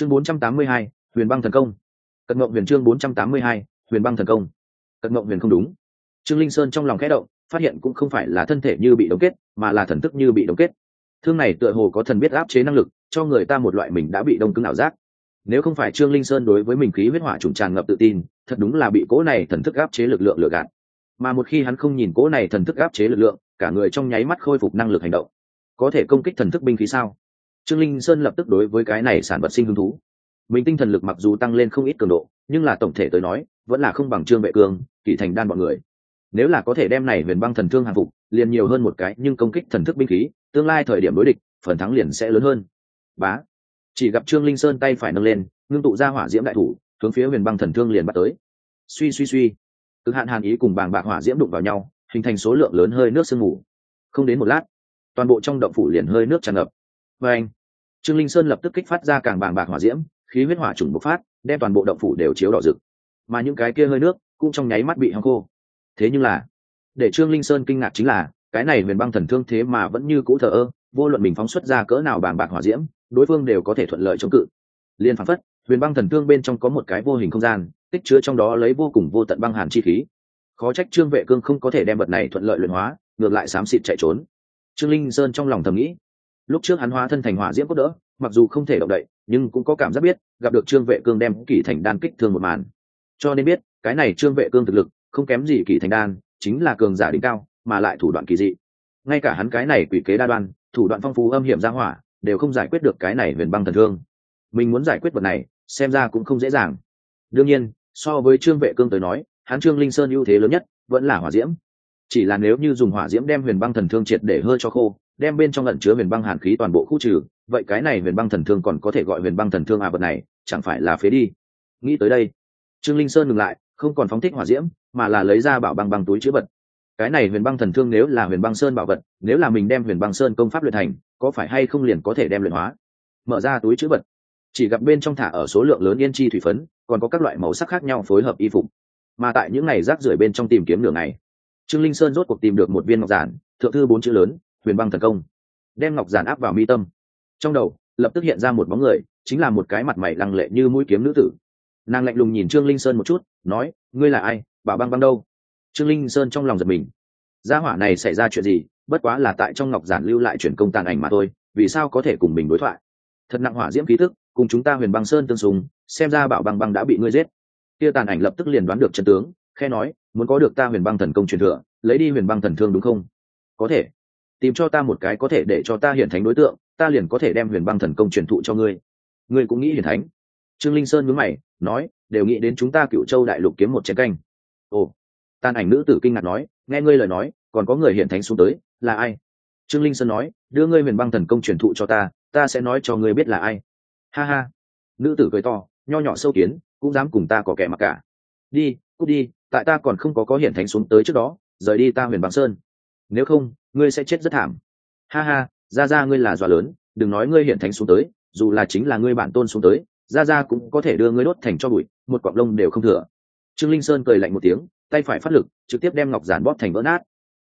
chương 482, huyền băng thần công. Cận ngộng huyền chương 482, huyền băng thần công. Cận ngộng huyền không đúng. Trương linh sơn trong lòng khẽ động phát hiện cũng không phải là thân thể như bị đóng kết mà là thần thức như bị đóng kết. Thương này tựa hồ có thần biết áp chế năng lực cho người ta một loại mình đã bị đông cứng ảo giác. Nếu không phải trương linh sơn đối với mình khí huyết hỏa trùng tràn ngập tự tin thật đúng là bị cỗ này thần thức áp chế lực lượng lừa gạt. Mà một khi hắn không nhìn cỗ này thần thức áp chế lực lượng cả người trong nháy mắt khôi phục năng lực hành động. Có thể công kích thần thức binh khí sao? Trương linh sơn lập tức đối với cái này sản vật sinh hứng thú. Mình tinh thần lực mặc dù tăng lên không ít cường độ, nhưng là tổng thể tới nói, vẫn là không bằng trương vệ cương kỷ thành đan bọn người. Nếu là có thể đem này huyền băng thần thương hàng phục, liền nhiều hơn một cái, nhưng công kích thần thức binh khí, tương lai thời điểm đối địch, phần thắng liền sẽ lớn hơn. Bá. Chỉ gặp trương linh sơn tay phải nâng lên, ngưng tụ ra hỏa diễm đại thủ, hướng phía huyền băng thần thương liền bắt tới. Suy suy suy. Cực hạn hàn ý cùng bàng bạc hỏa diễm đụng vào nhau, hình thành số lượng lớn hơi nước sương mù. Không đến một lát, toàn bộ trong động phủ liền hơi nước tràn ngập. Và anh trương linh sơn lập tức kích phát ra càng bàng bạc hỏa diễm, khí huyết hỏa trùng bộc phát, đem toàn bộ động phủ đều chiếu đỏ rực. Mà những cái kia hơi nước cũng trong nháy mắt bị hăng khô. Thế nhưng là, để trương linh sơn kinh ngạc chính là, cái này huyền băng thần thương thế mà vẫn như cũ thờ ơ, vô luận mình phóng xuất ra cỡ nào bàng bạc hỏa diễm, đối phương đều có thể thuận lợi chống cự. Liên phán phất, huyền băng thần thương bên trong có một cái vô hình không gian, tích chứa trong đó lấy vô cùng vô tận băng hàn chi khí. Khó trách trương vệ cương không có thể đem vật này thuận lợi luyện hóa, ngược lại xám xịt chạy trốn. Trương linh sơn trong lòng thầm nghĩ lúc trước hắn hóa thân thành hỏa diễm cốt đỡ, mặc dù không thể động đậy, nhưng cũng có cảm giác biết, gặp được trương vệ cương đem kỷ thành đan kích thương một màn. Cho nên biết, cái này trương vệ cương thực lực, không kém gì kỷ thành đan, chính là cường giả đỉnh cao, mà lại thủ đoạn kỳ dị. Ngay cả hắn cái này quỷ kế đa đoan, thủ đoạn phong phú âm hiểm ra hỏa, đều không giải quyết được cái này huyền băng thần thương. Mình muốn giải quyết vật này, xem ra cũng không dễ dàng. Đương nhiên, so với trương vệ cương tới nói, hắn trương linh sơn ưu thế lớn nhất, vẫn là hỏa diễm. Chỉ là nếu như dùng hỏa diễm đem huyền băng thần thương triệt để hơi cho khô đem bên trong lẩn chứa huyền băng hàn khí toàn bộ khu trừ, vậy cái này huyền băng thần thương còn có thể gọi huyền băng thần thương à vật này, chẳng phải là phế đi. Nghĩ tới đây, trương linh sơn ngừng lại, không còn phóng thích hỏa diễm, mà là lấy ra bảo băng băng túi chữ vật cái này huyền băng thần thương nếu là huyền băng sơn bảo vật, nếu là mình đem huyền băng sơn công pháp luyện thành, có phải hay không liền có thể đem luyện hóa? Mở ra túi chữ vật chỉ gặp bên trong thả ở số lượng lớn yên chi thủy phấn, còn có các loại màu sắc khác nhau phối hợp y phục. Mà tại những ngày rác rưởi bên trong tìm kiếm đường này trương linh sơn rốt cuộc tìm được một viên ngọc giản, thượng thư bốn chữ lớn huyền băng thần công, đem ngọc giản áp vào mi tâm. Trong đầu, lập tức hiện ra một bóng người, chính là một cái mặt mày lăng lệ như mũi kiếm nữ tử. Nàng lạnh lùng nhìn trương linh sơn một chút, nói, ngươi là ai? Bà băng băng đâu? Trương linh sơn trong lòng giật mình. Gia hỏa này xảy ra chuyện gì? Bất quá là tại trong ngọc giản lưu lại truyền công tàn ảnh mà thôi, vì sao có thể cùng mình đối thoại? Thật nặng hỏa diễm ký thức cùng chúng ta huyền băng sơn tương sùng xem ra bảo băng băng đã bị ngươi giết. Kia tàn ảnh lập tức liền đoán được chân tướng, khe nói, muốn có được ta huyền băng thần công truyền thừa, lấy đi huyền băng thần thương đúng không? Có thể tìm cho ta một cái có thể để cho ta hiển thánh đối tượng, ta liền có thể đem huyền băng thần công truyền thụ cho ngươi. Ngươi cũng nghĩ hiển thánh. Trương linh sơn nhướng mày, nói, đều nghĩ đến chúng ta cựu châu đại lục kiếm một chén canh. Ồ. Tàn ảnh nữ tử kinh ngạc nói, nghe ngươi lời nói, còn có người hiển thánh xuống tới, là ai? Trương linh sơn nói, đưa ngươi huyền băng thần công truyền thụ cho ta ta sẽ nói cho ngươi biết là ai. Ha ha. Nữ tử cười to, nho nhỏ sâu kiến, cũng dám cùng ta có kẻ mặc cả. Đi, cút đi, tại ta còn không có có hiển thánh xuống tới trước đó, rời đi ta huyền băng sơn. Nếu không ngươi sẽ chết rất thảm. Ha ha ra ra ngươi là dọa lớn, đừng nói ngươi hiện thánh xuống tới, dù là chính là ngươi bản tôn xuống tới ra ra cũng có thể đưa ngươi đốt thành cho bụi, một cọng lông đều không thừa. Trương linh sơn cười lạnh một tiếng, tay phải phát lực, trực tiếp đem ngọc giản bóp thành vỡ nát.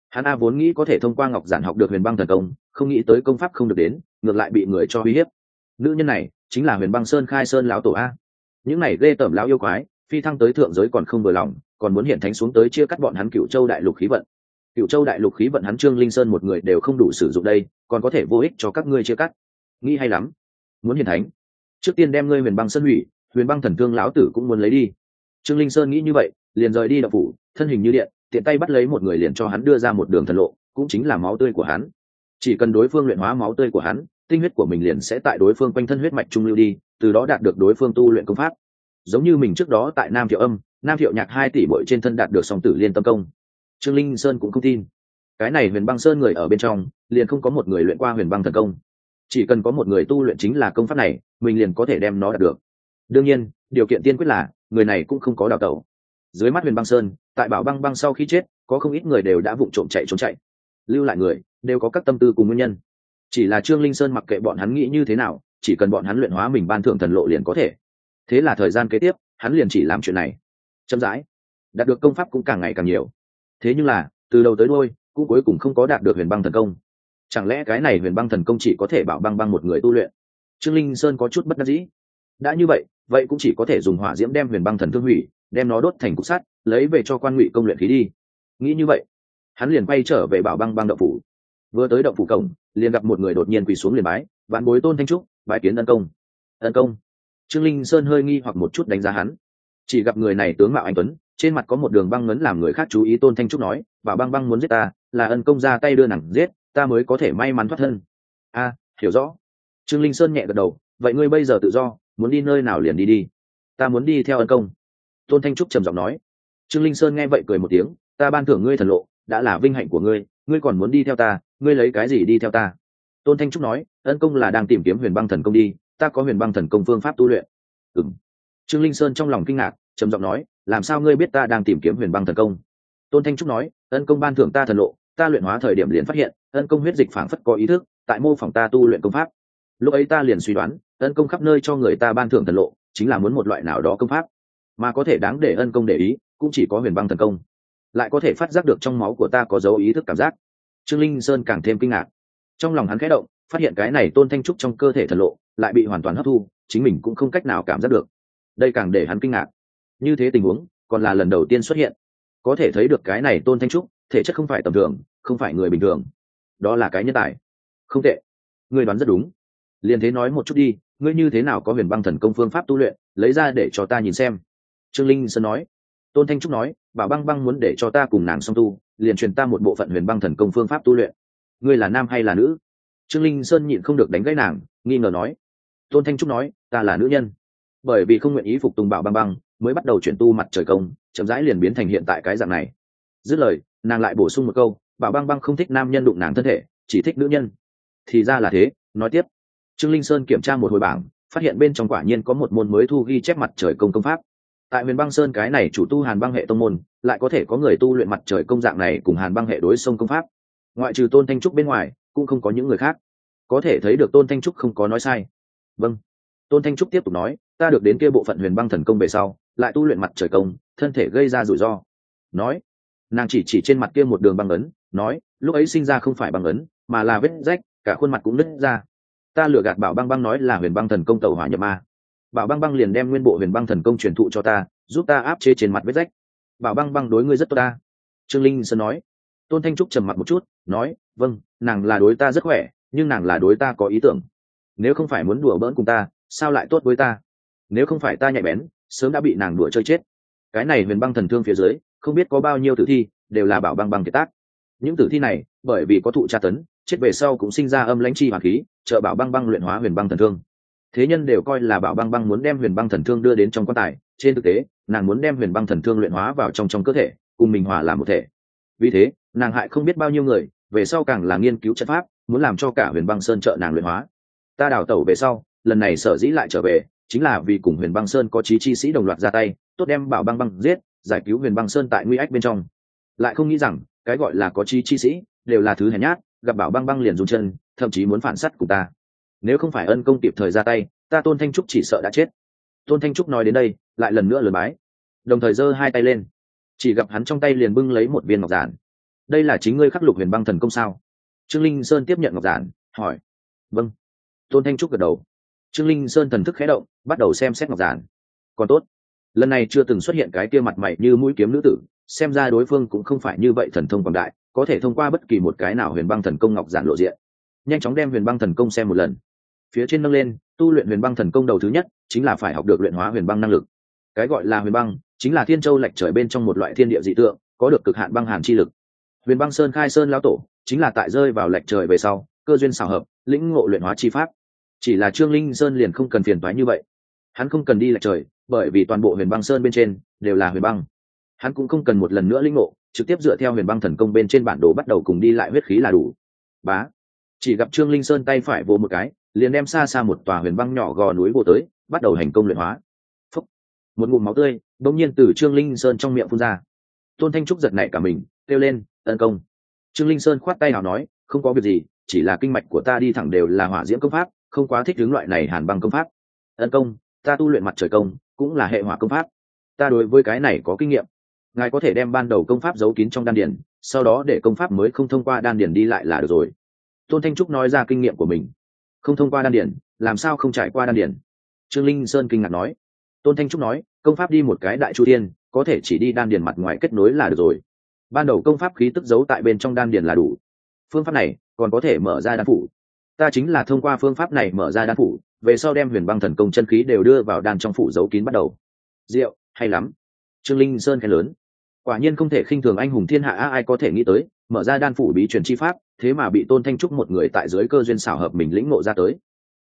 Hắn a vốn nghĩ có thể thông qua ngọc giản học được huyền băng thần công, không nghĩ tới công pháp không được đến, ngược lại bị người cho uy hiếp. Nữ nhân này, chính là huyền băng sơn khai sơn lão tổ a. Những này ghê tởm lão yêu quái, phi thăng tới thượng giới còn không vừa lòng, còn muốn hiện thánh xuống tới chia cắt bọn hắn cựu châu đại lục khí vận cựu châu đại lục khí vận hắn trương linh sơn một người đều không đủ sử dụng đây, còn có thể vô ích cho các ngươi chia cắt. Nghĩ hay lắm. Muốn hiền thánh. Trước tiên đem ngươi huyền băng sơn hủy, huyền băng thần thương lão tử cũng muốn lấy đi. Trương linh sơn nghĩ như vậy, liền rời đi đậu phủ, thân hình như điện, tiện tay bắt lấy một người liền cho hắn đưa ra một đường thần lộ, cũng chính là máu tươi của hắn. Chỉ cần đối phương luyện hóa máu tươi của hắn, tinh huyết của mình liền sẽ tại đối phương quanh thân huyết mạch trung lưu đi, từ đó đạt được đối phương tu luyện công pháp. Giống như mình trước đó tại nam thiệu âm, nam thiệu nhạc hai tỷ bội trên thân đạt được song tử liên tâm công trương linh sơn cũng không tin. Cái này huyền băng sơn người ở bên trong, liền không có một người luyện qua huyền băng thần công. Chỉ cần có một người tu luyện chính là công pháp này, mình liền có thể đem nó đạt được. Đương nhiên, điều kiện tiên quyết là, người này cũng không có đào tẩu. Dưới mắt huyền băng sơn, tại bảo băng băng sau khi chết, có không ít người đều đã vụng trộm chạy trốn chạy. Lưu lại người, đều có các tâm tư cùng nguyên nhân. Chỉ là trương linh sơn mặc kệ bọn hắn nghĩ như thế nào, chỉ cần bọn hắn luyện hóa mình ban thượng thần lộ liền có thể. Thế là thời gian kế tiếp, hắn liền chỉ làm chuyện này. Chậm rãi, đạt được công pháp cũng càng ngày càng nhiều thế nhưng là, từ đầu tới đôi cũng cuối cùng không có đạt được huyền băng thần công. Chẳng lẽ cái này huyền băng thần công chỉ có thể bảo băng băng một người tu luyện? Trương linh sơn có chút bất đắc dĩ. Đã như vậy vậy cũng chỉ có thể dùng hỏa diễm đem huyền băng thần thương hủy, đem nó đốt thành cục sắt, lấy về cho quan ngụy công luyện khí đi. Nghĩ như vậy, hắn liền quay trở về bảo băng băng động phủ. Vừa tới động phủ cổng, liền gặp một người đột nhiên quỳ xuống liền bái, vạn bối tôn thanh trúc, bái kiến ân công. Ân công? Trương linh sơn hơi nghi hoặc một chút đánh giá hắn. Chỉ gặp người này tướng mạo anh tuấn trên mặt có một đường băng ngấn làm người khác chú ý tôn thanh trúc nói, bảo băng băng muốn giết ta, là ân công ra tay đưa nàng giết, ta mới có thể may mắn thoát thân. A, hiểu rõ. Trương linh sơn nhẹ gật đầu, vậy ngươi bây giờ tự do, muốn đi nơi nào liền đi đi. Ta muốn đi theo ân công. Tôn thanh trúc trầm giọng nói. Trương linh sơn nghe vậy cười một tiếng, ta ban thưởng ngươi thần lộ, đã là vinh hạnh của ngươi ngươi còn muốn đi theo ta, ngươi lấy cái gì đi theo ta? Tôn thanh trúc nói, ân công là đang tìm kiếm huyền băng thần công đi, ta có huyền băng thần công phương pháp tu luyện. Ừng trương linh sơn trong lòng kinh ngạc, trầm giọng nói làm sao ngươi biết ta đang tìm kiếm huyền băng thần công? Tôn thanh trúc nói, ân công ban thưởng ta thần lộ, ta luyện hóa thời điểm liền phát hiện, ân công huyết dịch phảng phất có ý thức, tại mô phỏng ta tu luyện công pháp. Lúc ấy ta liền suy đoán, ân công khắp nơi cho người ta ban thưởng thần lộ, chính là muốn một loại nào đó công pháp. Mà có thể đáng để ân công để ý, cũng chỉ có huyền băng thần công. Lại có thể phát giác được trong máu của ta có dấu ý thức cảm giác. Trương linh sơn càng thêm kinh ngạc. Trong lòng hắn khẽ động, phát hiện cái này tôn thanh trúc trong cơ thể thần lộ lại bị hoàn toàn hấp thu, chính mình cũng không cách nào cảm giác được. Đây càng để hắn kinh ngạc như thế tình huống, còn là lần đầu tiên xuất hiện. Có thể thấy được cái này tôn thanh trúc, thể chất không phải tầm thường, không phải người bình thường. Đó là cái nhân tài. Không tệ. Ngươi đoán rất đúng. Liền thế nói một chút đi, ngươi như thế nào có huyền băng thần công phương pháp tu luyện, lấy ra để cho ta nhìn xem. Trương linh sơn nói. Tôn thanh trúc nói, bảo băng băng muốn để cho ta cùng nàng song tu, liền truyền ta một bộ phận huyền băng thần công phương pháp tu luyện. Ngươi là nam hay là nữ? Trương linh sơn nhịn không được đánh gãy nàng, nghi ngờ nói. Tôn thanh trúc nói, ta là nữ nhân. Bởi vì không nguyện ý phục tùng bảo băng băng mới bắt đầu chuyển tu mặt trời công, chậm rãi liền biến thành hiện tại cái dạng này. Dứt lời, nàng lại bổ sung một câu, bảo băng băng không thích nam nhân đụng nàng thân thể, chỉ thích nữ nhân. Thì ra là thế, nói tiếp. Trương linh sơn kiểm tra một hồi bảng, phát hiện bên trong quả nhiên có một môn mới thu ghi chép mặt trời công công pháp. Tại huyền băng sơn cái này chủ tu hàn băng hệ tông môn, lại có thể có người tu luyện mặt trời công dạng này cùng hàn băng hệ đối sông công pháp. Ngoại trừ tôn thanh trúc bên ngoài, cũng không có những người khác. Có thể thấy được tôn thanh trúc không có nói sai. Vâng. Tôn thanh trúc tiếp tục nói, ta được đến kia bộ phận huyền băng thần công về sau lại tu luyện mặt trời công, thân thể gây ra rủi ro. Nói, nàng chỉ chỉ trên mặt kia một đường băng ấn, nói, lúc ấy sinh ra không phải băng ấn, mà là vết rách, cả khuôn mặt cũng nứt ra. Ta lừa gạt bảo băng băng nói là huyền băng thần công tàu hỏa nhập ma. Bảo băng băng liền đem nguyên bộ huyền băng thần công truyền thụ cho ta, giúp ta áp chế trên mặt vết rách. Bảo băng băng đối ngươi rất tốt ta. Trương linh sơn nói. Tôn thanh trúc trầm mặt một chút, nói vâng nàng là đối ta rất khỏe, nhưng nàng là đối ta có ý tưởng. Nếu không phải muốn đùa bỡn cùng ta, sao lại tốt với ta? Nếu không phải ta nhạy bén sớm đã bị nàng đuổi chơi chết. Cái này huyền băng thần thương phía dưới, không biết có bao nhiêu tử thi, đều là bảo băng băng kiệt tác. Những tử thi này, bởi vì có thụ tra tấn, chết về sau cũng sinh ra âm lãnh chi hoàng khí, trợ bảo băng băng luyện hóa huyền băng thần thương. Thế nhân đều coi là bảo băng băng muốn đem huyền băng thần thương đưa đến trong quan tài, trên thực tế, nàng muốn đem huyền băng thần thương luyện hóa vào trong trong cơ thể, cùng mình hòa làm một thể. Vì thế, nàng hại không biết bao nhiêu người, về sau càng là nghiên cứu chất pháp, muốn làm cho cả huyền băng sơn trợ nàng luyện hóa. Ta đào tẩu về sau, lần này sở dĩ lại trở về chính là vì cùng huyền băng sơn có trí chi sĩ đồng loạt ra tay, tốt đem bảo băng băng giết, giải cứu huyền băng sơn tại nguy ách bên trong. Lại không nghĩ rằng, cái gọi là có trí chi sĩ, đều là thứ hèn nhát, gặp bảo băng băng liền run chân, thậm chí muốn phản sát cùng ta. Nếu không phải ân công kịp thời ra tay, ta tôn thanh trúc chỉ sợ đã chết. Tôn thanh trúc nói đến đây, lại lần nữa lừa bái. Đồng thời giơ hai tay lên. Chỉ gặp hắn trong tay liền bưng lấy một viên ngọc giản. Đây là chính ngươi khắc lục huyền băng thần công sao? Trương linh sơn tiếp nhận ngọc giản, hỏi. Vâng. Tôn thanh trúc gật đầu. Trương linh sơn thần thức khẽ động bắt đầu xem xét ngọc giản. Còn tốt, lần này chưa từng xuất hiện cái kia mặt mày như mũi kiếm nữ tử, xem ra đối phương cũng không phải như vậy thần thông quảng đại, có thể thông qua bất kỳ một cái nào huyền băng thần công ngọc giản lộ diện. Nhanh chóng đem huyền băng thần công xem một lần. Phía trên nâng lên, tu luyện huyền băng thần công đầu thứ nhất, chính là phải học được luyện hóa huyền băng năng lực. Cái gọi là huyền băng, chính là thiên châu lệch trời bên trong một loại thiên địa dị tượng, có được cực hạn băng hàn chi lực. Huyền băng sơn khai sơn lao tổ, chính là tại rơi vào lệch trời về sau, cơ duyên xào hợp, lĩnh ngộ luyện hóa chi pháp. Chỉ là trương linh sơn liền không cần phiền toái như vậy hắn không cần đi lại trời, bởi vì toàn bộ huyền băng sơn bên trên đều là huyền băng. Hắn cũng không cần một lần nữa linh ngộ, trực tiếp dựa theo huyền băng thần công bên trên bản đồ bắt đầu cùng đi lại huyết khí là đủ. Bá. Chỉ gặp trương linh sơn tay phải vô một cái, liền đem xa xa một tòa huyền băng nhỏ gò núi vô tới, bắt đầu hành công luyện hóa. Phúc. một ngụm máu tươi, bỗng nhiên từ trương linh sơn trong miệng phun ra. Tôn thanh trúc giật nảy cả mình, kêu lên, tấn công. Trương linh sơn khoát tay nào nói, không có việc gì, chỉ là kinh mạch của ta đi thẳng đều là hỏa diễm công pháp, không quá thích hướng loại này hàn băng công pháp. Tấn công ta tu luyện mặt trời công, cũng là hệ hỏa công pháp. Ta đối với cái này có kinh nghiệm. Ngài có thể đem ban đầu công pháp giấu kín trong đan điển sau đó để công pháp mới không thông qua đan điển đi lại là được rồi. Tôn thanh trúc nói ra kinh nghiệm của mình. Không thông qua đan điển làm sao không trải qua đan điển trương linh sơn kinh ngạc nói. Tôn thanh trúc nói, công pháp đi một cái đại chu tiên có thể chỉ đi đan điền mặt ngoài kết nối là được rồi. Ban đầu công pháp khí tức giấu tại bên trong đan điền là đủ. Phương pháp này, còn có thể mở ra đan phủ ta chính là thông qua phương pháp này mở ra đan phủ, về sau đem huyền băng thần công chân khí đều đưa vào đan trong phủ giấu kín bắt đầu. Rượu, hay lắm. Trương linh sơn khen lớn. Quả nhiên không thể khinh thường anh hùng thiên hạ ai có thể nghĩ tới, mở ra đan phủ bí truyền chi pháp, thế mà bị tôn thanh trúc một người tại dưới cơ duyên xảo hợp mình lĩnh ngộ ra tới.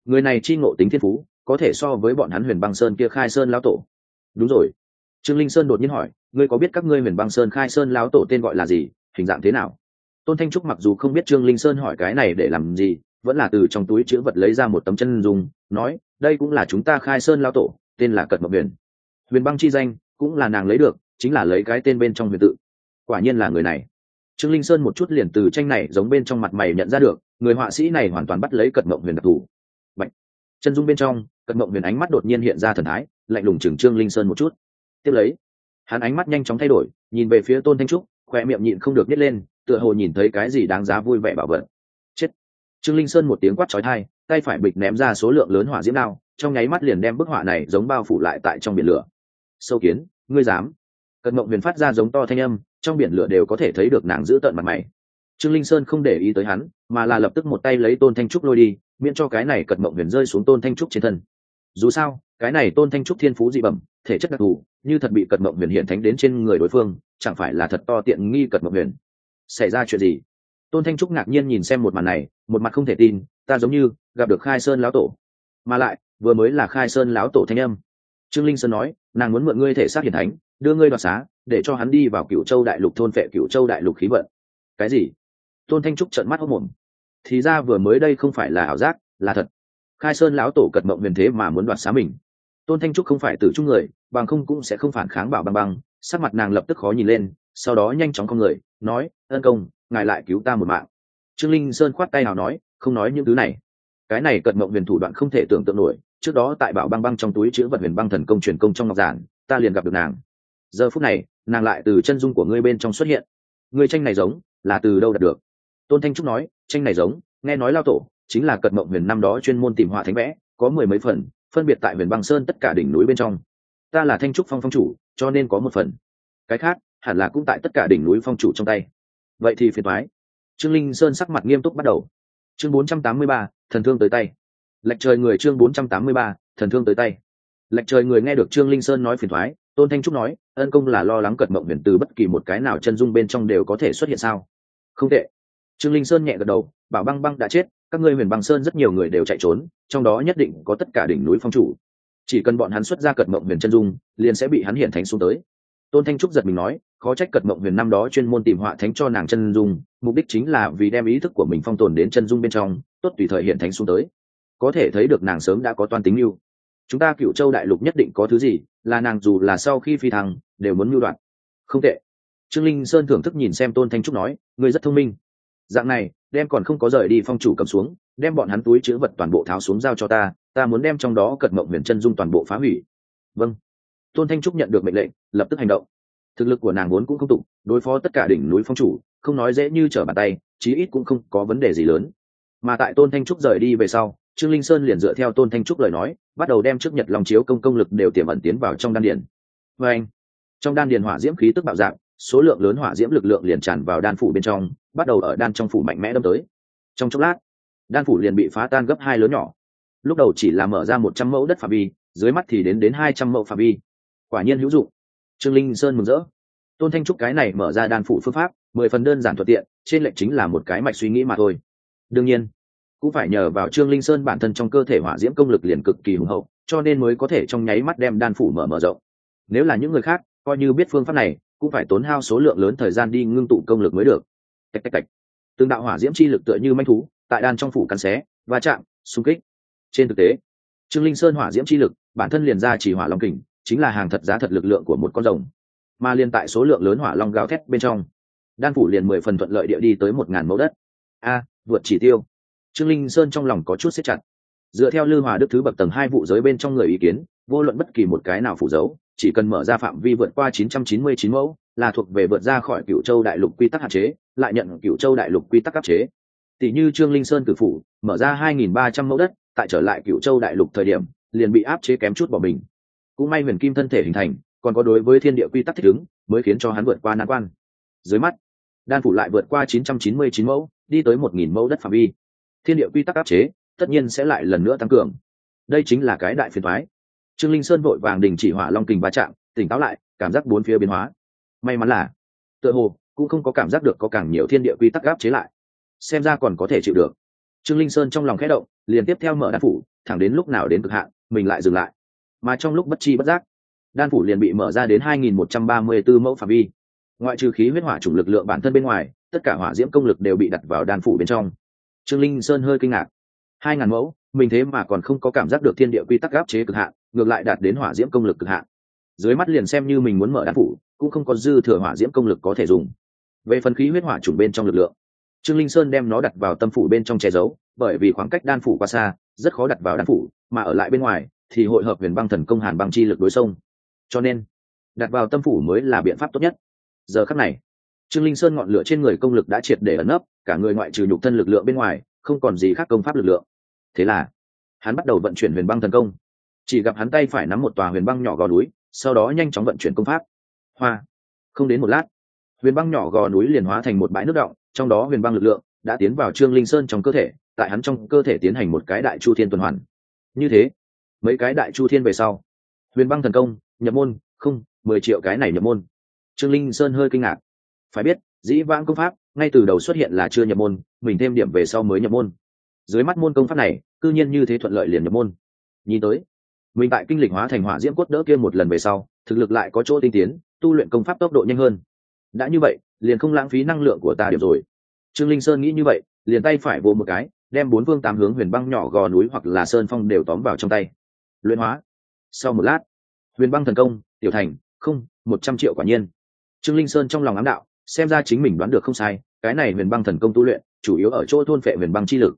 Người này chi ngộ tính thiên phú, có thể so với bọn hắn huyền băng sơn kia khai sơn lão tổ. Đúng rồi. Trương linh sơn đột nhiên hỏi, ngươi có biết các ngươi huyền băng sơn khai sơn lão tổ tên gọi là gì, hình dạng thế nào? Tôn thanh trúc mặc dù không biết trương linh sơn hỏi cái này để làm gì vẫn là từ trong túi chữ vật lấy ra một tấm chân dùng nói, đây cũng là chúng ta khai sơn lão tổ, tên là cật mộc huyền. Huyền băng chi danh cũng là nàng lấy được, chính là lấy cái tên bên trong huyền tự. Quả nhiên là người này. Trương linh sơn một chút liền từ tranh này giống bên trong mặt mày nhận ra được, người họa sĩ này hoàn toàn bắt lấy cật mộng huyền đặc thù. Bạch. chân dung bên trong, cật mộng huyền ánh mắt đột nhiên hiện ra thần thái, lạnh lùng chừng trương linh sơn một chút. Tiếp lấy, hắn ánh mắt nhanh chóng thay đổi, nhìn về phía tôn thanh trúc, khoe miệng nhịn không được nhét lên, tựa hồ nhìn thấy cái gì đáng giá vui vẻ bảo vật trương linh sơn một tiếng quát trói thai tay phải bịch ném ra số lượng lớn hỏa diễm đao, trong nháy mắt liền đem bức họa này giống bao phủ lại tại trong biển lửa. Sâu kiến, ngươi dám? Cận mộng huyền phát ra giống to thanh âm, trong biển lửa đều có thể thấy được nàng giữ tợn mặt mày. Trương linh sơn không để ý tới hắn, mà là lập tức một tay lấy tôn thanh trúc lôi đi, miễn cho cái này cận mộng huyền rơi xuống tôn thanh trúc trên thân. Dù sao, cái này tôn thanh trúc thiên phú dị bẩm, thể chất đặc thù, như thật bị cận mộng huyền hiện thánh đến trên người đối phương, chẳng phải là thật to tiện nghi cận mộng huyền. Xảy ra chuyện gì? Tôn thanh trúc ngạc nhiên nhìn xem một màn này, một mặt không thể tin, ta giống như gặp được khai sơn lão tổ. Mà lại, vừa mới là khai sơn lão tổ thanh âm. Trương linh sơn nói, nàng muốn mượn ngươi thể xác hiển thánh, đưa ngươi đoạt xá, để cho hắn đi vào cựu châu đại lục thôn vệ cựu châu đại lục khí vận. Cái gì? Tôn thanh trúc trợn mắt hốc mồm thì ra vừa mới đây không phải là ảo giác, là thật. Khai sơn lão tổ cật mộng huyền thế mà muốn đoạt xá mình. Tôn thanh trúc không phải từ chung người, bằng không cũng sẽ không phản kháng bảo băng băng, sắc mặt nàng lập tức khó nhìn lên, sau đó nhanh chóng con người, nói, ân công ngài lại cứu ta một mạng. Trương linh sơn khoát tay nào nói, không nói những thứ này. Cái này cật mộng huyền thủ đoạn không thể tưởng tượng nổi. Trước đó tại bảo băng băng trong túi chữ vật huyền băng thần công truyền công trong ngọc giản, ta liền gặp được nàng. Giờ phút này, nàng lại từ chân dung của ngươi bên trong xuất hiện. Ngươi tranh này giống, là từ đâu đạt được? Tôn thanh trúc nói, tranh này giống, nghe nói lao tổ, chính là cật mộng huyền năm đó chuyên môn tìm họa thánh vẽ, có mười mấy phần, phân biệt tại huyền băng sơn tất cả đỉnh núi bên trong. Ta là thanh trúc phong phong chủ, cho nên có một phần. Cái khác, hẳn là cũng tại tất cả đỉnh núi phong chủ trong tay vậy thì phiền thoái trương linh sơn sắc mặt nghiêm túc bắt đầu. Chương bốn trăm tám mươi ba, thần thương tới tay. Lệch trời người chương bốn trăm tám mươi ba, thần thương tới tay. Lệch trời người nghe được trương linh sơn nói phiền thoái tôn thanh trúc nói, ân công là lo lắng cật mộng huyền từ bất kỳ một cái nào chân dung bên trong đều có thể xuất hiện sao? Không tệ. Trương linh sơn nhẹ gật đầu, bảo băng băng đã chết, các ngươi huyền băng sơn rất nhiều người đều chạy trốn, trong đó nhất định có tất cả đỉnh núi phong chủ. Chỉ cần bọn hắn xuất ra cật mộng huyền chân dung, liền sẽ bị hắn hiển thánh xuống tới. Tôn thanh trúc giật mình nói khó trách cật mộng huyền năm đó chuyên môn tìm họa thánh cho nàng chân dung, mục đích chính là vì đem ý thức của mình phong tồn đến chân dung bên trong, tốt tùy thời hiện thánh xuống tới. Có thể thấy được nàng sớm đã có toan tính mưu. Chúng ta cựu châu đại lục nhất định có thứ gì, là nàng dù là sau khi phi thăng, đều muốn mưu đoạn không tệ. Trương linh sơn thưởng thức nhìn xem tôn thanh trúc nói, ngươi rất thông minh. Dạng này, đem còn không có rời đi phong chủ cầm xuống, đem bọn hắn túi chữ vật toàn bộ tháo xuống giao cho ta ta muốn đem trong đó cật mộng huyền chân dung toàn bộ phá hủy. Vâng. Tôn thanh trúc nhận được mệnh lệnh, lập tức hành động thực lực của nàng vốn cũng không tục đối phó tất cả đỉnh núi phong chủ, không nói dễ như trở bàn tay, chí ít cũng không có vấn đề gì lớn. Mà tại tôn thanh trúc rời đi về sau, trương linh sơn liền dựa theo tôn thanh trúc lời nói, bắt đầu đem trước nhật lòng chiếu công công lực đều tiềm ẩn tiến vào trong đan điền. Vê anh, trong đan điền hỏa diễm khí tức bạo dạng, số lượng lớn hỏa diễm lực lượng liền tràn vào đan phủ bên trong, bắt đầu ở đan trong phủ mạnh mẽ đâm tới. Trong chốc lát, đan phủ liền bị phá tan gấp hai lớn nhỏ. Lúc đầu chỉ là mở ra một trăm mẫu đất phạm vi, dưới mắt thì đến đến hai trăm mẫu phạm vi. Quả nhiên hữu dụng trương linh sơn mừng rỡ. Tôn thanh trúc cái này mở ra đan phủ phương pháp, mười phần đơn giản thuận tiện, trên lệnh chính là một cái mạch suy nghĩ mà thôi. Đương nhiên, cũng phải nhờ vào trương linh sơn bản thân trong cơ thể hỏa diễm công lực liền cực kỳ hùng hậu, cho nên mới có thể trong nháy mắt đem đan phủ mở mở rộng. Nếu là những người khác, coi như biết phương pháp này, cũng phải tốn hao số lượng lớn thời gian đi ngưng tụ công lực mới được. Tạch tạch tạch. Từng đạo hỏa diễm chi lực tựa như manh thú, tại đan trong phủ cắn xé, va chạm, xung kích. Trên thực tế, trương linh sơn hỏa diễm chi lực, bản thân liền ra chỉ hỏa long kình chính là hàng thật giá thật lực lượng của một con rồng. Mà liên tại số lượng lớn hỏa long gào thét bên trong đan phủ liền mười phần thuận lợi địa đi tới một ngàn mẫu đất. A vượt chỉ tiêu. Trương linh sơn trong lòng có chút xếp chặt. Dựa theo lư hòa đức thứ bậc tầng hai vụ giới bên trong người ý kiến vô luận bất kỳ một cái nào phủ giấu, chỉ cần mở ra phạm vi vượt qua 999 mẫu là thuộc về vượt ra khỏi cựu châu đại lục quy tắc hạn chế lại nhận cựu châu đại lục quy tắc áp chế. Tỷ như trương linh sơn cử phủ mở ra 2.300 mẫu đất tại trở lại cựu châu đại lục thời điểm liền bị áp chế kém chút bỏ mình cũng may huyền kim thân thể hình thành, còn có đối với thiên địa quy tắc thích ứng, mới khiến cho hắn vượt qua nan quan. Dưới mắt, đan phủ lại vượt qua 999 mẫu, đi tới 1.000 mẫu đất phạm vi. Thiên địa quy tắc áp chế, tất nhiên sẽ lại lần nữa tăng cường. Đây chính là cái đại phiền thoái trương linh sơn vội vàng đình chỉ hỏa long kình va chạm, tỉnh táo lại, cảm giác bốn phía biến hóa. May mắn là, tựa hồ, cũng không có cảm giác được có càng nhiều thiên địa quy tắc áp chế lại. Xem ra còn có thể chịu được. Trương linh sơn trong lòng khẽ động, liền tiếp theo mở đan phủ, thẳng đến lúc nào đến cực hạn, mình lại dừng lại mà trong lúc bất chi bất giác, đan phủ liền bị mở ra đến 2.134 mẫu phạm vi. Ngoại trừ khí huyết hỏa chủng lực lượng bản thân bên ngoài, tất cả hỏa diễm công lực đều bị đặt vào đan phủ bên trong. Trương linh sơn hơi kinh ngạc. Hai ngàn mẫu, mình thế mà còn không có cảm giác được thiên địa quy tắc áp chế cực hạn, ngược lại đạt đến hỏa diễm công lực cực hạn. Dưới mắt liền xem như mình muốn mở đan phủ, cũng không có dư thừa hỏa diễm công lực có thể dùng. Về phần khí huyết hỏa chủng bên trong lực lượng, trương linh sơn đem nó đặt vào tâm phủ bên trong che giấu, bởi vì khoảng cách đan phủ quá xa, rất khó đặt vào đan phủ, mà ở lại bên ngoài thì hội hợp huyền băng thần công hàn băng chi lực đối sông. Cho nên, đặt vào tâm phủ mới là biện pháp tốt nhất. Giờ khắc này, trương linh sơn ngọn lửa trên người công lực đã triệt để ẩn nấp, cả người ngoại trừ nhục thân lực lượng bên ngoài, không còn gì khác công pháp lực lượng. Thế là, hắn bắt đầu vận chuyển huyền băng thần công. Chỉ gặp hắn tay phải nắm một tòa huyền băng nhỏ gò núi, sau đó nhanh chóng vận chuyển công pháp. Hoa! Không đến một lát, huyền băng nhỏ gò núi liền hóa thành một bãi nước động trong đó huyền băng lực lượng đã tiến vào trương linh sơn trong cơ thể, tại hắn trong cơ thể tiến hành một cái đại chu thiên tuần hoàn. Như thế mấy cái đại chu thiên về sau. Huyền băng thần công, nhập môn, không, mười triệu cái này nhập môn. Trương linh sơn hơi kinh ngạc. Phải biết, dĩ vãng công pháp, ngay từ đầu xuất hiện là chưa nhập môn, mình thêm điểm về sau mới nhập môn. Dưới mắt môn công pháp này, cư nhiên như thế thuận lợi liền nhập môn. Nhìn tới, mình tại kinh lịch hóa thành hỏa diễm cốt đỡ kia một lần về sau, thực lực lại có chỗ tinh tiến, tu luyện công pháp tốc độ nhanh hơn. Đã như vậy, liền không lãng phí năng lượng của ta điểm rồi. Trương linh sơn nghĩ như vậy, liền tay phải vô một cái, đem bốn phương tám hướng huyền băng nhỏ gò núi hoặc là sơn phong đều tóm vào trong tay luyện hóa. Sau một lát, huyền băng thần công, tiểu thành, không, một trăm triệu quả nhiên. Trương linh sơn trong lòng ám đạo, xem ra chính mình đoán được không sai, cái này huyền băng thần công tu luyện, chủ yếu ở chỗ thôn phệ huyền băng chi lực.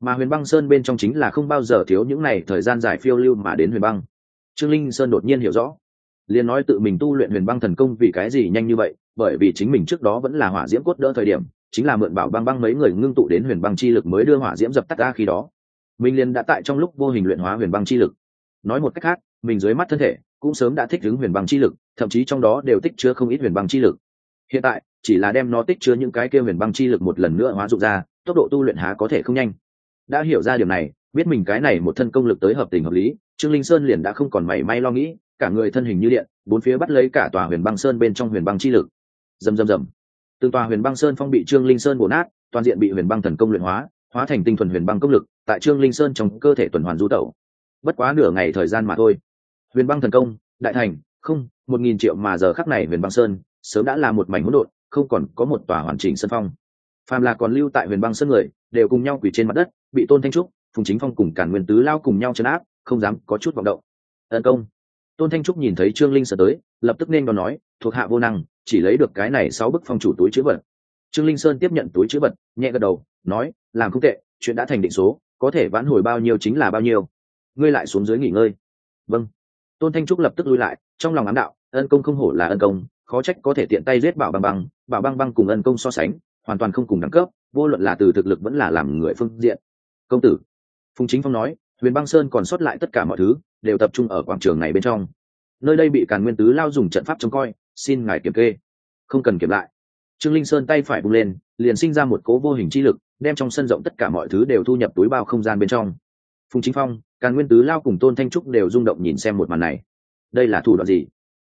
Mà huyền băng sơn bên trong chính là không bao giờ thiếu những này thời gian dài phiêu lưu mà đến huyền băng. Trương linh sơn đột nhiên hiểu rõ, liền nói tự mình tu luyện huyền băng thần công vì cái gì nhanh như vậy, bởi vì chính mình trước đó vẫn là hỏa diễm cốt đỡ thời điểm, chính là mượn bảo băng băng mấy người ngưng tụ đến huyền băng chi lực mới đưa hỏa diễm dập tắt ra khi đó. Mình liền đã tại trong lúc vô hình luyện hóa huyền băng chi lực nói một cách khác, mình dưới mắt thân thể cũng sớm đã thích ứng huyền băng chi lực, thậm chí trong đó đều tích chứa không ít huyền băng chi lực. Hiện tại, chỉ là đem nó tích chứa những cái kia huyền băng chi lực một lần nữa hóa dụng ra, tốc độ tu luyện há có thể không nhanh. Đã hiểu ra điều này, biết mình cái này một thân công lực tới hợp tình hợp lý, trương linh sơn liền đã không còn mảy may lo nghĩ, cả người thân hình như điện, bốn phía bắt lấy cả tòa huyền băng sơn bên trong huyền băng chi lực. Rầm rầm rầm. Từng tòa huyền băng sơn phong bị trương linh sơn bổ nát, toàn diện bị huyền băng thần công luyện hóa hóa thành tinh thuần huyền băng công lực, tại trương linh sơn trong cơ thể tuần hoàn du tẩu bất quá nửa ngày thời gian mà thôi. Huyền băng thần công, đại thành, không, một nghìn triệu mà giờ khắc này huyền băng sơn, sớm đã là một mảnh hỗn độn, không còn có một tòa hoàn chỉnh sân phong. Phàm là còn lưu tại huyền băng sơn người, đều cùng nhau quỳ trên mặt đất, bị tôn thanh trúc, phùng chính phong cùng cản nguyên tứ lao cùng nhau chấn áp, không dám có chút vọng động. Tấn công. Tôn thanh trúc nhìn thấy trương linh sơn tới, lập tức nên đón nói, thuộc hạ vô năng, chỉ lấy được cái này sáu bức phong chủ túi chữ vật. Trương linh sơn tiếp nhận túi chữ vật, nhẹ gật đầu, nói, làm không tệ, chuyện đã thành định số, có thể vãn hồi bao nhiêu chính là bao nhiêu ngươi lại xuống dưới nghỉ ngơi. Vâng. Tôn thanh trúc lập tức lui lại, trong lòng ám đạo, ân công không hổ là ân công, khó trách có thể tiện tay giết bảo băng băng, bảo băng băng cùng ân công so sánh, hoàn toàn không cùng đẳng cấp, vô luận là từ thực lực vẫn là làm người phương diện. Công tử. Phùng chính phong nói, huyền băng sơn còn sót lại tất cả mọi thứ, đều tập trung ở quảng trường này bên trong. Nơi đây bị càn nguyên tứ lao dùng trận pháp trông coi, xin ngài kiểm kê. Không cần kiểm lại. Trương linh sơn tay phải bung lên, liền sinh ra một cố vô hình chi lực, đem trong sân rộng tất cả mọi thứ đều thu nhập túi bao không gian bên trong. Phùng chính phong càn nguyên tứ lao cùng tôn thanh trúc đều rung động nhìn xem một màn này. Đây là thủ đoạn gì?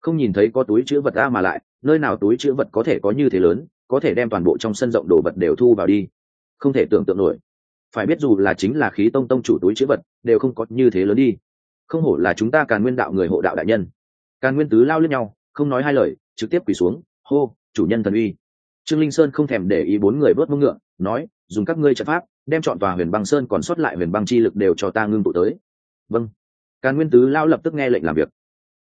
Không nhìn thấy có túi chữ vật a mà lại, nơi nào túi chữ vật có thể có như thế lớn, có thể đem toàn bộ trong sân rộng đồ vật đều thu vào đi? Không thể tưởng tượng nổi. Phải biết dù là chính là khí tông tông chủ túi chữ vật, đều không có như thế lớn đi. Không hổ là chúng ta càn nguyên đạo người hộ đạo đại nhân. Càn nguyên tứ lao lên nhau, không nói hai lời, trực tiếp quỳ xuống, hô, chủ nhân thần uy. Trương linh sơn không thèm để ý bốn người bớt mông ngựa, nói, dùng các ngươi trận pháp đem chọn tòa huyền băng sơn còn sót lại huyền băng chi lực đều cho ta ngưng tụ tới. Vâng. Càn nguyên tứ lao lập tức nghe lệnh làm việc.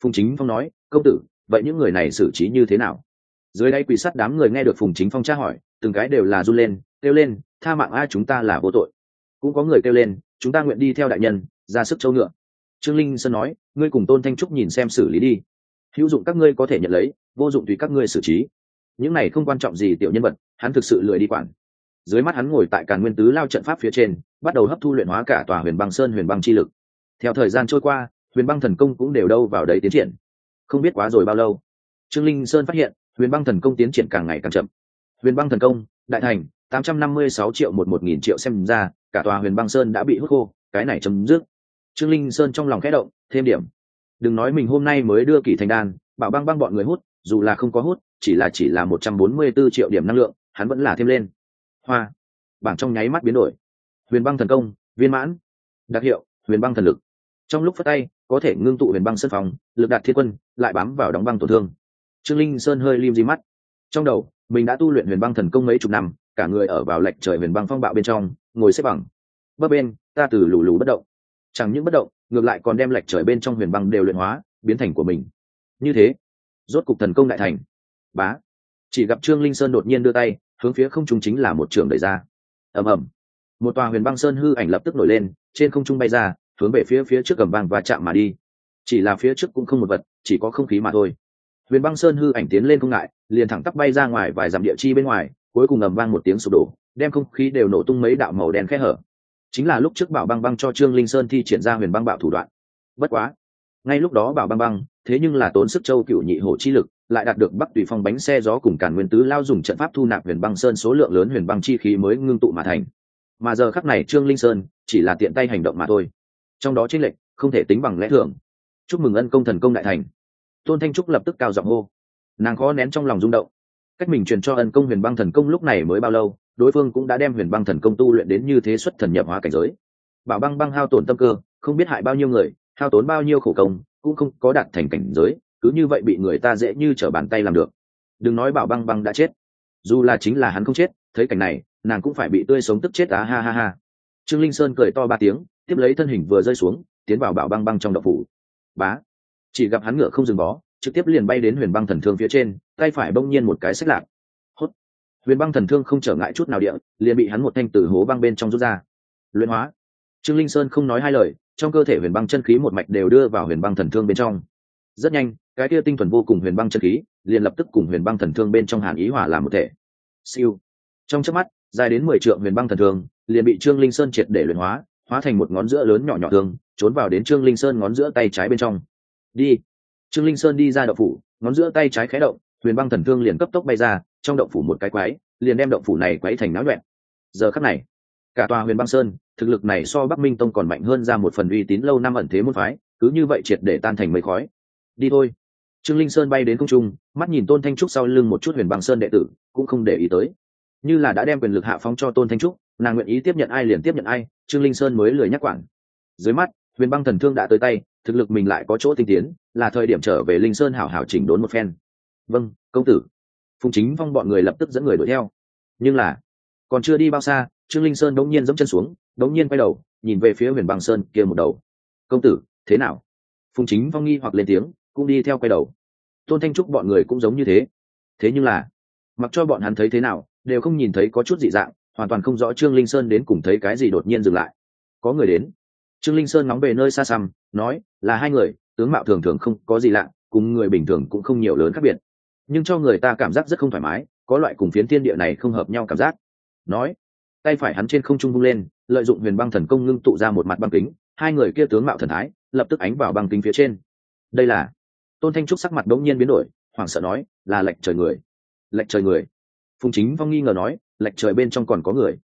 Phùng chính phong nói, công tử, vậy những người này xử trí như thế nào? Dưới đây quỳ sắt đám người nghe được phùng chính phong tra hỏi, từng cái đều là run lên, kêu lên, tha mạng ai chúng ta là vô tội. Cũng có người kêu lên, chúng ta nguyện đi theo đại nhân, ra sức châu ngựa. Trương linh sơn nói, ngươi cùng tôn thanh trúc nhìn xem xử lý đi. Hữu dụng các ngươi có thể nhận lấy, vô dụng tùy các ngươi xử trí. Những này không quan trọng gì tiểu nhân vật, hắn thực sự lười đi quản dưới mắt hắn ngồi tại càn nguyên tứ lao trận pháp phía trên, bắt đầu hấp thu luyện hóa cả tòa huyền băng sơn huyền băng chi lực. Theo thời gian trôi qua, huyền băng thần công cũng đều đâu vào đấy tiến triển. Không biết quá rồi bao lâu, trương linh sơn phát hiện, huyền băng thần công tiến triển càng ngày càng chậm. Huyền băng thần công, đại thành, tám trăm năm mươi sáu triệu một một nghìn triệu xem ra, cả tòa huyền băng sơn đã bị hút khô, cái này chấm dứt. Trương linh sơn trong lòng khẽ động, thêm điểm. Đừng nói mình hôm nay mới đưa kỷ thành đan, bảo băng băng bọn người hút, dù là không có hút, chỉ là chỉ là một trăm bốn mươi b ố triệu điểm năng lượng, hắn vẫn là thêm lên hoa. Bảng trong nháy mắt biến đổi. Huyền băng thần công, viên mãn. Đặc hiệu, huyền băng thần lực. Trong lúc phát tay, có thể ngưng tụ huyền băng sân phòng, lực đạt thiên quân, lại bám vào đóng băng tổn thương. Trương linh sơn hơi lim di mắt. Trong đầu, mình đã tu luyện huyền băng thần công mấy chục năm, cả người ở vào lệch trời huyền băng phong bạo bên trong, ngồi xếp bằng. Bấp bên, ta từ lù lù bất động. Chẳng những bất động, ngược lại còn đem lệch trời bên trong huyền băng đều luyện hóa, biến thành của mình. Như thế, rốt cục thần công đại thành. Bá. Chỉ gặp trương linh sơn đột nhiên đưa tay hướng phía không trung chính là một trường đẩy ra. Ầm ầm. Một tòa huyền băng sơn hư ảnh lập tức nổi lên, trên không trung bay ra, hướng về phía phía trước cầm vang và chạm mà đi. Chỉ là phía trước cũng không một vật, chỉ có không khí mà thôi. Huyền băng sơn hư ảnh tiến lên không ngại, liền thẳng tắp bay ra ngoài vài dặm địa chi bên ngoài, cuối cùng ầm vang một tiếng sụp đổ, đem không khí đều nổ tung mấy đạo màu đen khẽ hở. Chính là lúc trước bảo băng băng cho trương linh sơn thi triển ra huyền băng bạo thủ đoạn. Bất quá, ngay lúc đó bảo băng băng, thế nhưng là tốn sức châu cựu nhị hổ chi lực lại đạt được bắc tùy phong bánh xe gió cùng cản nguyên tứ lao dùng trận pháp thu nạp huyền băng sơn số lượng lớn huyền băng chi khí mới ngưng tụ mà thành. Mà giờ khắc này trương linh sơn chỉ là tiện tay hành động mà thôi. Trong đó tranh lệnh không thể tính bằng lẽ thường. Chúc mừng ân công thần công đại thành. Tôn thanh trúc lập tức cao giọng hô. Nàng khó nén trong lòng rung động. Cách mình truyền cho ân công huyền băng thần công lúc này mới bao lâu, đối phương cũng đã đem huyền băng thần công tu luyện đến như thế xuất thần nhập hóa cảnh giới. Bảo băng băng hao tổn tâm cơ, không biết hại bao nhiêu người, hao tốn bao nhiêu khổ công, cũng không có đạt thành cảnh giới cứ như vậy bị người ta dễ như trở bàn tay làm được. Đừng nói bảo băng băng đã chết. Dù là chính là hắn không chết, thấy cảnh này, nàng cũng phải bị tươi sống tức chết á, ha ha ha. Trương linh sơn cười to ba tiếng, tiếp lấy thân hình vừa rơi xuống, tiến vào bảo băng băng trong đậu phủ. Bá. Chỉ gặp hắn ngựa không dừng bó, trực tiếp liền bay đến huyền băng thần thương phía trên, tay phải bỗng nhiên một cái sách lạc. Hốt. Huyền băng thần thương không trở ngại chút nào địa, liền bị hắn một thanh từ hố băng bên trong rút ra. Luyện hóa. Trương linh sơn không nói hai lời, trong cơ thể huyền băng chân khí một mạch đều đưa vào huyền băng thần thương bên trong. Rất nhanh cái kia tinh thuần vô cùng huyền băng chân khí, liền lập tức cùng huyền băng thần thương bên trong hàn ý hỏa làm một thể. Siêu. Trong chớp mắt, dài đến mười trượng huyền băng thần thương, liền bị trương linh sơn triệt để luyện hóa hóa thành một ngón giữa lớn nhỏ nhỏ thương, trốn vào đến trương linh sơn ngón giữa tay trái bên trong. Đi. Trương linh sơn đi ra đậu phủ, ngón giữa tay trái khé động, huyền băng thần thương liền cấp tốc bay ra, trong đậu phủ một cái quái, liền đem đậu phủ này quấy thành náo nhuẹn giờ khắc này, cả tòa huyền băng sơn, thực lực này so bắc minh tông còn mạnh hơn ra một phần uy tín lâu năm ẩn thế môn phái, cứ như vậy triệt để tan thành mây khói. Đi thôi trương linh sơn bay đến không trung, mắt nhìn tôn thanh trúc sau lưng một chút huyền băng sơn đệ tử, cũng không để ý tới. Như là đã đem quyền lực hạ phóng cho tôn thanh trúc, nàng nguyện ý tiếp nhận ai liền tiếp nhận ai, trương linh sơn mới lười nhắc quản. Dưới mắt, huyền băng thần thương đã tới tay, thực lực mình lại có chỗ tinh tiến, là thời điểm trở về linh sơn hảo hảo chỉnh đốn một phen. Vâng công tử. Phùng chính phong bọn người lập tức dẫn người đuổi theo. Nhưng là, còn chưa đi bao xa, trương linh sơn đống nhiên dẫm chân xuống đống nhiên quay đầu, nhìn về phía huyền băng sơn kia một đầu. Công tử, thế nào? Phùng chính phong nghi hoặc lên tiếng cũng đi theo quay đầu. Tôn thanh trúc bọn người cũng giống như thế. Thế nhưng là, mặc cho bọn hắn thấy thế nào, đều không nhìn thấy có chút dị dạng, hoàn toàn không rõ trương linh sơn đến cùng thấy cái gì đột nhiên dừng lại. Có người đến. Trương linh sơn nóng về nơi xa xăm, nói, là hai người, tướng mạo thường thường không có gì lạ, cùng người bình thường cũng không nhiều lớn khác biệt. Nhưng cho người ta cảm giác rất không thoải mái, có loại cùng phiến thiên địa này không hợp nhau cảm giác. Nói, tay phải hắn trên không trung vung lên, lợi dụng huyền băng thần công ngưng tụ ra một mặt băng kính, hai người kia tướng mạo thần thái, lập tức ánh vào băng kính phía trên. Đây là tôn thanh trúc sắc mặt đống nhiên biến đổi, hoảng sợ nói, là lệnh trời người. Lệnh trời người? Phùng chính phong nghi ngờ nói lệnh trời bên trong còn có người.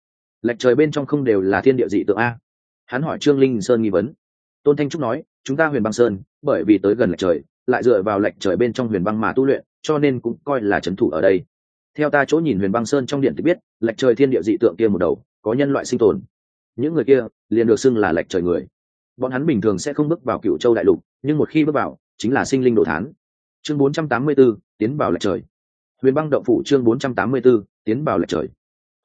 Lệnh trời bên trong không đều là thiên địa dị tượng a? Hắn hỏi trương linh sơn nghi vấn. Tôn thanh trúc nói, chúng ta huyền băng sơn, bởi vì tới gần lệnh trời, lại dựa vào lệnh trời bên trong huyền băng mà tu luyện, cho nên cũng coi là trấn thủ ở đây. Theo ta chỗ nhìn huyền băng sơn trong điện thì biết lệnh trời thiên địa dị tượng kia một đầu, có nhân loại sinh tồn. Những người kia liền được xưng là lệnh trời người. Bọn hắn bình thường sẽ không bước vào cựu châu đại lục, nhưng một khi bước vào chính là sinh linh đồ thán. Chương 484, tiến vào lệch trời. Huyền băng động phủ chương 484, tiến vào lệch trời.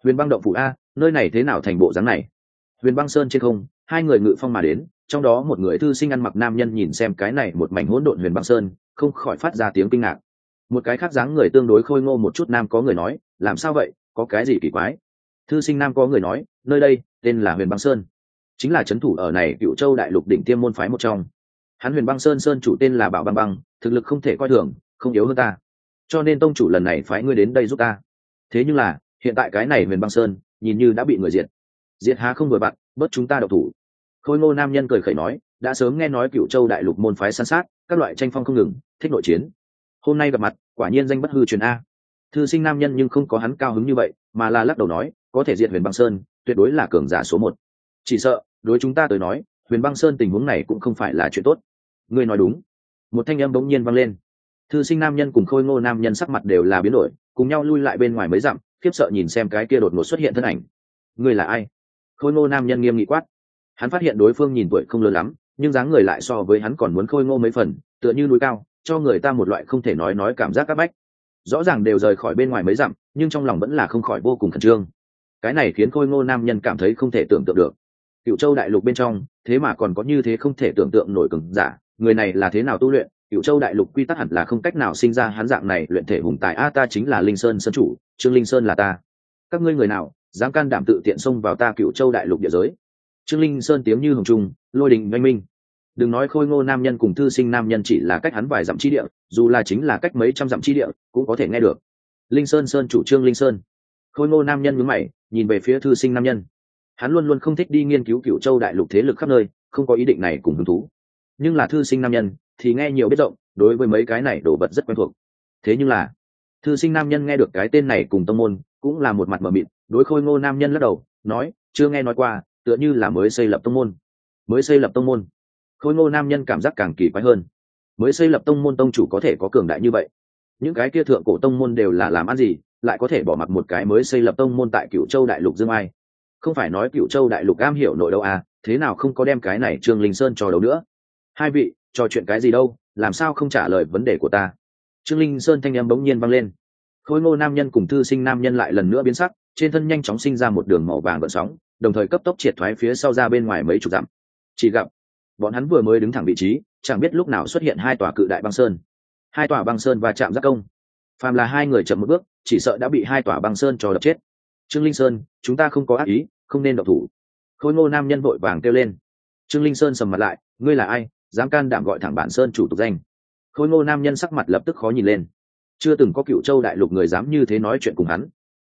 Huyền băng động phủ a nơi này thế nào thành bộ dáng này? Huyền băng sơn trên không hai người ngự phong mà đến trong đó một người thư sinh ăn mặc nam nhân nhìn xem cái này một mảnh hỗn độn huyền băng sơn không khỏi phát ra tiếng kinh ngạc. Một cái khác dáng người tương đối khôi ngô một chút nam có người nói làm sao vậy? Có cái gì kỳ quái? Thư sinh nam có người nói nơi đây tên là huyền băng sơn. Chính là c h ấ n thủ ở này cựu châu đại lục đỉnh tiêm môn phái một trong hắn huyền băng sơn sơn chủ tên là bảo băng băng thực lực không thể coi thường không yếu hơn ta. Cho nên tông chủ lần này phái ngươi đến đây giúp ta. Thế nhưng là hiện tại cái này huyền băng sơn nhìn như đã bị người diệt. Diệt há không vừa bạn, bớt chúng ta độc thủ. Khôi ngô nam nhân cười khẩy nói đã sớm nghe nói cựu châu đại lục môn phái san sát các loại tranh phong không ngừng thích nội chiến. Hôm nay gặp mặt quả nhiên danh bất hư truyền a. Thư sinh nam nhân nhưng không có hắn cao hứng như vậy mà là lắc đầu nói có thể diệt huyền băng sơn tuyệt đối là cường giả số một. Chỉ sợ đối chúng ta tới nói huyền băng sơn tình huống này cũng không phải là chuyện tốt ngươi nói đúng. Một thanh âm bỗng nhiên vang lên. Thư sinh nam nhân cùng khôi ngô nam nhân sắc mặt đều là biến đổi, cùng nhau lui lại bên ngoài mấy dặm, khiếp sợ nhìn xem cái kia đột ngột xuất hiện thân ảnh. Ngươi là ai? Khôi ngô nam nhân nghiêm nghị quát. Hắn phát hiện đối phương nhìn tuổi không lớn lắm, nhưng dáng người lại so với hắn còn muốn khôi ngô mấy phần, tựa như núi cao, cho người ta một loại không thể nói nói cảm giác c áp bách. Rõ ràng đều rời khỏi bên ngoài mấy dặm, nhưng trong lòng vẫn là không khỏi vô cùng khẩn trương. Cái này khiến khôi ngô nam nhân cảm thấy không thể tưởng tượng được. Cựu châu đại lục bên trong, thế mà còn có như thế không thể tưởng tượng nổi cứng giả người này là thế nào tu luyện? Cựu châu đại lục quy tắc hẳn là không cách nào sinh ra hắn dạng này, luyện thể hùng tài. A, ta chính là linh sơn sơn chủ, trương linh sơn là ta. Các ngươi người nào dám can đảm tự tiện xông vào ta cựu châu đại lục địa giới? Trương linh sơn tiếng như hồng trung, lôi đình oanh minh. Đừng nói khôi ngô nam nhân cùng thư sinh nam nhân chỉ là cách hắn vài dặm chi địa, dù là chính là cách mấy trăm dặm chi địa, cũng có thể nghe được. Linh sơn sơn chủ trương linh sơn. Khôi ngô nam nhân nhướng mày, nhìn về phía thư sinh nam nhân. Hắn luôn luôn không thích đi nghiên cứu cựu châu đại lục thế lực khắp nơi, không có ý định này cùng hứng thú nhưng là thư sinh nam nhân thì nghe nhiều biết rộng, đối với mấy cái này đồ vật rất quen thuộc. Thế nhưng là, thư sinh nam nhân nghe được cái tên này cùng tông môn cũng là một mặt mờ mịt, đối khôi ngô nam nhân lắc đầu, nói, chưa nghe nói qua, tựa như là mới xây lập tông môn. Mới xây lập tông môn? Khôi ngô nam nhân cảm giác càng kỳ quái hơn. Mới xây lập tông môn tông chủ có thể có cường đại như vậy? Những cái kia thượng cổ tông môn đều là làm ăn gì, lại có thể bỏ mặc một cái mới xây lập tông môn tại cựu châu đại lục dương ai? Không phải nói cựu châu đại lục am hiểu nội đâu à thế nào không có đem cái này trương linh sơn cho đầu nữa? Hai vị, trò chuyện cái gì đâu, làm sao không trả lời vấn đề của ta? Trương linh sơn thanh em bỗng nhiên vang lên. Khối ngô nam nhân cùng thư sinh nam nhân lại lần nữa biến sắc, trên thân nhanh chóng sinh ra một đường màu vàng gợn sóng, đồng thời cấp tốc triệt thoái phía sau ra bên ngoài mấy chục dặm. Chỉ gặp, bọn hắn vừa mới đứng thẳng vị trí, chẳng biết lúc nào xuất hiện hai tòa cự đại băng sơn. Hai tòa băng sơn và chạm giác công. Phàm là hai người chậm một bước, chỉ sợ đã bị hai tòa băng sơn cho đập chết. Trương linh sơn, chúng ta không có ác ý, không nên độc thủ. Khôi ngô nam nhân vội vàng kêu lên. Trương linh sơn sầm mặt lại, ngươi là ai? Dám can đảm gọi thẳng bản sơn chủ tục danh. Khôi ngô nam nhân sắc mặt lập tức khó nhìn lên. Chưa từng có cựu châu đại lục người dám như thế nói chuyện cùng hắn.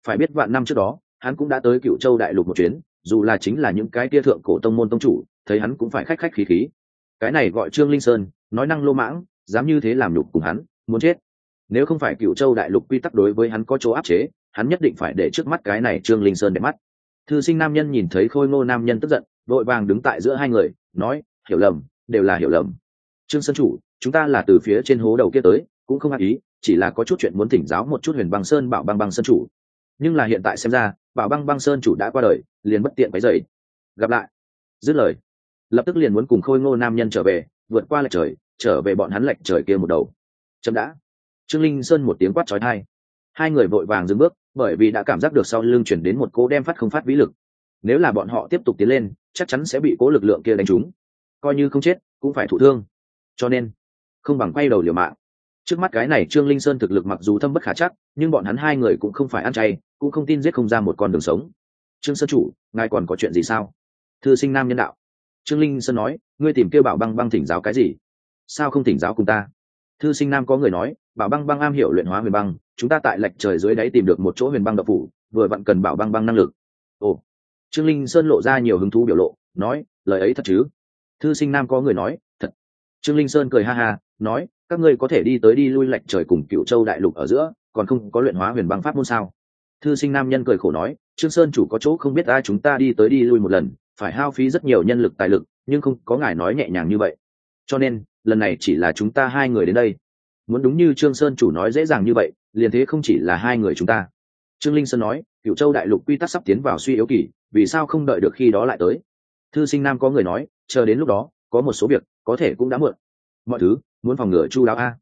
Phải biết vạn năm trước đó, hắn cũng đã tới cựu châu đại lục một chuyến, dù là chính là những cái tia thượng cổ tông môn tông chủ, thấy hắn cũng phải khách khách khí khí. Cái này gọi trương linh sơn, nói năng lô mãng, dám như thế làm nhục cùng hắn, muốn chết. Nếu không phải cựu châu đại lục quy tắc đối với hắn có chỗ áp chế, hắn nhất định phải để trước mắt cái này trương linh sơn để mắt. Thư sinh nam nhân nhìn thấy khôi ngô nam nhân tức giận, vội vàng đứng tại giữa hai người, nói, hiểu lầm đều là hiểu lầm. Trương sơn chủ, chúng ta là từ phía trên hố đầu kia tới, cũng không ác ý, chỉ là có chút chuyện muốn thỉnh giáo một chút huyền băng sơn bảo băng băng sơn chủ. Nhưng là hiện tại xem ra, bảo băng băng sơn chủ đã qua đời, liền bất tiện váy dày gặp lại. Dứt lời. Lập tức liền muốn cùng khôi ngô nam nhân trở về, vượt qua lệch trời, trở về bọn hắn lệch trời kia một đầu. Chậm đã. Trương linh sơn một tiếng quát trói thai. Hai người vội vàng dừng bước, bởi vì đã cảm giác được sau lưng chuyển đến một cố đem phát không phát vĩ lực. Nếu là bọn họ tiếp tục tiến lên, chắc chắn sẽ bị cố lực lượng kia đánh trúng coi như không chết, cũng phải thụ thương. Cho nên, không bằng quay đầu liều mạng. Trước mắt cái này trương linh sơn thực lực mặc dù thâm bất khả chắc, nhưng bọn hắn hai người cũng không phải ăn chay, cũng không tin giết không ra một con đường sống. Trương sơn chủ, ngài còn có chuyện gì sao? Thư sinh nam nhân đạo. Trương linh sơn nói, ngươi tìm kêu bảo băng băng thỉnh giáo cái gì? Sao không thỉnh giáo cùng ta? Thư sinh nam có người nói, bảo băng băng am hiểu luyện hóa huyền băng, chúng ta tại lệch trời dưới đáy tìm được một chỗ huyền băng đập phủ, vừa vặn cần bảo băng băng năng lực. Ồ. Trương linh sơn lộ ra nhiều hứng thú biểu lộ, nói, lời ấy thật chứ? Thư sinh nam có người nói, thật. Trương linh sơn cười ha ha, nói, các ngươi có thể đi tới đi lui lạnh trời cùng cựu châu đại lục ở giữa, còn không có luyện hóa huyền băng pháp môn sao? Thư sinh nam nhân cười khổ nói, trương sơn chủ có chỗ không biết ai chúng ta đi tới đi lui một lần, phải hao phí rất nhiều nhân lực tài lực, nhưng không có ngài nói nhẹ nhàng như vậy. Cho nên, lần này chỉ là chúng ta hai người đến đây. Muốn đúng như trương sơn chủ nói dễ dàng như vậy, liền thế không chỉ là hai người chúng ta. Trương linh sơn nói cựu châu đại lục quy tắc sắp tiến vào suy yếu kỳ, vì sao không đợi được khi đó lại tới? Thư sinh nam có người nói, chờ đến lúc đó, có một số việc, có thể cũng đã muộn. Mọi thứ, muốn phòng ngừa chu đáo a.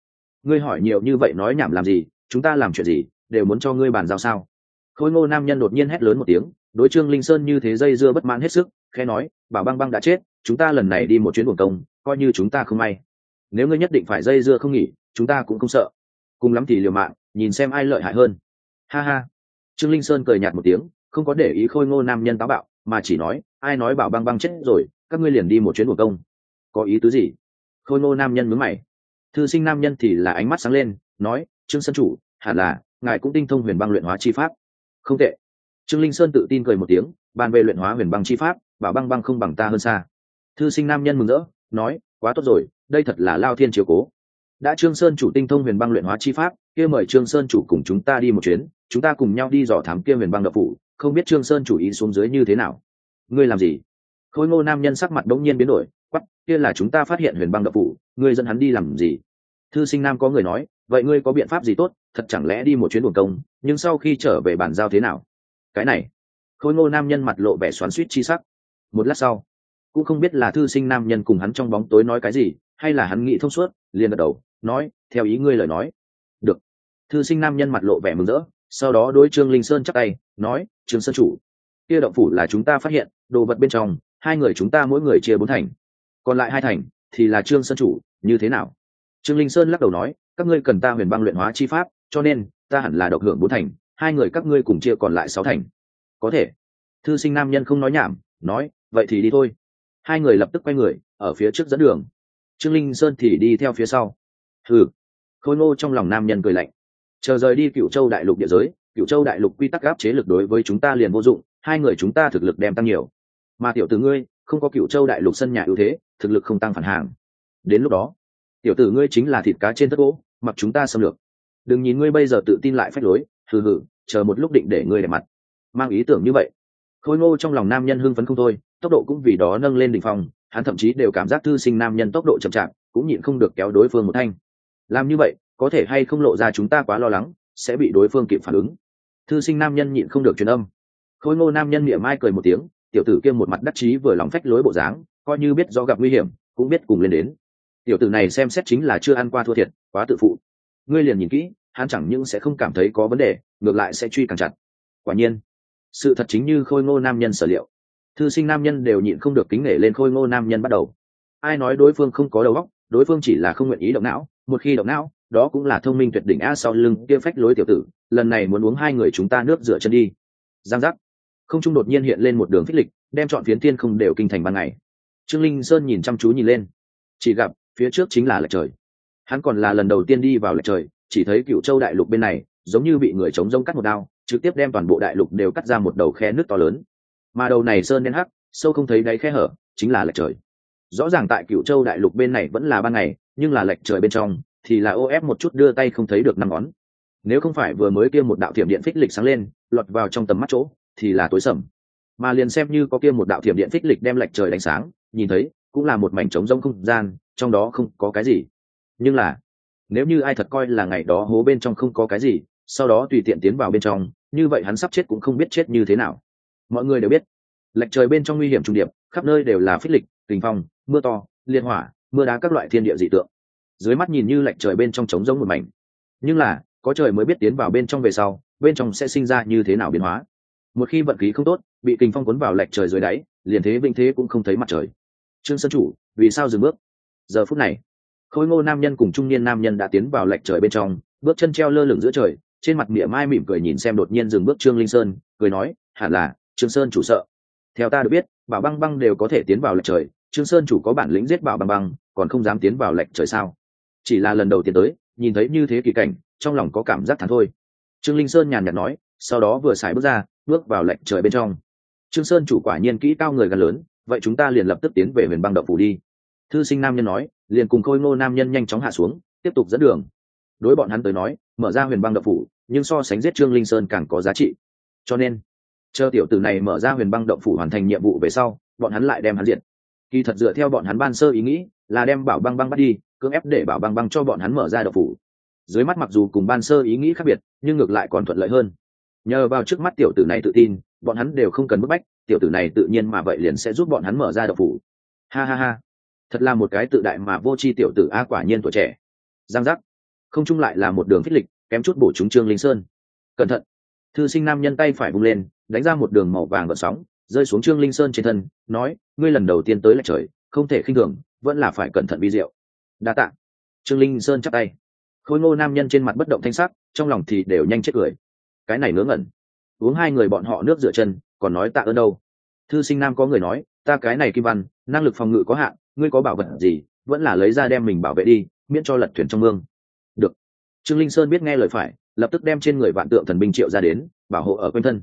Ngươi hỏi nhiều như vậy nói nhảm làm gì, chúng ta làm chuyện gì, đều muốn cho ngươi bàn giao sao? Khôi ngô nam nhân đột nhiên hét lớn một tiếng, đối trương linh sơn như thế dây dưa bất mãn hết sức khe nói, bảo băng băng đã chết, chúng ta lần này đi một chuyến buồng công, coi như chúng ta không may. Nếu ngươi nhất định phải dây dưa không nghỉ, chúng ta cũng không sợ. Cùng lắm thì liều mạng, nhìn xem ai lợi hại hơn. Ha ha. Trương linh sơn cười nhạt một tiếng, không có để ý khôi ngô nam nhân táo bạo mà chỉ nói, ai nói bảo băng băng chết rồi, các ngươi liền đi một chuyến buồng công. Có ý tứ gì? Khôi ngô nam nhân mướn mày. Thư sinh nam nhân thì là ánh mắt sáng lên, nói, trương sân chủ, hẳn là ngài cũng tinh thông huyền băng luyện hóa chi pháp. Không tệ. Trương linh sơn tự tin cười một tiếng bàn về luyện hóa huyền băng chi pháp, bảo băng băng không bằng ta hơn xa. Thư sinh nam nhân mừng rỡ, nói, quá tốt rồi, đây thật là lao thiên chiếu cố. Đã trương sơn chủ tinh thông huyền băng luyện hóa chi pháp, kia mời trương sơn chủ cùng chúng ta đi một chuyến, chúng ta cùng nhau đi dò thám kia huyền băng đập phủ không biết trương sơn chủ ý xuống dưới như thế nào. Ngươi làm gì? Khôi ngô nam nhân sắc mặt đống nhiên biến đổi quắp kia là chúng ta phát hiện huyền băng độc phủ, ngươi dẫn hắn đi làm gì? Thư sinh nam có người nói, vậy ngươi có biện pháp gì tốt, thật chẳng lẽ đi một chuyến buồn công, nhưng sau khi trở về bản giao thế nào? Cái này. Khôi ngô nam nhân mặt lộ vẻ xoắn suýt chi sắc. Một lát sau, cũng không biết là thư sinh nam nhân cùng hắn trong bóng tối nói cái gì, hay là hắn nghĩ thông suốt, liền gật đầu, nói, theo ý ngươi lời nói. Được. Thư sinh nam nhân mặt lộ vẻ mừng rỡ, sau đó đối trương linh sơn chắc tay nói, trương sơn chủ, kia động phủ là chúng ta phát hiện, đồ vật bên trong, hai người chúng ta mỗi người chia bốn thành. Còn lại hai thành thì là trương sơn chủ, như thế nào? Trương linh sơn lắc đầu nói, các ngươi cần ta huyền băng luyện hóa chi pháp, cho nên ta hẳn là độc hưởng bốn thành, hai người các ngươi cùng chia còn lại sáu thành. Có thể. Thư sinh nam nhân không nói nhảm, nói, vậy thì đi thôi. Hai người lập tức quay người, ở phía trước dẫn đường. Trương linh sơn thì đi theo phía sau. Ừ khôi ngô trong lòng nam nhân cười lạnh. Chờ rời đi cựu châu đại lục địa giới cựu châu đại lục quy tắc áp chế lực đối với chúng ta liền vô dụng, hai người chúng ta thực lực đem tăng nhiều. Mà tiểu tử ngươi, không có cựu châu đại lục sân nhà ưu thế, thực lực không tăng phản hàng. Đến lúc đó, tiểu tử ngươi chính là thịt cá trên tất gỗ, mặc chúng ta xâm lược. Đừng nhìn ngươi bây giờ tự tin lại phách lối, hừ hừ, chờ một lúc định để ngươi để mặt. Mang ý tưởng như vậy. Khôi ngô trong lòng nam nhân hưng phấn không thôi, tốc độ cũng vì đó nâng lên đỉnh phong, hắn thậm chí đều cảm giác thư sinh nam nhân tốc độ chậm chạp, cũng nhịn không được kéo đối phương một thanh. Làm như vậy, có thể hay không lộ ra chúng ta quá lo lắng, sẽ bị đối phương kịp phản ứng thư sinh nam nhân nhịn không được truyền âm. Khôi ngô nam nhân miệng mai cười một tiếng, tiểu tử kia một mặt đắc chí vừa lòng phách lối bộ dáng, coi như biết do gặp nguy hiểm, cũng biết cùng lên đến. Tiểu tử này xem xét chính là chưa ăn qua thua thiệt, quá tự phụ. Ngươi liền nhìn kỹ, hắn chẳng những sẽ không cảm thấy có vấn đề, ngược lại sẽ truy càng chặt. Quả nhiên, sự thật chính như khôi ngô nam nhân sở liệu. Thư sinh nam nhân đều nhịn không được kính nể lên khôi ngô nam nhân bắt đầu. Ai nói đối phương không có đầu óc, đối phương chỉ là không nguyện ý động não, một khi động não đó cũng là thông minh tuyệt đỉnh a sau lưng kia phách lối tiểu tử, lần này muốn uống hai người chúng ta nước rửa chân đi. Giang giác. Không trung đột nhiên hiện lên một đường phích lịch, đem chọn phiến tiên không đều kinh thành ban ngày. Trương linh sơn nhìn chăm chú nhìn lên. Chỉ gặp, phía trước chính là lệch trời. Hắn còn là lần đầu tiên đi vào lệch trời, chỉ thấy cựu châu đại lục bên này, giống như bị người chống rông cắt một đao, trực tiếp đem toàn bộ đại lục đều cắt ra một đầu khe nước to lớn. Mà đầu này sơn đen hắc, sâu không thấy đáy khe hở, chính là lệch trời. Rõ ràng tại cựu châu đại lục bên này vẫn là ban ngày, nhưng là lệch trời bên trong thì là ô ép một chút đưa tay không thấy được năm ngón. Nếu không phải vừa mới kia một đạo thiểm điện phích lịch sáng lên, lọt vào trong tầm mắt chỗ, thì là tối sầm. Mà liền xem như có kia một đạo thiểm điện phích lịch đem lệch trời đánh sáng, nhìn thấy, cũng là một mảnh trống rông không gian, trong đó không có cái gì. Nhưng là, nếu như ai thật coi là ngày đó hố bên trong không có cái gì, sau đó tùy tiện tiến vào bên trong, như vậy hắn sắp chết cũng không biết chết như thế nào. Mọi người đều biết, lệch trời bên trong nguy hiểm trung điệp, khắp nơi đều là phích lịch tình phong, mưa to, liên hỏa, mưa đá các loại thiên địa dị tượng dưới mắt nhìn như lạnh trời bên trong trống giống một mảnh. Nhưng là, có trời mới biết tiến vào bên trong về sau, bên trong sẽ sinh ra như thế nào biến hóa. Một khi vận khí không tốt, bị kinh phong cuốn vào lạnh trời dưới đáy, liền thế vinh thế cũng không thấy mặt trời. Trương sơn chủ, vì sao dừng bước? Giờ phút này, khôi ngô nam nhân cùng trung niên nam nhân đã tiến vào lệch trời bên trong, bước chân treo lơ lửng giữa trời, trên mặt mỉa mai mỉm cười nhìn xem đột nhiên dừng bước trương linh sơn, cười nói, hẳn là, trương sơn chủ sợ. Theo ta được biết, bảo băng băng đều có thể tiến vào lệch trời, trương sơn chủ có bản lĩnh giết bảo băng băng, còn không dám tiến vào lệch trời sao? Chỉ là lần đầu tiên tới, nhìn thấy như thế kỳ cảnh, trong lòng có cảm giác thắng thôi. Trương linh sơn nhàn nhạt nói, sau đó vừa xài bước ra, bước vào lệnh trời bên trong. Trương sơn chủ quả nhiên kỹ cao người gần lớn, vậy chúng ta liền lập tức tiến về huyền băng động phủ đi. Thư sinh nam nhân nói, liền cùng khôi ngô nam nhân nhanh chóng hạ xuống, tiếp tục dẫn đường. Đối bọn hắn tới nói, mở ra huyền băng động phủ, nhưng so sánh giết trương linh sơn càng có giá trị. Cho nên, chờ tiểu tử này mở ra huyền băng động phủ hoàn thành nhiệm vụ về sau, bọn hắn lại đem hắn diện. Kỳ thật dựa theo bọn hắn ban sơ ý nghĩ là đem bảo băng băng bắt đi, cưỡng ép để bảo băng băng cho bọn hắn mở ra độc phủ. Dưới mắt mặc dù cùng ban sơ ý nghĩ khác biệt, nhưng ngược lại còn thuận lợi hơn. Nhờ vào trước mắt tiểu tử này tự tin, bọn hắn đều không cần bức bách, tiểu tử này tự nhiên mà vậy liền sẽ giúp bọn hắn mở ra độc phủ. Ha ha ha. Thật là một cái tự đại mà vô tri tiểu tử a, quả nhiên tuổi trẻ. Giang giác. Không chung lại là một đường phích lịch, kém chút bổ chúng trương linh sơn. Cẩn thận. Thư sinh nam nhân tay phải bung lên, đánh ra một đường màu vàng gợn sóng, rơi xuống trương linh sơn trên thân, nói, ngươi lần đầu tiên tới lệch trời, không thể khinh thường vẫn là phải cẩn thận vi diệu. Đa t ạ trương linh sơn chắc tay. Khôi ngô nam nhân trên mặt bất động thanh sắc, trong lòng thì đều nhanh chết cười. Cái này ngớ ngẩn. Uống hai người bọn họ nước rửa chân, còn nói tạ ơn đâu. Thư sinh nam có người nói, ta cái này kim văn, năng lực phòng ngự có hạn, ngươi có bảo vật gì, vẫn là lấy ra đem mình bảo vệ đi, miễn cho lật thuyền trong mương. Được. Trương linh sơn biết nghe lời phải, lập tức đem trên người vạn tượng thần binh triệu ra đến, bảo hộ ở quanh thân.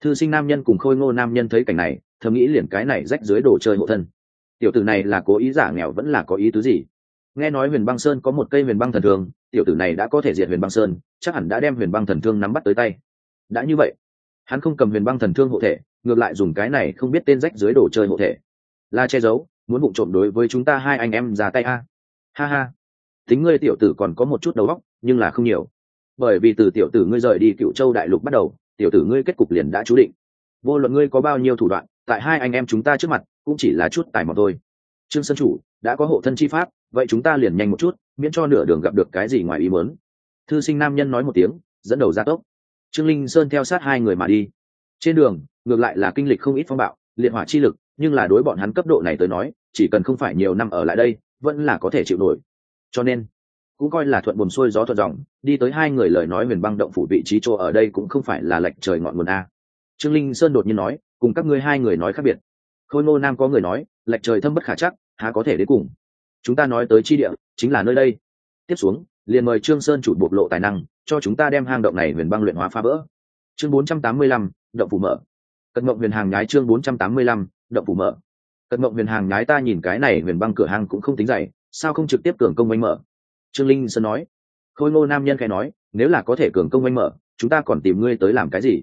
Thư sinh nam nhân cùng khôi ngô nam nhân thấy cảnh này, thầm nghĩ liền cái này rách dưới đồ chơi hộ thân tiểu tử này là cố ý giả nghèo vẫn là có ý tứ gì? Nghe nói huyền băng sơn có một cây huyền băng thần thương tiểu tử này đã có thể diệt huyền băng sơn, chắc hẳn đã đem huyền băng thần thương nắm bắt tới tay. Đã như vậy, hắn không cầm huyền băng thần thương hộ thể, ngược lại dùng cái này không biết tên rách dưới đồ chơi hộ thể. Là che giấu, muốn vụ trộm đối với chúng ta hai anh em ra tay a. Ha ha. Tính ngươi tiểu tử còn có một chút đầu óc, nhưng là không nhiều. Bởi vì từ tiểu tử ngươi rời đi cựu châu đại lục bắt đầu, tiểu tử ngươi kết cục liền đã chú định. Vô luận ngươi có bao nhiêu thủ đoạn tại hai anh em chúng ta trước mặt, cũng chỉ là chút tài mọn thôi. Trương sơn chủ, đã có hộ thân chi pháp, vậy chúng ta liền nhanh một chút, miễn cho nửa đường gặp được cái gì ngoài ý muốn. Thư sinh nam nhân nói một tiếng, dẫn đầu ra tốc. Trương linh sơn theo sát hai người mà đi. Trên đường, ngược lại là kinh lịch không ít phong bạo, liệt hỏa chi lực, nhưng là đối bọn hắn cấp độ này tới nói, chỉ cần không phải nhiều năm ở lại đây, vẫn là có thể chịu nổi. Cho nên, cũng coi là thuận buồn xuôi gió thuận dòng, đi tới hai người lời nói huyền băng động phủ vị trí chỗ ở đây cũng không phải là lệch trời ngọn nguồn a. Trương linh sơn đột nhiên nói cùng các ngươi hai người nói khác biệt. Khôi ngô nam có người nói lệch trời thâm bất khả chắc há có thể đến cùng. Chúng ta nói tới chi địa chính là nơi đây. Tiếp xuống liền mời trương sơn chủ bộc lộ tài năng cho chúng ta đem hang động này huyền băng luyện hóa phá vỡ. Chương 485, động phủ mở. Cận mộng huyền hàng nhái chương 485, động phủ mở. Cận mộng huyền hàng nhái ta nhìn cái này huyền băng cửa hang cũng không tính dày sao không trực tiếp cường công oanh mở? Trương linh sơn nói. Khôi ngô nam nhân khai nói nếu là có thể cường công oanh mở chúng ta còn tìm ngươi tới làm cái gì?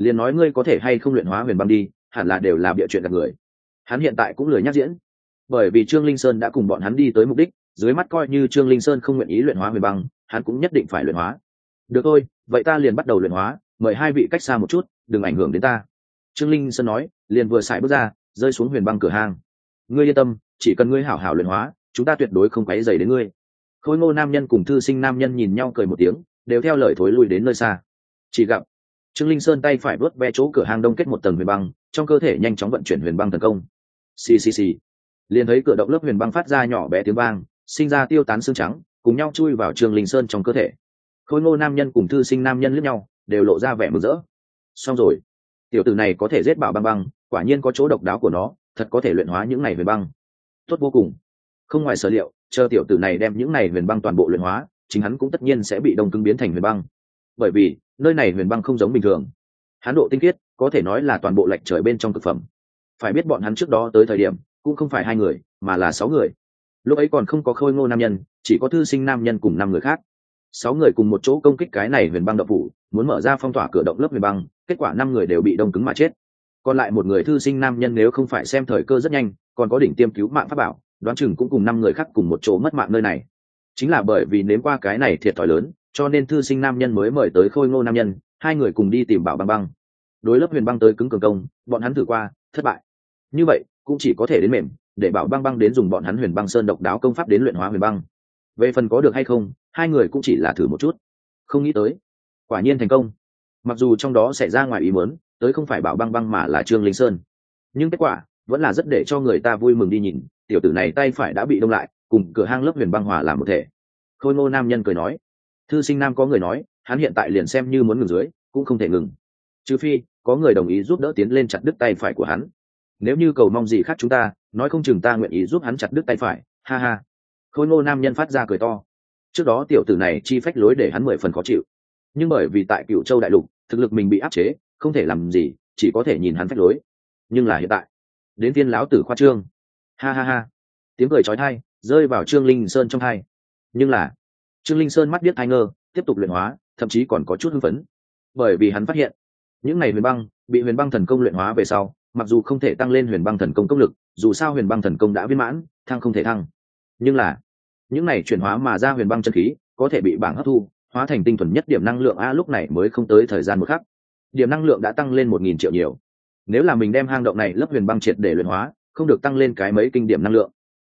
Liền nói ngươi có thể hay không luyện hóa huyền băng đi, hẳn là đều là bịa chuyện gặp người. Hắn hiện tại cũng lười nhắc diễn. Bởi vì trương linh sơn đã cùng bọn hắn đi tới mục đích, dưới mắt coi như trương linh sơn không nguyện ý luyện hóa huyền băng, hắn cũng nhất định phải luyện hóa. Được thôi, vậy ta liền bắt đầu luyện hóa, mời hai vị cách xa một chút, đừng ảnh hưởng đến ta. Trương linh sơn nói, liền vừa xài bước ra, rơi xuống huyền băng cửa hang. Ngươi yên tâm, chỉ cần ngươi hảo hảo luyện hóa, chúng ta tuyệt đối không quấy dày đến ngươi. Khôi ngô nam nhân cùng thư sinh nam nhân nhìn nhau cười một tiếng, đều theo lời thối lui đến nơi xa. Chỉ gặp trương linh sơn tay phải vớt ve chỗ cửa hang đông kết một tầng huyền băng, trong cơ thể nhanh chóng vận chuyển huyền băng tấn công. Xì xì xì. Liền thấy cửa động lớp huyền băng phát ra nhỏ bé tiếng vang, sinh ra tiêu tán xương trắng, cùng nhau chui vào trương linh sơn trong cơ thể. Khôi ngô nam nhân cùng thư sinh nam nhân lướt nhau, đều lộ ra vẻ mừng rỡ. Xong rồi. Tiểu tử này có thể giết bảo băng băng, quả nhiên có chỗ độc đáo của nó, thật có thể luyện hóa những này huyền băng. Tốt vô cùng. Không ngoài sở liệu, chờ tiểu tử này đem những này huyền băng toàn bộ luyện hóa, chính hắn cũng tất nhiên sẽ bị đông cứng biến thành huyền băng bởi vì nơi này huyền băng không giống bình thường. Hắn độ tinh khiết, có thể nói là toàn bộ lệch trời bên trong thực phẩm. Phải biết bọn hắn trước đó tới thời điểm, cũng không phải hai người, mà là sáu người. Lúc ấy còn không có khôi ngô nam nhân, chỉ có thư sinh nam nhân cùng năm người khác. Sáu người cùng một chỗ công kích cái này huyền băng đậu phủ, muốn mở ra phong tỏa cửa động lớp huyền băng, kết quả năm người đều bị đông cứng mà chết. Còn lại một người thư sinh nam nhân nếu không phải xem thời cơ rất nhanh, còn có đỉnh tiêm cứu mạng pháp bảo, đoán chừng cũng cùng năm người khác cùng một chỗ mất mạng nơi này. Chính là bởi vì nếm qua cái này thiệt thòi lớn cho nên thư sinh nam nhân mới mời tới khôi ngô nam nhân, hai người cùng đi tìm bảo băng băng. Đối lớp huyền băng tới cứng cường công, bọn hắn thử qua, thất bại. Như vậy, cũng chỉ có thể đến mềm, để bảo băng băng đến dùng bọn hắn huyền băng sơn độc đáo công pháp đến luyện hóa huyền băng. Về phần có được hay không, hai người cũng chỉ là thử một chút. Không nghĩ tới, quả nhiên thành công. Mặc dù trong đó xảy ra ngoài ý muốn, tới không phải bảo băng băng mà là trương linh sơn. Nhưng kết quả, vẫn là rất để cho người ta vui mừng đi nhìn, tiểu tử này tay phải đã bị đông lại, cùng cửa hang lớp huyền băng hòa làm một thể. Khôi ngô nam nhân cười nói thư sinh nam có người nói, hắn hiện tại liền xem như muốn ngừng dưới, cũng không thể ngừng. Trừ phi, có người đồng ý giúp đỡ tiến lên chặt đứt tay phải của hắn. Nếu như cầu mong gì khác chúng ta, nói không chừng ta nguyện ý giúp hắn chặt đứt tay phải. Ha ha. Khôi ngô nam nhân phát ra cười to. Trước đó tiểu tử này chi phách lối để hắn mười phần khó chịu. Nhưng bởi vì tại cựu châu đại lục, thực lực mình bị áp chế, không thể làm gì, chỉ có thể nhìn hắn phách lối. Nhưng là hiện tại, đến tiên lão tử khoa trương. Ha ha ha. Tiếng cười trói thai rơi vào trương linh sơn trong hai nhưng là trương linh sơn mắt biết thai ngơ, tiếp tục luyện hóa, thậm chí còn có chút hưng phấn. Bởi vì hắn phát hiện, những n à y huyền băng, bị huyền băng thần công luyện hóa về sau, mặc dù không thể tăng lên huyền băng thần công công lực, dù sao huyền băng thần công đã viên mãn, thăng không thể thăng. Nhưng là, những này chuyển hóa mà ra huyền băng chân khí, có thể bị bảng hấp thu, hóa thành tinh thuần nhất điểm năng lượng a lúc này mới không tới thời gian một khắc. Điểm năng lượng đã tăng lên một nghìn triệu nhiều. Nếu là mình đem hang động này lấp huyền băng triệt để luyện hóa, không được tăng lên cái mấy kinh điểm năng lượng.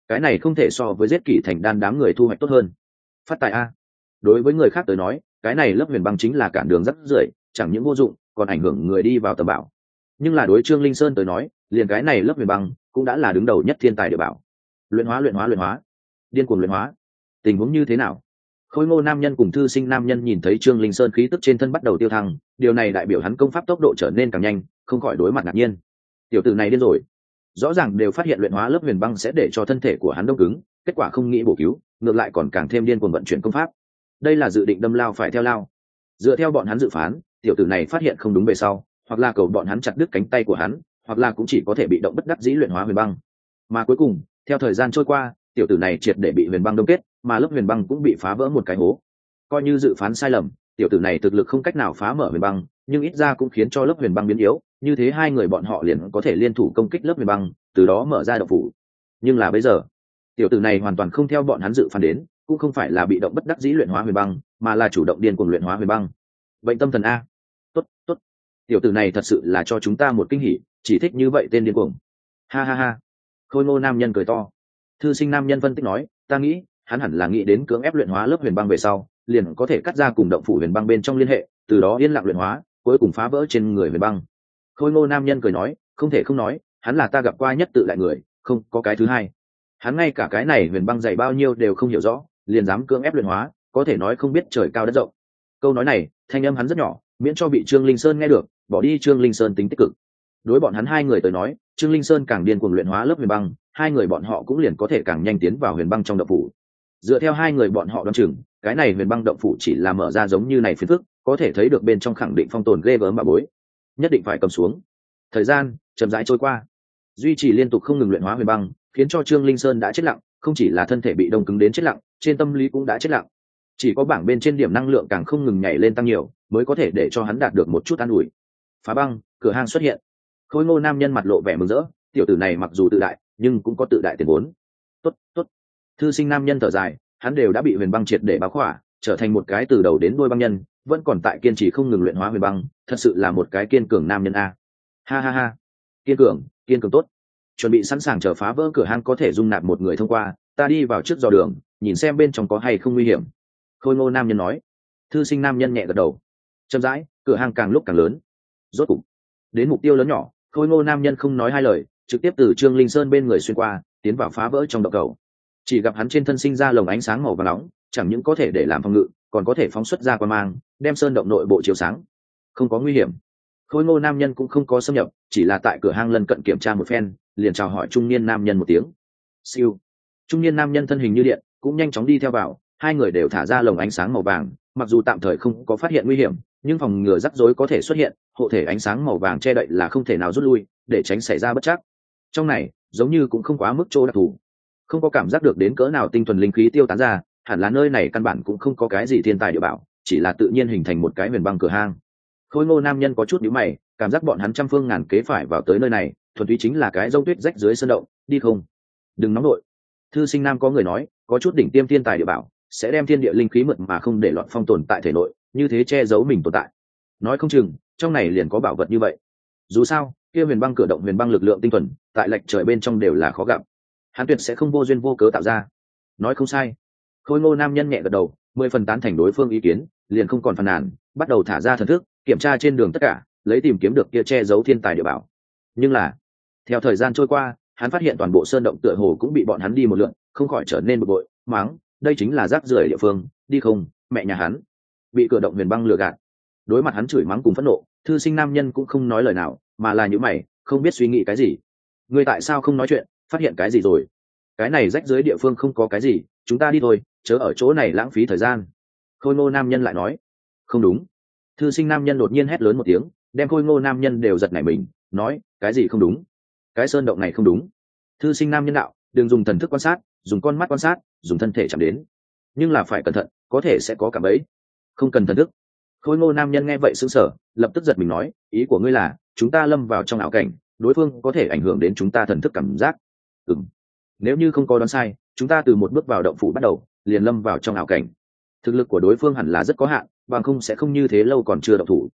Cái này không thể so với giết kỷ thành đan đám người thu hoạch tốt hơn phát tài a. Đối với người khác tới nói, cái này lớp huyền băng chính là cản đường rất rưởi, chẳng những vô dụng, còn ảnh hưởng người đi vào tầm bảo. Nhưng là đối trương linh sơn tới nói, liền cái này lớp huyền băng cũng đã là đứng đầu nhất thiên tài địa bảo. Luyện hóa luyện hóa luyện hóa. Điên cuồng luyện hóa. Tình huống như thế nào? Khôi ngô nam nhân cùng thư sinh nam nhân nhìn thấy trương linh sơn khí tức trên thân bắt đầu tiêu thăng, điều này đại biểu hắn công pháp tốc độ trở nên càng nhanh, không khỏi đối mặt ngạc nhiên. Tiểu tử này điên rồi rõ ràng đều phát hiện luyện hóa lớp huyền băng sẽ để cho thân thể của hắn đông cứng, kết quả không nghĩ bổ cứu, ngược lại còn càng thêm điên cuồng vận chuyển công pháp. Đây là dự định đâm lao phải theo lao. Dựa theo bọn hắn dự phán, tiểu tử này phát hiện không đúng về sau, hoặc là cầu bọn hắn chặt đứt cánh tay của hắn, hoặc là cũng chỉ có thể bị động bất đắc dĩ luyện hóa huyền băng. Mà cuối cùng, theo thời gian trôi qua, tiểu tử này triệt để bị huyền băng đông kết, mà lớp huyền băng cũng bị phá vỡ một cái hố. Coi như dự phán sai lầm, tiểu tử này thực lực không cách nào phá mở huyền băng, nhưng ít ra cũng khiến cho lớp huyền băng biến yếu như thế hai người bọn họ liền có thể liên thủ công kích lớp huyền băng, từ đó mở ra độc phủ. Nhưng là bây giờ, tiểu tử này hoàn toàn không theo bọn hắn dự phán đến, cũng không phải là bị động bất đắc dĩ luyện hóa huyền băng, mà là chủ động điên cuồng luyện hóa huyền băng. Bệnh tâm thần a. Tốt tốt. Tiểu tử này thật sự là cho chúng ta một kinh hỉ, chỉ thích như vậy tên điên cuồng. Ha ha ha. Khôi ngô nam nhân cười to. Thư sinh nam nhân phân tích nói, ta nghĩ, hắn hẳn là nghĩ đến cưỡng ép luyện hóa lớp huyền băng về sau, liền có thể cắt ra cùng động phủ huyền băng bên trong liên hệ, từ đó yên lặng luyện hóa, cuối cùng phá vỡ trên người huyền băng khôi ngô nam nhân cười nói, không thể không nói, hắn là ta gặp qua nhất tự lại người, không có cái thứ hai. Hắn ngay cả cái này huyền băng dày bao nhiêu đều không hiểu rõ, liền dám cưỡng ép luyện hóa, có thể nói không biết trời cao đất rộng. Câu nói này, thanh âm hắn rất nhỏ, miễn cho bị trương linh sơn nghe được, bỏ đi trương linh sơn tính tích cực. Đối bọn hắn hai người tới nói, trương linh sơn càng điên cuồng luyện hóa lớp huyền băng, hai người bọn họ cũng liền có thể càng nhanh tiến vào huyền băng trong động phủ. Dựa theo hai người bọn họ đ o á n chừng, cái này huyền băng động phủ chỉ là mở ra giống như này phiền phức, có thể thấy được bên trong khẳng định phong tồn ghê gớm bà bối nhất định phải cầm xuống. Thời gian chậm rãi trôi qua. Duy trì liên tục không ngừng luyện hóa huyền băng, khiến cho trương linh sơn đã chết lặng, không chỉ là thân thể bị đông cứng đến chết lặng, trên tâm lý cũng đã chết lặng. Chỉ có bảng bên trên điểm năng lượng càng không ngừng nhảy lên tăng nhiều, mới có thể để cho hắn đạt được một chút an ủi. Phá băng, cửa hàng xuất hiện. Khôi ngô nam nhân mặt lộ vẻ mừng rỡ, tiểu tử này mặc dù tự đại, nhưng cũng có tự đại tiền vốn. Tốt tốt. Thư sinh nam nhân thở dài, hắn đều đã bị huyền băng triệt để báo khỏa, trở thành một cái từ đầu đến đuôi băng nhân vẫn còn tại kiên trì không ngừng luyện hóa huyền băng, thật sự là một cái kiên cường nam nhân a. Ha ha ha. Kiên cường kiên cường tốt. Chuẩn bị sẵn sàng chờ phá vỡ cửa hang có thể dung nạp một người thông qua, ta đi vào trước dò đường, nhìn xem bên trong có hay không nguy hiểm. Khôi ngô nam nhân nói. Thư sinh nam nhân nhẹ gật đầu. Chậm rãi, cửa hang càng lúc càng lớn. Rốt cục, đến mục tiêu lớn nhỏ, khôi ngô nam nhân không nói hai lời, trực tiếp từ trương linh sơn bên người xuyên qua, tiến vào phá vỡ trong đậu cầu. Chỉ gặp hắn trên thân sinh ra lồng ánh sáng màu và nóng, chẳng những có thể để làm phòng ngự còn có thể phóng xuất ra qua mang, đem sơn động nội bộ chiếu sáng. Không có nguy hiểm. Khôi ngô nam nhân cũng không có xâm nhập, chỉ là tại cửa hang lân cận kiểm tra một phen, liền chào hỏi trung niên nam nhân một tiếng. Siêu. Trung niên nam nhân thân hình như điện, cũng nhanh chóng đi theo vào, hai người đều thả ra lồng ánh sáng màu vàng, mặc dù tạm thời không có phát hiện nguy hiểm, nhưng phòng ngừa rắc rối có thể xuất hiện, hộ thể ánh sáng màu vàng che đậy là không thể nào rút lui, để tránh xảy ra bất chắc. Trong này, giống như cũng không quá mức chỗ đặc thù. Không có cảm giác được đến cỡ nào tinh thuần linh khí tiêu tán ra hẳn là nơi này căn bản cũng không có cái gì thiên tài địa bảo, chỉ là tự nhiên hình thành một cái huyền băng cửa hang. Khôi ngô nam nhân có chút nhíu mày, cảm giác bọn hắn trăm phương ngàn kế phải vào tới nơi này, thuần túy chính là cái rông tuyết rách dưới sơn động, đi không? Đừng nóng đội thư sinh nam có người nói, có chút đỉnh tiêm thiên tài địa bảo, sẽ đem thiên địa linh khí mượn mà không để loạn phong tồn tại thể nội, như thế che giấu mình tồn tại. Nói không chừng, trong này liền có bảo vật như vậy. Dù sao, kia huyền băng cửa động huyền băng lực lượng tinh thuần, tại lệch trời bên trong đều là khó gặp. Hắn tuyệt sẽ không vô duyên vô cớ tạo ra. Nói không sai khôi ngô nam nhân nhẹ gật đầu, mười phần tán thành đối phương ý kiến, liền không còn phàn nàn, bắt đầu thả ra thần thức, kiểm tra trên đường tất cả, lấy tìm kiếm được kia che giấu thiên tài địa bảo. Nhưng là, theo thời gian trôi qua, hắn phát hiện toàn bộ sơn động tựa hồ cũng bị bọn hắn đi một lượn, không khỏi trở nên bực bội, mắng, đây chính là rác rưởi địa phương, đi không, mẹ nhà hắn. Bị cửa động huyền băng lừa gạt. Đối mặt hắn chửi mắng cùng phẫn nộ, thư sinh nam nhân cũng không nói lời nào, mà là những mày, không biết suy nghĩ cái gì. Người tại sao không nói chuyện? Phát hiện cái gì rồi? Cái này rách dưới địa phương không có cái gì, chúng ta đi thôi chớ ở chỗ này lãng phí thời gian. Khôi ngô nam nhân lại nói, không đúng. Thư sinh nam nhân đột nhiên hét lớn một tiếng, đem khôi ngô nam nhân đều giật nảy mình, nói, cái gì không đúng? Cái sơn động này không đúng. Thư sinh nam nhân đạo, đừng dùng thần thức quan sát, dùng con mắt quan sát, dùng thân thể chạm đến. Nhưng là phải cẩn thận, có thể sẽ có cảm ấy không cần thần thức. Khôi ngô nam nhân nghe vậy xứng sở lập tức giật mình nói, ý của ngươi là, chúng ta lâm vào trong ảo cảnh, đối phương có thể ảnh hưởng đến chúng ta thần thức cảm giác. Ừng nếu như không có đoán sai, chúng ta từ một bước vào động phủ bắt đầu liền lâm vào trong ảo cảnh. Thực lực của đối phương hẳn là rất có hạn, bằng không sẽ không như thế lâu còn chưa động thủ.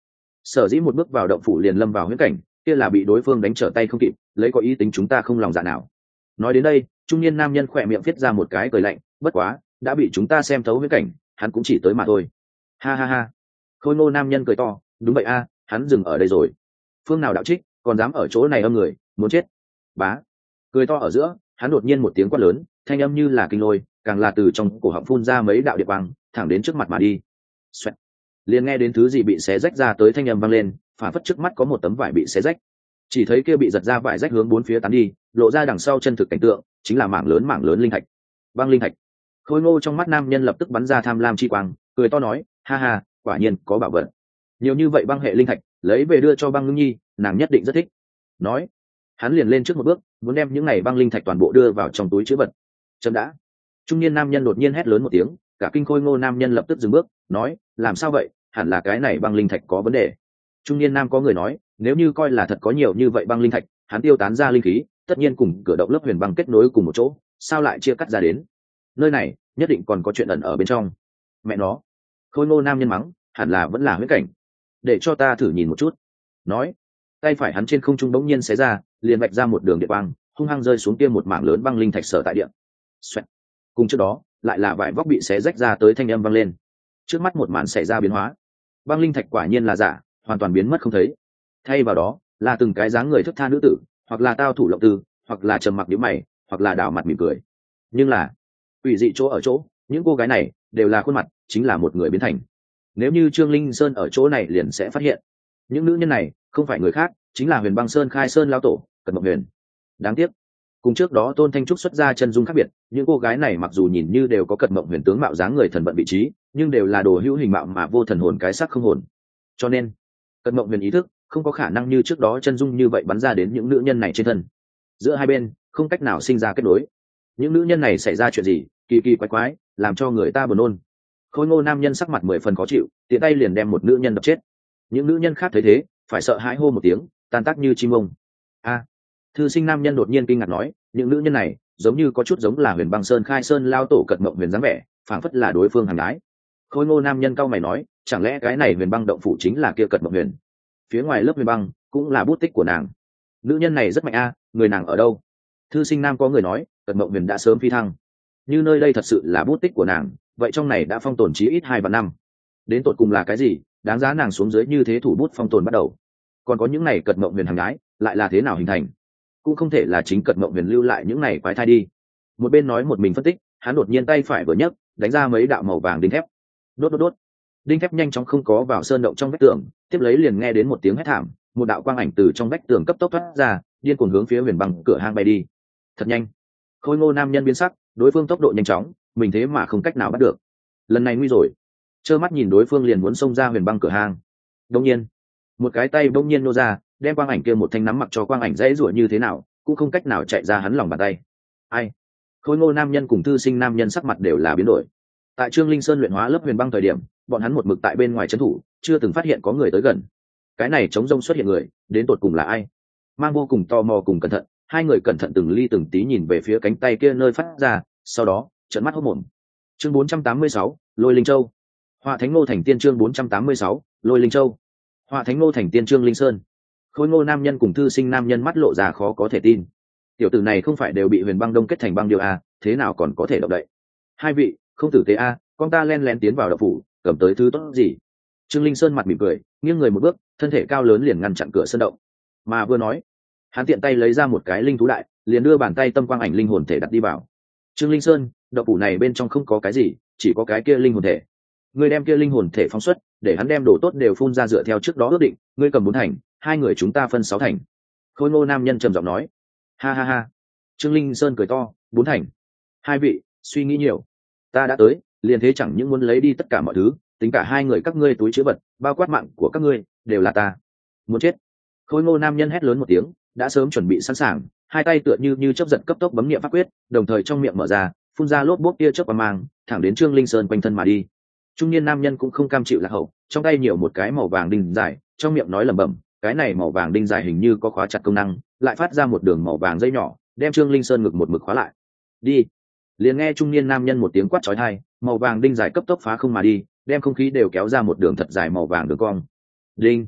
Sở dĩ một bước vào động phủ liền lâm vào huyết cảnh, kia là bị đối phương đánh trở tay không kịp, lấy có ý tính chúng ta không lòng dạ nào. Nói đến đây, trung niên nam nhân khỏe miệng viết ra một cái cười lạnh, bất quá, đã bị chúng ta xem thấu huyết cảnh, hắn cũng chỉ tới mà thôi. Ha ha ha. Khôi ngô nam nhân cười to, đúng vậy a, hắn dừng ở đây rồi. Phương nào đạo trích, còn dám ở chỗ này âm người, muốn chết. Bá. Cười to ở giữa, hắn đột nhiên một tiếng quát lớn, thanh âm như là kinh lôi càng là từ trong cổ họng phun ra mấy đạo địa băng thẳng đến trước mặt mà đi. Xoẹt. liền nghe đến thứ gì bị xé rách ra tới thanh âm vang lên, phản phất trước mắt có một tấm vải bị xé rách. Chỉ thấy kia bị giật ra vải rách hướng bốn phía tán đi, lộ ra đằng sau chân thực cảnh tượng, chính là mảng lớn mảng lớn linh thạch. Băng linh thạch. Khôi ngô trong mắt nam nhân lập tức bắn ra tham lam chi quang, cười to nói, ha ha, quả nhiên có bảo vật. Nhiều như vậy băng hệ linh thạch, lấy về đưa cho băng ngưng nhi, nàng nhất định rất thích. Nói, hắn liền lên trước một bước, muốn đem những này băng linh thạch toàn bộ đưa vào trong túi chữ vật. Chậm đã trung niên nam nhân đột nhiên hét lớn một tiếng, cả kinh khôi ngô nam nhân lập tức dừng bước, nói, làm sao vậy? Hẳn là cái này băng linh thạch có vấn đề. Trung niên nam có người nói, nếu như coi là thật có nhiều như vậy băng linh thạch, hắn tiêu tán ra linh khí, tất nhiên cùng cửa động lớp huyền băng kết nối cùng một chỗ, sao lại chia cắt ra đến? Nơi này, nhất định còn có chuyện ẩn ở bên trong. Mẹ nó. Khôi ngô nam nhân mắng, hẳn là vẫn là huyết cảnh. Để cho ta thử nhìn một chút. Nói, tay phải hắn trên không trung bỗng nhiên xé ra, liền vạch ra một đường địa băng hung hăng rơi xuống kia một mảng lớn băng linh thạch sở tại điện Xoẹt cùng trước đó, lại là vải vóc bị xé rách ra tới thanh âm vang lên. Trước mắt một màn xảy ra biến hóa. Băng linh thạch quả nhiên là giả, hoàn toàn biến mất không thấy. Thay vào đó, là từng cái dáng người thức tha nữ tử, hoặc là tao thủ lộng tư, hoặc là trầm mặc nhíu mày, hoặc là đảo mặt mỉm cười. Nhưng là ủy dị chỗ ở chỗ, những cô gái này đều là khuôn mặt chính là một người biến thành. Nếu như trương linh sơn ở chỗ này liền sẽ phát hiện. Những nữ nhân này không phải người khác, chính là huyền băng sơn khai sơn lao tổ, cận mộng huyền. Đáng tiếc cùng trước đó tôn thanh trúc xuất ra chân dung khác biệt, những cô gái này mặc dù nhìn như đều có cận mộng huyền tướng mạo dáng người thần vận vị trí, nhưng đều là đồ hữu hình mạo mà vô thần hồn cái sắc không hồn. Cho nên cận mộng huyền ý thức không có khả năng như trước đó chân dung như vậy bắn ra đến những nữ nhân này trên thân. Giữa hai bên, không cách nào sinh ra kết nối. Những nữ nhân này xảy ra chuyện gì, kỳ kỳ quái quái, làm cho người ta buồn nôn. Khôi ngô nam nhân sắc mặt mười phần khó chịu, tiện tay liền đem một nữ nhân đập chết. Những nữ nhân khác thấy thế, phải sợ hãi hô một tiếng, tan tác như chim ông. A thư sinh nam nhân đột nhiên kinh ngạc nói, những nữ nhân này giống như có chút giống là huyền băng sơn khai sơn lao tổ cật mộng huyền dáng vẻ, phảng phất là đối phương hàng đái. khôi ngô nam nhân cao mày nói, chẳng lẽ cái này huyền băng động phủ chính là kia cật mộng huyền? Phía ngoài lớp huyền băng cũng là bút tích của nàng. Nữ nhân này rất mạnh a, người nàng ở đâu? Thư sinh nam có người nói, cật mộng huyền đã sớm phi thăng. Như nơi đây thật sự là bút tích của nàng, vậy trong này đã phong tồn chí ít hai và năm. Đến tột cùng là cái gì, đáng giá nàng xuống dưới như thế thủ bút phong tồn bắt đầu. Còn có những này cật mộng huyền hàng gái lại là thế nào hình thành? Cũng không thể là chính cật mộng huyền lưu lại những này quái thai đi. Một bên nói một mình phân tích, hắn đột nhiên tay phải vừa nhấc, đánh ra mấy đạo màu vàng đinh thép. Đốt đốt đốt. Đinh thép nhanh chóng không có vào sơn động trong vách tường, tiếp lấy liền nghe đến một tiếng hét thảm, một đạo quang ảnh từ trong vách tường cấp tốc thoát ra, điên cuồng hướng phía huyền bằng cửa hang bay đi. Thật nhanh. Khôi ngô nam nhân biến sắc, đối phương tốc độ nhanh chóng, mình thế mà không cách nào bắt được. Lần này nguy rồi. Trơ mắt nhìn đối phương liền muốn xông ra huyền băng cửa hang. Đông nhiên, một cái tay đông nhiên nô ra đem quang ảnh kia một thanh nắm mặc cho quang ảnh dễ rủa như thế nào cũng không cách nào chạy ra hắn lòng bàn tay. Ai? Khôi ngô nam nhân cùng thư sinh nam nhân sắc mặt đều là biến đổi. Tại trương linh sơn luyện hóa lớp huyền băng thời điểm bọn hắn một mực tại bên ngoài trấn thủ chưa từng phát hiện có người tới gần. Cái này chống rông xuất hiện người đến tột cùng là ai? Mang vô cùng to mò cùng cẩn thận hai người cẩn thận từng ly từng tí nhìn về phía cánh tay kia nơi phát ra sau đó trận mắt hốc mồm. Chương 486, lôi linh châu. Họa thánh ngô thành tiên chương 486, lôi linh châu. Họa thánh ngô thành tiên trương linh sơn khôi ngô nam nhân cùng thư sinh nam nhân mắt lộ ra khó có thể tin. Tiểu tử này không phải đều bị huyền băng đông kết thành băng điêu a thế nào còn có thể động đậy? Hai vị, không tử tế a con ta len lén tiến vào đậu phủ, cầm tới thứ tốt gì? Trương linh sơn mặt mỉm cười, nghiêng người một bước, thân thể cao lớn liền ngăn chặn cửa sân động. Mà vừa nói, hắn tiện tay lấy ra một cái linh thú đại, liền đưa bàn tay tâm quang ảnh linh hồn thể đặt đi vào. Trương linh sơn, đậu phủ này bên trong không có cái gì, chỉ có cái kia linh hồn thể. Người đem kia linh hồn thể phóng xuất, để hắn đem đồ tốt đều phun ra dựa theo trước đó ước định, ngươi cầm bốn thành hai người chúng ta phân sáu thành. Khôi ngô nam nhân trầm giọng nói. Ha ha ha. Trương linh sơn cười to, bốn thành. Hai vị, suy nghĩ nhiều. Ta đã tới, liền thế chẳng những muốn lấy đi tất cả mọi thứ, tính cả hai người các ngươi túi chữ vật, bao quát mạng của các ngươi, đều là ta. Muốn chết. Khôi ngô nam nhân hét lớn một tiếng, đã sớm chuẩn bị sẵn sàng, hai tay tựa như như chấp giật cấp tốc bấm nghiệm pháp quyết, đồng thời trong miệng mở ra, phun ra lốp bốp tia chớp và mang, thẳng đến trương linh sơn quanh thân mà đi. Trung niên nam nhân cũng không cam chịu lạc hậu, trong tay nhiều một cái màu vàng đình dài trong miệng nói lẩm bẩm cái này màu vàng đinh dài hình như có khóa chặt công năng, lại phát ra một đường màu vàng dây nhỏ, đem trương linh sơn ngực một mực khóa lại. Đi. Liền nghe trung niên nam nhân một tiếng quát trói thai màu vàng đinh dài cấp tốc phá không mà đi, đem không khí đều kéo ra một đường thật dài màu vàng đường cong. Đinh.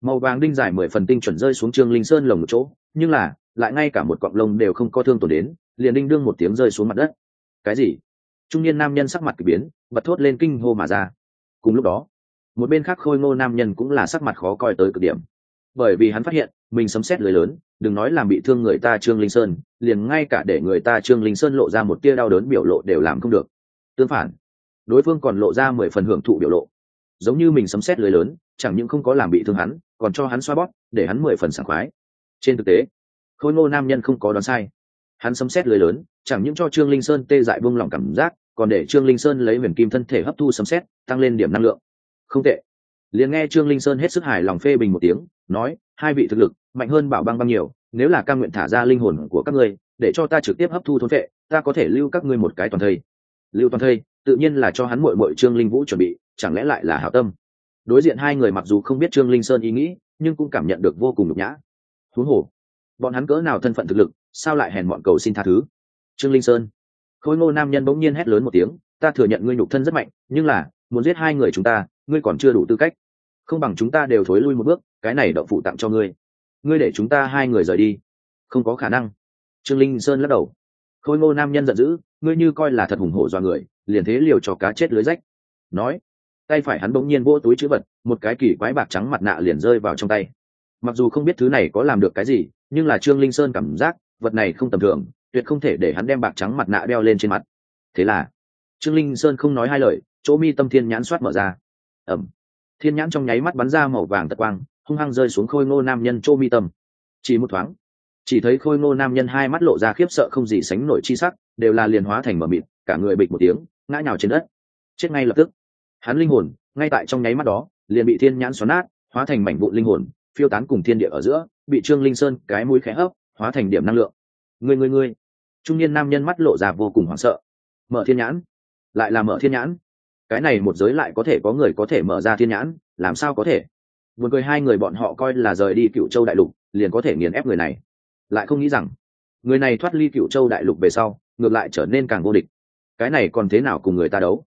Màu vàng đinh dài mười phần tinh chuẩn rơi xuống trương linh sơn lồng một chỗ, nhưng là, lại ngay cả một cọng lông đều không có thương tổn đến, liền đinh đương một tiếng rơi xuống mặt đất. Cái gì? Trung niên nam nhân sắc mặt kỳ biến, bật thốt lên kinh hô mà ra. Cùng lúc đó, một bên khác khôi ngô nam nhân cũng là sắc mặt khó coi tới cực điểm bởi vì hắn phát hiện, mình sấm xét lưới lớn, đừng nói làm bị thương người ta trương linh sơn, liền ngay cả để người ta trương linh sơn lộ ra một tia đau đớn biểu lộ đều làm không được. Tương phản, đối phương còn lộ ra mười phần hưởng thụ biểu lộ. Giống như mình sấm xét lưới lớn, chẳng những không có làm bị thương hắn, còn cho hắn xoa bóp, để hắn mười phần sảng khoái. Trên thực tế, khôi ngô nam nhân không có đoán sai. Hắn sấm xét lưới lớn, chẳng những cho trương linh sơn tê dại buông lỏng cảm giác, còn để trương linh sơn lấy huyền kim thân thể hấp thu sấm xét tăng lên điểm năng lượng. Không tệ. Liền nghe trương linh sơn hết sức hài lòng phê bình một tiếng nói, hai vị thực lực, mạnh hơn bảo băng băng nhiều nếu là ca nguyện thả ra linh hồn của các ngươi, để cho ta trực tiếp hấp thu thôn vệ, ta có thể lưu các ngươi một cái toàn thây. Lưu toàn thây, tự nhiên là cho hắn mội mội trương linh vũ chuẩn bị, chẳng lẽ lại là hảo tâm? Đối diện hai người mặc dù không biết trương linh sơn ý nghĩ, nhưng cũng cảm nhận được vô cùng nhục nhã. Thú hồ, bọn hắn cỡ nào thân phận thực lực, sao lại hèn bọn cầu xin tha thứ? Trương linh sơn, khôi ngô nam nhân bỗng nhiên hét lớn một tiếng, ta thừa nhận ngươi nhục thân rất mạnh, nhưng là, muốn giết hai người chúng ta, ngươi còn chưa đủ tư cách. Không bằng chúng ta đều thối lui một bước cái này đậu phụ tặng cho ngươi. Ngươi để chúng ta hai người rời đi. Không có khả năng. Trương linh sơn lắc đầu. Khôi ngô nam nhân giận dữ, ngươi như coi là thật hùng hổ do người, liền thế liều cho cá chết lưới rách. Nói, tay phải hắn bỗng nhiên vỗ túi chữ vật, một cái kỳ quái bạc trắng mặt nạ liền rơi vào trong tay. Mặc dù không biết thứ này có làm được cái gì, nhưng là trương linh sơn cảm giác, vật này không tầm thường, tuyệt không thể để hắn đem bạc trắng mặt nạ đeo lên trên mặt. Thế là, trương linh sơn không nói hai lời, chỗ mi tâm thiên nhãn soát mở ra. Ẩm. Thiên nhãn trong nháy mắt bắn ra màu vàng tật quang hung hăng rơi xuống khôi ngô nam nhân chô mi tâm. Chỉ một thoáng, chỉ thấy khôi ngô nam nhân hai mắt lộ ra khiếp sợ không gì sánh nổi chi sắc, đều là liền hóa thành mở mịt, cả người bịch một tiếng, ngã nhào trên đất. Chết ngay lập tức. Hắn linh hồn, ngay tại trong nháy mắt đó, liền bị thiên nhãn xoắn nát, hóa thành mảnh vụn linh hồn, phiêu tán cùng thiên địa ở giữa, bị trương linh sơn cái mũi khẽ hấp, hóa thành điểm năng lượng. Người người người trung niên nam nhân mắt lộ ra vô cùng hoảng sợ. Mở thiên nhãn. Lại là mở thiên nhãn. Cái này một giới lại có thể có người có thể mở ra thiên nhãn, làm sao có thể? Một người hai người bọn họ coi là rời đi cựu châu đại lục, liền có thể nghiền ép người này. Lại không nghĩ rằng, người này thoát ly cựu châu đại lục về sau, ngược lại trở nên càng vô địch. Cái này còn thế nào cùng người ta đấu?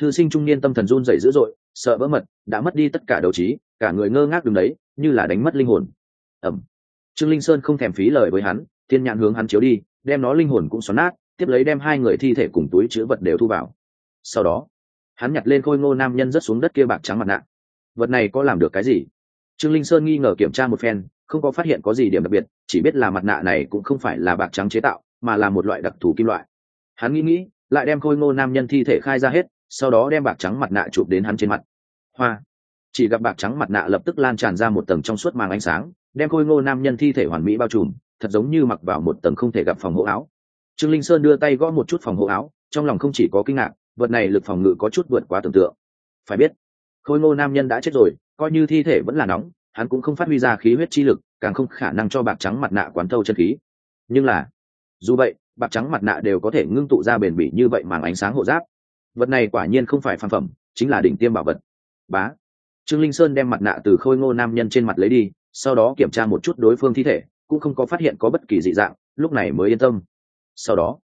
Thư sinh trung niên tâm thần run dậy dữ dội, sợ vỡ mật, đã mất đi tất cả đầu trí, cả người ngơ ngác đứng đấy, như là đánh mất linh hồn. Ẩm. Trương linh sơn không thèm phí lời với hắn, thiên nhãn hướng hắn chiếu đi, đem nó linh hồn cũng xoắn nát, tiếp lấy đem hai người thi thể cùng túi chứa vật đều thu vào. Sau đó, hắn nhặt lên khôi ngô nam nhân rớt xuống đất kia bạc trắng mặt nạ vật này có làm được cái gì? Trương linh sơn nghi ngờ kiểm tra một phen, không có phát hiện có gì điểm đặc biệt, chỉ biết là mặt nạ này cũng không phải là bạc trắng chế tạo, mà là một loại đặc thù kim loại. Hắn nghĩ nghĩ, lại đem khôi ngô nam nhân thi thể khai ra hết, sau đó đem bạc trắng mặt nạ chụp đến hắn trên mặt. Hoa! Chỉ gặp bạc trắng mặt nạ lập tức lan tràn ra một tầng trong suốt màng ánh sáng, đem khôi ngô nam nhân thi thể hoàn mỹ bao trùm, thật giống như mặc vào một tầng không thể gặp phòng hộ áo. Trương linh sơn đưa tay gõ một chút phòng hộ áo, trong lòng không chỉ có kinh ngạc, vật này lực phòng ngự có chút vượt quá tưởng tượng. Phải biết khôi ngô nam nhân đã chết rồi, coi như thi thể vẫn là nóng, hắn cũng không phát huy ra khí huyết chi lực, càng không khả năng cho bạc trắng mặt nạ quán thâu chân khí. Nhưng là, dù vậy, bạc trắng mặt nạ đều có thể ngưng tụ ra bền bỉ như vậy màng ánh sáng hộ giáp. Vật này quả nhiên không phải phan phẩm, chính là đỉnh tiêm bảo vật. Bá. Trương linh sơn đem mặt nạ từ khôi ngô nam nhân trên mặt lấy đi, sau đó kiểm tra một chút đối phương thi thể, cũng không có phát hiện có bất kỳ dị dạng, lúc này mới yên tâm. Sau đó,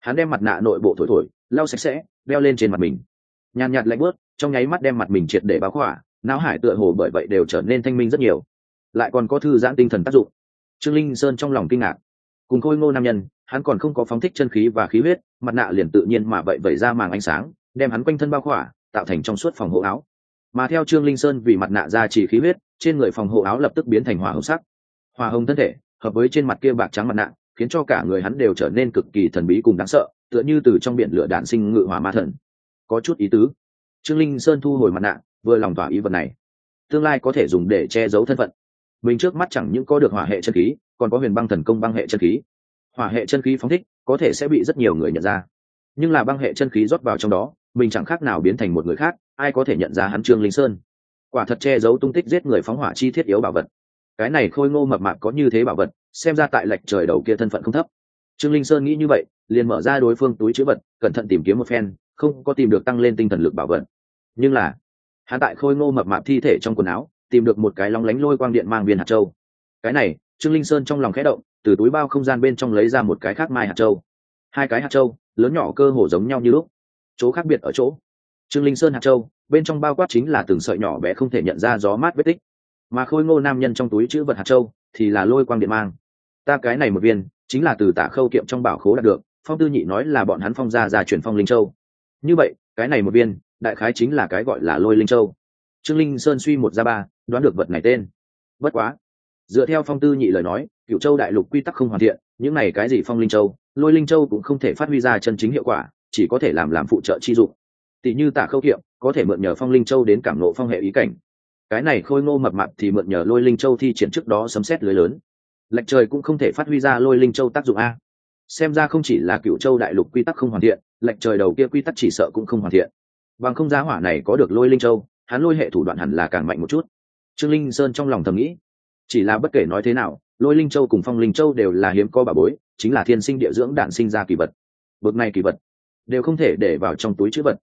hắn đem mặt nạ nội bộ thổi thổi, lau sạch sẽ, đeo lên trên mặt mình nhàn nhạt lạnh bớt, trong nháy mắt đem mặt mình triệt để báo khỏa, não hải tựa hồ bởi vậy đều trở nên thanh minh rất nhiều. Lại còn có thư giãn tinh thần tác dụng. Trương linh sơn trong lòng kinh ngạc. Cùng khôi ngô nam nhân, hắn còn không có phóng thích chân khí và khí huyết, mặt nạ liền tự nhiên mà vậy vẩy ra màng ánh sáng, đem hắn quanh thân bao khỏa, tạo thành trong suốt phòng hộ áo. Mà theo trương linh sơn vì mặt nạ ra chỉ khí huyết, trên người phòng hộ áo lập tức biến thành hỏa hồng sắc. Hòa hồng thân thể, hợp với trên mặt kia bạc trắng mặt nạ, khiến cho cả người hắn đều trở nên cực kỳ thần bí cùng đáng sợ, tựa như từ trong biển lửa đạn sinh ngự hỏa ma thần có chút ý tứ. Trương linh sơn thu hồi mặt nạ, vừa lòng tỏa ý vật này. Tương lai có thể dùng để che giấu thân phận. Mình trước mắt chẳng những có được hỏa hệ chân khí, còn có huyền băng thần công băng hệ chân khí. Hỏa hệ chân khí phóng thích, có thể sẽ bị rất nhiều người nhận ra. Nhưng là băng hệ chân khí rót vào trong đó, mình chẳng khác nào biến thành một người khác, ai có thể nhận ra hắn trương linh sơn? Quả thật che giấu tung tích giết người phóng hỏa chi thiết yếu bảo vật. Cái này khôi ngô mập mạp có như thế bảo vật, xem ra tại lệch trời đầu kia thân phận không thấp. Trương linh sơn nghĩ như vậy, liền mở ra đối phương túi chữ vật, cẩn thận tìm kiếm một phen không có tìm được tăng lên tinh thần lực bảo vật. Nhưng là, hắn tại khôi ngô mập mạp thi thể trong quần áo, tìm được một cái lóng lánh lôi quang điện mang viên hạt châu. Cái này, trương linh sơn trong lòng khẽ động, từ túi bao không gian bên trong lấy ra một cái khác mai hạt châu. Hai cái hạt châu, lớn nhỏ cơ hồ giống nhau như lúc. Chỗ khác biệt ở chỗ, trương linh sơn hạt châu, bên trong bao quát chính là từng sợi nhỏ bé không thể nhận ra gió mát vết tích. Mà khôi ngô nam nhân trong túi chữ vật hạt châu thì là lôi quang điện mang. Ta cái này một viên, chính là từ tả khâu kiệm trong bảo khố đạt được, phong tư nhị nói là bọn hắn phong ra ra chuyển phong linh châu như vậy, cái này một viên, đại khái chính là cái gọi là lôi linh châu. Trương linh sơn suy một ra ba, đoán được vật này tên. Bất quá. Dựa theo phong tư nhị lời nói cựu châu đại lục quy tắc không hoàn thiện, những này cái gì phong linh châu, lôi linh châu cũng không thể phát huy ra chân chính hiệu quả, chỉ có thể làm làm phụ trợ chi dụng. Tỷ như tả khâu kiệm, có thể mượn nhờ phong linh châu đến cảm nộ phong hệ ý cảnh. Cái này khôi ngô mập mạp thì mượn nhờ lôi linh châu thi triển trước đó sấm xét lưới lớn. Lệch trời cũng không thể phát huy ra lôi linh châu tác dụng a. Xem ra không chỉ là cựu châu đại lục quy tắc không hoàn thiện lệnh trời đầu kia quy tắc chỉ sợ cũng không hoàn thiện. Bằng không giá hỏa này có được lôi linh châu, hắn lôi hệ thủ đoạn hẳn là càng mạnh một chút. Trương linh sơn trong lòng thầm nghĩ, chỉ là bất kể nói thế nào, lôi linh châu cùng phong linh châu đều là hiếm có bà bối, chính là thiên sinh địa dưỡng đản sinh ra kỳ vật. Bậc này kỳ vật, đều không thể để vào trong túi chữ vật.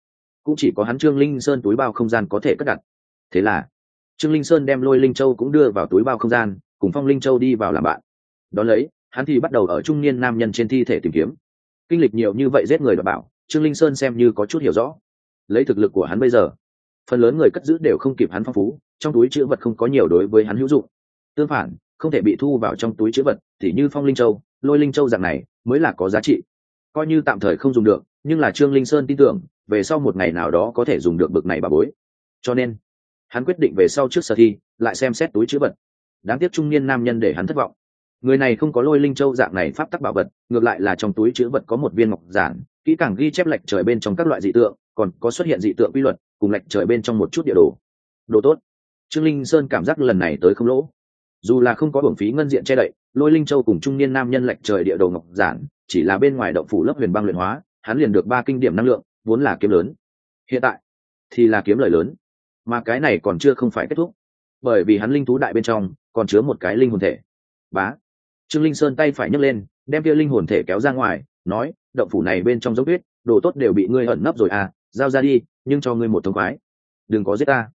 Cũng chỉ có hắn trương linh sơn túi bao không gian có thể cất đặt. Thế là, trương linh sơn đem lôi linh châu cũng đưa vào túi bao không gian, cùng phong linh châu đi vào làm bạn. Đón lấy, hắn thì bắt đầu ở trung niên nam nhân trên thi thể tìm kiếm kinh lịch nhiều như vậy giết người đảm bảo, trương linh sơn xem như có chút hiểu rõ. Lấy thực lực của hắn bây giờ, phần lớn người cất giữ đều không kịp hắn phong phú, trong túi chữ vật không có nhiều đối với hắn hữu dụng. Tương phản, không thể bị thu vào trong túi chữ vật, thì như phong linh châu, lôi linh châu dạng này, mới là có giá trị. Coi như tạm thời không dùng được, nhưng là trương linh sơn tin tưởng, về sau một ngày nào đó có thể dùng được bực này bà bối. Cho nên, hắn quyết định về sau trước sở thi, lại xem xét túi chữ vật. Đáng tiếc trung niên nam nhân để hắn thất vọng người này không có lôi linh châu dạng này pháp tắc bảo vật, ngược lại là trong túi chữ vật có một viên ngọc giản, kỹ càng ghi chép lệch trời bên trong các loại dị tượng, còn có xuất hiện dị tượng quy luật, cùng lệch trời bên trong một chút địa đồ. Đồ tốt. Trương linh sơn cảm giác lần này tới không lỗ. Dù là không có hưởng phí ngân diện che đậy, lôi linh châu cùng trung niên nam nhân lệch trời địa đồ ngọc giản, chỉ là bên ngoài động phủ lớp huyền băng luyện hóa, hắn liền được ba kinh điểm năng lượng, vốn là kiếm lớn. Hiện tại, thì là kiếm lời lớn. Mà cái này còn chưa không phải kết thúc. Bởi vì hắn linh thú đại bên trong, còn chứa một cái linh hồn thể. Bá trương linh sơn tay phải nhấc lên, đem kia linh hồn thể kéo ra ngoài, nói, động phủ này bên trong dấu tuyết đồ tốt đều bị ngươi ẩn nấp rồi à giao ra đi, nhưng cho ngươi một thông khoái. Đừng có giết ta.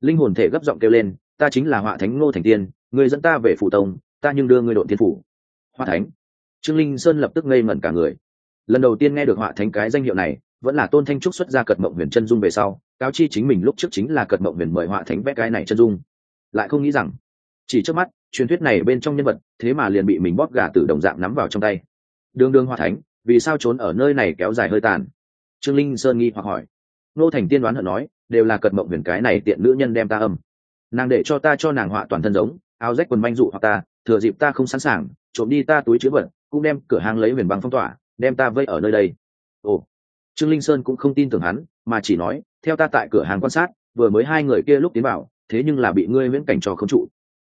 Linh hồn thể gấp giọng kêu lên, ta chính là họa thánh ngô thành tiên, ngươi dẫn ta về phủ tông, ta nhưng đưa ngươi đội tiên phủ. Họa thánh. Trương linh sơn lập tức ngây ngẩn cả người. Lần đầu tiên nghe được họa thánh cái danh hiệu này, vẫn là tôn thanh trúc xuất ra cật mộng huyền chân dung về sau, cáo chi chính mình lúc trước chính là cật mộng huyền mời họa thánh vẽ cái này chân dung. Lại không nghĩ rằng, chỉ trước mắt truyền thuyết này bên trong nhân vật, thế mà liền bị mình bóp gà từ đồng dạng nắm vào trong tay. Đương đương hoa thánh, vì sao trốn ở nơi này kéo dài hơi tàn? Trương linh sơn nghi hoặc hỏi. Nô thành tiên đoán hận nói, đều là cật mộng huyền cái này tiện nữ nhân đem ta âm. Nàng để cho ta cho nàng họa toàn thân giống, áo rách quần manh dụ hoặc ta, thừa dịp ta không sẵn sàng, trộm đi ta túi chứa vật, cũng đem cửa hàng lấy huyền băng phong tỏa, đem ta vây ở nơi đây. Ồ. Trương linh sơn cũng không tin tưởng hắn, mà chỉ nói, theo ta tại cửa hàng quan sát, vừa mới hai người kia lúc tiến vào, thế nhưng là bị ngươi viễn cảnh trò không trụ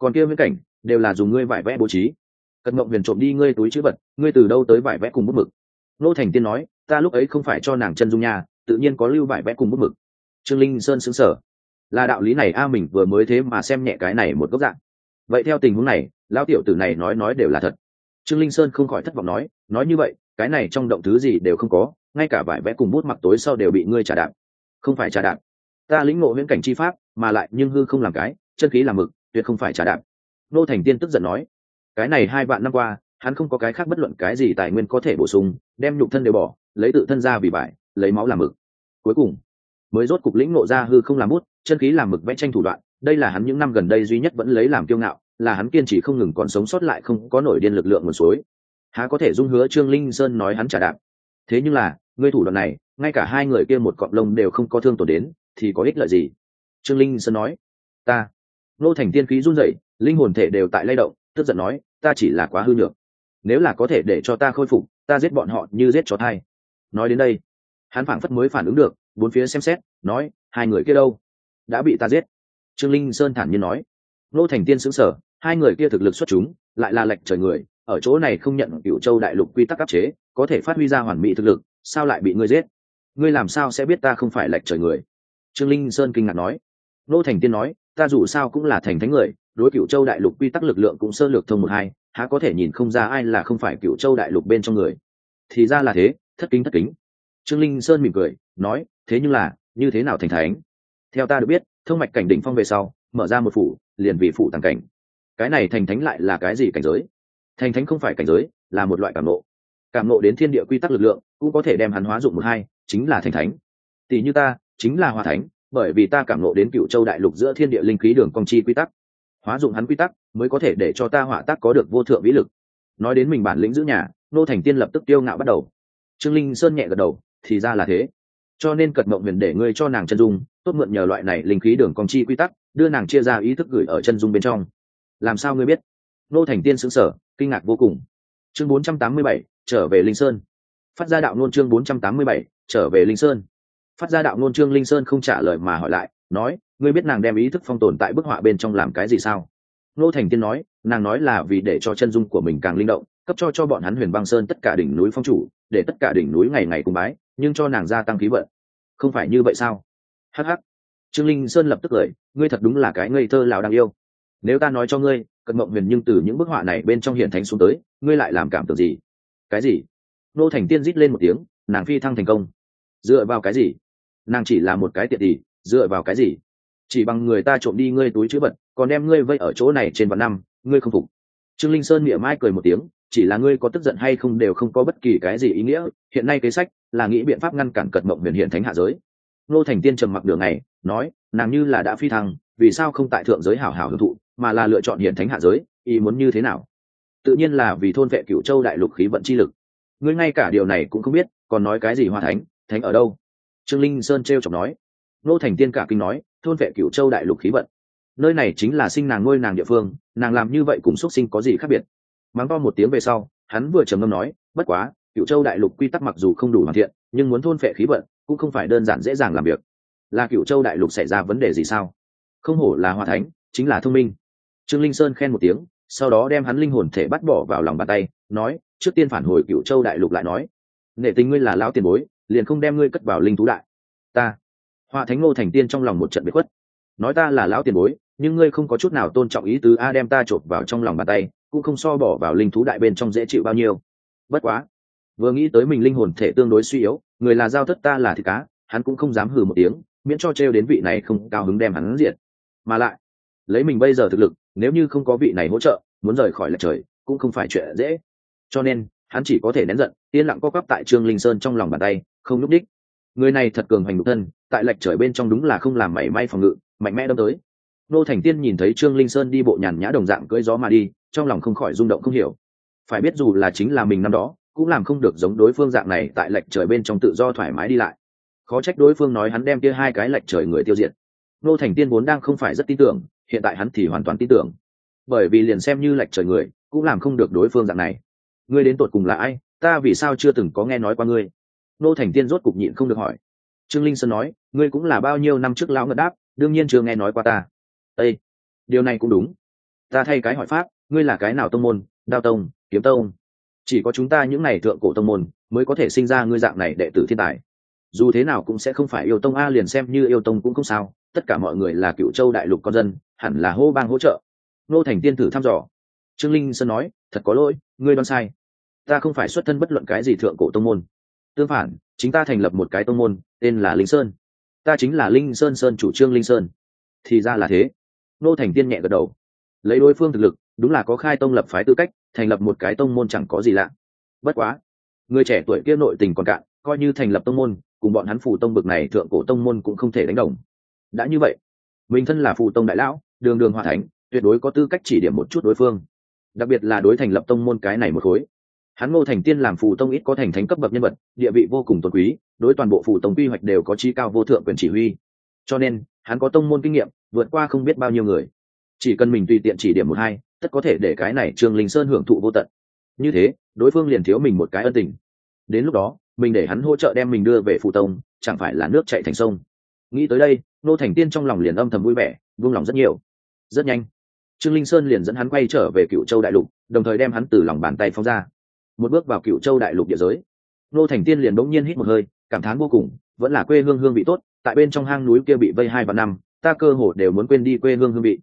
còn kia viễn cảnh, đều là dùng ngươi vải vẽ bố trí. Cận mộng huyền trộm đi ngươi túi chữ vật, ngươi từ đâu tới vải vẽ cùng bút mực? Nô thành tiên nói, ta lúc ấy không phải cho nàng chân dung nhà tự nhiên có lưu vải vẽ cùng bút mực. Trương linh sơn xứng sở là đạo lý này a, mình vừa mới thế mà xem nhẹ cái này một góc dạng. Vậy theo tình huống này, lão tiểu tử này nói nói đều là thật. Trương linh sơn không khỏi thất vọng nói nói như vậy, cái này trong động thứ gì đều không có, ngay cả vải vẽ cùng bút mặc tối sau đều bị ngươi trả đạp. Không phải trả đạp. Ta lĩnh ngộ viễn cảnh chi pháp, mà lại nhưng hư không làm cái, chân khí làm mực tuyệt không phải trả đạp. Nô thành tiên tức giận nói, cái này hai vạn năm qua, hắn không có cái khác bất luận cái gì tài nguyên có thể bổ sung, đem nhục thân đều bỏ, lấy tự thân ra vì bại, lấy máu làm mực. Cuối cùng, mới rốt cục lĩnh nộ ra hư không làm bút, chân khí làm mực vẽ tranh thủ đoạn, đây là hắn những năm gần đây duy nhất vẫn lấy làm kiêu ngạo, là hắn kiên trì không ngừng còn sống sót lại không có nổi điên lực lượng nguồn suối. Há có thể dung hứa trương linh sơn nói hắn trả đạp. Thế nhưng là, ngươi thủ đoạn này, ngay cả hai người kia một cọng lông đều không có thương tổn đến, thì có ích lợi gì? Trương linh sơn nói, ta nô thành tiên khí run rẩy, linh hồn thể đều tại lay động, tức giận nói, ta chỉ là quá hư nhược. Nếu là có thể để cho ta khôi phục, ta giết bọn họ như giết chó thai. Nói đến đây, hắn phảng phất mới phản ứng được, bốn phía xem xét, nói, hai người kia đâu? Đã bị ta giết. Trương linh sơn thản nhiên nói. Nô thành tiên xứng sở hai người kia thực lực xuất chúng, lại là lệch trời người, ở chỗ này không nhận cựu châu đại lục quy tắc áp chế, có thể phát huy ra hoàn mỹ thực lực, sao lại bị ngươi giết? Ngươi làm sao sẽ biết ta không phải lệch trời người? Trương linh sơn kinh ngạc nói. Nô thành tiên nói ta dù sao cũng là thành thánh người, đối cựu châu đại lục quy tắc lực lượng cũng sơ lược thông một hai, há có thể nhìn không ra ai là không phải cựu châu đại lục bên trong người. Thì ra là thế, thất kính thất kính. Trương linh sơn mỉm cười, nói, thế nhưng là, như thế nào thành thánh? Theo ta được biết, thông mạch cảnh đỉnh phong về sau, mở ra một phủ, liền vì phủ tàng cảnh. Cái này thành thánh lại là cái gì cảnh giới? Thành thánh không phải cảnh giới, là một loại cảm nộ cảm nộ đến thiên địa quy tắc lực lượng, cũng có thể đem hắn hóa dụng một hai, chính là thành thánh. Tỷ như ta, chính là hòa thánh bởi vì ta cảm nộ đến cựu châu đại lục giữa thiên địa linh khí đường công chi quy tắc. Hóa dụng hắn quy tắc mới có thể để cho ta họa tác có được vô thượng vĩ lực. Nói đến mình bản lĩnh giữ nhà nô thành tiên lập tức tiêu ngạo bắt đầu. Trương linh sơn nhẹ gật đầu thì ra là thế. Cho nên cật mộng huyền để ngươi cho nàng chân dung tốt mượn nhờ loại này linh khí đường công chi quy tắc đưa nàng chia ra ý thức gửi ở chân dung bên trong. Làm sao ngươi biết? Nô thành tiên xứng sở kinh ngạc vô cùng. Chương 487, trở về linh sơn. Phát ra đạo nôn chương 487, trở về linh sơn phát ra đạo ngôn trương linh sơn không trả lời mà hỏi lại, nói, ngươi biết nàng đem ý thức phong tồn tại bức họa bên trong làm cái gì sao? Nô thành tiên nói, nàng nói là vì để cho chân dung của mình càng linh động, cấp cho cho bọn hắn huyền băng sơn tất cả đỉnh núi phong chủ, để tất cả đỉnh núi ngày ngày cùng bái, nhưng cho nàng gia tăng khí vận. Không phải như vậy sao? Hh trương linh sơn lập tức cười, ngươi thật đúng là cái ngây thơ lào đang yêu. Nếu ta nói cho ngươi, cận mộng huyền nhưng từ những bức họa này bên trong hiện thánh xuống tới, ngươi lại làm cảm tưởng gì? Cái gì? Nô thành tiên rít lên một tiếng, nàng phi thăng thành công. Dựa vào cái gì? Nàng chỉ là một cái tiện tỷ dựa vào cái gì? Chỉ bằng người ta trộm đi ngươi túi chữ vật, còn đem ngươi vây ở chỗ này trên vạn năm, ngươi không phục. Trương linh sơn miệng mai cười một tiếng, chỉ là ngươi có tức giận hay không đều không có bất kỳ cái gì ý nghĩa, hiện nay kế sách là nghĩ biện pháp ngăn cản cật mộng huyền hiện thánh hạ giới. Nô thành tiên trầm mặc đường này nói, nàng như là đã phi thăng, vì sao không tại thượng giới hảo hảo hưởng thụ, mà là lựa chọn hiện thánh hạ giới, ý muốn như thế nào? Tự nhiên là vì thôn vệ cựu châu đại lục khí vận chi lực. Ngươi ngay cả điều này cũng không biết, còn nói cái gì hoa thánh thánh ở đâu? Trương linh sơn t r e o chọc nói. Nô thành tiên cả kinh nói, thôn vệ cựu châu đại lục khí vận. Nơi này chính là sinh nàng ngôi nàng địa phương, nàng làm như vậy cùng x u ấ t sinh có gì khác biệt? Mắng to một tiếng về sau, hắn vừa trầm ngâm nói, bất quá cựu châu đại lục quy tắc mặc dù không đủ hoàn thiện, nhưng muốn thôn phệ khí vận, cũng không phải đơn giản dễ dàng làm việc. Là cựu châu đại lục xảy ra vấn đề gì sao? Không hổ là hòa thánh, chính là thông minh. Trương linh sơn khen một tiếng, sau đó đem hắn linh hồn thể bắt bỏ vào lòng bàn tay, nói, trước tiên phản hồi cựu châu đại lục lại nói. Nệ tình ngươi là lão tiền bối liền không đem ngươi cất vào linh thú đại. Ta, họa thánh ngô thành tiên trong lòng một trận bị khuất. Nói ta là lão tiền bối, nhưng ngươi không có chút nào tôn trọng ý tứ a đem ta chộp vào trong lòng bàn tay, cũng không so bỏ vào linh thú đại bên trong dễ chịu bao nhiêu. Bất quá, vừa nghĩ tới mình linh hồn thể tương đối suy yếu, người là giao thất ta là thịt cá, hắn cũng không dám hừ một tiếng, miễn cho trêu đến vị này không cao hứng đem hắn diệt. Mà lại, lấy mình bây giờ thực lực, nếu như không có vị này hỗ trợ, muốn rời khỏi lệch trời, cũng không phải chuyện dễ. Cho nên, hắn chỉ có thể nén giận, yên lặng co quắp tại trương linh sơn trong lòng bàn tay không lúc đích người này thật cường hành đục thân, tại lệch trời bên trong đúng là không làm mảy may phòng ngự, mạnh mẽ đâm tới. Nô thành tiên nhìn thấy trương linh sơn đi bộ nhàn nhã đồng dạng cưỡi gió mà đi, trong lòng không khỏi rung động không hiểu. Phải biết dù là chính là mình năm đó, cũng làm không được giống đối phương dạng này tại lệch trời bên trong tự do thoải mái đi lại. Khó trách đối phương nói hắn đem kia hai cái lệch trời người tiêu diệt. Nô thành tiên vốn đang không phải rất tin tưởng, hiện tại hắn thì hoàn toàn tin tưởng. Bởi vì liền xem như lệch trời người, cũng làm không được đối phương dạng này. Ngươi đến tột cùng là ai? Ta vì sao chưa từng có nghe nói qua ngươi? Nô thành tiên rốt cục nhịn không được hỏi. Trương linh sơn nói, ngươi cũng là bao nhiêu năm trước lão ngật đáp, đương nhiên chưa nghe nói qua ta. Â điều này cũng đúng. Ta thay cái hỏi pháp, ngươi là cái nào tông môn? Đao tông, kiếm tông. Chỉ có chúng ta những n à y thượng cổ tông môn mới có thể sinh ra ngươi dạng này đệ tử thiên tài. Dù thế nào cũng sẽ không phải yêu tông a liền xem như yêu tông cũng không sao, tất cả mọi người là cựu châu đại lục con dân, hẳn là hô bang hỗ trợ. Nô thành tiên thử thăm dò. Trương linh sơn nói, thật có lỗi, ngươi đoán sai. Ta không phải xuất thân bất luận cái gì thượng cổ tông môn tương phản, chính ta thành lập một cái tông môn, tên là linh sơn. Ta chính là linh sơn sơn chủ trương linh sơn. Thì ra là thế. Nô thành tiên nhẹ gật đầu. Lấy đối phương thực lực, đúng là có khai tông lập phái tư cách, thành lập một cái tông môn chẳng có gì lạ. Bất quá, người trẻ tuổi kia nội tình còn cạn, coi như thành lập tông môn, cùng bọn hắn phù tông bực này thượng cổ tông môn cũng không thể đánh đồng. Đã như vậy, mình thân là phù tông đại lão, đường đường hòa thánh, tuyệt đối có tư cách chỉ điểm một chút đối phương. Đặc biệt là đối thành lập tông môn cái này một khối hắn ngô thành tiên làm phù tông ít có thành thánh cấp bậc nhân vật, địa vị vô cùng tôn quý, đối toàn bộ phù tông quy hoạch đều có trí cao vô thượng quyền chỉ huy. Cho nên, hắn có tông môn kinh nghiệm, vượt qua không biết bao nhiêu người. Chỉ cần mình tùy tiện chỉ điểm một hai, tất có thể để cái này trương linh sơn hưởng thụ vô tận. Như thế, đối phương liền thiếu mình một cái ân tình. Đến lúc đó, mình để hắn hỗ trợ đem mình đưa về phù tông, chẳng phải là nước chạy thành sông. Nghĩ tới đây nô thành tiên trong lòng liền âm thầm vui vẻ, buông lòng rất nhiều. Rất nhanh, trương linh sơn liền dẫn hắn quay trở về cựu châu đại lục, đồng thời đem hắn từ lòng bàn tay phóng ra một bước vào cựu châu đại lục địa giới. Nô thành tiên liền bỗng nhiên hít một hơi, cảm thán vô cùng, vẫn là quê hương hương vị tốt, tại bên trong hang núi kia bị vây hai và năm, ta cơ hồ đều muốn quên đi quê hương hương vị.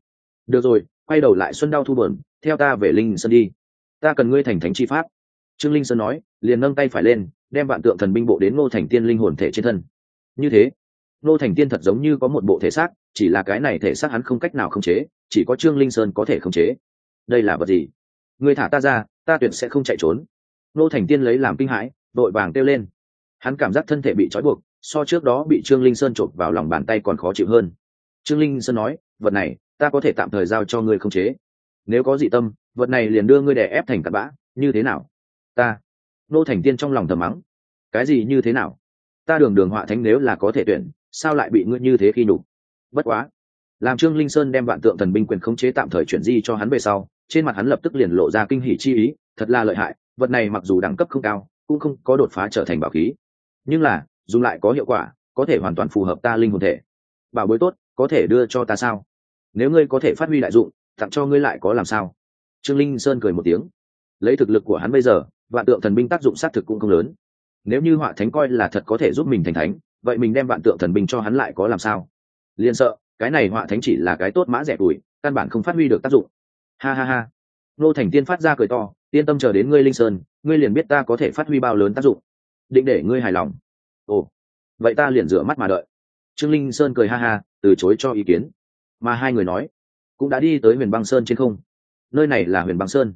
Được rồi, quay đầu lại xuân đau thu bờn, theo ta về linh sơn đi. Ta cần ngươi thành thánh chi pháp. Trương linh sơn nói, liền nâng tay phải lên, đem vạn tượng thần binh bộ đến ngô thành tiên linh hồn thể trên thân. Như thế ngô thành tiên thật giống như có một bộ thể xác, chỉ là cái này thể xác hắn không cách nào khống chế, chỉ có trương linh sơn có thể khống chế. Đây là vật gì? Người thả ta ra, ta tuyệt sẽ không chạy trốn. Nô thành tiên lấy làm kinh hãi đội vàng kêu lên. Hắn cảm giác thân thể bị trói buộc, so trước đó bị trương linh sơn chộp vào lòng bàn tay còn khó chịu hơn. Trương linh sơn nói, vật này, ta có thể tạm thời giao cho ngươi khống chế. Nếu có dị tâm, vật này liền đưa ngươi đè ép thành cát bã, như thế nào? Ta. Nô thành tiên trong lòng thầm mắng. Cái gì như thế nào? Ta đường đường họa thánh nếu là có thể tuyển, sao lại bị ngươi như thế khi nhục? Bất quá. Làm trương linh sơn đem vạn tượng thần binh quyền khống chế tạm thời chuyển di cho hắn về sau, trên mặt hắn lập tức liền lộ ra kinh hỉ chi ý, thật là lợi hại vật này mặc dù đẳng cấp không cao, cũng không có đột phá trở thành bảo khí. Nhưng là, dùng lại có hiệu quả, có thể hoàn toàn phù hợp ta linh hồn thể. Bảo bối tốt, có thể đưa cho ta sao? Nếu ngươi có thể phát huy đại dụng, tặng cho ngươi lại có làm sao? Trương linh sơn cười một tiếng. Lấy thực lực của hắn bây giờ, vạn tượng thần binh tác dụng xác thực cũng không lớn. Nếu như họa thánh coi là thật có thể giúp mình thành thánh, vậy mình đem vạn tượng thần binh cho hắn lại có làm sao? Liền sợ, cái này họa thánh chỉ là cái tốt mã rẻ tuổi, căn bản không phát huy được tác dụng. Ha ha ha. Nô thành tiên phát ra cười to yên tâm chờ đến ngươi linh sơn, ngươi liền biết ta có thể phát huy bao lớn tác dụng. Định để ngươi hài lòng. Ồ, vậy ta liền rửa mắt mà đợi. Trương linh sơn cười ha ha, từ chối cho ý kiến. Mà hai người nói, cũng đã đi tới huyền băng sơn trên không. Nơi này là huyền băng sơn.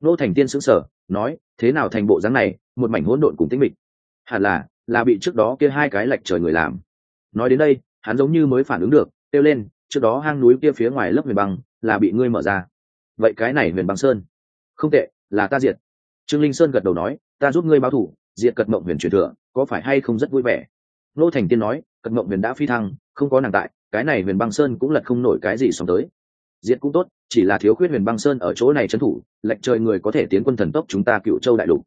Nô thành tiên xứng sở nói, thế nào thành bộ dáng này, một mảnh hỗn độn cùng tĩnh mịch. Hẳn là là bị trước đó kia hai cái lệch trời người làm. Nói đến đây, hắn giống như mới phản ứng được, kêu lên, trước đó hang núi kia phía ngoài lớp huyền băng, là bị ngươi mở ra. Vậy cái này huyền băng sơn, không tệ là ta diệt. Trương linh sơn gật đầu nói, ta giúp ngươi báo thủ, diệt cật mộng huyền truyền thừa, có phải hay không rất vui vẻ? Nô thành tiên nói, cật mộng huyền đã phi thăng, không có nàng tại, cái này huyền băng sơn cũng lật không nổi cái gì xong tới. Diệt cũng tốt, chỉ là thiếu khuyết huyền băng sơn ở chỗ này trấn thủ lệnh trời người có thể tiến quân thần tốc chúng ta cựu châu đại lục.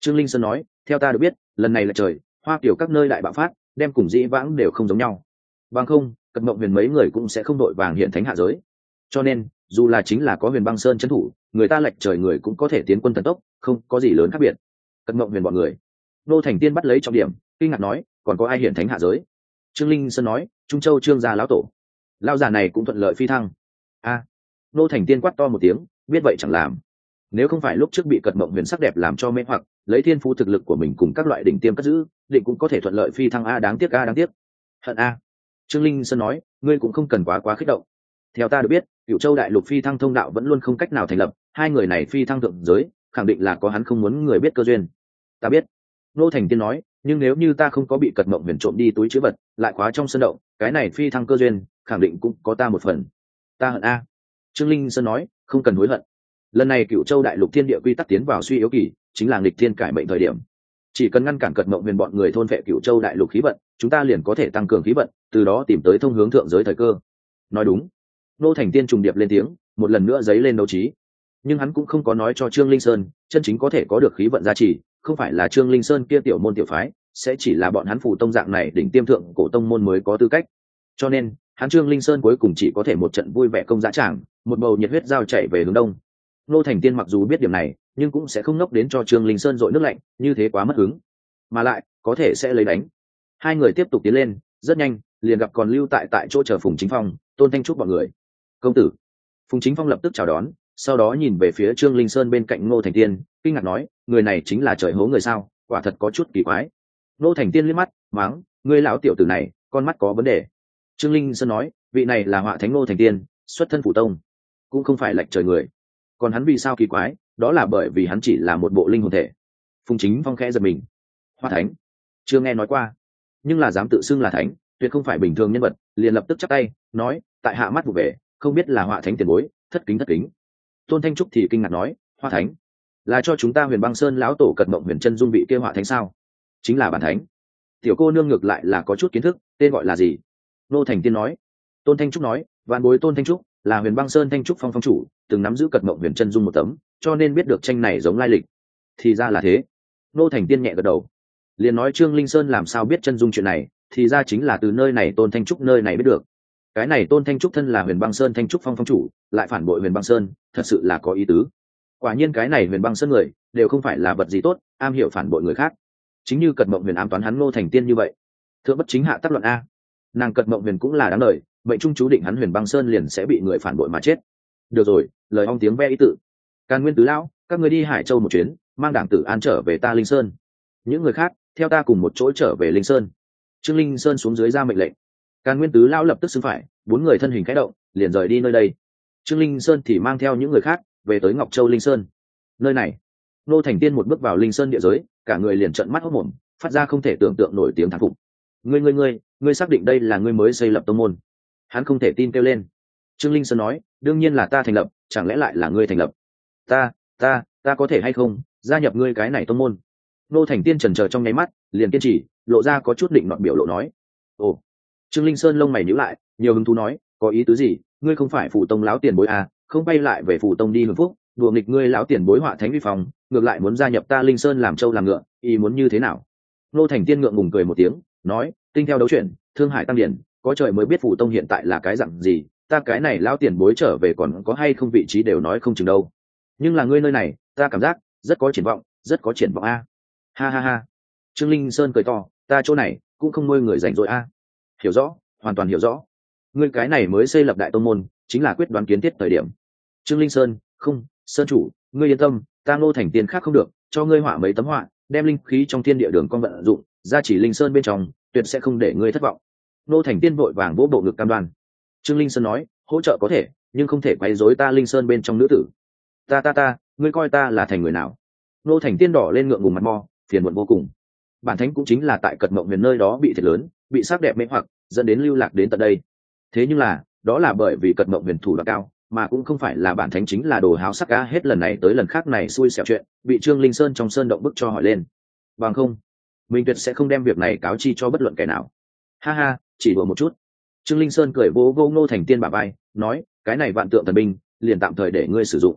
Trương linh sơn nói, theo ta được biết, lần này là trời, hoa kiểu các nơi đại bạo phát, đem cùng dĩ vãng đều không giống nhau. Bằng không, cật mộng huyền mấy người cũng sẽ không đội vàng hiện thánh hạ giới cho nên, dù là chính là có huyền băng sơn trấn thủ, người ta lệch trời người cũng có thể tiến quân thần tốc, không có gì lớn khác biệt. Cật mộng huyền bọn người. Nô thành tiên bắt lấy trọng điểm, kinh ngạc nói, còn có ai hiện thánh hạ giới? Trương linh sơn nói, trung châu trương gia lão tổ. Lao già này cũng thuận lợi phi thăng. A. Nô thành tiên quát to một tiếng, biết vậy chẳng làm. Nếu không phải lúc trước bị cật mộng huyền sắc đẹp làm cho mê hoặc, lấy thiên phú thực lực của mình cùng các loại đỉnh tiêm cất giữ, định cũng có thể thuận lợi phi thăng a đáng tiếc a đáng tiếc. Hận a. Trương linh sơn nói, ngươi cũng không cần quá quá kích động. Theo ta được biết cựu châu đại lục phi thăng thông đạo vẫn luôn không cách nào thành lập, hai người này phi thăng thượng giới, khẳng định là có hắn không muốn người biết cơ duyên. Ta biết. Nô thành tiên nói, nhưng nếu như ta không có bị cật mộng huyền trộm đi túi chữ vật, lại khóa trong sân động, cái này phi thăng cơ duyên, khẳng định cũng có ta một phần. Ta hận a. Trương linh sơn nói, không cần hối hận. Lần này cựu châu đại lục thiên địa quy tắc tiến vào suy yếu kỳ, chính là nghịch thiên cải mệnh thời điểm. Chỉ cần ngăn cản cật mộng huyền bọn người thôn vệ cựu châu đại lục khí vận, chúng ta liền có thể tăng cường khí vận, từ đó tìm tới thông hướng thượng giới thời cơ. Nói đúng nô thành tiên trùng điệp lên tiếng, một lần nữa dấy lên đấu trí. Nhưng hắn cũng không có nói cho trương linh sơn, chân chính có thể có được khí vận gia trì, không phải là trương linh sơn kia tiểu môn tiểu phái, sẽ chỉ là bọn hắn phủ tông dạng này đỉnh tiêm thượng cổ tông môn mới có tư cách. Cho nên, hắn trương linh sơn cuối cùng chỉ có thể một trận vui vẻ công giá tràng, một bầu nhiệt huyết giao chạy về hướng đông. Nô thành tiên mặc dù biết điểm này, nhưng cũng sẽ không nốc đến cho trương linh sơn dội nước lạnh, như thế quá mất hứng. Mà lại, có thể sẽ lấy đánh. Hai người tiếp tục tiến lên, rất nhanh, liền gặp còn lưu tại tại chỗ chờ phùng chính phong, tôn thanh trúc bọn người công tử. Phùng chính phong lập tức chào đón, sau đó nhìn về phía trương linh sơn bên cạnh ngô thành tiên, kinh ngạc nói, người này chính là trời hố người sao, quả thật có chút kỳ quái. Ngô thành tiên liếc mắt máng người lão tiểu tử này, con mắt có vấn đề. Trương linh sơn nói, vị này là họa thánh ngô thành tiên, xuất thân phủ tông, cũng không phải lệch trời người. Còn hắn vì sao kỳ quái, đó là bởi vì hắn chỉ là một bộ linh hồn thể. Phùng chính phong khẽ giật mình. Hoa thánh? Chưa nghe nói qua. Nhưng là dám tự xưng là thánh, tuyệt không phải bình thường nhân vật, liền lập tức chắc tay, nói, tại hạ mắt vụ về không biết là họa thánh tiền bối, thất kính thất kính. Tôn thanh trúc thì kinh ngạc nói hoa thánh, là cho chúng ta huyền băng sơn lão tổ cật mộng huyền chân dung bị kêu họa thánh sao? Chính là bản thánh. Tiểu cô nương ngược lại là có chút kiến thức, tên gọi là gì? Nô thành tiên nói. Tôn thanh trúc nói, vạn bối tôn thanh trúc, là huyền băng sơn thanh trúc phong phong chủ, từng nắm giữ cật mộng huyền chân dung một tấm, cho nên biết được tranh này giống lai lịch. Thì ra là thế. Nô thành tiên nhẹ gật đầu. Liền nói trương linh sơn làm sao biết chân dung chuyện này, thì ra chính là từ nơi này tôn thanh trúc nơi này biết được cái này tôn thanh trúc thân là huyền băng sơn thanh trúc phong phong chủ, lại phản bội huyền băng sơn, thật sự là có ý tứ. Quả nhiên cái này huyền băng sơn người, đều không phải là vật gì tốt, am hiểu phản bội người khác. Chính như cật mộng huyền ám toán hắn ngô thành tiên như vậy. Thượng bất chính hạ tác luận a. Nàng cật mộng huyền cũng là đáng lời, mệnh trung chú định hắn huyền băng sơn liền sẽ bị người phản bội mà chết. Được rồi, lời ong tiếng ve ý tự. Càn nguyên tứ lão, các người đi hải châu một chuyến, mang đảng tử an trở về ta linh sơn. Những người khác, theo ta cùng một chỗ trở về linh sơn. Trương linh sơn xuống dưới ra mệnh lệnh càn nguyên tứ lão lập tức xứng phải, bốn người thân hình khẽ động, liền rời đi nơi đây. Trương linh sơn thì mang theo những người khác, về tới ngọc châu linh sơn. Nơi này, nô thành tiên một bước vào linh sơn địa giới, cả người liền trận mắt hốc mồm phát ra không thể tưởng tượng nổi tiếng thán phục. Ngươi ngươi ngươi ngươi xác định đây là ngươi mới xây lập tông môn? Hắn không thể tin kêu lên. Trương linh sơn nói, đương nhiên là ta thành lập, chẳng lẽ lại là ngươi thành lập? Ta ta ta có thể hay không gia nhập ngươi cái này tông môn? Nô thành tiên trần chờ trong nháy mắt, liền kiên trì, lộ ra có chút định nọn biểu lộ nói, ồ trương linh sơn lông mày nhíu lại, nhiều hứng thú nói, có ý tứ gì? Ngươi không phải phủ tông láo tiền bối à? Không bay lại về phủ tông đi hưởng phúc, đùa nghịch ngươi láo tiền bối họa thánh vi phòng ngược lại muốn gia nhập ta linh sơn làm châu làm ngựa, ý muốn như thế nào? Nô thành tiên ngượng ngùng cười một tiếng, nói, tinh theo đấu chuyện thương hải tăng điển, có trời mới biết phủ tông hiện tại là cái dặn gì, ta cái này lao tiền bối trở về còn có hay không vị trí đều nói không chừng đâu. Nhưng là ngươi nơi này, ta cảm giác rất có triển vọng, rất có triển vọng a. Ha ha ha. Trương linh sơn cười to, ta chỗ này cũng không nuôi người rảnh rỗi a hiểu rõ, hoàn toàn hiểu rõ. Ngươi cái này mới xây lập đại tông môn, chính là quyết đoán kiến thiết thời điểm. Trương linh sơn, không, sơn chủ, ngươi yên tâm, ta ngô thành tiên khác không được, cho ngươi họa mấy tấm họa, đem linh khí trong thiên địa đường con vận dụng, ra chỉ linh sơn bên trong, tuyệt sẽ không để ngươi thất vọng. Ngô thành tiên vội vàng vỗ bộ ngực cam đoan. Trương linh sơn nói, hỗ trợ có thể, nhưng không thể quấy rối ta linh sơn bên trong nữ tử. Ta ta ta, ngươi coi ta là thành người nào? Ngô thành tiên đỏ lên ngượng ngùng mặt mò phiền muộn vô cùng. Bản thánh cũng chính là tại cật mộng huyền nơi đó bị thiệt lớn bị sắc đẹp mê hoặc, dẫn đến lưu lạc đến tận đây. Thế nhưng là, đó là bởi vì cật mộng huyền thủ đoạn cao, mà cũng không phải là bản thánh chính là đồ háo sắc cá hết lần này tới lần khác này xui xẻo chuyện, bị trương linh sơn trong sơn động bức cho hỏi lên. Bằng không mình tuyệt sẽ không đem việc này cáo chi cho bất luận kẻ nào. Ha ha, chỉ đùa một chút. Trương linh sơn cười vô vô ngô thành tiên bà vai, nói, cái này vạn tượng thần binh, liền tạm thời để ngươi sử dụng.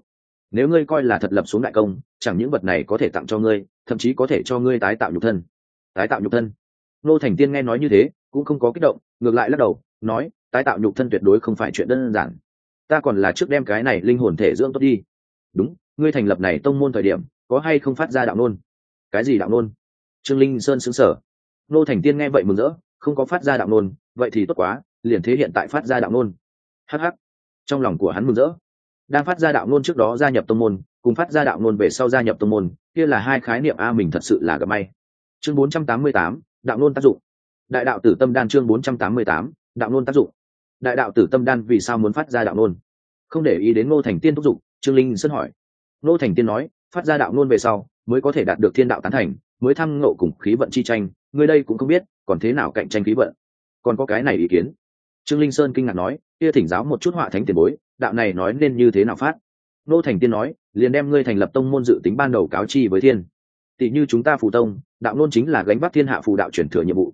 Nếu ngươi coi là thật lập xuống đại công, chẳng những vật này có thể tặng cho ngươi, thậm chí có thể cho ngươi tái tạo nhục thân. Tái tạo nhục thân? Nô thành tiên nghe nói như thế cũng không có kích động ngược lại lắc đầu nói tái tạo nhục thân tuyệt đối không phải chuyện đơn giản. Ta còn là trước đem cái này linh hồn thể dưỡng tốt đi. Đúng ngươi thành lập này tông môn thời điểm có hay không phát ra đạo nôn cái gì đạo nôn trương linh sơn xứng sở nô thành tiên nghe vậy mừng rỡ không có phát ra đạo nôn vậy thì tốt quá liền thế hiện tại phát ra đạo nôn hh trong lòng của hắn mừng rỡ. Đang phát ra đạo nôn trước đó gia nhập tông môn cùng phát ra đạo nôn về sau gia nhập tông môn kia là hai khái niệm a mình thật sự là gặp may. Chương 488, đạo nôn tác dụng. Đại đạo tử tâm đan chương 488, đạo nôn tác dụng. Đại đạo tử tâm đan vì sao muốn phát ra đạo nôn? Không để ý đến ngô thành tiên thúc giục trương linh sơn hỏi. Ngô thành tiên nói phát ra đạo nôn về sau mới có thể đạt được thiên đạo tán thành mới thăng ngộ cùng khí vận chi tranh người đây cũng không biết còn thế nào cạnh tranh khí vận. Còn có cái này ý kiến. Trương linh sơn kinh ngạc nói kia thỉnh giáo một chút họa thánh tiền bối đạo này nói nên như thế nào phát? Nô thành tiên nói liền đem ngươi thành lập tông môn dự tính ban đầu cáo chi với thiên tỷ như chúng ta phù tông, đạo nôn chính là gánh vác thiên hạ phù đạo truyền thừa nhiệm vụ.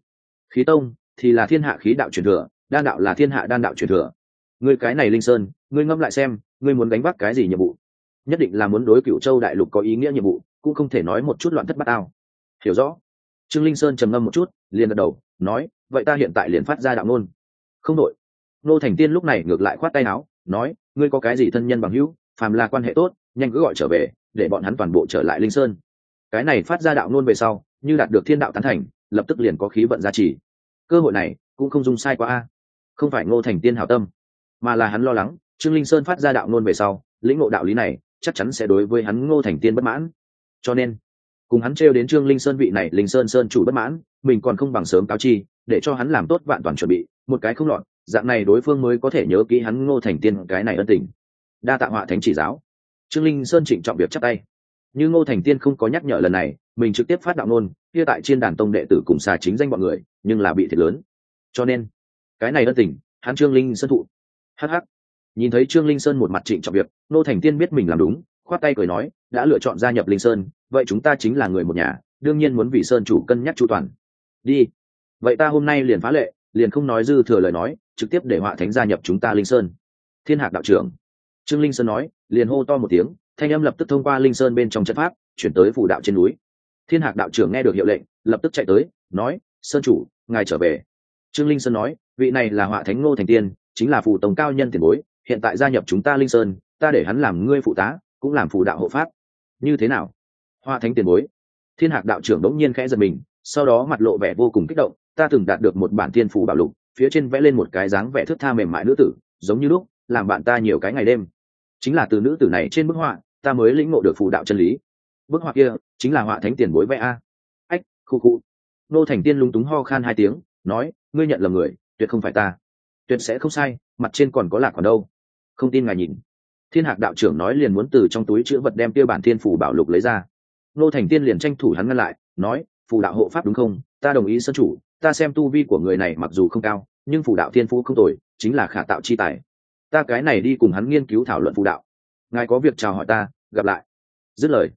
Khí tông thì là thiên hạ khí đạo truyền thừa, đan đạo là thiên hạ đan đạo truyền thừa. Ngươi cái này linh sơn, ngươi ngâm lại xem, ngươi muốn gánh bắt cái gì nhiệm vụ? Nhất định là muốn đối cựu châu đại lục có ý nghĩa nhiệm vụ, cũng không thể nói một chút loạn thất bát ao hiểu rõ? Trương linh sơn trầm ngâm một chút, liền gật đầu, nói, vậy ta hiện tại liền phát ra đạo nôn không đội nô thành tiên lúc này ngược lại khoát tay áo, nói, ngươi có cái gì thân nhân bằng hữu, phàm là quan hệ tốt, nhanh cứ gọi trở về, để bọn hắn toàn bộ trở lại linh sơn cái này phát ra đạo nôn về sau, như đạt được thiên đạo tán thành, lập tức liền có khí vận gia trì. Cơ hội này, cũng không dùng sai quá a. Không phải ngô thành tiên hảo tâm, mà là hắn lo lắng, trương linh sơn phát ra đạo nôn về sau, lĩnh ngộ đạo lý này, chắc chắn sẽ đối với hắn ngô thành tiên bất mãn. Cho nên, cùng hắn trêu đến trương linh sơn vị này linh sơn sơn chủ bất mãn, mình còn không bằng sớm cáo chi, để cho hắn làm tốt vạn toàn chuẩn bị, một cái không lọt, dạng này đối phương mới có thể nhớ kỹ hắn ngô thành tiên cái này ân tình. Đa tạ họa thánh chỉ giáo. Trương linh sơn trịnh trọng việc chắc tay như ngô thành tiên không có nhắc nhở lần này, mình trực tiếp phát đạo nôn kia tại trên đàn tông đệ tử cùng xà chính danh bọn người, nhưng là bị thiệt lớn. Cho nên, cái này ân tình, hắn trương linh sơn thụ. Hh nhìn thấy trương linh sơn một mặt trịnh trọng việc, Ngô thành tiên biết mình làm đúng, khoát tay cười nói, đã lựa chọn gia nhập linh sơn, vậy chúng ta chính là người một nhà, đương nhiên muốn vì sơn chủ cân nhắc chu toàn. Đi. Vậy ta hôm nay liền phá lệ, liền không nói dư thừa lời nói, trực tiếp để họa thánh gia nhập chúng ta linh sơn. Thiên hạc đạo trưởng. Trương linh sơn nói, liền hô to một tiếng thanh âm lập tức thông qua linh sơn bên trong trận pháp, chuyển tới phủ đạo trên núi. Thiên hạc đạo trưởng nghe được hiệu lệnh, lập tức chạy tới, nói, sơn chủ, ngài trở về. Trương linh sơn nói, vị này là họa thánh ngô thành tiên, chính là phủ tổng cao nhân tiền bối, hiện tại gia nhập chúng ta linh sơn, ta để hắn làm ngươi phụ tá, cũng làm phủ đạo hộ pháp. Như thế nào? Họa thánh tiền bối. Thiên hạc đạo trưởng đống nhiên khẽ giật mình, sau đó mặt lộ vẻ vô cùng kích động, ta từng đạt được một bản tiên phủ bảo lục, phía trên vẽ lên một cái dáng vẻ thước tha mềm mại nữ tử, giống như lúc, làm bạn ta nhiều cái ngày đêm. Chính là từ nữ tử này trên bức họa ta mới lĩnh ngộ được phù đạo chân lý. Bức họa kia chính là họa thánh tiền bối vẽ a. Ách, khu khu. Nô thành tiên lúng túng ho khan hai tiếng, nói, ngươi nhận lầm người, tuyệt không phải ta. Tuyệt sẽ không sai, mặt trên còn có lạc còn đâu. Không tin ngài nhìn. Thiên hạc đạo trưởng nói liền muốn từ trong túi chữ vật đem tiêu bản thiên phủ bảo lục lấy ra. Nô thành tiên liền tranh thủ hắn ngăn lại, nói, phù đạo hộ pháp đúng không? Ta đồng ý sân chủ, ta xem tu vi của người này mặc dù không cao, nhưng phù đạo thiên phú không tồi, chính là khả tạo chi tài. Ta cái này đi cùng hắn nghiên cứu thảo luận phù đạo ngài có việc chào hỏi ta, gặp lại. Dứt lời,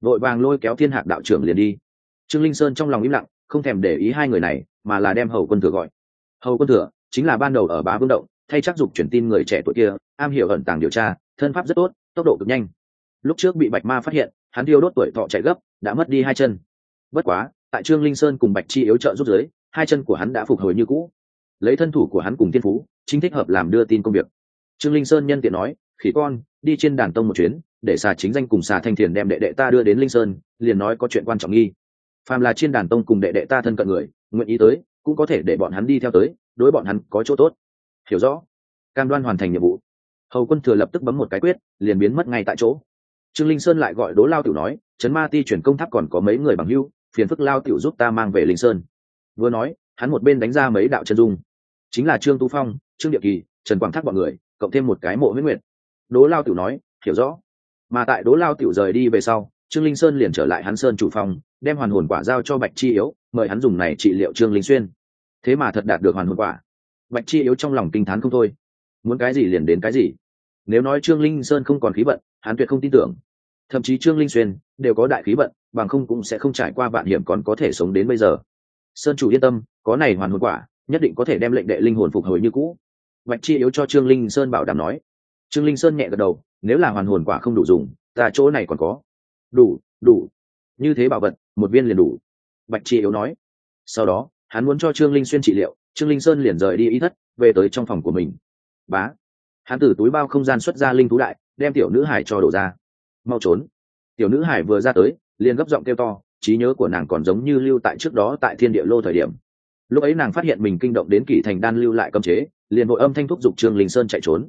vội vàng lôi kéo thiên hạc đạo trưởng liền đi. Trương linh sơn trong lòng im lặng, không thèm để ý hai người này, mà là đem hầu quân thừa gọi. Hầu quân thừa chính là ban đầu ở bá vương động, thay chắc dục truyền tin người trẻ tuổi kia, am hiểu ẩn tàng điều tra, thân pháp rất tốt, tốc độ cực nhanh. Lúc trước bị bạch ma phát hiện, hắn thiêu đốt tuổi thọ chạy gấp, đã mất đi hai chân. Bất quá, tại trương linh sơn cùng bạch chi yếu trợ giúp giới, hai chân của hắn đã phục hồi như cũ. Lấy thân thủ của hắn cùng tiên phú, chính thích hợp làm đưa tin công việc. Trương linh sơn nhân tiện nói khỉ con, đi trên đàn tông một chuyến, để xà chính danh cùng xà thanh thiền đem đệ đệ ta đưa đến linh sơn, liền nói có chuyện quan trọng nghi. Phàm là trên đàn tông cùng đệ đệ ta thân cận người, nguyện ý tới, cũng có thể để bọn hắn đi theo tới, đối bọn hắn có chỗ tốt. Hiểu rõ. Cam đoan hoàn thành nhiệm vụ. Hầu quân thừa lập tức bấm một cái quyết, liền biến mất ngay tại chỗ. Trương linh sơn lại gọi đố lao tiểu nói, trấn ma ti chuyển công tháp còn có mấy người bằng hưu, phiền phức lao tiểu giúp ta mang về linh sơn. Vừa nói, hắn một bên đánh ra mấy đạo chân dung. Chính là trương tu phong, trương địa kỳ, trần quảng thác bọn người, cộng thêm một cái mộ huyết nguyệt đố lao tiểu nói hiểu rõ. Mà tại đố lao tiểu rời đi về sau trương linh sơn liền trở lại hắn sơn chủ phòng, đem hoàn hồn quả giao cho bạch chi yếu mời hắn dùng này trị liệu trương linh xuyên. Thế mà thật đạt được hoàn hồn quả. Bạch chi yếu trong lòng kinh t h á n không thôi. Muốn cái gì liền đến cái gì. Nếu nói trương linh sơn không còn khí vận hắn tuyệt không tin tưởng. Thậm chí trương linh xuyên đều có đại khí vận bằng không cũng sẽ không trải qua vạn hiểm còn có thể sống đến bây giờ. Sơn chủ yên tâm có này hoàn hồn quả nhất định có thể đem lệnh đệ linh hồn phục hồi như cũ. Bạch chi yếu cho trương linh sơn bảo đảm nói trương linh sơn nhẹ gật đầu, nếu là hoàn hồn quả không đủ dùng, ta chỗ này còn có. Đủ đủ. Như thế bảo vật, một viên liền đủ. Bạch chi yếu nói. Sau đó, hắn muốn cho trương linh xuyên trị liệu, trương linh sơn liền rời đi ý thất, về tới trong phòng của mình. Bá. Hắn từ túi bao không gian xuất ra linh thú đại, đem tiểu nữ hải cho đổ ra. Mau trốn. Tiểu nữ hải vừa ra tới, liền gấp giọng kêu to, trí nhớ của nàng còn giống như lưu tại trước đó tại thiên địa lô thời điểm. Lúc ấy nàng phát hiện mình kinh động đến kỷ thành đan lưu lại cấm chế, liền hội âm thanh thúc giục trương linh sơn chạy trốn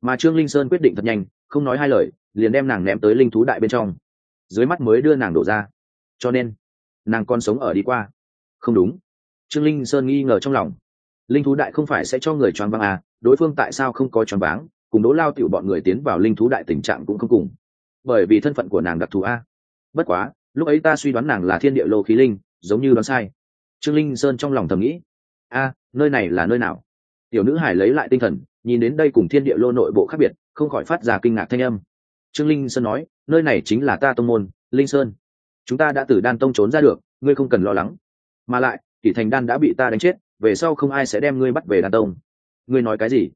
mà trương linh sơn quyết định thật nhanh, không nói hai lời, liền đem nàng ném tới linh thú đại bên trong. Dưới mắt mới đưa nàng đổ ra. Cho nên, nàng còn sống ở đi qua. Không đúng. Trương linh sơn nghi ngờ trong lòng. Linh thú đại không phải sẽ cho người choáng váng à đối phương tại sao không có choáng váng, cùng đố lao tiểu bọn người tiến vào linh thú đại tình trạng cũng không cùng. Bởi vì thân phận của nàng đặc thù a. Bất quá, lúc ấy ta suy đoán nàng là thiên địa lô khí linh, giống như đoán sai. Trương linh sơn trong lòng thầm nghĩ. A, nơi này là nơi nào? Tiểu nữ hải lấy lại tinh thần nhìn đến đây cùng thiên địa lô nội bộ khác biệt, không khỏi phát ra kinh ngạc thanh âm. Trương linh sơn nói, nơi này chính là ta tông môn, linh sơn. Chúng ta đã từ đan tông trốn ra được, ngươi không cần lo lắng. Mà lại, kỷ thành đan đã bị ta đánh chết, về sau không ai sẽ đem ngươi bắt về đan tông. Ngươi nói cái gì?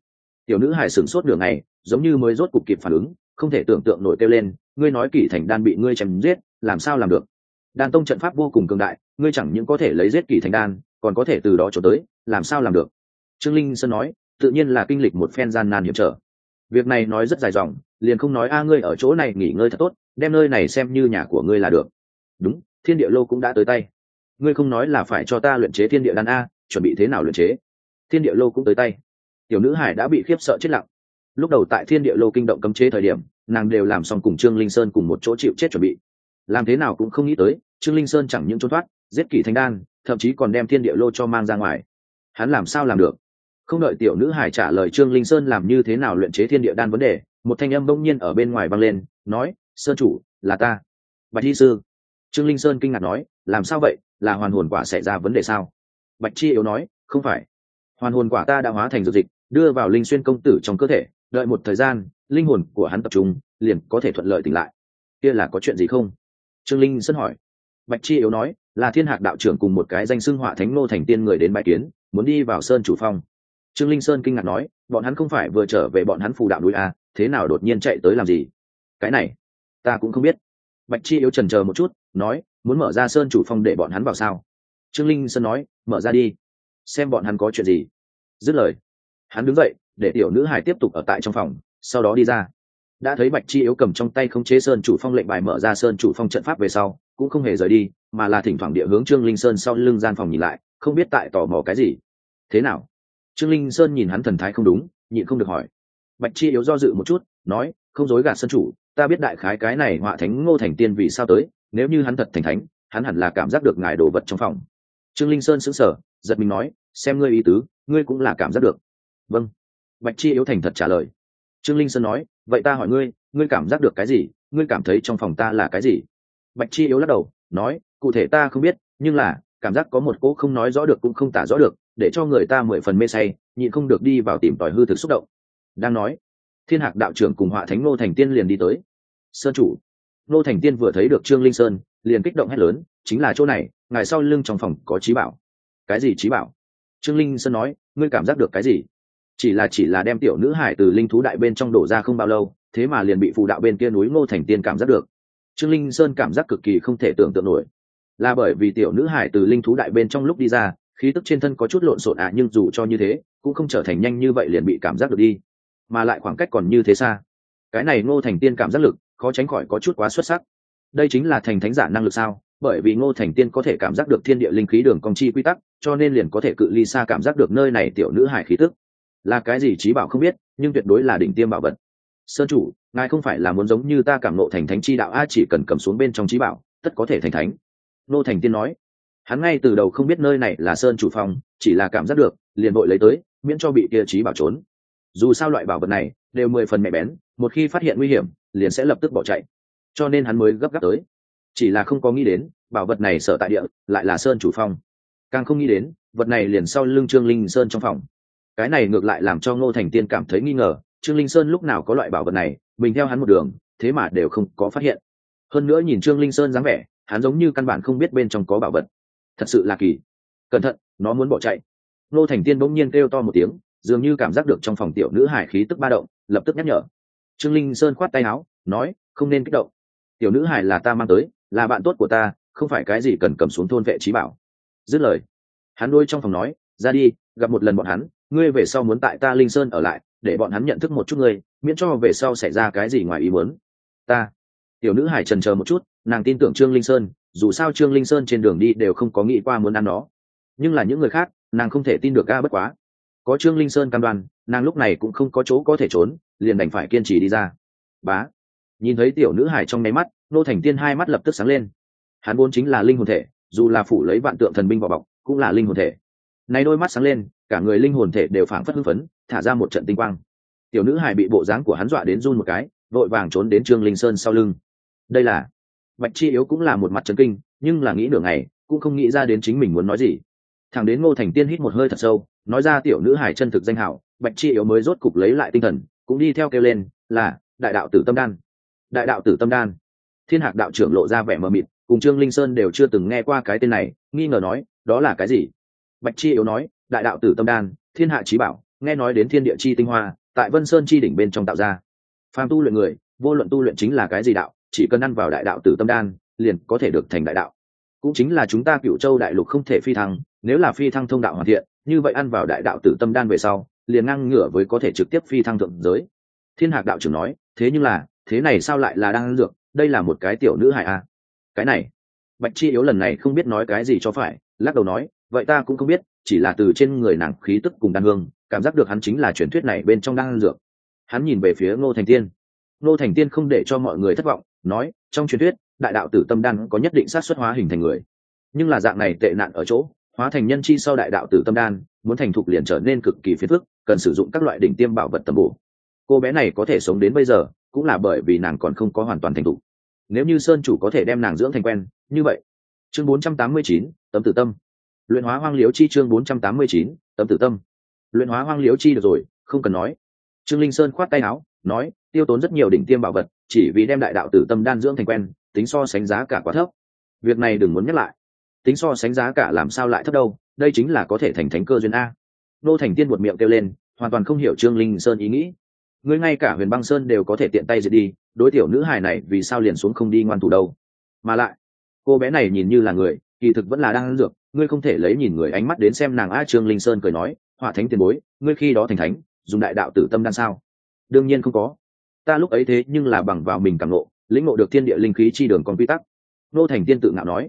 Tiểu nữ hải sửng sốt đường này giống như mới rốt cục kịp phản ứng, không thể tưởng tượng nổi kêu lên, ngươi nói kỷ thành đan bị ngươi chém giết, làm sao làm được? Đan tông trận pháp vô cùng cường đại, ngươi chẳng những có thể lấy giết kỷ thành đan, còn có thể từ đó trốn tới, làm sao làm được? Trương linh sơn nói tự nhiên là kinh lịch một phen gian nan hiểm trở. Việc này nói rất dài dòng, liền không nói, a, ngươi ở chỗ này nghỉ ngơi thật tốt, đem nơi này xem như nhà của ngươi là được. Đúng, thiên địa lô cũng đã tới tay. Ngươi không nói là phải cho ta luyện chế thiên địa đan a, chuẩn bị thế nào luyện chế? Thiên địa lô cũng tới tay. Tiểu nữ hải đã bị khiếp sợ chết lặng. Lúc đầu tại thiên địa lô kinh động cấm chế thời điểm, nàng đều làm xong cùng trương linh sơn cùng một chỗ chịu chết chuẩn bị. Làm thế nào cũng không nghĩ tới, trương linh sơn chẳng những trốn thoát, giết kỷ thanh đan, thậm chí còn đem thiên địa lô cho mang ra ngoài. Hắn làm sao làm được? Không đợi tiểu nữ hải trả lời trương linh sơn làm như thế nào luyện chế thiên địa đan vấn đề, một thanh âm bỗng nhiên ở bên ngoài vang lên, nói, sơn chủ, là ta. Bạch thi sư. Trương linh sơn kinh ngạc nói, làm sao vậy? Là hoàn hồn quả xảy ra vấn đề sao? Bạch chi yếu nói, không phải. Hoàn hồn quả ta đã hóa thành dược dịch, đưa vào linh xuyên công tử trong cơ thể, đợi một thời gian, linh hồn của hắn tập trung, liền có thể thuận lợi tỉnh lại. Kia là có chuyện gì không? Trương linh sơn hỏi. Bạch chi yếu nói, là thiên hạc đạo trưởng cùng một cái danh xưng họa thánh nô thành tiên người đến bãi kiến, muốn đi vào sơn chủ phong trương linh sơn kinh ngạc nói bọn hắn không phải vừa trở về bọn hắn phù đạo núi a à, thế nào đột nhiên chạy tới làm gì? Cái này ta cũng không biết. Bạch chi yếu trần chờ một chút nói muốn mở ra sơn chủ phong để bọn hắn vào sao? Trương linh sơn nói mở ra đi xem bọn hắn có chuyện gì. Dứt lời hắn đứng dậy để tiểu nữ hải tiếp tục ở tại trong phòng sau đó đi ra. Đã thấy bạch chi yếu cầm trong tay không chế sơn chủ phong lệnh bài mở ra sơn chủ phong trận pháp về sau cũng không hề rời đi mà là thỉnh thoảng địa hướng trương linh sơn sau lưng gian phòng nhìn lại không biết tại tò mò cái gì. Thế nào? Trương linh sơn nhìn hắn thần thái không đúng, nhịn không được hỏi. Bạch chi yếu do dự một chút, nói, không dối gạt sân chủ, ta biết đại khái cái này họa thánh ngô thành tiên vì sao tới, nếu như hắn thật thành thánh, hắn hẳn là cảm giác được ngài đồ vật trong phòng. Trương linh sơn sững sờ, giật mình nói, xem ngươi ý tứ, ngươi cũng là cảm giác được. Vâng. Bạch chi yếu thành thật trả lời. Trương linh sơn nói, vậy ta hỏi ngươi ngươi cảm giác được cái gì, ngươi cảm thấy trong phòng ta là cái gì? Bạch chi yếu lắc đầu, nói, cụ thể ta không biết, nhưng là, cảm giác có một cỗ không nói rõ được cũng không tả rõ được để cho người ta mười phần mê say, nhịn không được đi vào tìm tòi hư thực xúc động. Đang nói, thiên hạc đạo trưởng cùng họa thánh ngô thành tiên liền đi tới. Sơn chủ, ngô thành tiên vừa thấy được trương linh sơn, liền kích động hét lớn, chính là chỗ này, ngài sau lưng trong phòng có trí bảo. Cái gì trí bảo? Trương linh sơn nói, ngươi cảm giác được cái gì? Chỉ là chỉ là đem tiểu nữ hải từ linh thú đại bên trong đổ ra không bao lâu, thế mà liền bị phù đạo bên kia núi ngô thành tiên cảm giác được. Trương linh sơn cảm giác cực kỳ không thể tưởng tượng nổi. Là bởi vì tiểu nữ hải từ linh thú đại bên trong lúc đi ra khí tức trên thân có chút lộn xộn ạ nhưng dù cho như thế, cũng không trở thành nhanh như vậy liền bị cảm giác được đi. Mà lại khoảng cách còn như thế xa. Cái này ngô thành tiên cảm giác lực, khó tránh khỏi có chút quá xuất sắc. Đây chính là thành thánh giả năng lực sao? Bởi vì ngô thành tiên có thể cảm giác được thiên địa linh khí đường công chi quy tắc, cho nên liền có thể cự ly xa cảm giác được nơi này tiểu nữ hải khí tức. Là cái gì trí bảo không biết, nhưng tuyệt đối là đỉnh tiêm bảo vật. Sơn chủ, ngài không phải là muốn giống như ta cảm nộ thành thánh chi đạo, a, chỉ cần cầm xuống bên trong trí bảo, tất có thể thành thánh. Nô thành tiên nói hắn ngay từ đầu không biết nơi này là sơn chủ phòng, chỉ là cảm giác được, liền vội lấy tới, miễn cho bị kia trí bảo trốn. Dù sao loại bảo vật này, đều mười phần mẹ bén, một khi phát hiện nguy hiểm, liền sẽ lập tức bỏ chạy. Cho nên hắn mới gấp gáp tới. Chỉ là không có nghĩ đến, bảo vật này sở tại địa, lại là sơn chủ phong càng không nghĩ đến, vật này liền sau lưng trương linh sơn trong phòng. Cái này ngược lại làm cho ngô thành tiên cảm thấy nghi ngờ, trương linh sơn lúc nào có loại bảo vật này, mình theo hắn một đường, thế mà đều không có phát hiện. Hơn nữa nhìn trương linh sơn dáng vẻ, hắn giống như căn bản không biết bên trong có bảo vật thật sự là kỳ. Cẩn thận, nó muốn bỏ chạy. Nô thành tiên bỗng nhiên kêu to một tiếng, dường như cảm giác được trong phòng tiểu nữ hải khí tức ba động, lập tức nhắc nhở. Trương linh sơn khoát tay áo, nói, không nên kích động. Tiểu nữ hải là ta mang tới, là bạn tốt của ta, không phải cái gì cần cầm xuống thôn vệ trí bảo. Dứt lời, hắn đôi trong phòng nói, ra đi, gặp một lần bọn hắn, ngươi về sau muốn tại ta linh sơn ở lại, để bọn hắn nhận thức một chút ngươi, miễn cho về sau xảy ra cái gì ngoài ý muốn. Ta. Tiểu nữ hải trần chờ một chút, nàng tin tưởng trương linh sơn dù sao trương linh sơn trên đường đi đều không có nghĩ qua muốn ăn nó. Nhưng là những người khác, nàng không thể tin được ga bất quá. Có trương linh sơn cam đoan, nàng lúc này cũng không có chỗ có thể trốn, liền đành phải kiên trì đi ra. Bá. Nhìn thấy tiểu nữ hải trong nháy mắt, nô thành tiên hai mắt lập tức sáng lên. Hắn vốn chính là linh hồn thể, dù là phủ lấy vạn tượng thần binh vào bọc, cũng là linh hồn thể. Nay đôi mắt sáng lên, cả người linh hồn thể đều phảng phất hưng phấn, thả ra một trận tinh quang. Tiểu nữ hải bị bộ dáng của hắn dọa đến run một cái, vội vàng trốn đến trương linh sơn sau lưng. Đây là bạch chi yếu cũng là một mặt trấn kinh, nhưng là nghĩ nửa ngày, cũng không nghĩ ra đến chính mình muốn nói gì. Thằng đến ngô thành tiên hít một hơi thật sâu, nói ra tiểu nữ hải chân thực danh hảo, bạch chi yếu mới rốt cục lấy lại tinh thần, cũng đi theo kêu lên, là, đại đạo tử tâm đan. Đại đạo tử tâm đan? Thiên hạc đạo trưởng lộ ra vẻ mờ mịt, cùng trương linh sơn đều chưa từng nghe qua cái tên này, nghi ngờ nói, đó là cái gì? Bạch chi yếu nói, đại đạo tử tâm đan, thiên hạ trí bảo, nghe nói đến thiên địa chi tinh hoa, tại vân sơn chi đỉnh bên trong tạo ra. Phàm tu luyện người, vô luận tu luyện chính là cái gì đạo chỉ cần ăn vào đại đạo tử tâm đan, liền có thể được thành đại đạo. Cũng chính là chúng ta cựu châu đại lục không thể phi thăng, nếu là phi thăng thông đạo hoàn thiện, như vậy ăn vào đại đạo tử tâm đan về sau, liền ngang ngửa với có thể trực tiếp phi thăng thượng giới. Thiên hạc đạo trưởng nói, thế nhưng là, thế này sao lại là đang ăn dược? Đây là một cái tiểu nữ hại a à? cái này, bạch chi yếu lần này không biết nói cái gì cho phải, lắc đầu nói, vậy ta cũng không biết, chỉ là từ trên người nàng khí tức cùng đan hương, cảm giác được hắn chính là truyền thuyết này bên trong đang ăn dược. Hắn nhìn về phía ngô thành tiên. Ngô thành tiên không để cho mọi người thất vọng nói trong truyền thuyết đại đạo tử tâm đan có nhất định sát xuất hóa hình thành người. Nhưng là dạng này tệ nạn ở chỗ hóa thành nhân chi sau đại đạo tử tâm đan muốn thành thục liền trở nên cực kỳ phiền phức cần sử dụng các loại đỉnh tiêm bảo vật tầm bổ. Cô bé này có thể sống đến bây giờ cũng là bởi vì nàng còn không có hoàn toàn thành thục. Nếu như sơn chủ có thể đem nàng dưỡng thành quen như vậy. Chương 489, tấm tử tâm. Luyện hóa hoang liếu chi chương 489, tấm tử tâm. Luyện hóa hoang liếu chi được rồi không cần nói. Trương linh sơn khoát tay áo nói tiêu tốn rất nhiều đỉnh tiêm bảo vật, chỉ vì đem đại đạo tử tâm đan dưỡng thành quen, tính so sánh giá cả quá thấp. Việc này đừng muốn nhắc lại. Tính so sánh giá cả làm sao lại thấp đâu, đây chính là có thể thành thánh cơ duyên a. Nô thành tiên một miệng kêu lên, hoàn toàn không hiểu trương linh sơn ý nghĩ. Ngươi ngay cả huyền băng sơn đều có thể tiện tay diệt đi, đối tiểu nữ hài này vì sao liền xuống không đi ngoan thủ đâu. Mà lại, cô bé này nhìn như là người, kỳ thực vẫn là đang ăn dược, ngươi không thể lấy nhìn người ánh mắt đến xem nàng a trương linh sơn cười nói họa thánh tiền bối, ngươi khi đó thành thánh, dùng đại đạo tử tâm đan sao? Đương nhiên không có ta lúc ấy thế nhưng là bằng vào mình càng ngộ, lĩnh ngộ được thiên địa linh khí chi đường còn quy tắc. Nô thành tiên tự ngạo nói.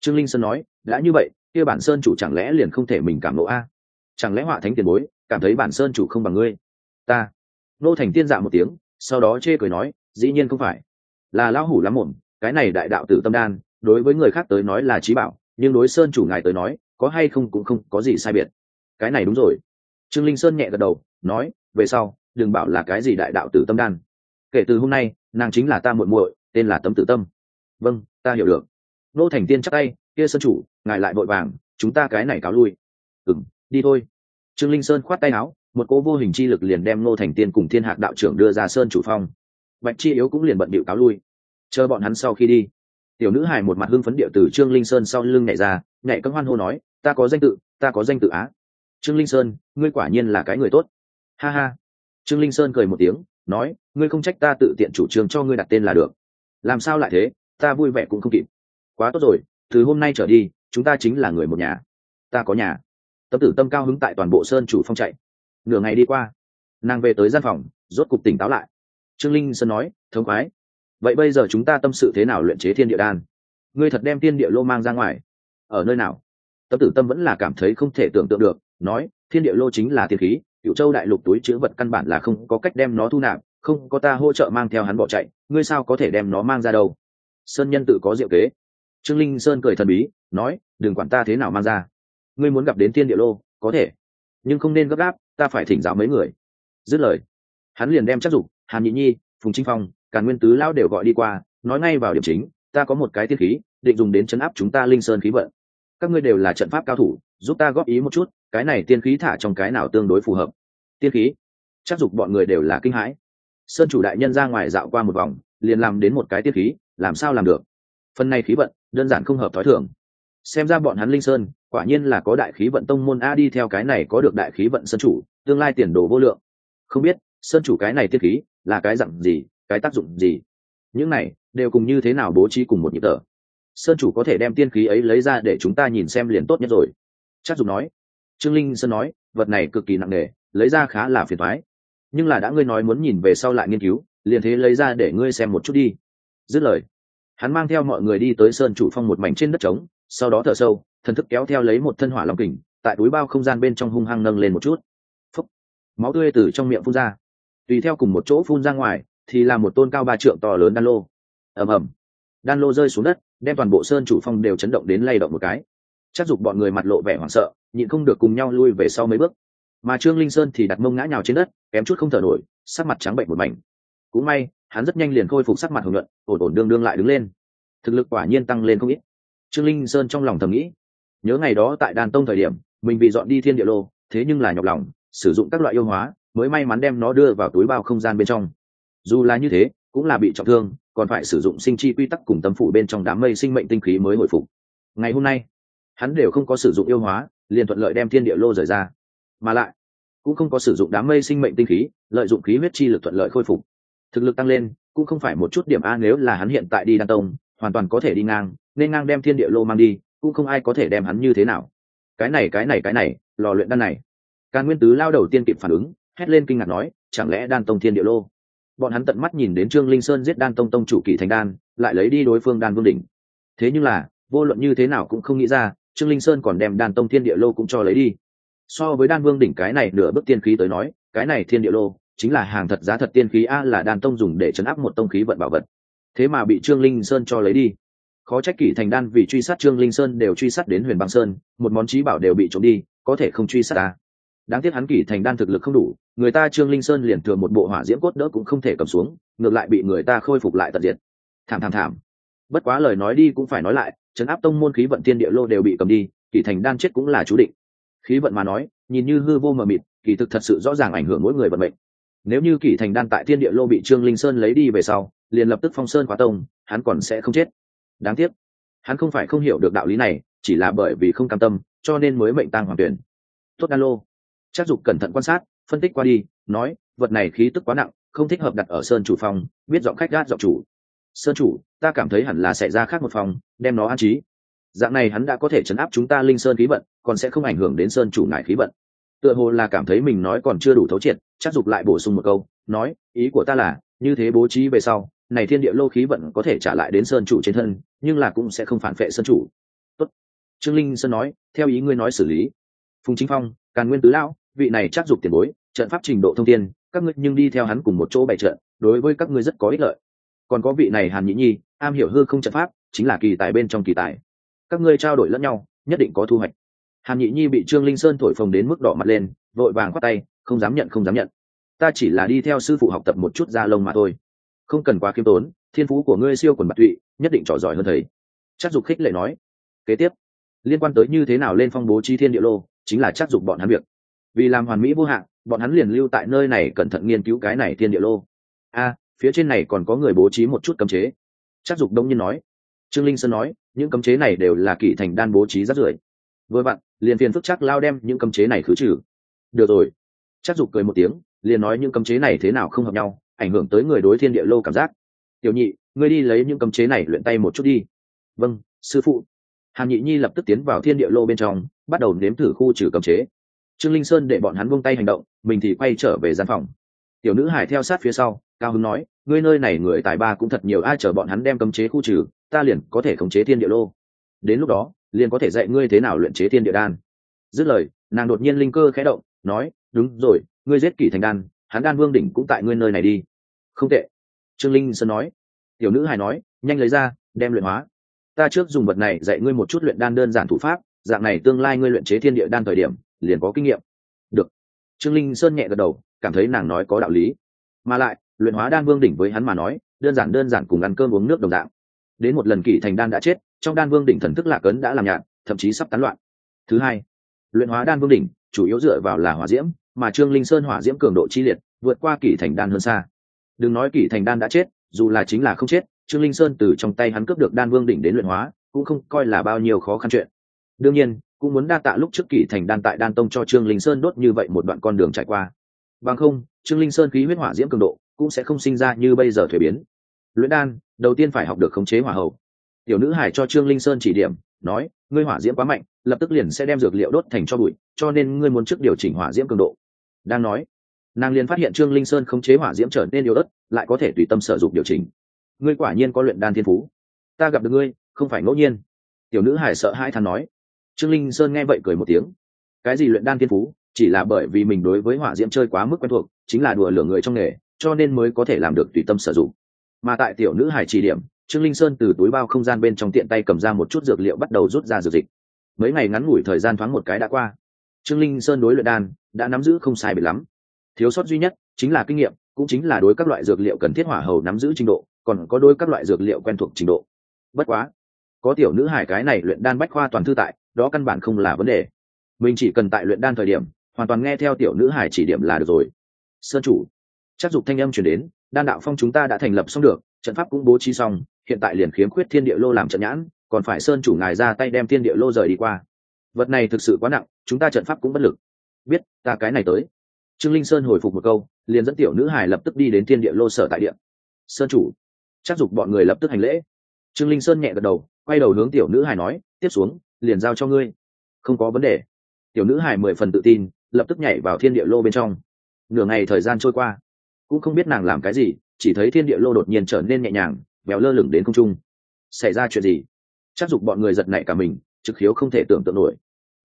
Trương linh sơn nói, đã như vậy, kia bản sơn chủ chẳng lẽ liền không thể mình cảm ngộ a? Chẳng lẽ họa thánh tiền bối cảm thấy bản sơn chủ không bằng ngươi? Ta. Nô thành tiên dạ một tiếng, sau đó chê cười nói, dĩ nhiên không phải. Là lão hủ lắm mồm cái này đại đạo tử tâm đan, đối với người khác tới nói là trí bảo, nhưng đối sơn chủ ngài tới nói, có hay không cũng không có gì sai biệt. Cái này đúng rồi. Trương linh sơn nhẹ gật đầu, nói, về sau, đừng bảo là cái gì đại đạo tử tâm đan kể từ hôm nay, nàng chính là ta muội muội, tên là tấm tử tâm. Vâng ta hiểu được. Nô thành tiên chắc tay, kia sơn chủ, ngài lại vội vàng, chúng ta cái này cáo lui. Ừ đi thôi. Trương linh sơn khoát tay áo, một cô vô hình chi lực liền đem nô thành tiên cùng thiên hạc đạo trưởng đưa ra sơn chủ phong. Bạch chi yếu cũng liền bận bịu cáo lui. Chờ bọn hắn sau khi đi. Tiểu nữ hài một mặt hưng phấn điệu từ trương linh sơn sau lưng nhảy ra, nhảy các hoan hô nói, ta có danh tự, ta có danh tự á. Trương linh sơn, ngươi quả nhiên là cái người tốt. Ha ha. Trương linh sơn cười một tiếng nói, ngươi không trách ta tự tiện chủ trương cho ngươi đặt tên là được. Làm sao lại thế? Ta vui vẻ cũng không kịp. Quá tốt rồi, từ hôm nay trở đi, chúng ta chính là người một nhà. Ta có nhà. Tâm tử tâm cao hứng tại toàn bộ sơn chủ phong chạy. Nửa ngày đi qua, nàng về tới gian phòng, rốt cục tỉnh táo lại. Trương linh sơn nói, thống khoái. Vậy bây giờ chúng ta tâm sự thế nào luyện chế thiên địa đan? Ngươi thật đem thiên địa lô mang ra ngoài. Ở nơi nào? Tâm tử tâm vẫn là cảm thấy không thể tưởng tượng được, nói, thiên địa lô chính là thiên khí cựu châu đại lục túi chữ vật căn bản là không có cách đem nó thu nạp, không có ta hỗ trợ mang theo hắn bỏ chạy, ngươi sao có thể đem nó mang ra đâu? Sơn nhân tự có diệu kế. Trương linh sơn cười thần bí, nói, đừng quản ta thế nào mang ra. Ngươi muốn gặp đến tiên địa lô, có thể. Nhưng không nên gấp gáp, ta phải thỉnh giáo mấy người. Dứt lời, hắn liền đem chắc dục, hàn nhị nhi, phùng trinh phong càn nguyên tứ lão đều gọi đi qua, nói ngay vào điểm chính, ta có một cái tiên khí, định dùng đến chấn áp chúng ta linh sơn khí vận. Các ngươi đều là trận pháp cao thủ giúp ta góp ý một chút, cái này tiên khí thả trong cái nào tương đối phù hợp. Tiên khí? Chắc dục bọn người đều là kinh hãi. Sơn chủ đại nhân ra ngoài dạo qua một vòng, liền làm đến một cái tiên khí, làm sao làm được? Phần này khí vận, đơn giản không hợp thói thường. Xem ra bọn hắn linh sơn, quả nhiên là có đại khí vận tông môn a đi theo cái này có được đại khí vận sơn chủ, tương lai tiền đồ vô lượng. Không biết, sơn chủ cái này tiên khí, là cái dặn gì, cái tác dụng gì? Những này, đều cùng như thế nào bố trí cùng một nhịp tờ. sơn chủ có thể đem tiên khí ấy lấy ra để chúng ta nhìn xem liền tốt nhất rồi chắc dùng nói, trương linh sơn nói, vật này cực kỳ nặng nề, lấy ra khá là phiền thoái nhưng là đã ngươi nói muốn nhìn về sau lại nghiên cứu, liền thế lấy ra để ngươi xem một chút đi. Dứt lời, hắn mang theo mọi người đi tới sơn chủ phong một mảnh trên đất trống, sau đó thở sâu, thần thức kéo theo lấy một thân hỏa lòng kình, tại túi bao không gian bên trong hung hăng nâng lên một chút. Phúc. máu tươi từ trong miệng phun ra. Tùy theo cùng một chỗ phun ra ngoài, thì là một tôn cao ba trượng to lớn đan lô. Ầm ầm. Đan lô rơi xuống đất, đem toàn bộ sơn chủ phong đều chấn động đến lay động một cái chắc dục bọn người mặt lộ vẻ hoảng sợ, nhịn không được cùng nhau lui về sau mấy bước. Mà trương linh sơn thì đặt mông ngã nhào trên đất, kém chút không thở nổi, sắc mặt trắng bệnh một mảnh. Cũng may, hắn rất nhanh liền khôi phục sắc mặt hồng nhuận, ổn ổn đương đương lại đứng lên. Thực lực quả nhiên tăng lên không ít. Trương linh sơn trong lòng thầm nghĩ, nhớ ngày đó tại đàn tông thời điểm, mình bị dọn đi thiên địa lô, thế nhưng là nhọc lòng, sử dụng các loại yêu hóa, mới may mắn đem nó đưa vào túi bao không gian bên trong. Dù là như thế, cũng là bị trọng thương, còn phải sử dụng sinh chi quy tắc cùng tâm phủ bên trong đám mây sinh mệnh tinh khí mới hồi phục. Ngày hôm nay hắn đều không có sử dụng yêu hóa, liền thuận lợi đem thiên địa lô rời ra. Mà lại, cũng không có sử dụng đám mây sinh mệnh tinh khí, lợi dụng khí huyết chi lực thuận lợi khôi phục. Thực lực tăng lên, cũng không phải một chút điểm a nếu là hắn hiện tại đi đan tông, hoàn toàn có thể đi ngang, nên ngang đem thiên địa lô mang đi, cũng không ai có thể đem hắn như thế nào. Cái này cái này cái này, lò luyện đan này. Càn nguyên tứ lao đầu tiên kịp phản ứng, hét lên kinh ngạc nói, chẳng lẽ đan tông thiên địa lô? Bọn hắn tận mắt nhìn đến trương linh sơn giết đan tông tông chủ kỳ thành đan, lại lấy đi đối phương đan vương đỉnh. Thế nhưng là, vô luận như thế nào cũng không nghĩ ra trương linh sơn còn đem đan tông thiên địa lô cũng cho lấy đi. So với đan vương đỉnh cái này nửa bước tiên khí tới nói, cái này thiên địa lô chính là hàng thật giá thật tiên khí a là đan tông dùng để chấn áp một tông khí vận bảo vật. Thế mà bị trương linh sơn cho lấy đi. Khó trách kỷ thành đan vì truy sát trương linh sơn đều truy sát đến huyền băng sơn, một món trí bảo đều bị trộm đi, có thể không truy sát ta. Đáng tiếc hắn kỷ thành đan thực lực không đủ, người ta trương linh sơn liền thừa một bộ hỏa diễm cốt đỡ cũng không thể cầm xuống, ngược lại bị người ta khôi phục lại tận diệt. Thảm thảm thảm bất quá lời nói đi cũng phải nói lại, trấn áp tông môn khí vận thiên địa lô đều bị cầm đi kỷ thành đan chết cũng là chú định. Khí vận mà nói, nhìn như hư vô mờ mịt, kỳ thực thật sự rõ ràng ảnh hưởng mỗi người vận mệnh. Nếu như kỷ thành đan tại thiên địa lô bị trương linh sơn lấy đi về sau, liền lập tức phong sơn khóa tông, hắn còn sẽ không chết. Đáng tiếc, hắn không phải không hiểu được đạo lý này, chỉ là bởi vì không cam tâm, cho nên mới mệnh tăng hoàng tuyển. Tốt đan lô. Chắc dục cẩn thận quan sát, phân tích qua đi, nói, vật này khí tức quá nặng, không thích hợp đặt ở sơn chủ phòng, biết giọng khách gác giọng chủ. Sơn chủ ta cảm thấy hẳn là sẽ ra khác một phòng, đem nó an trí. Dạng này hắn đã có thể chấn áp chúng ta linh sơn khí vận, còn sẽ không ảnh hưởng đến sơn chủ ngại khí vận. Tựa hồ là cảm thấy mình nói còn chưa đủ thấu triệt, chắc dục lại bổ sung một câu, nói, ý của ta là, như thế bố trí về sau, này thiên địa lô khí vận có thể trả lại đến sơn chủ trên thân, nhưng là cũng sẽ không phản vệ sơn chủ. Tốt. trương linh sơn nói, theo ý ngươi nói xử lý. Phùng chính phong, càn nguyên tứ lão, vị này chắc dục tiền bối, trận pháp trình độ thông tiên các ngươi nhưng đi theo hắn cùng một chỗ bày trận, đối với các ngươi rất có ích lợi. Còn có vị này hàn nhĩ nhi am hiểu hư không trận pháp, chính là kỳ tài bên trong kỳ tài. Các ngươi trao đổi lẫn nhau, nhất định có thu hoạch. Hàn nhị nhi bị trương linh sơn thổi phồng đến mức đỏ mặt lên, vội vàng khoác tay, không dám nhận, không dám nhận. Ta chỉ là đi theo sư phụ học tập một chút da lông mà thôi. Không cần quá khiêm tốn, thiên phú của ngươi siêu quần bạc tụy, nhất định trỏ giỏi hơn thầy. Chắc dục khích lệ nói. Kế tiếp, liên quan tới như thế nào lên phong bố chi thiên địa lô, chính là chắc dục bọn hắn việc. Vì làm hoàn mỹ vô hạn, bọn hắn liền lưu tại nơi này cẩn thận nghiên cứu cái này thiên địa lô. A, phía trên này còn có người bố trí một chút cấm chế chắc dục đông nhiên nói. Trương linh sơn nói, những cấm chế này đều là kỷ thành đan bố trí rất rưởi. Vừa vặn, liền phiền phức chắc lao đem những cấm chế này khử trừ. Được rồi. Chắc dục cười một tiếng, liền nói những cấm chế này thế nào không hợp nhau, ảnh hưởng tới người đối thiên địa lô cảm giác. Tiểu nhị, ngươi đi lấy những cấm chế này luyện tay một chút đi. Vâng sư phụ. Hàn nhị nhi lập tức tiến vào thiên địa lô bên trong, bắt đầu nếm thử khu trừ cấm chế. Trương linh sơn để bọn hắn buông tay hành động, mình thì quay trở về gian phòng. Tiểu nữ hải theo sát phía sau, cao hưng nói ngươi nơi này người tài ba cũng thật nhiều, ai chờ bọn hắn đem cấm chế khu trừ, ta liền có thể khống chế thiên địa lô. Đến lúc đó, liền có thể dạy ngươi thế nào luyện chế thiên địa đan. Dứt lời, nàng đột nhiên linh cơ khẽ động, nói, đúng rồi, ngươi giết kỷ thành đan, hắn đan vương đỉnh cũng tại ngươi nơi này đi. Không tệ. Trương linh sơn nói. Tiểu nữ hài nói, nhanh lấy ra, đem luyện hóa. Ta trước dùng vật này dạy ngươi một chút luyện đan đơn giản thủ pháp, dạng này tương lai ngươi luyện chế thiên địa đan thời điểm, liền có kinh nghiệm. Được. Trương linh sơn nhẹ gật đầu, cảm thấy nàng nói có đạo lý. Mà lại luyện hóa đan vương đỉnh với hắn mà nói, đơn giản đơn giản cùng ăn cơm uống nước đồng dạng. Đến một lần kỷ thành đan đã chết, trong đan vương đỉnh thần thức lạc ấn đã làm nhạt, thậm chí sắp tán loạn. Thứ hai, luyện hóa đan vương đỉnh, chủ yếu dựa vào là hỏa diễm, mà trương linh sơn hỏa diễm cường độ chi liệt, vượt qua kỷ thành đan hơn xa. Đừng nói kỷ thành đan đã chết, dù là chính là không chết, trương linh sơn từ trong tay hắn cướp được đan vương đỉnh đến luyện hóa, cũng không coi là bao nhiêu khó khăn chuyện. Đương nhiên, cũng muốn đa tạ lúc trước kỷ thành đan tại đan tông cho trương linh sơn đốt như vậy một đoạn con đường trải qua. Bằng không, trương linh sơn khí huyết hỏa diễm cường độ cũng sẽ không sinh ra như bây giờ thuế biến. Luyện đan, đầu tiên phải học được khống chế hỏa hậu tiểu nữ hải cho trương linh sơn chỉ điểm, nói, ngươi hỏa diễm quá mạnh, lập tức liền sẽ đem dược liệu đốt thành cho bụi, cho nên ngươi muốn trước điều chỉnh hỏa diễm cường độ. Đang nói, nàng liền phát hiện trương linh sơn khống chế hỏa diễm trở nên yếu ớt, lại có thể tùy tâm sở dụng điều chỉnh. Ngươi quả nhiên có luyện đan thiên phú. Ta gặp được ngươi, không phải ngẫu nhiên. Tiểu nữ hải sợ hai thằng nói. Trương linh sơn nghe vậy cười một tiếng. Cái gì luyện đan thiên phú? Chỉ là bởi vì mình đối với hỏa diễm chơi quá mức quen thuộc, chính là đùa lửa người trong nghề cho nên mới có thể làm được tùy tâm sử dụng. Mà tại tiểu nữ hải chỉ điểm, trương linh sơn từ túi bao không gian bên trong tiện tay cầm ra một chút dược liệu bắt đầu rút ra dược dịch. Mấy ngày ngắn ngủi thời gian thoáng một cái đã qua. Trương linh sơn đối luyện đan, đã nắm giữ không sai biệt lắm. Thiếu sót duy nhất, chính là kinh nghiệm, cũng chính là đối các loại dược liệu cần thiết hỏa hầu nắm giữ trình độ, còn có đối các loại dược liệu quen thuộc trình độ. Bất quá, có tiểu nữ hải cái này luyện đan bách khoa toàn thư tại, đó căn bản không là vấn đề. Mình chỉ cần tại luyện đan thời điểm, hoàn toàn nghe theo tiểu nữ hải chỉ điểm là được rồi. Sơn chủ chắc dục thanh âm chuyển đến, đan đạo phong chúng ta đã thành lập xong được, trận pháp cũng bố trí xong, hiện tại liền khiếm khuyết thiên địa lô làm trận nhãn, còn phải sơn chủ ngài ra tay đem thiên địa lô rời đi qua. Vật này thực sự quá nặng, chúng ta trận pháp cũng bất lực. Biết, ta cái này tới. Trương linh sơn hồi phục một câu, liền dẫn tiểu nữ hải lập tức đi đến thiên địa lô sở tại điện sơn chủ. Chắc dục bọn người lập tức hành lễ. Trương linh sơn nhẹ gật đầu, quay đầu hướng tiểu nữ hải nói, tiếp xuống, liền giao cho ngươi, không có vấn đề. Tiểu nữ hải mười phần tự tin, lập tức nhảy vào thiên địa lô bên trong. Nửa ngày thời gian trôi qua cũng không biết nàng làm cái gì, chỉ thấy thiên địa lô đột nhiên trở nên nhẹ nhàng béo lơ lửng đến không trung. Xảy ra chuyện gì? Chắc dục bọn người giật nảy cả mình, trực khiếu không thể tưởng tượng nổi.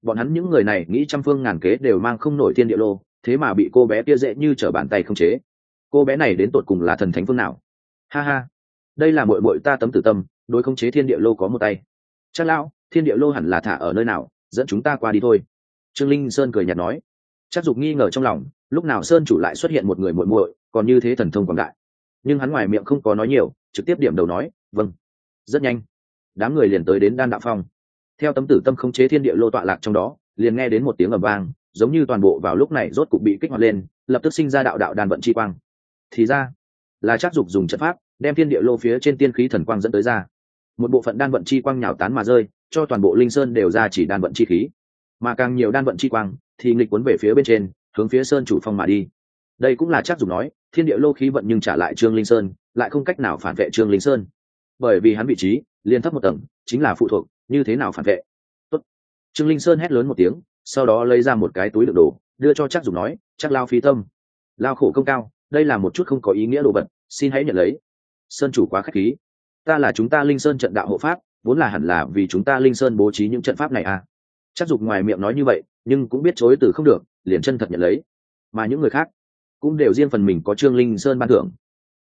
Bọn hắn những người này nghĩ trăm phương ngàn kế đều mang không nổi thiên địa lô, thế mà bị cô bé kia dễ như trở bàn tay không chế. Cô bé này đến tột cùng là thần thánh phương nào? Ha ha, đây là mội mội ta tấm tử tâm, đối không chế thiên địa lô có một tay. Chắc lão, thiên địa lô hẳn là thả ở nơi nào, dẫn chúng ta qua đi thôi. Trương linh sơn cười nhạt nói. Chắc dục nghi ngờ trong lòng, lúc nào sơn chủ lại xuất hiện một người muội muội còn như thế thần thông quảng đại. Nhưng hắn ngoài miệng không có nói nhiều, trực tiếp điểm đầu nói vâng rất nhanh. Đám người liền tới đến đan đạo phong. Theo tấm tử tâm không chế thiên địa lô tọa lạc trong đó, liền nghe đến một tiếng ầm vang, giống như toàn bộ vào lúc này rốt cục bị kích hoạt lên, lập tức sinh ra đạo đạo đàn vận chi quang. Thì ra, là chắc dục dùng trận pháp, đem thiên địa lô phía trên tiên khí thần quang dẫn tới ra. Một bộ phận đan vận chi quang nhào tán mà rơi, cho toàn bộ linh sơn đều ra chỉ đan vận chi khí. Mà càng nhiều đan vận chi quang, thì nghịch cuốn về phía bên trên, hướng phía sơn chủ phong mà đi đây cũng là chắc dùng nói, thiên địa lô khí vận nhưng trả lại trương linh sơn, lại không cách nào phản vệ trương linh sơn. Bởi vì hắn vị trí, liên thấp một tầng, chính là phụ thuộc, như thế nào phản vệ? Tốt. trương linh sơn hét lớn một tiếng, sau đó lấy ra một cái túi đựng đồ, đưa cho chắc dùng nói, chắc lao phi tâm. Lao khổ công cao, đây là một chút không có ý nghĩa đồ vật, xin hãy nhận lấy. Sơn chủ quá k h á c h khí. Ta là chúng ta linh sơn trận đạo hộ pháp, vốn là hẳn là vì chúng ta linh sơn bố trí những trận pháp này à? Chắc dục ngoài miệng nói như vậy, nhưng cũng biết chối từ không được, liền chân thật nhận lấy. Mà những người khác cũng đều riêng phần mình có trương linh sơn ban thưởng.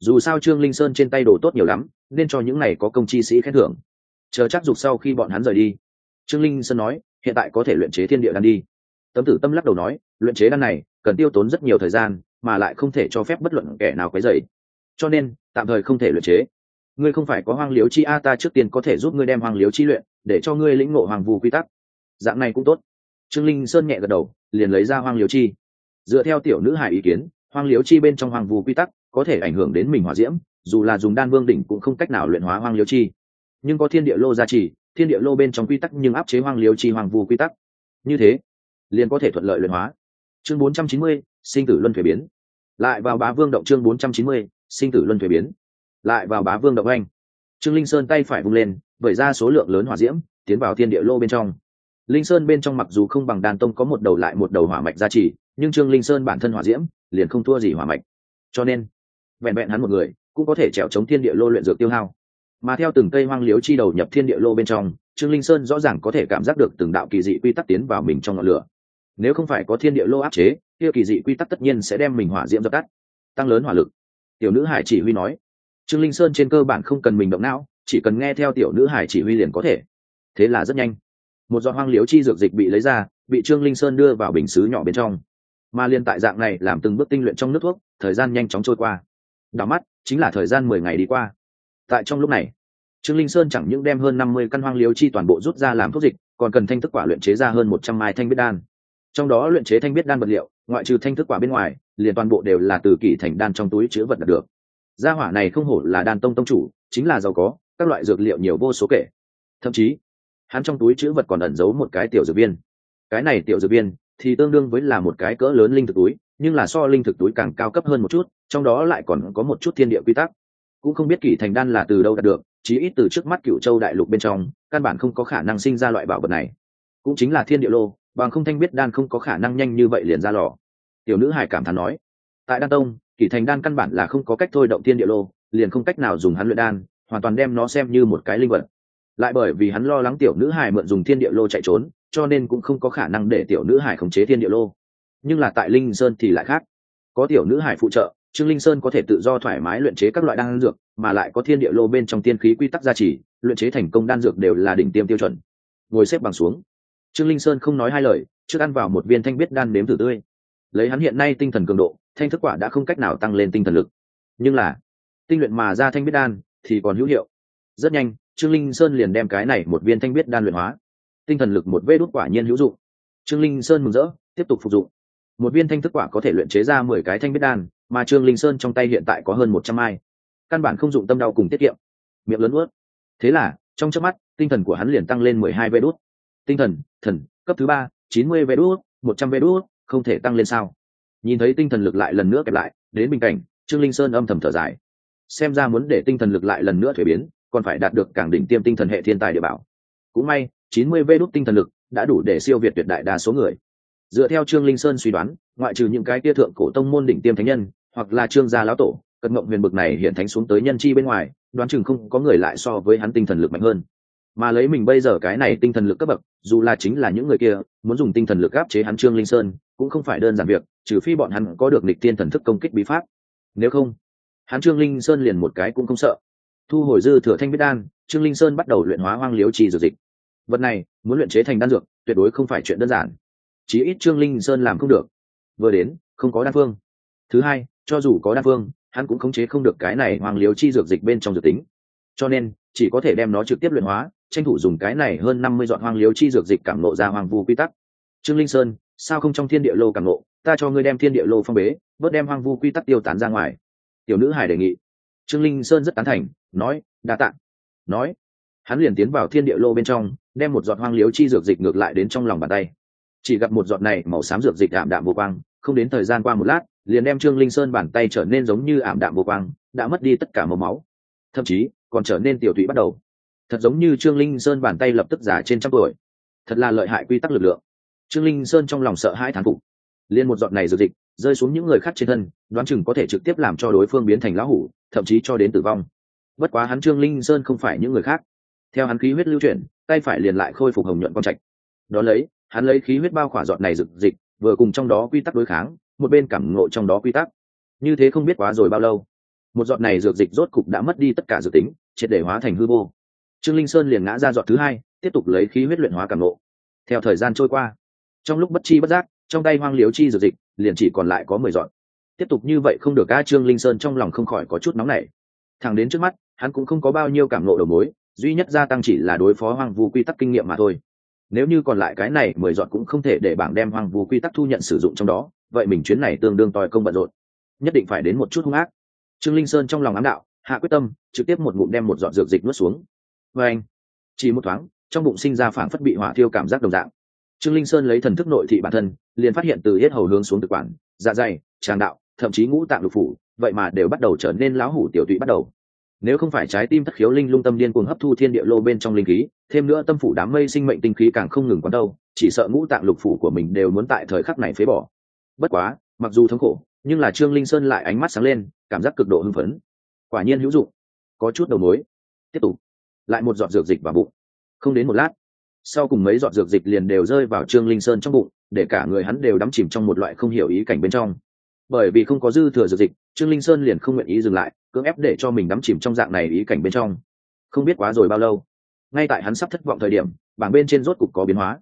Dù sao trương linh sơn trên tay đồ tốt nhiều lắm, nên cho những này có công chi sĩ khen thưởng. Chờ chắc dục sau khi bọn hắn rời đi, trương linh sơn nói, hiện tại có thể luyện chế thiên địa đan đi. Tấm tử tâm lắc đầu nói, luyện chế đan này, cần tiêu tốn rất nhiều thời gian, mà lại không thể cho phép bất luận kẻ nào quấy dày cho nên, tạm thời không thể luyện chế. Ngươi không phải có hoang liếu chi a, ta trước tiên có thể giúp ngươi đem hoang liếu chi luyện, để cho ngươi lĩnh ngộ hoàng vù quy tắc. Dạng này cũng tốt. Trương linh sơn nhẹ gật đầu, liền lấy ra hoang liếu chi. Dựa theo tiểu nữ hải ý kiến hoang liếu chi bên trong hoàng vù quy tắc có thể ảnh hưởng đến mình hỏa diễm dù là dùng đan vương đỉnh cũng không cách nào luyện hóa hoang liếu chi. Nhưng có thiên địa lô gia trì thiên địa lô bên trong quy tắc nhưng áp chế hoang liếu chi hoàng vù quy tắc. Như thế liền có thể thuận lợi luyện hóa. Chương 490, sinh tử luân thuế biến. Lại vào bá vương động chương 490, sinh tử luân thuế biến. Lại vào bá vương động anh. Trương linh sơn tay phải vung lên vẩy ra số lượng lớn hỏa diễm tiến vào thiên địa lô bên trong. Linh sơn bên trong mặc dù không bằng đàn tông có một đầu lại một đầu hỏa mạch gia trì nhưng trương linh sơn bản thân hỏa diễm, liền không thua gì hỏa mạch. Cho nên, vẹn vẹn hắn một người, cũng có thể trèo chống thiên địa lô luyện dược tiêu hao. Mà theo từng cây hoang liếu chi đầu nhập thiên địa lô bên trong, trương linh sơn rõ ràng có thể cảm giác được từng đạo kỳ dị quy tắc tiến vào mình trong ngọn lửa. Nếu không phải có thiên địa lô áp chế, kia kỳ dị quy tắc tất nhiên sẽ đem mình hỏa diễm dập tắt, tăng lớn hỏa lực. Tiểu nữ hải chỉ huy nói. Trương linh sơn trên cơ bản không cần mình động não, chỉ cần nghe theo tiểu nữ hải chỉ huy liền có thể. Thế là rất nhanh. Một giọt hoang liếu chi dược dịch bị lấy ra, bị trương linh sơn đưa vào bình xứ nhỏ bên trong mà liên tại dạng này làm từng bước tinh luyện trong nước thuốc, thời gian nhanh chóng trôi qua. Đảo mắt, chính là thời gian mười ngày đi qua. Tại trong lúc này, trương linh sơn chẳng những đem hơn năm mươi căn hoang liếu chi toàn bộ rút ra làm thuốc dịch, còn cần thanh thức quả luyện chế ra hơn một trăm mai thanh biết đan. Trong đó luyện chế thanh biết đan vật liệu, ngoại trừ thanh thức quả bên ngoài, liền toàn bộ đều là từ kỷ thành đan trong túi chứa vật đạt được. Gia hỏa này không hổ là đan tông tông chủ, chính là giàu có, các loại dược liệu nhiều vô số kể. Thậm chí, hắn trong túi chữ vật còn ẩn giấu một cái tiểu dược viên. Cái này tiểu dược viên thì tương đương với là một cái cỡ lớn linh thực túi, nhưng là so linh thực túi càng cao cấp hơn một chút, trong đó lại còn có một chút thiên địa quy tắc. Cũng không biết kỷ thành đan là từ đâu đạt được, chí ít từ trước mắt cựu châu đại lục bên trong, căn bản không có khả năng sinh ra loại bảo vật này. Cũng chính là thiên địa lô, bằng không thanh biết đan không có khả năng nhanh như vậy liền ra lò. Tiểu nữ hải cảm thán nói, tại đan tông kỷ thành đan căn bản là không có cách thôi động thiên địa lô, liền không cách nào dùng hắn luyện đan, hoàn toàn đem nó xem như một cái linh vật. Lại bởi vì hắn lo lắng tiểu nữ hải mượn dùng thiên địa lô chạy trốn cho nên cũng không có khả năng để tiểu nữ hải khống chế thiên địa lô. Nhưng là tại linh sơn thì lại khác. Có tiểu nữ hải phụ trợ, trương linh sơn có thể tự do thoải mái luyện chế các loại đan dược, mà lại có thiên địa lô bên trong tiên khí quy tắc gia trì, luyện chế thành công đan dược đều là đỉnh tiêm tiêu chuẩn. Ngồi xếp bằng xuống. Trương linh sơn không nói hai lời, trước ăn vào một viên thanh biết đan nếm thử tươi. Lấy hắn hiện nay tinh thần cường độ, thanh thức quả đã không cách nào tăng lên tinh thần lực. Nhưng là, tinh luyện mà ra thanh biết đan thì còn hữu hiệu. Rất nhanh, trương linh sơn liền đem cái này một viên thanh biết đan luyện hóa tinh thần lực một vê đốt quả nhiên hữu dụng. Trương linh sơn mừng rỡ, tiếp tục phục dụng. Một viên thanh thức quả có thể luyện chế ra mười cái thanh biết đan, mà trương linh sơn trong tay hiện tại có hơn một trăm ai. Căn bản không dụng tâm đau cùng tiết kiệm. Miệng lớn ướt thế là, trong chớp mắt, tinh thần của hắn liền tăng lên mười hai vê đốt tinh thần thần, cấp thứ ba, chín mươi vê đốt một trăm vê đốt không thể tăng lên sao? Nhìn thấy tinh thần lực lại lần nữa kẹp lại, đến bình cảnh, trương linh sơn âm thầm thở dài. Xem ra muốn để tinh thần lực lại lần nữa thuế biến, còn phải đạt được cảng đỉnh tiêm tinh thần hệ thiên tài địa bảo. Cũng may chín mươi vê đốt tinh thần lực đã đủ để siêu việt tuyệt đại đa số người. Dựa theo trương linh sơn suy đoán, ngoại trừ những cái tia thượng cổ tông môn đỉnh tiêm thánh nhân, hoặc là trương gia lão tổ cận mộng huyền bực này hiện thánh xuống tới nhân chi bên ngoài, đoán chừng không có người lại so với hắn tinh thần lực mạnh hơn. Mà lấy mình bây giờ cái này tinh thần lực cấp bậc, dù là chính là những người kia, muốn dùng tinh thần lực áp chế hắn trương linh sơn, cũng không phải đơn giản việc, trừ phi bọn hắn có được nịch tiên thần thức công kích bí pháp. Nếu không, hắn trương linh sơn liền một cái cũng không sợ. Thu hồi dư thừa thanh biết đan, trương linh sơn bắt đầu luyện hóa hoang liếu trì dược dịch vật này, muốn luyện chế thành đan dược, tuyệt đối không phải chuyện đơn giản. Chí ít trương linh sơn làm không được. Vừa đến, không có đan phương. Thứ hai, cho dù có đan phương, hắn cũng khống chế không được cái này hoàng liếu chi dược dịch bên trong dược tính. Cho nên, chỉ có thể đem nó trực tiếp luyện hóa, tranh thủ dùng cái này hơn năm mươi dọn hoang liếu chi dược dịch cảm nộ ra hoàng vu quy tắc. Trương linh sơn, sao không trong thiên địa lô cảm nộ ta cho ngươi đem thiên địa lô phong bế, bớt đem hoang vu quy tắc tiêu tán ra ngoài. Tiểu nữ hải đề nghị. Trương linh sơn rất tán thành, nói, đa tạng nói, hắn liền tiến vào thiên địa lô bên trong đem một giọt hoang liếu chi dược dịch ngược lại đến trong lòng bàn tay. Chỉ gặp một giọt này màu xám dược dịch ảm đạm vô quang, không đến thời gian qua một lát, liền đem trương linh sơn bàn tay trở nên giống như ảm đạm vô quang, đã mất đi tất cả màu máu. Thậm chí, còn trở nên tiểu thụy bắt đầu. Thật giống như trương linh sơn bàn tay lập tức giả trên trăm tuổi. Thật là lợi hại quy tắc lực lượng. Trương linh sơn trong lòng sợ hãi thán phục. Liên một giọt này dược dịch, rơi xuống những người khác trên thân, đoán chừng có thể trực tiếp làm cho đối phương biến thành lão hủ, thậm chí cho đến tử vong. Bất quá hắn trương linh sơn không phải những người khác theo hắn khí huyết lưu chuyển, tay phải liền lại khôi phục hồng nhuận con trạch. Đó lấy, hắn lấy khí huyết bao khỏa giọt này rực dịch vừa cùng trong đó quy tắc đối kháng, một bên cảm ngộ trong đó quy tắc. Như thế không biết quá rồi bao lâu, một giọt này dược dịch rốt cục đã mất đi tất cả dược tính, triệt để hóa thành hư vô. Trương linh sơn liền ngã ra giọt thứ hai, tiếp tục lấy khí huyết luyện hóa cảm ngộ. Theo thời gian trôi qua, trong lúc bất chi bất giác, trong tay hoang liếu chi dược dịch liền chỉ còn lại có mười giọt. Tiếp tục như vậy không được ca trương linh sơn trong lòng không khỏi có chút nóng nảy. Thẳng đến trước mắt, hắn cũng không có bao nhiêu cảm ngộ đầu mối duy nhất gia tăng chỉ là đối phó hoang vu quy tắc kinh nghiệm mà thôi. Nếu như còn lại cái này mười giọt cũng không thể để bảng đem hoang vu quy tắc thu nhận sử dụng trong đó, vậy mình chuyến này tương đương tòi công bận rộn. Nhất định phải đến một chút hung ác. Trương linh sơn trong lòng ám đạo, hạ quyết tâm, trực tiếp một ngụm đem một giọt dược dịch nuốt xuống. Và anh, chỉ một thoáng, trong bụng sinh ra phảng phất bị hỏa thiêu cảm giác đồng dạng. Trương linh sơn lấy thần thức nội thị bản thân, liền phát hiện từ hết hầu hướng xuống thực quản dạ dày, tràng đạo, thậm chí ngũ tạng lục phủ, vậy mà đều bắt đầu trở nên láo hủ tiểu tụy bắt đầu nếu không phải trái tim thất khiếu linh lung tâm điên cuồng hấp thu thiên địa lô bên trong linh khí, thêm nữa tâm phủ đám mây sinh mệnh tinh khí càng không ngừng quán đâu, chỉ sợ ngũ tạng lục phủ của mình đều muốn tại thời khắc này phế bỏ. Bất quá, mặc dù thống khổ, nhưng là trương linh sơn lại ánh mắt sáng lên, cảm giác cực độ hưng phấn. Quả nhiên hữu dụng. Có chút đầu mối. Tiếp tục. Lại một giọt dược dịch vào bụng. Không đến một lát, sau cùng mấy giọt dược dịch liền đều rơi vào trương linh sơn trong bụng, để cả người hắn đều đắm chìm trong một loại không hiểu ý cảnh bên trong bởi vì không có dư thừa dược dịch, trương linh sơn liền không nguyện ý dừng lại, cưỡng ép để cho mình đắm chìm trong dạng này ý cảnh bên trong. Không biết quá rồi bao lâu, ngay tại hắn sắp thất vọng thời điểm, bảng bên trên rốt cục có biến hóa.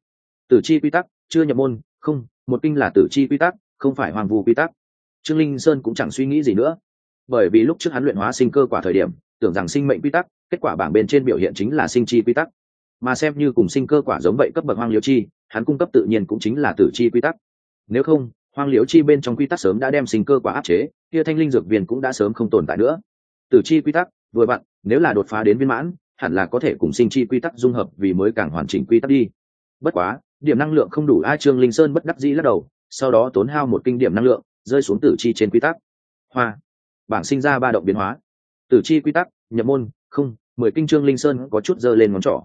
Tử chi quy tắc, chưa nhập môn, không, một kinh là tử chi quy tắc, không phải hoàng vu quy tắc. Trương linh sơn cũng chẳng suy nghĩ gì nữa. Bởi vì lúc trước hắn luyện hóa sinh cơ quả thời điểm, tưởng rằng sinh mệnh quy tắc, kết quả bảng bên trên biểu hiện chính là sinh chi quy tắc. Mà xem như cùng sinh cơ quả giống vậy cấp bậc hoang liêu chi, hắn cung cấp tự nhiên cũng chính là tử chi quy tắc. Nếu không hoang liễu chi bên trong quy tắc sớm đã đem sinh cơ quả áp chế, kia thanh linh dược viên cũng đã sớm không tồn tại nữa. Tử chi quy tắc, vừa vặn, nếu là đột phá đến viên mãn, hẳn là có thể cùng sinh chi quy tắc dung hợp vì mới càng hoàn chỉnh quy tắc đi. Bất quá, điểm năng lượng không đủ, a trương linh sơn bất đắc dĩ lắc đầu, sau đó tốn hao một kinh điểm năng lượng, rơi xuống tử chi trên quy tắc. Hoa. Bảng sinh ra ba động biến hóa. Tử chi quy tắc, nhập môn, không, mười kinh trương linh sơn có chút giơ lên ngón trỏ.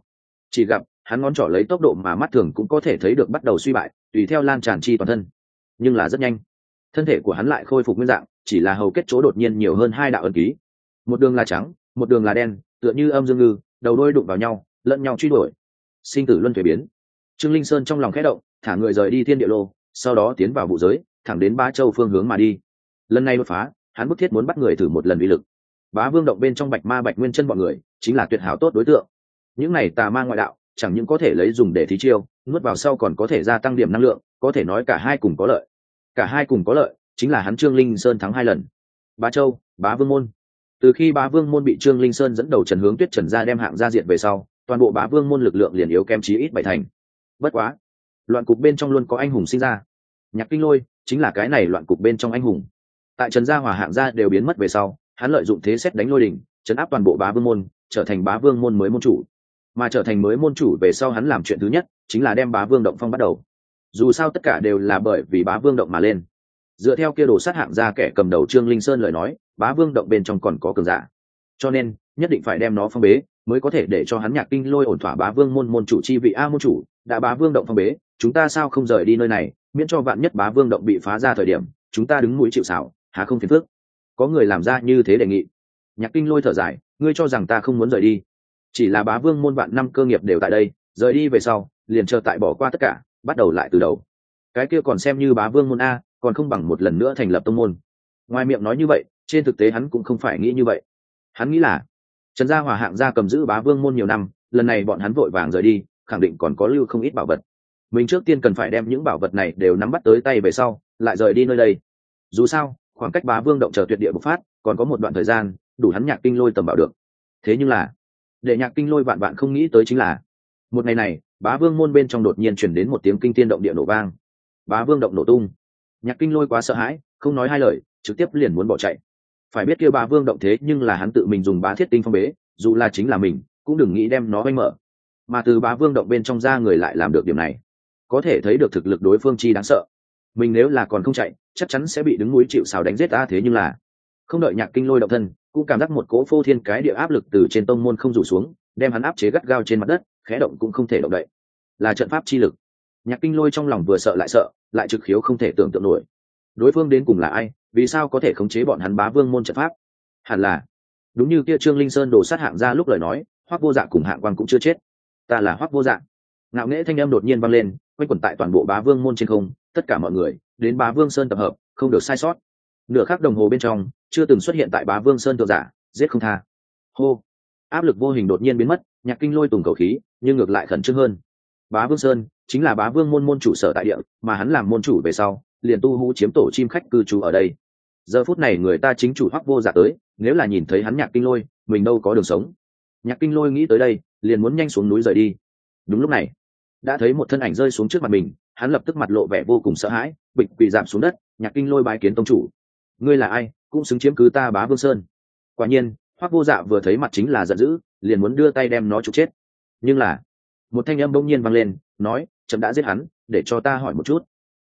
Chỉ gặp, hắn ngón trỏ lấy tốc độ mà mắt thường cũng có thể thấy được bắt đầu suy bại, tùy theo lan tràn chi toàn thân nhưng là rất nhanh. Thân thể của hắn lại khôi phục nguyên dạng, chỉ là hầu kết chỗ đột nhiên nhiều hơn hai đạo ẩn ký. Một đường là trắng, một đường là đen, tựa như âm dương ngư, đầu đôi đụng vào nhau, lẫn nhau truy đuổi. Sinh tử luân thuế biến. Trương linh sơn trong lòng khẽ động, thả người rời đi thiên địa lô, sau đó tiến vào vụ giới, thẳng đến ba châu phương hướng mà đi. Lần này đột phá, hắn bức thiết muốn bắt người thử một lần uy lực. Bá vương động bên trong bạch ma bạch nguyên chân bọn người, chính là tuyệt hảo tốt đối tượng. Những này tà ma ngoại đạo chẳng những có thể lấy dùng để thí chiêu nuốt vào sau còn có thể gia tăng điểm năng lượng có thể nói cả hai cùng có lợi. Cả hai cùng có lợi chính là hắn trương linh sơn thắng hai lần. Bá châu bá vương môn. Từ khi bá vương môn bị trương linh sơn dẫn đầu trần hướng tuyết trần ra đem hạng ra diện về sau toàn bộ bá vương môn lực lượng liền yếu kém chí ít bảy thành. Bất quá loạn cục bên trong luôn có anh hùng sinh ra. Nhạc kinh lôi chính là cái này loạn cục bên trong anh hùng. Tại trần gia hòa hạng gia đều biến mất về sau hắn lợi dụng thế xét đánh lôi đình, chấn áp toàn bộ bá vương môn trở thành bá vương môn mới môn chủ mà trở thành mới môn chủ về sau hắn làm chuyện thứ nhất, chính là đem bá vương động phong bắt đầu. Dù sao tất cả đều là bởi vì bá vương động mà lên. Dựa theo kia đồ sát hạng ra kẻ cầm đầu trương linh sơn lời nói, bá vương động bên trong còn có cường giả. Cho nên, nhất định phải đem nó phong bế, mới có thể để cho hắn nhạc kinh lôi ổn thỏa bá vương môn môn chủ chi vị a môn chủ, đã bá vương động phong bế, chúng ta sao không rời đi nơi này, miễn cho vạn nhất bá vương động bị phá ra thời điểm, chúng ta đứng mũi chịu xảo há không phiền phước có người làm ra như thế đề nghị. Nhạc kinh lôi thở dài, ngươi cho rằng ta không muốn rời đi chỉ là bá vương môn vạn năm cơ nghiệp đều tại đây, rời đi về sau, liền chờ tại bỏ qua tất cả, bắt đầu lại từ đầu. Cái kia còn xem như bá vương môn a, còn không bằng một lần nữa thành lập tông môn. Ngoài miệng nói như vậy, trên thực tế hắn cũng không phải nghĩ như vậy. Hắn nghĩ là, trần gia hòa hạng gia cầm giữ bá vương môn nhiều năm, lần này bọn hắn vội vàng rời đi, khẳng định còn có lưu không ít bảo vật. Mình trước tiên cần phải đem những bảo vật này đều nắm bắt tới tay về sau, lại rời đi nơi đây. Dù sao, khoảng cách bá vương động chờ tuyệt địa bộc phát, còn có một đoạn thời gian, đủ hắn nhạc kinh lôi tầm bảo được. Thế nhưng là để nhạc kinh lôi vạn vạn không nghĩ tới chính là, một ngày này, bá vương môn bên trong đột nhiên chuyển đến một tiếng kinh tiên động địa nổ vang. Bá vương động nổ tung. Nhạc kinh lôi quá sợ hãi, không nói hai lời, trực tiếp liền muốn bỏ chạy. Phải biết kia bá vương động thế nhưng là hắn tự mình dùng bá thiết tinh phong bế, dù là chính là mình, cũng đừng nghĩ đem nó oanh mở. Mà từ bá vương động bên trong ra người lại làm được điểm này, có thể thấy được thực lực đối phương chi đáng sợ. Mình nếu là còn không chạy, chắc chắn sẽ bị đứng núi chịu xào đánh giết ta, thế nhưng là, không đợi nhạc kinh lôi động thân cũng cảm giác một cỗ phô thiên cái địa áp lực từ trên tông môn không rủ xuống, đem hắn áp chế gắt gao trên mặt đất, khẽ động cũng không thể động đậy. Là trận pháp chi lực. Nhạc kinh lôi trong lòng vừa sợ lại sợ, lại trực khiếu không thể tưởng tượng nổi. Đối phương đến cùng là ai, vì sao có thể khống chế bọn hắn bá vương môn trận pháp? Hẳn là, đúng như kia trương linh sơn đổ sát hạng ra lúc lời nói hoác vô dạ cùng hạng quan cũng chưa chết. Ta là hoác vô dạ. Ngạo nghễ thanh âm đột nhiên vang lên, quanh quẩn tại toàn bộ bá vương môn trên không, tất cả mọi người, đến bá vương sơn tập hợp, không được sai sót. Nửa khắc đồng hồ bên trong chưa từng xuất hiện tại bá vương sơn thượng giả, giết không tha. Hô. Áp lực vô hình đột nhiên biến mất, nhạc kinh lôi tùng cầu khí, nhưng ngược lại khẩn trương hơn. Bá vương sơn chính là bá vương môn môn chủ sở tại địa, mà hắn làm môn chủ về sau, liền tu hú chiếm tổ chim khách cư trú ở đây. Giờ phút này người ta chính chủ hoắc vô giả tới, nếu là nhìn thấy hắn nhạc kinh lôi, mình đâu có đường sống. Nhạc kinh lôi nghĩ tới đây, liền muốn nhanh xuống núi rời đi. Đúng lúc này, đã thấy một thân ảnh rơi xuống trước mặt mình, hắn lập tức mặt lộ vẻ vô cùng sợ hãi, bịch quỳ giảm xuống đất, nhạc kinh lôi bái kiến tông chủ. Ngươi là ai? Cũng xứng chiếm cứ ta bá vương sơn. Quả nhiên, hoắc vô dạ vừa thấy mặt chính là giận dữ, liền muốn đưa tay đem nó trục chết. Nhưng là, một thanh âm bỗng nhiên vang lên, nói chấm đã giết hắn, để cho ta hỏi một chút.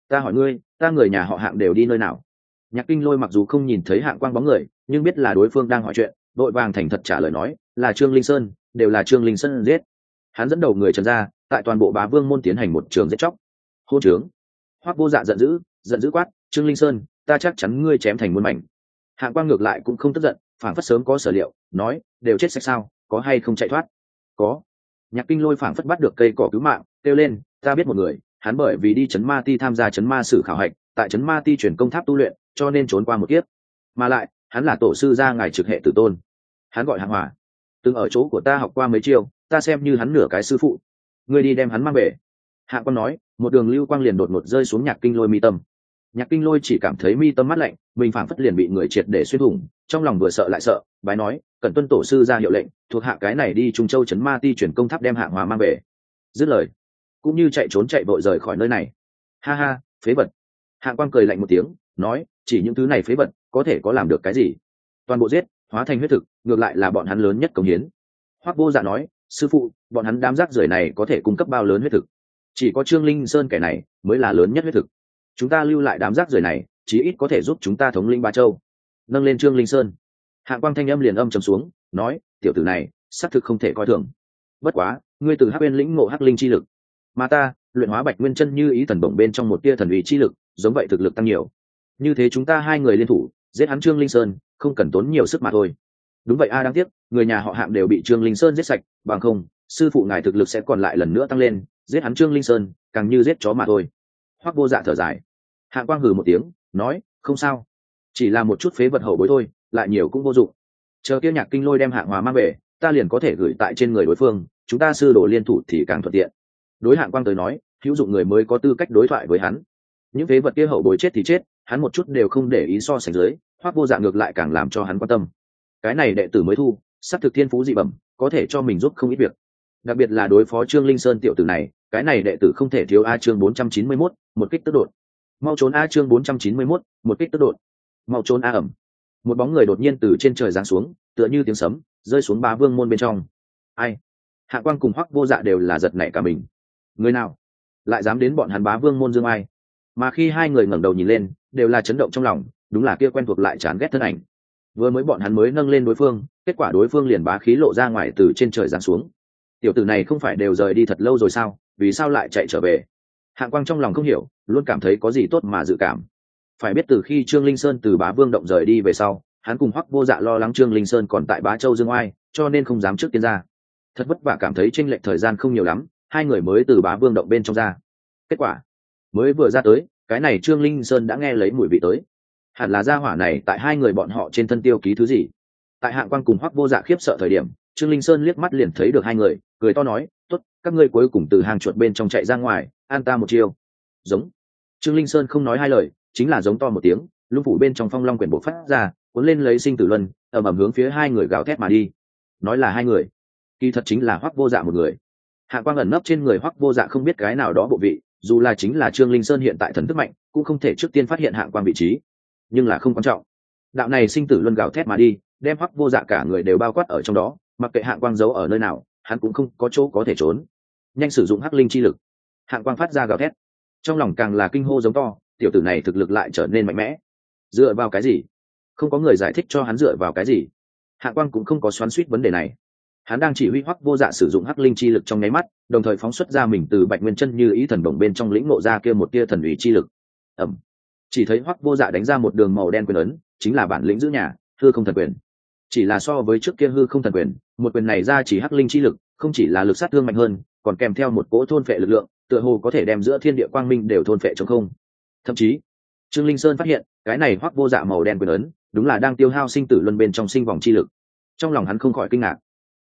Ta hỏi ngươi, ta người nhà họ hạng đều đi nơi nào? Nhạc kinh lôi mặc dù không nhìn thấy hạng quang bóng người, nhưng biết là đối phương đang hỏi chuyện, đội vàng thành thật trả lời nói, là trương linh sơn, đều là trương linh sơn giết. Hắn dẫn đầu người trần ra, tại toàn bộ bá vương môn tiến hành một trường giết chóc. Hô trướng. Hoắc vô dạ giận dữ giận dữ quát, trương linh sơn, ta chắc chắn ngươi chém thành muôn mảnh hạng quang ngược lại cũng không tức giận phản phất sớm có sở liệu, nói, đều chết sạch sao, có hay không chạy thoát? Có. Nhạc kinh lôi phảng phất bắt được cây cỏ cứu mạng, kêu lên, ta biết một người, hắn bởi vì đi chấn ma ti tham gia chấn ma sử khảo hạch, tại chấn ma ti chuyển công tháp tu luyện, cho nên trốn qua một kiếp. Mà lại, hắn là tổ sư gia ngài trực hệ tử tôn. Hắn gọi hạng hòa. Từng ở chỗ của ta học qua mấy chiêu, ta xem như hắn nửa cái sư phụ. Ngươi đi đem hắn mang về. Hạng quan nói, một đường lưu quang liền đột ngột rơi xuống nhạc kinh lôi mi tâm nhạc kinh lôi chỉ cảm thấy mi tâm mắt lạnh, mình phảng phất liền bị người triệt để xuyên thủng, trong lòng vừa sợ lại sợ, bái nói cần tuân tổ sư ra hiệu lệnh, thuộc hạ cái này đi trung châu chấn ma ti chuyển công tháp đem hạng hòa mang về. Dứt lời, cũng như chạy trốn chạy vội rời khỏi nơi này. Ha ha, phế vật. Hạng quan cười lạnh một tiếng, nói, chỉ những thứ này phế vật, có thể có làm được cái gì? Toàn bộ giết, hóa thành huyết thực, ngược lại là bọn hắn lớn nhất cống hiến. Hoắc vô dạ nói, sư phụ, bọn hắn đám rác rưởi này có thể cung cấp bao lớn huyết thực. Chỉ có trương linh sơn kẻ này mới là lớn nhất huyết thực chúng ta lưu lại đám rác rưởi này, chí ít có thể giúp chúng ta thống linh ba châu. Nâng lên trương linh sơn. Hạng quang thanh âm liền âm trầm xuống, nói, tiểu tử này, xác thực không thể coi thường. Bất quá, ngươi từ hắc bên lĩnh ngộ hắc linh chi lực, mà ta, luyện hóa bạch nguyên chân như ý thần bổng bên trong một tia thần ủy chi lực, giống vậy thực lực tăng nhiều. Như thế chúng ta hai người liên thủ, giết hắn trương linh sơn, không cần tốn nhiều sức mà thôi. Đúng vậy a, đáng tiếc, người nhà họ hạng đều bị trương linh sơn giết sạch, bằng không, sư phụ ngài thực lực sẽ còn lại lần nữa tăng lên, giết hắn trương linh sơn, càng như giết chó mà thôi. Hoắc vô dạ thở dài hạng quang hừ một tiếng, nói, không sao. Chỉ là một chút phế vật hậu bối thôi, lại nhiều cũng vô dụng. Chờ kia nhạc kinh lôi đem hạng hòa mang về, ta liền có thể gửi tại trên người đối phương, chúng ta sư đồ liên thủ thì càng thuận tiện. Đối hạng quang tới nói, hữu dụng người mới có tư cách đối thoại với hắn. Những phế vật kia hậu bối chết thì chết, hắn một chút đều không để ý so sánh dưới hoác vô dạng ngược lại càng làm cho hắn quan tâm. Cái này đệ tử mới thu, sắp thực thiên phú dị bẩm, có thể cho mình giúp không ít việc. Đặc biệt là đối phó trương linh sơn tiểu tử này, cái này đệ tử không thể thiếu a chương bốn trăm chín mươi mốt, một kích tức đột mau trốn a chương bốn trăm chín mươi 491, một kích tức đột. Mau trốn a ẩm. Một bóng người đột nhiên từ trên trời giáng xuống tựa như tiếng sấm rơi xuống ba vương môn bên trong. Ai? Hạ quan cùng hoắc vô dạ đều là giật nảy cả mình. Người nào? Lại dám đến bọn hắn bá vương môn dương ai? Mà khi hai người ngẩng đầu nhìn lên đều là chấn động trong lòng đúng là kia quen thuộc lại chán ghét thân ảnh. Vừa mới bọn hắn mới nâng lên đối phương kết quả đối phương liền bá khí lộ ra ngoài từ trên trời giáng xuống. Tiểu tử này không phải đều rời đi thật lâu rồi sao? Vì sao lại chạy trở về? Hạng quang trong lòng không hiểu, luôn cảm thấy có gì tốt mà dự cảm. Phải biết từ khi trương linh sơn từ bá vương động rời đi về sau, hắn cùng hoắc vô dạ lo lắng trương linh sơn còn tại bá châu dương oai, cho nên không dám trước tiên ra. Thật vất vả cảm thấy tranh lệch thời gian không nhiều lắm, hai người mới từ bá vương động bên trong ra. Kết quả, mới vừa ra tới, cái này trương linh sơn đã nghe lấy mùi vị tới. Hẳn là gia hỏa này tại hai người bọn họ trên thân tiêu ký thứ gì? Tại hạng quan cùng hoắc vô dạ khiếp sợ thời điểm, trương linh sơn liếc mắt liền thấy được hai người, cười to nói các ngươi cuối cùng từ hàng chuột bên trong chạy ra ngoài, an ta một chiêu. Giống. Trương linh sơn không nói hai lời, chính là giống to một tiếng, lung phủ bên trong phong long quyển bộ phát ra, cuốn lên lấy sinh tử luân ẩm ẩm hướng phía hai người gào thét mà đi. Nói là hai người, kỳ thật chính là hoắc vô dạ một người. Hạ quang ẩn nấp trên người hoắc vô dạ không biết cái nào đó bộ vị, dù là chính là trương linh sơn hiện tại thần thức mạnh, cũng không thể trước tiên phát hiện hạ quang vị trí. Nhưng là không quan trọng. Đạo này sinh tử luân gào thét mà đi, đem hoắc vô dạ cả người đều bao quát ở trong đó, mặc kệ hạ quang giấu ở nơi nào hắn cũng không có chỗ có thể trốn. Nhanh sử dụng hắc linh chi lực. Hạng quang phát ra gào thét. Trong lòng càng là kinh hô giống to, tiểu tử này thực lực lại trở nên mạnh mẽ. Dựa vào cái gì? Không có người giải thích cho hắn dựa vào cái gì. Hạng quang cũng không có xoắn suýt vấn đề này. Hắn đang chỉ huy hoắc vô dạ sử dụng hắc linh chi lực trong nháy mắt, đồng thời phóng xuất ra mình từ bạch nguyên chân như ý thần đồng bên trong lĩnh ngộ ra kia một tia thần ủy chi lực. Ẩm chỉ thấy hoắc vô dạ đánh ra một đường màu đen quyền ấn, chính là bản lĩnh giữ nhà, thưa không thần quyền chỉ là so với trước kia hư không thần quyền, một quyền này ra chỉ hắc linh chi lực, không chỉ là lực sát thương mạnh hơn, còn kèm theo một cỗ thôn phệ lực lượng, tựa hồ có thể đem giữa thiên địa quang minh đều thôn phệ trong không. Thậm chí, trương linh sơn phát hiện, cái này hoắc vô dạ màu đen quyền ấn, đúng là đang tiêu hao sinh tử luân bên trong sinh vòng chi lực. Trong lòng hắn không khỏi kinh ngạc.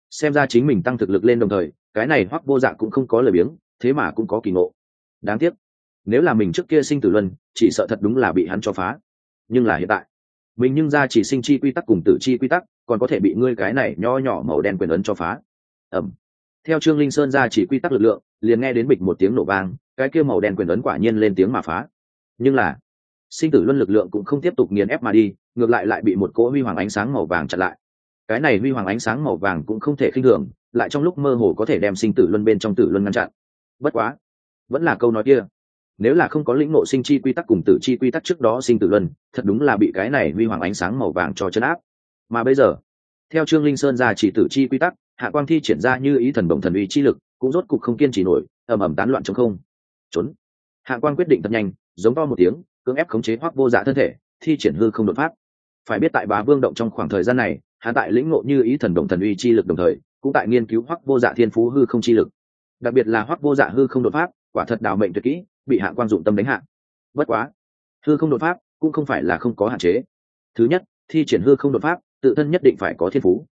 Xem ra chính mình tăng thực lực lên đồng thời, cái này hoắc vô dạ cũng không có lời biếng, thế mà cũng có kỳ ngộ. Đáng tiếc, nếu là mình trước kia sinh tử luân, chỉ sợ thật đúng là bị hắn cho phá. Nhưng là hiện tại, mình nhưng ra chỉ sinh chi quy tắc cùng tử chi quy tắc còn có thể bị ngươi cái này nho nhỏ màu đen quyền ấn cho phá. Ẩm. Theo trương linh sơn ra chỉ quy tắc lực lượng, liền nghe đến bịch một tiếng nổ vang, cái kia màu đen quyền ấn quả nhiên lên tiếng mà phá. Nhưng là, sinh tử luân lực lượng cũng không tiếp tục nghiền ép mà đi, ngược lại lại bị một cỗ huy hoàng ánh sáng màu vàng chặn lại. Cái này huy hoàng ánh sáng màu vàng cũng không thể khinh thường, lại trong lúc mơ hồ có thể đem sinh tử luân bên trong tử luân ngăn chặn. Bất quá, vẫn là câu nói kia. Nếu là không có lĩnh ngộ sinh chi quy tắc cùng tử chi quy tắc trước đó sinh tử luân, thật đúng là bị cái này huy hoàng ánh sáng màu vàng cho chân áp mà bây giờ, theo trương linh sơn ra chỉ tử chi quy tắc, hạ quang thi triển ra như ý thần bồng thần uy chi lực, cũng rốt cục không kiên trì nổi, ầm ầm tán loạn trong không. Trốn. Hạ quang quyết định thật nhanh, giống to một tiếng, cưỡng ép khống chế hoác vô dạ thân thể, thi triển hư không đột phát. Phải biết tại bá vương động trong khoảng thời gian này hạ tại lĩnh ngộ như ý thần đồng thần uy chi lực đồng thời, cũng tại nghiên cứu hoác vô dạ thiên phú hư không chi lực. Đặc biệt là hoác vô dạ hư không đột pháp quả thật đào mệnh tuyệt kỹ, bị hạ quang dụng tâm đánh hạ. Bất quá, hư không đột pháp cũng không phải là không có hạn chế. Thứ nhất, thi triển hư không đột pháp tự thân nhất định phải có thiên phú.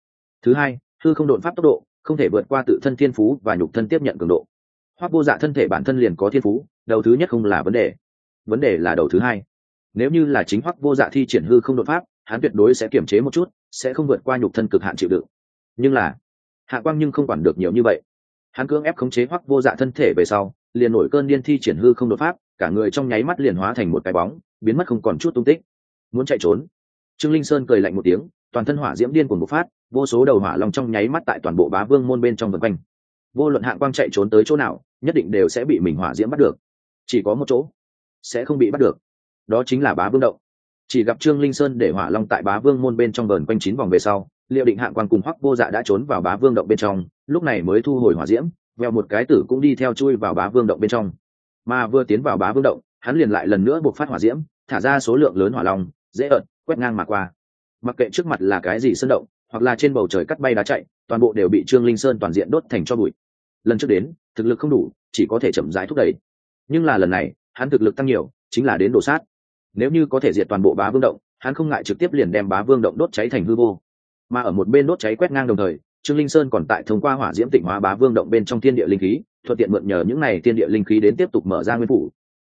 Thứ hai, hư không đột pháp tốc độ, không thể vượt qua tự thân thiên phú và nhục thân tiếp nhận cường độ. Hoác vô dạ thân thể bản thân liền có thiên phú, đầu thứ nhất không là vấn đề. Vấn đề là đầu thứ hai. Nếu như là chính hoác vô dạ thi triển hư không đột pháp, hắn tuyệt đối sẽ kiềm chế một chút, sẽ không vượt qua nhục thân cực hạn chịu đựng. Nhưng là, hạ quang nhưng không quản được nhiều như vậy. Hắn cưỡng ép khống chế hoác vô dạ thân thể về sau, liền nổi cơn điên thi triển hư không đột pháp, cả người trong nháy mắt liền hóa thành một cái bóng, biến mất không còn chút tung tích. Muốn chạy trốn, trương linh sơn cười lạnh một tiếng toàn thân hỏa diễm điên cuồng bộc phát, vô số đầu hỏa long trong nháy mắt tại toàn bộ bá vương môn bên trong vân quanh. Vô luận hạng quang chạy trốn tới chỗ nào, nhất định đều sẽ bị mình hỏa diễm bắt được. Chỉ có một chỗ, sẽ không bị bắt được. Đó chính là bá vương động. Chỉ gặp trương linh sơn để hỏa long tại bá vương môn bên trong vờn quanh chín vòng về sau, liệu định hạng quang cùng hoắc vô dạ đã trốn vào bá vương động bên trong, lúc này mới thu hồi hỏa diễm, veo một cái tử cũng đi theo chui vào bá vương động bên trong. Mà vừa tiến vào bá vương động, hắn liền lại lần nữa buộc phát hỏa diễm, thả ra số lượng lớn hỏa long, dễ ợt, quét ngang mà qua mặc kệ trước mặt là cái gì sơn động, hoặc là trên bầu trời cắt bay đá chạy, toàn bộ đều bị trương linh sơn toàn diện đốt thành cho bụi. Lần trước đến, thực lực không đủ, chỉ có thể chậm rãi thúc đẩy. Nhưng là lần này, hắn thực lực tăng nhiều, chính là đến đổ sát. Nếu như có thể diệt toàn bộ bá vương động, hắn không ngại trực tiếp liền đem bá vương động đốt cháy thành hư vô. Mà ở một bên đốt cháy quét ngang đồng thời, trương linh sơn còn tại thông qua hỏa diễm tịnh hóa bá vương động bên trong thiên địa linh khí, thuận tiện mượn nhờ những này thiên địa linh khí đến tiếp tục mở ra nguyên phủ.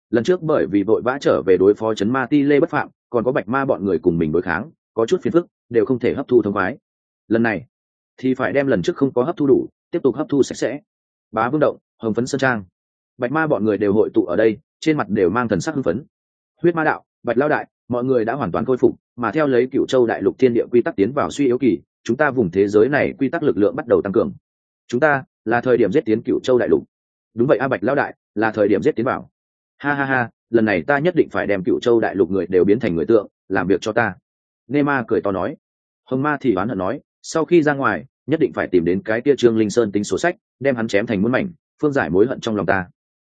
Lần trước bởi vì vội vã trở về đối phó chấn ma ti lê bất phạm, còn có bạch ma bọn người cùng mình đối kháng có chút phiền phức, đều không thể hấp thu thông khoái. Lần này, thì phải đem lần trước không có hấp thu đủ, tiếp tục hấp thu sạch sẽ. Bá vương động, hồng phấn sơn trang. Bạch ma bọn người đều hội tụ ở đây, trên mặt đều mang thần sắc hưng phấn. Huyết ma đạo, bạch lao đại, mọi người đã hoàn toàn khôi phục, mà theo lấy cựu châu đại lục thiên địa quy tắc tiến vào suy yếu kỳ, chúng ta vùng thế giới này quy tắc lực lượng bắt đầu tăng cường. Chúng ta là thời điểm giết tiến cựu châu đại lục. Đúng vậy a bạch lao đại, là thời điểm giết tiến vào. Ha ha ha, lần này ta nhất định phải đem cựu châu đại lục người đều biến thành người tượng, làm việc cho ta nê ma cười to nói. Hồng ma thì oán hận nói, sau khi ra ngoài, nhất định phải tìm đến cái tia trương linh sơn tính sổ sách, đem hắn chém thành muôn mảnh, phương giải mối hận trong lòng ta.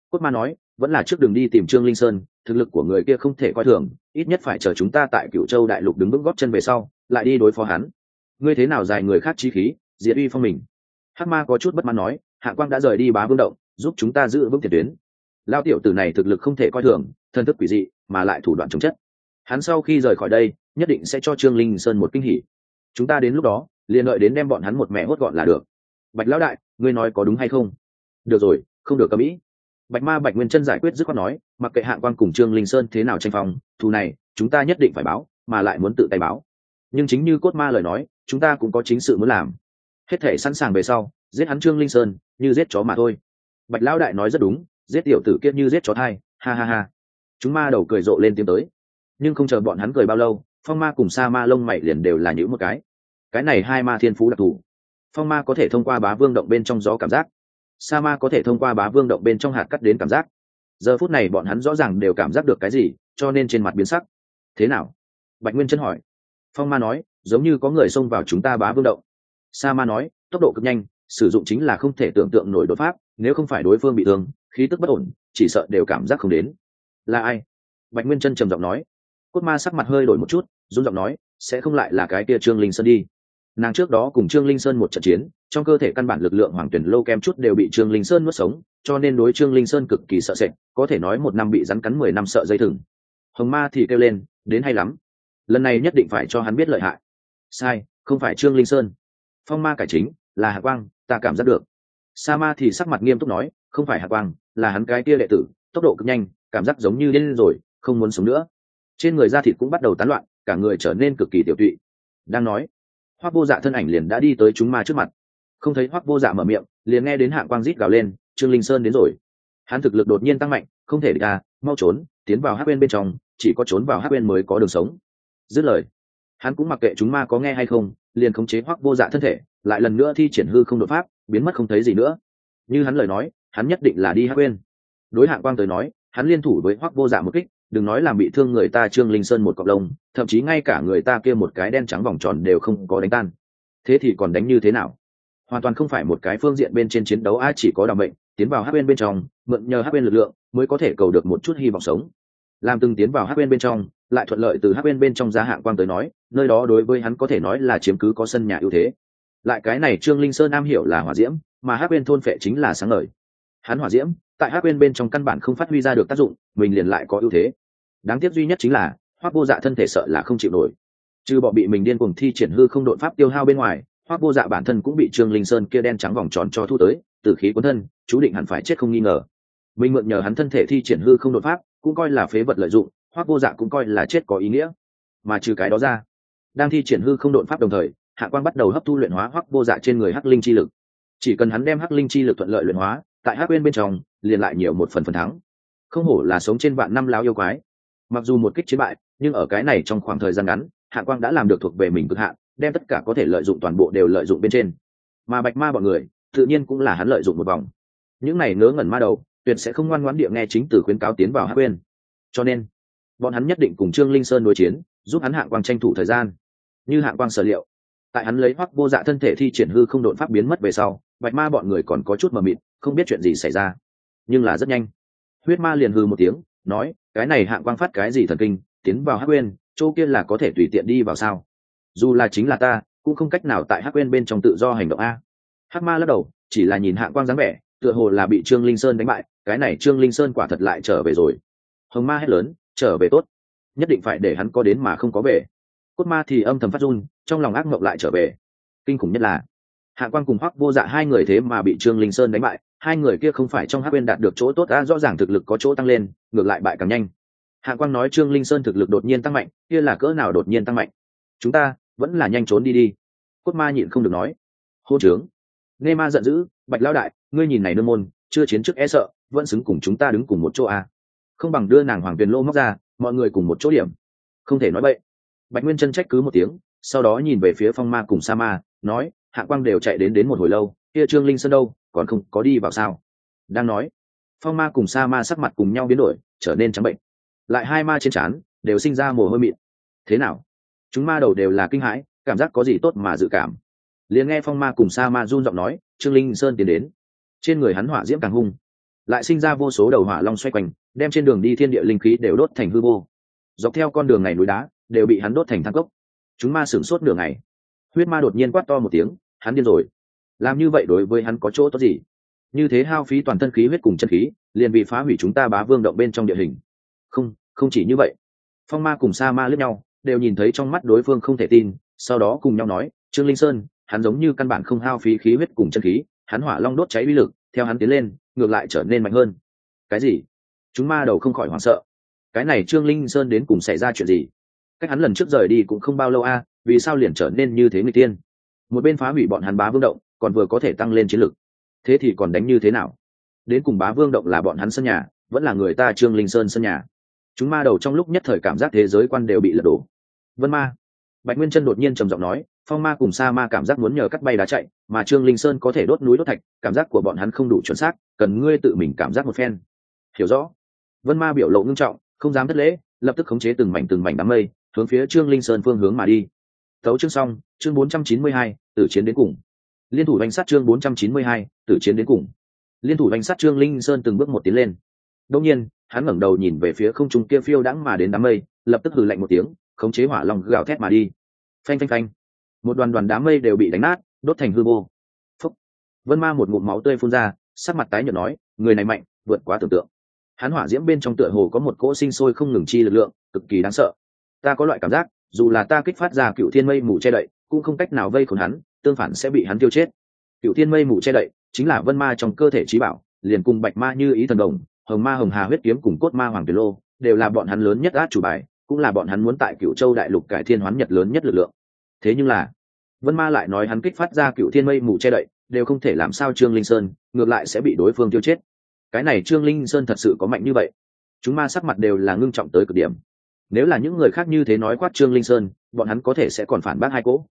Cốt ma nói, vẫn là trước đường đi tìm trương linh sơn, thực lực của người kia không thể coi thường, ít nhất phải chờ chúng ta tại cựu châu đại lục đứng vững góp chân về sau, lại đi đối phó hắn. Ngươi thế nào dài người khác chi khí, diệt uy phong mình? Hắc ma có chút bất mãn nói, hạ quang đã rời đi bá vương động, giúp chúng ta giữ vững tiền tuyến. Lao tiểu tử này thực lực không thể coi thường thân thức quỷ dị, mà lại thủ đoạn chống chất hắn sau khi rời khỏi đây, nhất định sẽ cho trương linh sơn một kinh hỉ. Chúng ta đến lúc đó, liền đợi đến đem bọn hắn một mẹ hốt gọn là được. Bạch lão đại, ngươi nói có đúng hay không? Được rồi, không được cầm ý. Bạch ma bạch nguyên chân giải quyết dứt khoát nói, mặc kệ hạng quan cùng trương linh sơn thế nào tranh phòng thù này, chúng ta nhất định phải báo, mà lại muốn tự tay báo. Nhưng chính như cốt ma lời nói, chúng ta cũng có chính sự muốn làm. Hết thể sẵn sàng về sau, giết hắn trương linh sơn, như giết chó mà thôi. Bạch lão đại nói rất đúng, giết tiểu tử kiết như giết chó thai, ha ha ha. Chúng ma đầu cười rộ lên tiếng tới nhưng không chờ bọn hắn cười bao lâu, phong ma cùng sa ma lông mày liền đều là những một cái. Cái này hai ma thiên phú đặc thù. Phong ma có thể thông qua bá vương động bên trong gió cảm giác. Sa ma có thể thông qua bá vương động bên trong hạt cắt đến cảm giác. Giờ phút này bọn hắn rõ ràng đều cảm giác được cái gì, cho nên trên mặt biến sắc. Thế nào? Bạch nguyên chân hỏi. Phong ma nói, giống như có người xông vào chúng ta bá vương động. Sa ma nói, tốc độ cực nhanh, sử dụng chính là không thể tưởng tượng nổi đột pháp, nếu không phải đối phương bị thương, khí tức bất ổn, chỉ sợ đều cảm giác không đến. Là ai? Bạch nguyên chân trầm giọng nói cốt ma sắc mặt hơi đổi một chút, run giọng nói, sẽ không lại là cái kia trương linh sơn đi. Nàng trước đó cùng trương linh sơn một trận chiến, trong cơ thể căn bản lực lượng hoàng tuyển lâu kem chút đều bị trương linh sơn nuốt sống, cho nên đối trương linh sơn cực kỳ sợ sệt, có thể nói một năm bị rắn cắn mười năm sợ dây thừng. Hồng ma thì kêu lên, đến hay lắm. Lần này nhất định phải cho hắn biết lợi hại. Sai, không phải trương linh sơn. Phong ma cải chính, là hạ quang, ta cảm giác được. Sa ma thì sắc mặt nghiêm túc nói, không phải hạ quang, là hắn cái kia đệ tử, tốc độ cực nhanh, cảm giác giống như điên rồi, không muốn sống nữa trên người da thịt cũng bắt đầu tán loạn, cả người trở nên cực kỳ tiểu tụy. Đang nói hoác vô dạ thân ảnh liền đã đi tới chúng ma trước mặt. Không thấy hoác vô dạ mở miệng, liền nghe đến hạng quang rít gào lên, trương linh sơn đến rồi. Hắn thực lực đột nhiên tăng mạnh, không thể địch à mau trốn, tiến vào hát bên bên trong, chỉ có trốn vào hát bên mới có đường sống. Dứt lời, hắn cũng mặc kệ chúng ma có nghe hay không, liền khống chế hoác vô dạ thân thể, lại lần nữa thi triển hư không đột pháp, biến mất không thấy gì nữa. Như hắn lời nói, hắn nhất định là đi hát bên. Đối hạng quang tới nói, hắn liên thủ với hoác vô dạ một kích đừng nói làm bị thương người ta trương linh sơn một cọc lông, thậm chí ngay cả người ta kia một cái đen trắng vòng tròn đều không có đánh tan. Thế thì còn đánh như thế nào? Hoàn toàn không phải một cái phương diện bên trên chiến đấu ai chỉ có đ ả bệnh tiến vào hát bên bên trong, mượn nhờ hát bên lực lượng mới có thể cầu được một chút hy vọng sống. Làm từng tiến vào hát bên bên trong, lại thuận lợi từ hát bên bên trong gia hạng quang tới nói, nơi đó đối với hắn có thể nói là chiếm cứ có sân nhà ưu thế. Lại cái này trương linh sơn nam hiểu là hỏa diễm, mà hát bên thôn phệ chính là sáng lời hắn hỏa diễm tại hát bên bên trong căn bản không phát huy ra được tác dụng, mình liền lại có ưu thế. Đáng tiếc duy nhất chính là, hoác vô dạ thân thể sợ là không chịu nổi. Trừ bọ bị mình điên cuồng thi triển hư không đột pháp tiêu hao bên ngoài, hoác vô dạ bản thân cũng bị trương linh sơn kia đen trắng vòng tròn cho thu tới, từ khí cuốn thân, chú định hẳn phải chết không nghi ngờ. Mình mượn nhờ hắn thân thể thi triển hư không đột pháp, cũng coi là phế vật lợi dụng, hoác vô dạ cũng coi là chết có ý nghĩa. Mà trừ cái đó ra, đang thi triển hư không đột pháp đồng thời, hạ quan bắt đầu hấp thu luyện hóa hoác vô dạ trên người hắc linh chi lực. Chỉ cần hắn đem hắc linh chi lực thuận lợi luyện hóa tại hắc quên bên trong, liền lại nhiều một phần phần thắng. Không hổ là sống trên vạn năm lao yêu quái. Mặc dù một kích chiến bại, nhưng ở cái này trong khoảng thời gian ngắn, hạ quang đã làm được thuộc về mình cực hạn, đem tất cả có thể lợi dụng toàn bộ đều lợi dụng bên trên. Mà bạch ma bọn người, tự nhiên cũng là hắn lợi dụng một vòng. Những này ngớ ngẩn ma đầu, tuyệt sẽ không ngoan ngoãn địa nghe chính từ khuyến cáo tiến vào hạ quên. Cho nên, bọn hắn nhất định cùng trương linh sơn đối chiến, giúp hắn hạng quang tranh thủ thời gian. Như hạng quang sở liệu, tại hắn lấy hoắc vô dạ thân thể thi triển hư không đột pháp biến mất về sau, bạch ma bọn người còn có chút mờ mịt không biết chuyện gì xảy ra. Nhưng là rất nhanh. Huyết ma liền hư một tiếng, nói, cái này hạng quang phát cái gì thần kinh, tiến vào hắc quên chỗ kia là có thể tùy tiện đi vào sao? Dù là chính là ta, cũng không cách nào tại hắc quên bên trong tự do hành động a. Hắc ma lắc đầu, chỉ là nhìn hạng quang dáng vẻ, tựa hồ là bị trương linh sơn đánh bại, cái này trương linh sơn quả thật lại trở về rồi. Hồng ma hét lớn, trở về tốt. Nhất định phải để hắn có đến mà không có về. Cốt ma thì âm thầm phát run, trong lòng ác mộng lại trở về. Kinh khủng nhất là hạ quan cùng hoắc vô dạ hai người thế mà bị trương linh sơn đánh bại hai người kia không phải trong Hắc bên đạt được chỗ tốt đã rõ ràng thực lực có chỗ tăng lên, ngược lại bại càng nhanh. Hạ Quang nói trương linh sơn thực lực đột nhiên tăng mạnh, kia là cỡ nào đột nhiên tăng mạnh? Chúng ta vẫn là nhanh trốn đi đi. Cốt ma nhịn không được nói. Hô trướng. Nghe ma giận dữ, bạch lao đại, ngươi nhìn này nương môn, chưa chiến trước e sợ, vẫn xứng cùng chúng ta đứng cùng một chỗ à. không bằng đưa nàng hoàng tuyền lô móc ra, mọi người cùng một chỗ điểm. Không thể nói vậy. Bạch nguyên chân trách cứ một tiếng, sau đó nhìn về phía phong ma cùng sa ma, nói, hạ quang đều chạy đến đến một hồi lâu, kia trương linh sơn đâu? Còn không có đi vào sao? Đang nói, phong ma cùng sa ma sắc mặt cùng nhau biến đổi, trở nên trắng bệnh. Lại hai ma trên trán đều sinh ra mồ hôi mịn. Thế nào? Chúng ma đầu đều là kinh hãi, cảm giác có gì tốt mà dự cảm. Liền nghe phong ma cùng sa ma run giọng nói, trương linh sơn tiến đến. Trên người hắn hỏa diễm càng hung, lại sinh ra vô số đầu hỏa long xoay quanh, đem trên đường đi thiên địa linh khí đều đốt thành hư vô. Dọc theo con đường này núi đá, đều bị hắn đốt thành thang cốc. Chúng ma sửng sốt nửa ngày. Huyết ma đột nhiên quát to một tiếng, hắn điên rồi làm như vậy đối với hắn có chỗ tốt gì? Như thế hao phí toàn thân khí huyết cùng chân khí, liền bị phá hủy chúng ta bá vương động bên trong địa hình. Không không chỉ như vậy. Phong ma cùng sa ma lướt nhau, đều nhìn thấy trong mắt đối phương không thể tin, sau đó cùng nhau nói, trương linh sơn, hắn giống như căn bản không hao phí khí huyết cùng chân khí, hắn hỏa long đốt cháy uy lực, theo hắn tiến lên, ngược lại trở nên mạnh hơn. Cái gì? Chúng ma đầu không khỏi hoảng sợ. Cái này trương linh sơn đến cùng xảy ra chuyện gì? Cách hắn lần trước rời đi cũng không bao lâu a, vì sao liền trở nên như thế người tiên một bên phá hủy bọn hắn bá vương động còn vừa có thể tăng lên chiến lực. Thế thì còn đánh như thế nào? Đến cùng bá vương động là bọn hắn sân nhà, vẫn là người ta trương linh sơn sân nhà. Chúng ma đầu trong lúc nhất thời cảm giác thế giới quan đều bị lật đổ. Vân ma. Bạch nguyên chân đột nhiên trầm giọng nói, phong ma cùng sa ma cảm giác muốn nhờ cắt bay đá chạy, mà trương linh sơn có thể đốt núi đốt thạch, cảm giác của bọn hắn không đủ chuẩn xác, cần ngươi tự mình cảm giác một phen. Hiểu rõ. Vân ma biểu lộ ngưng trọng, không dám thất lễ, lập tức khống chế từng mảnh từng mảnh đám mây, hướng phía trương linh sơn phương hướng mà đi. Tấu chương xong, chương bốn trăm chín mươi hai, tử chiến đến cùng liên thủ danh sát chương bốn trăm chín mươi hai, tử chiến đến cùng. Liên thủ danh sát trương linh sơn từng bước một tiến lên. Đông nhiên, hắn ngẩng đầu nhìn về phía không trung kia phiêu đãng mà đến đám mây, lập tức hừ lạnh một tiếng, khống chế hỏa long gào thét mà đi. Phanh phanh phanh. Một đoàn đoàn đám mây đều bị đánh nát, đốt thành hư vô. Phúc. Vân ma một ngụm máu tươi phun ra, sắc mặt tái nhợt nói, người này mạnh, vượt quá tưởng tượng. Hắn hỏa diễm bên trong tựa hồ có một cỗ sinh sôi không ngừng chi lực lượng, cực kỳ đáng sợ. Ta có loại cảm giác, dù là ta kích phát ra cựu thiên mây mù che đậy, cũng không cách nào vây khốn hắn tương phản sẽ bị hắn tiêu chết. Cựu thiên mây mù che đậy, chính là vân ma trong cơ thể trí bảo, liền cùng bạch ma như ý thần đồng, hồng ma hồng hà huyết kiếm cùng cốt ma hoàng tuyệt lô, đều là bọn hắn lớn nhất át chủ bài, cũng là bọn hắn muốn tại cựu châu đại lục cải thiên hoán nhật lớn nhất lực lượng. Thế nhưng là, vân ma lại nói hắn kích phát ra cựu thiên mây mù che đậy, đều không thể làm sao trương linh sơn, ngược lại sẽ bị đối phương tiêu chết. Cái này trương linh sơn thật sự có mạnh như vậy. Chúng ma sắc mặt đều là ngưng trọng tới cực điểm. Nếu là những người khác như thế nói quát trương linh sơn, bọn hắn có thể sẽ còn phản bác hai cỗ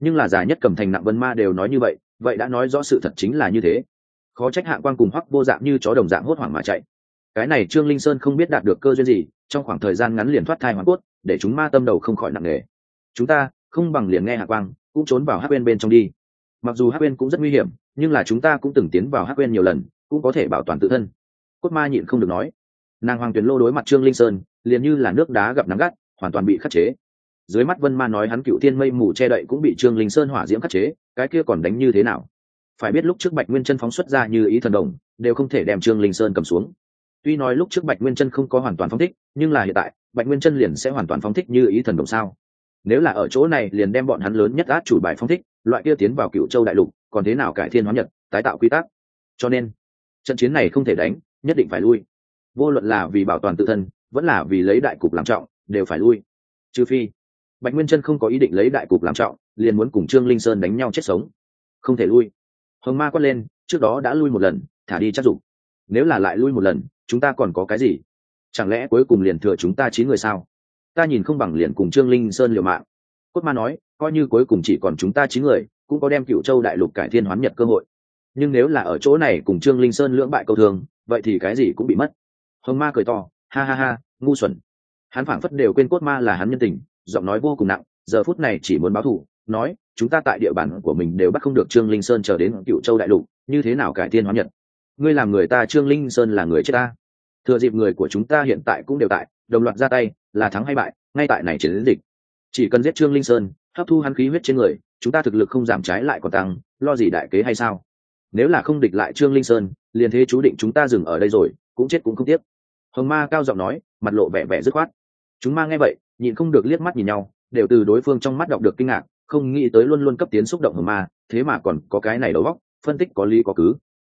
nhưng là giả nhất cầm thành nặng vân ma đều nói như vậy vậy đã nói rõ sự thật chính là như thế. Khó trách hạ quan cùng hoắc vô dạng như chó đồng dạng hốt hoảng mà chạy. Cái này trương linh sơn không biết đạt được cơ duyên gì, trong khoảng thời gian ngắn liền thoát thai hoàn cốt, để chúng ma tâm đầu không khỏi nặng nề. Chúng ta, không bằng liền nghe hạ quang cũng trốn vào hắc bên bên trong đi. Mặc dù hắc bên cũng rất nguy hiểm, nhưng là chúng ta cũng từng tiến vào hắc bên nhiều lần, cũng có thể bảo toàn tự thân. Cốt ma nhịn không được nói. Nàng hoàng tuyền lô đối mặt trương linh sơn, liền như là nước đá gặp nắng gắt, hoàn toàn bị khắc chế dưới mắt vân ma nói hắn cựu thiên mây mù che đậy cũng bị trương linh sơn hỏa diễm khắc chế, cái kia còn đánh như thế nào? Phải biết lúc trước bạch nguyên chân phóng xuất ra như ý thần đồng, đều không thể đem trương linh sơn cầm xuống. Tuy nói lúc trước bạch nguyên chân không có hoàn toàn phong thích, nhưng là hiện tại, bạch nguyên chân liền sẽ hoàn toàn phóng thích như ý thần đồng sao? Nếu là ở chỗ này liền đem bọn hắn lớn nhất át chủ bài phóng thích, loại kia tiến vào cựu châu đại lục, còn thế nào cải thiên hóa nhật, tái tạo quy tắc? Cho nên, trận chiến này không thể đánh, nhất định phải lui. Vô luận là vì bảo toàn tự thân, vẫn là vì lấy đại cục làm trọng, đều phải lui. Trừ phi bạch nguyên chân không có ý định lấy đại cục làm trọng, liền muốn cùng trương linh sơn đánh nhau chết sống. Không thể lui. Hồng ma quát lên, trước đó đã lui một lần, thả đi chắc dục. Nếu là lại lui một lần, chúng ta còn có cái gì? Chẳng lẽ cuối cùng liền thừa chúng ta chín người sao? Ta nhìn không bằng liền cùng trương linh sơn liều mạng. Cốt ma nói, coi như cuối cùng chỉ còn chúng ta chín người, cũng có đem cựu châu đại lục cải thiên hoán nhật cơ hội. Nhưng nếu là ở chỗ này cùng trương linh sơn lưỡng bại câu thường vậy thì cái gì cũng bị mất. Hồng ma cười to, ha ha ha, ngu xuẩn. Hắn phảng phất đều quên cốt ma là hắn nhân tình giọng nói vô cùng nặng, giờ phút này chỉ muốn báo thù, nói, chúng ta tại địa bàn của mình đều bắt không được trương linh sơn chờ đến cựu châu đại lục, như thế nào cải thiên hóa nhật? Ngươi làm người ta trương linh sơn là người chết ta. Thừa dịp người của chúng ta hiện tại cũng đều tại, đồng loạt ra tay, là thắng hay bại, ngay tại này chiến dịch. Chỉ cần giết trương linh sơn, hấp thu hắn khí huyết trên người, chúng ta thực lực không giảm trái lại còn tăng, lo gì đại kế hay sao? Nếu là không địch lại trương linh sơn, liền thế chú định chúng ta dừng ở đây rồi, cũng chết cũng không tiếc. Hồng ma cao giọng nói, mặt lộ vẻ vẻ dứt khoát. Chúng ma nghe vậy nhịn không được liếc mắt nhìn nhau, đều từ đối phương trong mắt đọc được kinh ngạc, không nghĩ tới luôn luôn cấp tiến xúc động hồng ma, thế mà còn có cái này đầu góc phân tích có lý có cứ.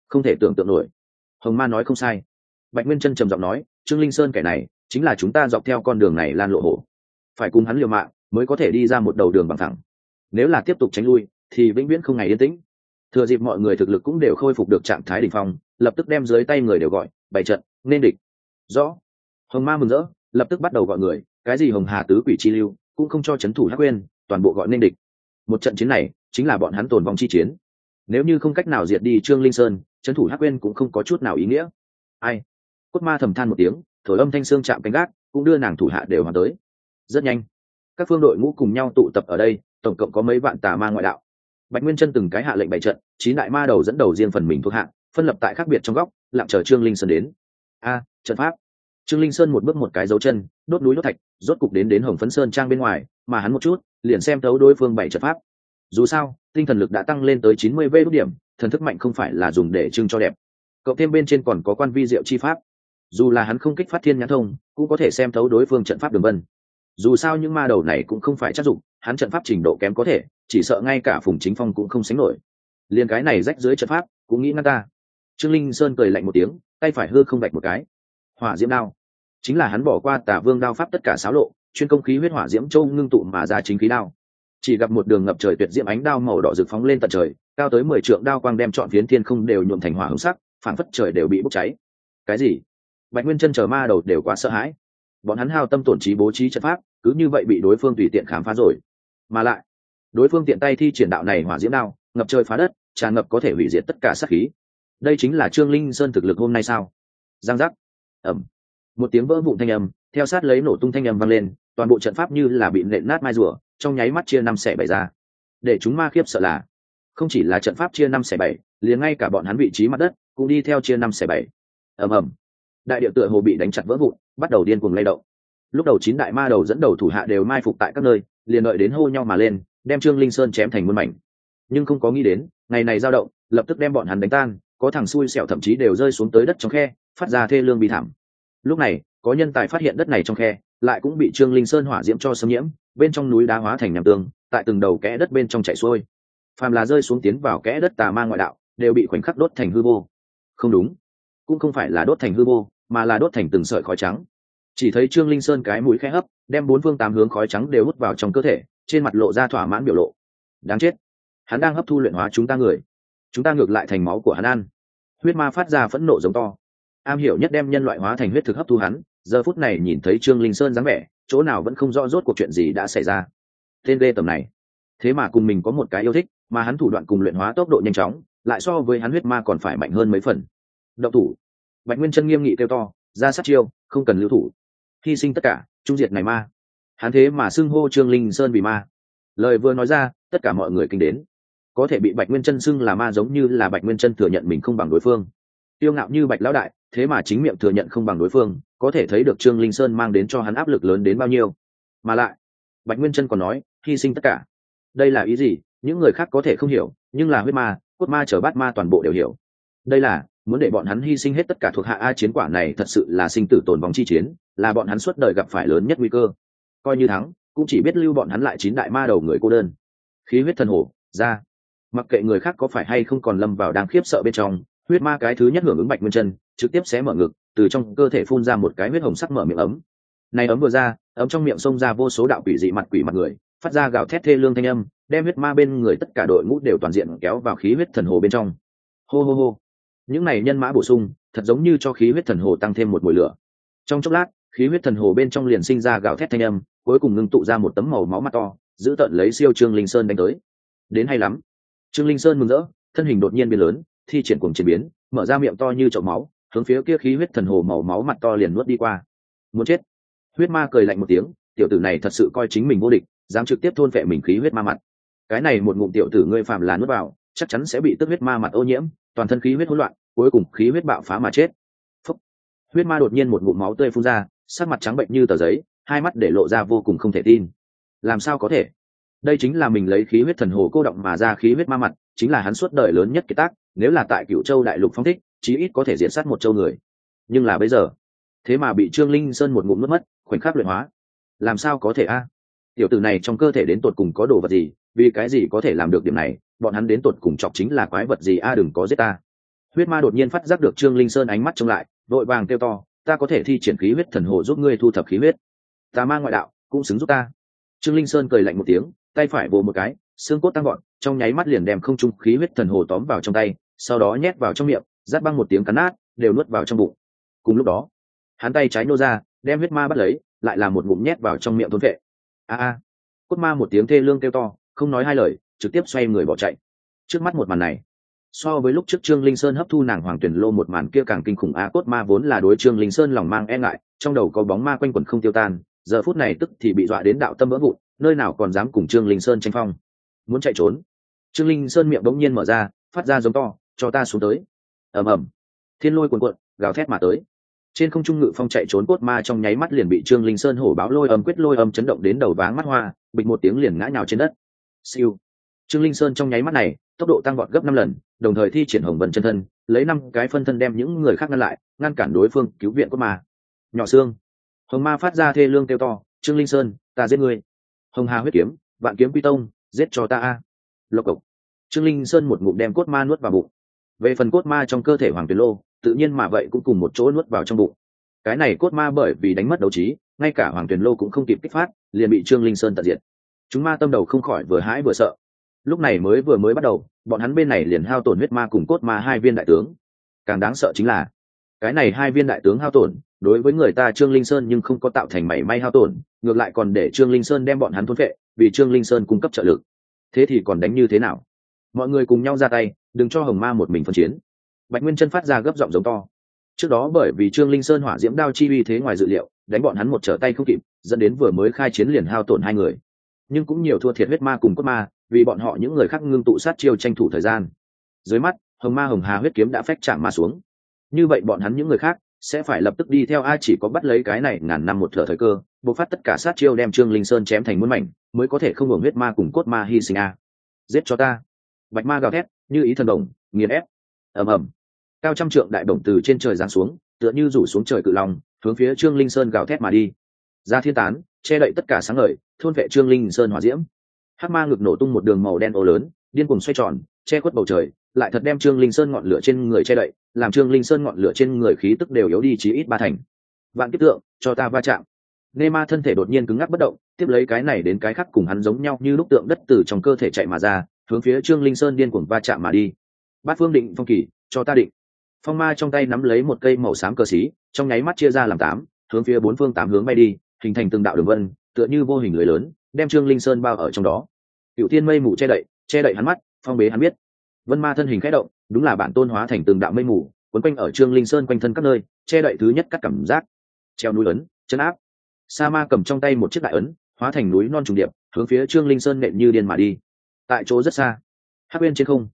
Không thể tưởng tượng nổi. Hồng ma nói không sai. Bạch nguyên chân trầm giọng nói, trương linh sơn kẻ này, chính là chúng ta dọc theo con đường này lan lộ hổ. Phải cùng hắn liều mạng, mới có thể đi ra một đầu đường bằng thẳng. Nếu là tiếp tục tránh lui, thì vĩnh viễn không ngày yên tĩnh. Thừa dịp mọi người thực lực cũng đều khôi phục được trạng thái đ ỉ n h phong, lập tức đem dưới tay người đều gọi, bày trận, nên địch. Rõ. Hồng ma mừng rỡ, lập tức bắt đầu gọi người cái gì hồng hà tứ quỷ chi lưu, cũng không cho c h ấ n thủ hắc quên toàn bộ gọi nên địch. Một trận chiến này, chính là bọn hắn tồn vong chi chiến. Nếu như không cách nào diệt đi trương linh sơn c h ấ n thủ hắc quên cũng không có chút nào ý nghĩa. Ai? Cốt ma thầm than một tiếng, thổi âm thanh xương chạm cánh gác, cũng đưa nàng thủ hạ đều hoàn tới. Rất nhanh, các phương đội ngũ cùng nhau tụ tập ở đây, tổng cộng có mấy vạn tà ma ngoại đạo. Bạch nguyên chân từng cái hạ lệnh bày trận, chín đại ma đầu dẫn đầu riêng phần mình thuộc hạ, phân lập tại khác biệt trong góc, lặng chờ trương linh sơn đến. A, trận pháp. Trương linh sơn một bước một cái dấu chân, đốt núi đốt thạch rốt cục đến đến hồng phấn sơn trang bên ngoài, mà hắn một chút, liền xem thấu đối phương bảy trận pháp. Dù sao, tinh thần lực đã tăng lên tới chín mươi v đốt điểm, thần thức mạnh không phải là dùng để trưng cho đẹp. Cộng thêm bên trên còn có quan vi diệu chi pháp. Dù là hắn không kích phát thiên nhãn thông, cũng có thể xem thấu đối phương trận pháp đường vân. Dù sao những ma đầu này cũng không phải chắc dụng, hắn trận pháp trình độ kém có thể, chỉ sợ ngay cả phùng chính phong cũng không sánh nổi. Liền cái này rách dưới trận pháp, cũng nghĩ ngăn ta. Trương linh sơn cười lạnh một tiếng, tay phải hư không bạch một cái. Hỏa diễm đao chính là hắn bỏ qua tả vương đao pháp tất cả xáo lộ, chuyên công khí huyết hỏa diễm châu ngưng tụ mà ra chính khí đao. Chỉ gặp một đường ngập trời tuyệt diễm ánh đao màu đỏ rực phóng lên tận trời, cao tới mười trượng đao quang đem trọn phiến thiên không đều nhuộm thành hỏa hứng sắc phản phất trời đều bị bốc cháy. Cái gì? Bạch nguyên chân chờ ma đầu đều quá sợ hãi. Bọn hắn hao tâm tổn trí bố trí trận pháp, cứ như vậy bị đối phương tùy tiện khám phá rồi. Mà lại, đối phương tiện tay thi triển đạo này hỏa diễm đao, ngập trời phá đất, tràn ngập có thể hủy diệt tất cả sát khí. Đây chính là trương linh sơn thực lực hôm nay sao? Giang giác. Ẩm một tiếng vỡ vụn thanh âm, theo sát lấy nổ tung thanh âm vang lên, toàn bộ trận pháp như là bị nện nát mai rùa, trong nháy mắt chia năm xẻ bảy ra. Để chúng ma khiếp sợ là, không chỉ là trận pháp chia năm xẻ bảy, liền ngay cả bọn hắn vị trí mặt đất cũng đi theo chia năm xẻ bảy. Ầm ầm. Đại điệu tựa hồ bị đánh chặt vỡ vụn, bắt đầu điên cuồng lay động. Lúc đầu chín đại ma đầu dẫn đầu thủ hạ đều mai phục tại các nơi, liền đợi đến hô nhau mà lên, đem trương linh sơn chém thành muôn mảnh. Nhưng không có nghĩ đến, ngày này dao động, lập tức đem bọn hắn đánh tan, có thằng xui xẻo thậm chí đều rơi xuống tới đất trong khe, phát ra thê lương bị thảm lúc này, có nhân tài phát hiện đất này trong khe, lại cũng bị trương linh sơn hỏa diễm cho xâm nhiễm, bên trong núi đá hóa thành nham tương, tại từng đầu kẽ đất bên trong chảy xuôi. Phàm là rơi xuống tiến vào kẽ đất tà ma ngoại đạo, đều bị khoảnh khắc đốt thành hư vô. Không đúng, cũng không phải là đốt thành hư vô, mà là đốt thành từng sợi khói trắng. Chỉ thấy trương linh sơn cái mũi khẽ hấp, đem bốn phương tám hướng khói trắng đều hút vào trong cơ thể, trên mặt lộ ra thỏa mãn biểu lộ. Đáng chết, hắn đang hấp thu luyện hóa chúng ta người. Chúng ta ngược lại thành máu của hắn ăn. Huyết ma phát ra phẫn nộ giống to am hiểu nhất đem nhân loại hóa thành huyết thực hấp thu hắn, giờ phút này nhìn thấy trương linh sơn dáng vẻ, chỗ nào vẫn không rõ rốt cuộc chuyện gì đã xảy ra. Tên lê tầm này. Thế mà cùng mình có một cái yêu thích, mà hắn thủ đoạn cùng luyện hóa tốc độ nhanh chóng, lại so với hắn huyết ma còn phải mạnh hơn mấy phần. Động thủ. Bạch nguyên chân nghiêm nghị kêu to, ra sát chiêu, không cần lưu thủ. Hy sinh tất cả, trung diệt này ma. Hắn thế mà xưng hô trương linh sơn vì ma. Lời vừa nói ra, tất cả mọi người kinh đến. Có thể bị bạch nguyên chân xưng là ma giống như là bạch nguyên chân thừa nhận mình không bằng đối phương tiêu ngạo như bạch lão đại, thế mà chính miệng thừa nhận không bằng đối phương, có thể thấy được trương linh sơn mang đến cho hắn áp lực lớn đến bao nhiêu. Mà lại, bạch nguyên chân còn nói, hy sinh tất cả. Đây là ý gì? Những người khác có thể không hiểu, nhưng là huyết ma, cốt ma chở bát ma toàn bộ đều hiểu. Đây là, muốn để bọn hắn hy sinh hết tất cả thuộc hạ a chiến quả này thật sự là sinh tử tồn vong chi chiến, là bọn hắn suốt đời gặp phải lớn nhất nguy cơ. Coi như thắng, cũng chỉ biết lưu bọn hắn lại chín đại ma đầu người cô đơn. Khí huyết thần hổ, ra. Mặc kệ người khác có phải hay không còn lâm vào đang khiếp sợ bên trong huyết ma cái thứ nhất hưởng ứng bạch nguyên chân, trực tiếp xé mở ngực, từ trong cơ thể phun ra một cái huyết hồng sắc mở miệng ấm. Này ấm vừa ra, ấm trong miệng xông ra vô số đạo quỷ dị mặt quỷ mặt người, phát ra gào thét thê lương thanh âm, đem huyết ma bên người tất cả đội ngũ đều toàn diện kéo vào khí huyết thần hồ bên trong. Hô hô hô. Những này nhân mã bổ sung, thật giống như cho khí huyết thần hồ tăng thêm một mùi lửa. Trong chốc lát, khí huyết thần hồ bên trong liền sinh ra gào thét thanh âm, cuối cùng ngưng tụ ra một tấm màu máu mặt to, giữ tận lấy siêu trương linh sơn đánh tới. Đến hay lắm. Trương linh sơn mừng rỡ, thân hình đột nhiên biến lớn thi triển cùng chiến biến, mở ra miệng to như chậu máu, hướng phía kia khí huyết thần hồ màu máu mặt to liền nuốt đi qua. Muốn chết. Huyết ma cười lạnh một tiếng, tiểu tử này thật sự coi chính mình vô địch, dám trực tiếp thôn vệ mình khí huyết ma mặt. Cái này một ngụm tiểu tử ngươi phạm là nuốt vào, chắc chắn sẽ bị tức huyết ma mặt ô nhiễm, toàn thân khí huyết hỗn loạn, cuối cùng khí huyết bạo phá mà chết. Phúc. huyết ma đột nhiên một ngụm máu tươi phun ra, sắc mặt trắng bệnh như tờ giấy, hai mắt để lộ ra vô cùng không thể tin. Làm sao có thể? Đây chính là mình lấy khí huyết thần hồ cô động mà ra khí huyết ma mặt, chính là hắn suốt đời lớn nhất kiệt tác nếu là tại cựu châu đại lục phong thích, chí ít có thể diễn sát một châu người. Nhưng là bây giờ, thế mà bị trương linh sơn một ngụm mất mất, khoảnh khắc luyện hóa. Làm sao có thể a? Tiểu tử này trong cơ thể đến tột cùng có đồ vật gì, vì cái gì có thể làm được điểm này, bọn hắn đến tột cùng chọc chính là quái vật gì a, đừng có giết ta. Huyết ma đột nhiên phát giác được trương linh sơn ánh mắt trông lại, vội vàng kêu to, ta có thể thi triển khí huyết thần hồ giúp ngươi thu thập khí huyết. Ta mang ngoại đạo, cũng xứng giúp ta. Trương linh sơn cười lạnh một tiếng, tay phải vồ một cái, xương cốt tăng gọn trong nháy mắt liền đem không trung khí huyết thần hồ tóm vào trong tay, sau đó nhét vào trong miệng, rát băng một tiếng cắn nát, đều nuốt vào trong bụng. Cùng lúc đó, hắn tay trái nô ra, đem huyết ma bắt lấy, lại là một ngụm nhét vào trong miệng thốn vệ. A a. Cốt ma một tiếng thê lương kêu to, không nói hai lời, trực tiếp xoay người bỏ chạy. Trước mắt một màn này, so với lúc trước trương linh sơn hấp thu nàng hoàng tuyển lô một màn kia càng kinh khủng, a, cốt ma vốn là đối trương linh sơn lòng mang e ngại, trong đầu có bóng ma quanh quẩn không tiêu tan, giờ phút này tức thì bị dọa đến đạo tâm vỡ vụn, nơi nào còn dám cùng trương linh sơn tranh phong. Muốn chạy trốn trương linh sơn miệng bỗng nhiên mở ra, phát ra giống to, cho ta xuống tới. Ầm ầm. Thiên lôi cuồn cuộn, gào thét mà tới. Trên không trung ngự phong chạy trốn cốt ma trong nháy mắt liền bị trương linh sơn hổ báo lôi âm quyết lôi âm chấn động đến đầu váng mắt hoa, bịch một tiếng liền ngã nhào trên đất. Siêu. Trương linh sơn trong nháy mắt này, tốc độ tăng vọt gấp năm lần, đồng thời thi triển hồng vần chân thân, lấy năm cái phân thân đem những người khác ngăn lại, ngăn cản đối phương cứu viện cốt ma. Nhỏ xương. Hồng ma phát ra thê lương kêu to, trương linh sơn, ta giết ngươi. Hồng hà huyết kiếm, vạn kiếm quy tông, giết cho ta a lộc cộc. Trương linh sơn một ngụm đem cốt ma nuốt vào bụng. Về phần cốt ma trong cơ thể hoàng tuyến lô, tự nhiên mà vậy cũng cùng một chỗ nuốt vào trong bụng. Cái này cốt ma bởi vì đánh mất đấu trí, ngay cả hoàng tuyến lô cũng không kịp kích phát, liền bị trương linh sơn tận diệt. Chúng ma tâm đầu không khỏi vừa hãi vừa sợ. Lúc này mới vừa mới bắt đầu, bọn hắn bên này liền hao tổn huyết ma cùng cốt ma hai viên đại tướng. Càng đáng sợ chính là, cái này hai viên đại tướng hao tổn, đối với người ta trương linh sơn nhưng không có tạo thành mảy may hao tổn, ngược lại còn để trương linh sơn đem bọn hắn thôn vệ vì trương linh sơn cung cấp trợ lực thế thì còn đánh như thế nào? Mọi người cùng nhau ra tay, đừng cho hồng ma một mình phân chiến. Bạch nguyên chân phát ra gấp giọng giống to. Trước đó bởi vì trương linh sơn hỏa diễm đao chi uy thế ngoài dự liệu, đánh bọn hắn một trở tay không kịp, dẫn đến vừa mới khai chiến liền hao tổn hai người. Nhưng cũng nhiều thua thiệt huyết ma cùng cốt ma, vì bọn họ những người khác ngưng tụ sát chiêu tranh thủ thời gian. Dưới mắt, hồng ma hồng hà huyết kiếm đã phách chạm ma xuống. Như vậy bọn hắn những người khác sẽ phải lập tức đi theo a chỉ có bắt lấy cái này ngàn năm một thở thời cơ, bộc phát tất cả sát chiêu đem trương linh sơn chém thành muôn mảnh mới có thể không hưởng huyết ma cùng cốt ma hy sinh a. Giết cho ta. Bạch ma gào thét, như ý thần đồng, nghiền ép. Ầm ầm. Cao trăm trượng đại đồng từ trên trời giáng xuống, tựa như rủ xuống trời cự long, hướng phía trương linh sơn gào thét mà đi. Ra thiên tán, che đậy tất cả sáng ngời, thôn vệ trương linh sơn hỏa diễm. Hắc ma ngực nổ tung một đường màu đen ô lớn, điên cùng xoay tròn, che khuất bầu trời, lại thật đem trương linh sơn ngọn lửa trên người che đậy, làm trương linh sơn ngọn lửa trên người khí tức đều yếu đi chí ít ba thành. Vạn kiếp tượng, cho ta va chạm nê ma thân thể đột nhiên cứng ngắc bất động tiếp lấy cái này đến cái khác cùng hắn giống nhau như lúc tượng đất từ trong cơ thể chạy mà ra hướng phía trương linh sơn điên cuồng va chạm mà đi. Bát phương định phong kỳ cho ta định. Phong ma trong tay nắm lấy một cây màu xám cờ xí trong nháy mắt chia ra làm tám hướng phía bốn phương tám hướng bay đi hình thành từng đạo đường vân tựa như vô hình lưới lớn đem trương linh sơn bao ở trong đó. Cựu thiên mây mù che đậy che đậy hắn mắt phong bế hắn biết. Vân ma thân hình khẽ động đúng là bản tôn hóa thành từng đạo mây mù quấn quanh ở trương linh sơn quanh thân các nơi che đậy thứ nhất các cảm giác. Treo núi lớn, chân áp sa ma cầm trong tay một chiếc đại ấn, hóa thành núi non trùng điệp, hướng phía trương linh sơn nện như điên mà đi. Tại chỗ rất xa. Hát bên trên không.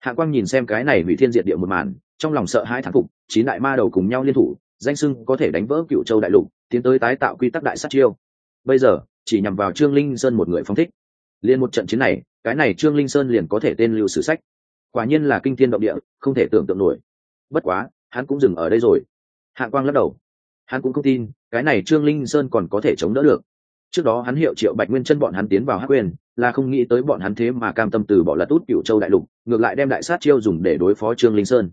Hạ quang nhìn xem cái này hủy thiên diệt địa một màn, trong lòng sợ hãi thán phục, chín đại ma đầu cùng nhau liên thủ, danh sưng có thể đánh vỡ cựu châu đại lục, tiến tới tái tạo quy tắc đại sát chiêu. Bây giờ, chỉ nhằm vào trương linh sơn một người phong thích. Liền một trận chiến này, cái này trương linh sơn liền có thể tên lưu sử sách. Quả nhiên là kinh thiên động địa, không thể tưởng tượng nổi. Bất quá, hắn cũng dừng ở đây rồi. Hạ quang lắc đầu hắn cũng không tin cái này trương linh sơn còn có thể chống đỡ được. Trước đó hắn hiệu triệu bạch nguyên chân bọn hắn tiến vào hắc quyền là không nghĩ tới bọn hắn thế mà cam tâm từ bỏ lật út cựu châu đại lục ngược lại đem đại sát chiêu dùng để đối phó trương linh sơn.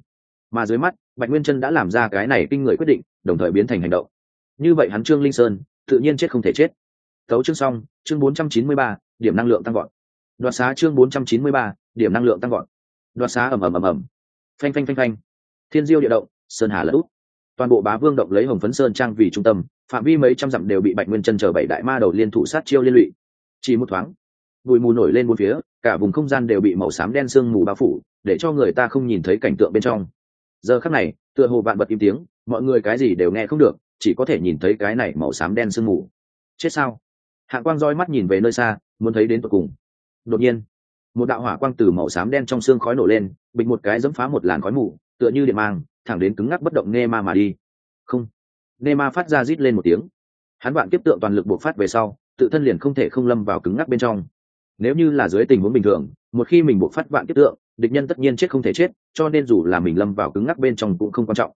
Mà dưới mắt bạch nguyên chân đã làm ra cái này kinh người quyết định đồng thời biến thành hành động. Như vậy hắn trương linh sơn tự nhiên chết không thể chết. Thấu chương xong chương 493, điểm năng lượng tăng gọn đoạt xá chương 493, điểm năng lượng tăng gọn đoạt xá ầm ầm ầm ầm. Phanh phanh phanh phanh. Thiên diêu địa động sơn hà lật út toàn bộ bá vương động lấy hồng phấn sơn trang vì trung tâm, phạm vi mấy trăm dặm đều bị bạch nguyên chân chờ bảy đại ma đầu liên thủ sát chiêu liên lụy. Chỉ một thoáng, bụi mù nổi lên bốn phía, cả vùng không gian đều bị màu xám đen sương mù bao phủ, để cho người ta không nhìn thấy cảnh tượng bên trong. Giờ khắc này, tựa hồ bạn bật im tiếng, mọi người cái gì đều nghe không được, chỉ có thể nhìn thấy cái này màu xám đen sương mù. Chết sao? Hạ quang roi mắt nhìn về nơi xa, muốn thấy đến tận cùng. Đột nhiên, một đạo hỏa quang từ màu xám đen trong xương khói nổ lên bịch một cái dẫm phá một làn khói mù, tựa như điện mang thẳng đến cứng ngắc bất động Nema mà đi. Không. Nema phát ra rít lên một tiếng. Hắn bạn tiếp tượng toàn lực buộc phát về sau, tự thân liền không thể không lâm vào cứng ngắc bên trong. Nếu như là dưới tình huống bình thường, một khi mình buộc phát vạn tiếp tượng, địch nhân tất nhiên chết không thể chết, cho nên dù là mình lâm vào cứng ngắc bên trong cũng không quan trọng.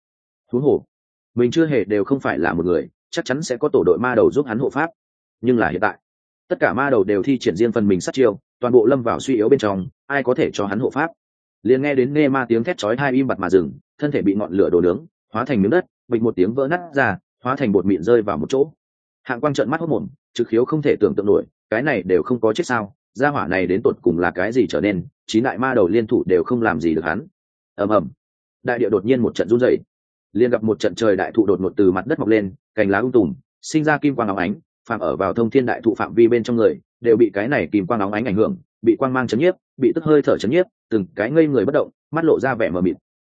Huống hồ mình chưa hề đều không phải là một người, chắc chắn sẽ có tổ đội ma đầu giúp hắn hộ pháp. Nhưng là hiện tại, tất cả ma đầu đều thi triển riêng phần mình sát chiêu, toàn bộ lâm vào suy yếu bên trong, ai có thể cho hắn hộ pháp? Liền nghe đến nghe ma tiếng thét chói hai im bặt mà dừng thân thể bị ngọn lửa đổ nướng, hóa thành miếng đất, bịch một tiếng vỡ nát ra, hóa thành bột mịn rơi vào một chỗ. Hạng quang trợn mắt hốc mồm, trực khiếu không thể tưởng tượng nổi, cái này đều không có chết sao, gia hỏa này đến tột cùng là cái gì trở nên chín đại ma đầu liên thủ đều không làm gì được hắn. Ầm ầm. Đại địa đột nhiên một trận run rẩy. Liền gặp một trận trời đại thụ đột ngột từ mặt đất mọc lên, cành lá ung tùm, sinh ra kim quang óng ánh phạm ở vào thông thiên đại thụ phạm vi bên trong người, đều bị cái này kim quang óng ánh ảnh hưởng, bị quang mang chấn nhiếp, bị tức hơi thở chấn nhiếp, từng cái ngây người bất động, mắt lộ ra vẻ mờ mịt.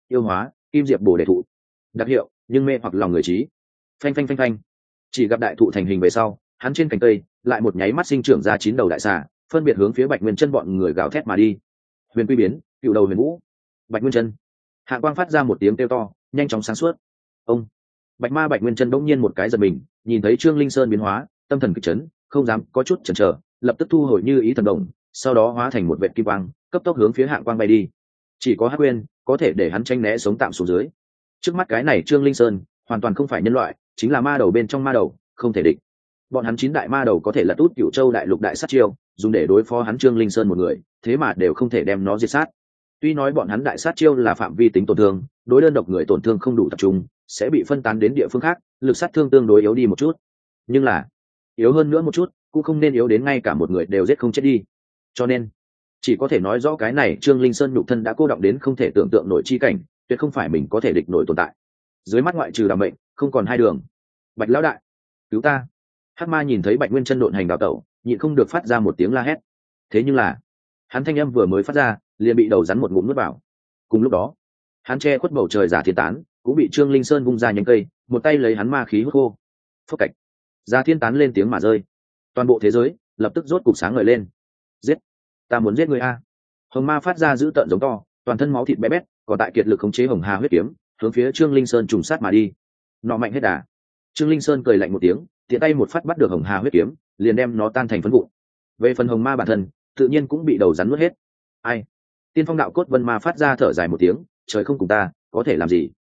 Yêu hóa kim diệp bồ đề thụ. Đặc hiệu, nhưng mê hoặc lòng người trí. Phanh phanh phanh phanh. Chỉ gặp đại thụ thành hình về sau, hắn trên cành cây, lại một nháy mắt sinh trưởng ra chín đầu đại xà, phân biệt hướng phía bạch nguyên chân bọn người gào thét mà đi. Huyền quy biến, cựu đầu huyền vũ. Bạch nguyên chân. Hạ quang phát ra một tiếng kêu to, nhanh chóng sáng suốt. Ông. Bạch ma bạch nguyên chân bỗng nhiên một cái giật mình, nhìn thấy trương linh sơn biến hóa, tâm thần kịch chấn, không dám, có chút chần chờ, lập tức thu hồi như ý thần đồng sau đó hóa thành một vệ kim quang, cấp tốc hướng phía hạng quang bay đi. Chỉ có hắc quên có thể để hắn tranh né sống tạm xuống dưới. Trước mắt cái này trương linh sơn, hoàn toàn không phải nhân loại, chính là ma đầu bên trong ma đầu, không thể địch. Bọn hắn chín đại ma đầu có thể lật út cựu châu đại lục đại sát chiêu, dùng để đối phó hắn trương linh sơn một người, thế mà đều không thể đem nó diệt sát. Tuy nói bọn hắn đại sát chiêu là phạm vi tính tổn thương, đối đơn độc người tổn thương không đủ tập trung, sẽ bị phân tán đến địa phương khác, lực sát thương tương đối yếu đi một chút. Nhưng là, yếu hơn nữa một chút, cũng không nên yếu đến ngay cả một người đều giết không chết đi. Cho nên chỉ có thể nói rõ cái này trương linh sơn nhục thân đã cô động đến không thể tưởng tượng nổi chi cảnh, tuyệt không phải mình có thể địch nổi tồn tại. Dưới mắt ngoại trừ đ bệnh không còn hai đường. Bạch lão đại, cứu ta. Hát ma nhìn thấy bạch nguyên chân độn hành đào tẩu, nhịn không được phát ra một tiếng la hét. Thế nhưng là, hắn thanh âm vừa mới phát ra, liền bị đầu rắn một ngụm nuốt vào. Cùng lúc đó, hắn che khuất bầu trời giả thiên tán, cũng bị trương linh sơn vung ra nhánh cây, một tay lấy hắn ma khí hút khô. Phốc cạch. Giả thiên tán lên tiếng mà rơi. Toàn bộ thế giới lập tức rốt cục sáng ngời lên. Giết ta muốn giết người a. Hồng ma phát ra giữ tợn giống to, toàn thân máu thịt bé bét, còn tại kiệt lực khống chế hồng hà huyết kiếm, hướng phía trương linh sơn trùng sát mà đi. Nọ mạnh hết đà. Trương linh sơn cười lạnh một tiếng, tiện tay một phát bắt được hồng hà huyết kiếm, liền đem nó tan thành phân vụ về phần hồng ma bản thân, tự nhiên cũng bị đầu rắn nuốt hết. Ai? Tiên phong đạo cốt vân ma phát ra thở dài một tiếng, trời không cùng ta, có thể làm gì?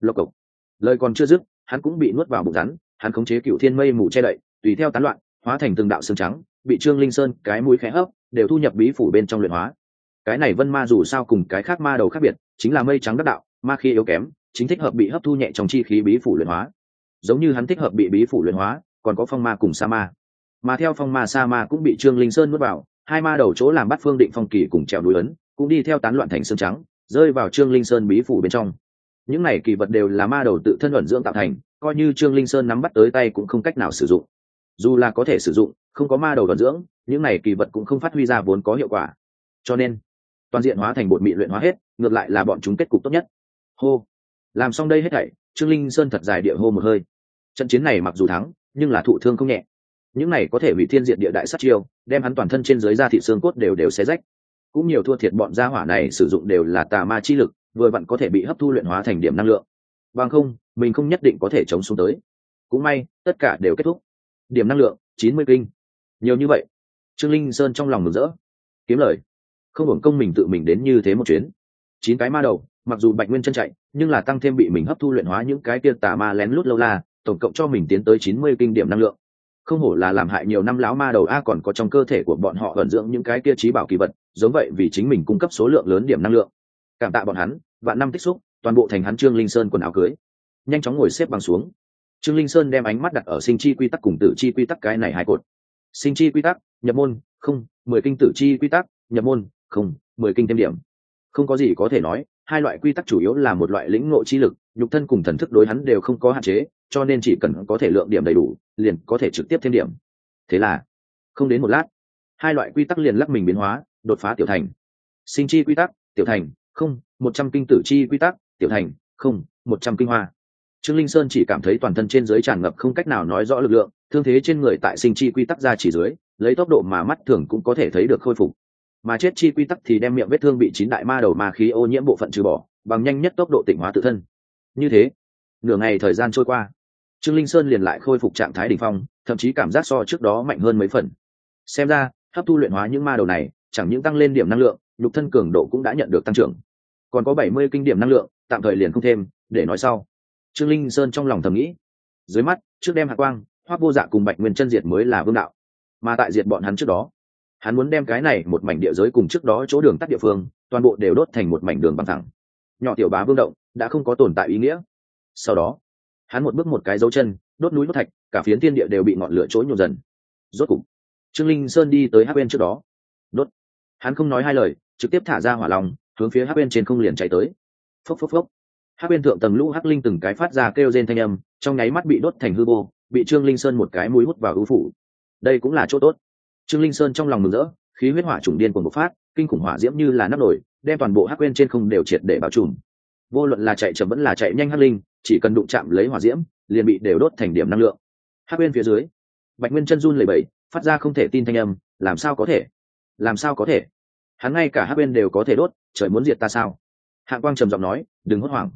Lộc cộc. Lời còn chưa dứt, hắn cũng bị nuốt vào bụng rắn, hắn khống chế cựu thiên mây mù che đậy, tùy theo tán loạn, hóa thành từng đạo xương trắng, bị trương linh sơn cái mũi khẽ hấp đều thu nhập bí phủ bên trong luyện hóa. Cái này vân ma dù sao cùng cái khác ma đầu khác biệt, chính là mây trắng đắc đạo, ma khi yếu kém, chính thích hợp bị hấp thu nhẹ trong chi khí bí phủ luyện hóa. Giống như hắn thích hợp bị bí phủ luyện hóa, còn có phong ma cùng sa ma. Mà theo phong ma sa ma cũng bị trương linh sơn nuốt vào, hai ma đầu chỗ làm bắt phương định phong kỳ cùng trèo núi ấn, cũng đi theo tán loạn thành xương trắng, rơi vào trương linh sơn bí phủ bên trong. Những này kỳ vật đều là ma đầu tự thân luận dưỡng tạo thành, coi như trương linh sơn nắm bắt tới tay cũng không cách nào sử dụng dù là có thể sử dụng, không có ma đầu luận dưỡng, những này kỳ vật cũng không phát huy ra vốn có hiệu quả. Cho nên, toàn diện hóa thành bột mị luyện hóa hết, ngược lại là bọn chúng kết cục tốt nhất. Hô. Làm xong đây hết thảy, trương linh sơn thật dài địa hô một hơi. Trận chiến này mặc dù thắng, nhưng là thụ thương không nhẹ. Những này có thể hủy thiên diện địa đại sát chiêu, đem hắn toàn thân trên dưới da thị xương cốt đều đều xé rách. Cũng nhiều thua thiệt bọn gia hỏa này sử dụng đều là tà ma chi lực, vừa vặn có thể bị hấp thu luyện hóa thành điểm năng lượng. Bằng không, mình không nhất định có thể chống xuống tới. Cũng may, tất cả đều kết thúc điểm năng lượng, chín mươi kinh. Nhiều như vậy, trương linh sơn trong lòng mừng rỡ. Kiếm lời. Không hưởng công mình tự mình đến như thế một chuyến. Chín cái ma đầu, mặc dù bạch nguyên chân chạy, nhưng là tăng thêm bị mình hấp thu luyện hóa những cái kia tà ma lén lút lâu la, tổng cộng cho mình tiến tới chín mươi kinh điểm năng lượng. Không hổ là làm hại nhiều năm lão ma đầu a còn có trong cơ thể của bọn họ ẩn dưỡng những cái kia trí bảo kỳ vật, giống vậy vì chính mình cung cấp số lượng lớn điểm năng lượng. Cảm tạ bọn hắn, vạn năm tích xúc, toàn bộ thành hắn trương linh sơn quần áo cưới. Nhanh chóng ngồi xếp bằng xuống trương linh sơn đem ánh mắt đặt ở sinh chi quy tắc cùng tử chi quy tắc cái này hai cột. Sinh chi quy tắc, nhập môn, không, mười kinh tử chi quy tắc, nhập môn, không, mười kinh thêm điểm. Không có gì có thể nói, hai loại quy tắc chủ yếu là một loại lĩnh ngộ chi lực, nhục thân cùng thần thức đối hắn đều không có hạn chế, cho nên chỉ cần có thể lượng điểm đầy đủ, liền có thể trực tiếp thêm điểm. Thế là, không đến một lát, hai loại quy tắc liền lắc mình biến hóa, đột phá tiểu thành. Sinh chi quy tắc, tiểu thành, không, một trăm kinh tử chi quy tắc, tiểu thành, không, một trăm kinh hoa trương linh sơn chỉ cảm thấy toàn thân trên dưới tràn ngập không cách nào nói rõ lực lượng, thương thế trên người tại sinh chi quy tắc ra chỉ dưới, lấy tốc độ mà mắt thường cũng có thể thấy được khôi phục. Mà chết chi quy tắc thì đem miệng vết thương bị chín đại ma đầu ma khí ô nhiễm bộ phận trừ bỏ, bằng nhanh nhất tốc độ tỉnh hóa tự thân. Như thế, nửa ngày thời gian trôi qua, trương linh sơn liền lại khôi phục trạng thái đ ỉ n h phong, thậm chí cảm giác so trước đó mạnh hơn mấy phần. Xem ra, hấp thu luyện hóa những ma đầu này, chẳng những tăng lên điểm năng lượng, nhục thân cường độ cũng đã nhận được tăng trưởng. Còn có bảy mươi kinh điểm năng lượng, tạm thời liền không thêm, để nói sau trương linh sơn trong lòng thầm nghĩ. Dưới mắt, trước đem hạ quang, hoác vô dạ cùng bạch nguyên chân diệt mới là vương đạo. Mà tại diệt bọn hắn trước đó, hắn muốn đem cái này một mảnh địa giới cùng trước đó chỗ đường tắt địa phương, toàn bộ đều đốt thành một mảnh đường bằng thẳng. Nhỏ tiểu bá vương động, đã không có tồn tại ý nghĩa. Sau đó, hắn một bước một cái dấu chân, đốt núi đốt thạch, cả phiến thiên địa đều bị ngọn lửa chối nhộn dần. Rốt cục, trương linh sơn đi tới hát bên trước đó. Đốt. Hắn không nói hai lời, trực tiếp thả ra hỏa lòng, hướng phía hát bên trên không liền chạy tới. Phốc phốc phốc hát bên thượng tầng lũ hắc linh từng cái phát ra kêu rên thanh âm, trong nháy mắt bị đốt thành hư vô, bị trương linh sơn một cái mũi hút vào ưu phủ. Đây cũng là chỗ tốt. Trương linh sơn trong lòng mừng rỡ, khí huyết hỏa trùng điên của một phát, kinh khủng hỏa diễm như là nắp nổi đem toàn bộ hắc quên trên không đều triệt để bao trùm. Vô luận là chạy chậm vẫn là chạy nhanh hắc linh, chỉ cần đụng chạm lấy hỏa diễm, liền bị đều đốt thành điểm năng lượng. Hắc quên phía dưới, bạch nguyên chân run lẩy bẩy, phát ra không thể tin thanh âm, làm sao có thể? Làm sao có thể? Hắn ngay cả hắc quên đều có thể đốt, trời muốn diệt ta sao? Hạng quang trầm giọng nói, đừng hốt hoảng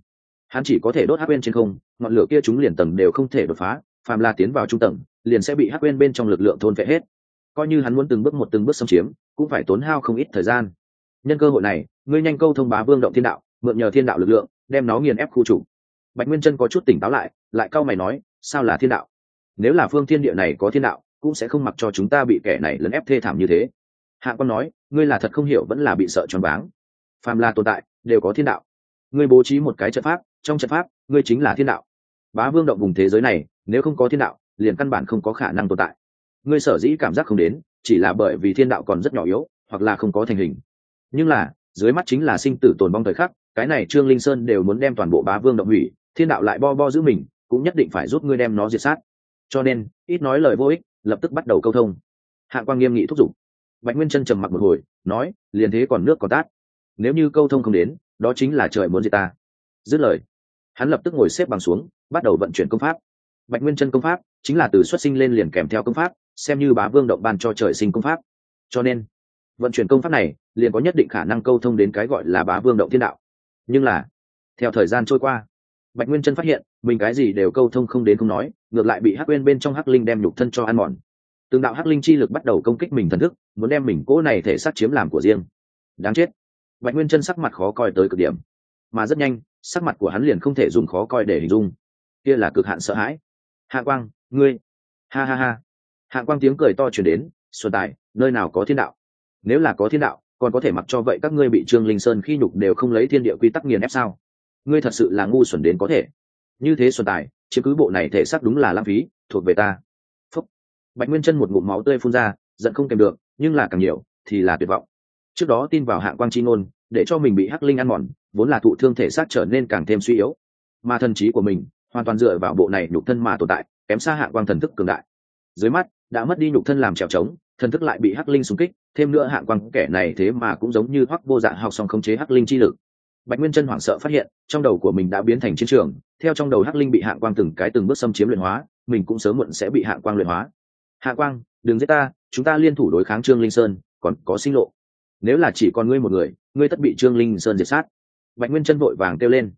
hắn chỉ có thể đốt hắc quên trên không, ngọn lửa kia chúng liền tầng đều không thể đột phá, phàm là tiến vào trung tầng, liền sẽ bị hắc quên bên trong lực lượng thôn vệ hết. Coi như hắn muốn từng bước một từng bước xâm chiếm, cũng phải tốn hao không ít thời gian. Nhân cơ hội này, ngươi nhanh câu thông bá vương động thiên đạo, mượn nhờ thiên đạo lực lượng, đem nó nghiền ép khu chủ bạch nguyên chân có chút tỉnh táo lại lại cau mày nói, sao là thiên đạo? Nếu là phương thiên địa này có thiên đạo, cũng sẽ không mặc cho chúng ta bị kẻ này lấn ép thê thảm như thế. Hạ quan nói, ngươi là thật không hiểu vẫn là bị sợ choáng váng. Phàm là tồn tại, đều có thiên đạo. Ngươi bố trí một cái trận pháp trong trận pháp, ngươi chính là thiên đạo. Bá vương động vùng thế giới này, nếu không có thiên đạo, liền căn bản không có khả năng tồn tại. Ngươi sở dĩ cảm giác không đến, chỉ là bởi vì thiên đạo còn rất nhỏ yếu, hoặc là không có thành hình. Nhưng là, dưới mắt chính là sinh tử tồn vong thời khắc, cái này trương linh sơn đều muốn đem toàn bộ bá vương động hủy, thiên đạo lại bo bo giữ mình, cũng nhất định phải giúp ngươi đem nó diệt sát. Cho nên, ít nói lời vô ích, lập tức bắt đầu câu thông. Hạ quang nghiêm nghị thúc giục. Bạch nguyên chân trầm mặc một hồi, nói, liền thế còn nước còn tát. Nếu như câu thông không đến, đó chính là trời muốn diệt ta. Dứt lời hắn lập tức ngồi xếp bằng xuống, bắt đầu vận chuyển công pháp. Bạch nguyên chân công pháp chính là từ xuất sinh lên liền kèm theo công pháp, xem như bá vương động ban cho trời sinh công pháp. Cho nên, vận chuyển công pháp này liền có nhất định khả năng câu thông đến cái gọi là bá vương động thiên đạo. Nhưng là, theo thời gian trôi qua, bạch nguyên chân phát hiện, mình cái gì đều câu thông không đến không nói, ngược lại bị hắc quên bên trong hắc linh đem nhục thân cho ăn mòn. Từng đạo hắc linh chi lực bắt đầu công kích mình thần thức, muốn đem mình cỗ này thể xác chiếm làm của riêng. Đáng chết. Bạch nguyên chân sắc mặt khó coi tới cực điểm mà rất nhanh, sắc mặt của hắn liền không thể dùng khó coi để hình dung. Kia là cực hạn sợ hãi. Hạ quang, ngươi. Ha ha ha. Hạ quang tiếng cười to chuyển đến, xuân tài, nơi nào có thiên đạo? Nếu là có thiên đạo, còn có thể mặc cho vậy các ngươi bị trương linh sơn khi nhục đều không lấy thiên địa quy tắc nghiền ép sao? Ngươi thật sự là ngu xuẩn đến có thể. Như thế xuân tài chứ cứ bộ này thể xác đúng là lãng phí, thuộc về ta. Phúc. Bạch nguyên chân một ngụm máu tươi phun ra, giận không kèm được, nhưng là càng nhiều, thì là tuyệt vọng. Trước đó tin vào Hạ quang chi ngôn để cho mình bị hắc linh ăn mòn, vốn là thụ thương thể xác trở nên càng thêm suy yếu. Mà thần trí của mình hoàn toàn dựa vào bộ này nhục thân mà tồn tại, kém xa hạ quang thần thức cường đại. Dưới mắt, đã mất đi nhục thân làm trèo trống, thần thức lại bị hắc linh xung kích, thêm nữa Hạ quang kẻ này thế mà cũng giống như hoắc vô dạng học xong khống chế hắc linh chi lực. Bạch nguyên chân hoảng sợ phát hiện, trong đầu của mình đã biến thành chiến trường, theo trong đầu hắc linh bị Hạ quang từng cái từng bước xâm chiếm luyện hóa, mình cũng sớm muộn sẽ bị Hạ quang luyện hóa. Hạ quang, đừng giết ta, chúng ta liên thủ đối kháng trương linh sơn, còn có sinh lộ. Nếu là chỉ còn ngươi một người ngươi tất bị trương linh sơn diệt sát. Bạch nguyên chân vội vàng kêu lên.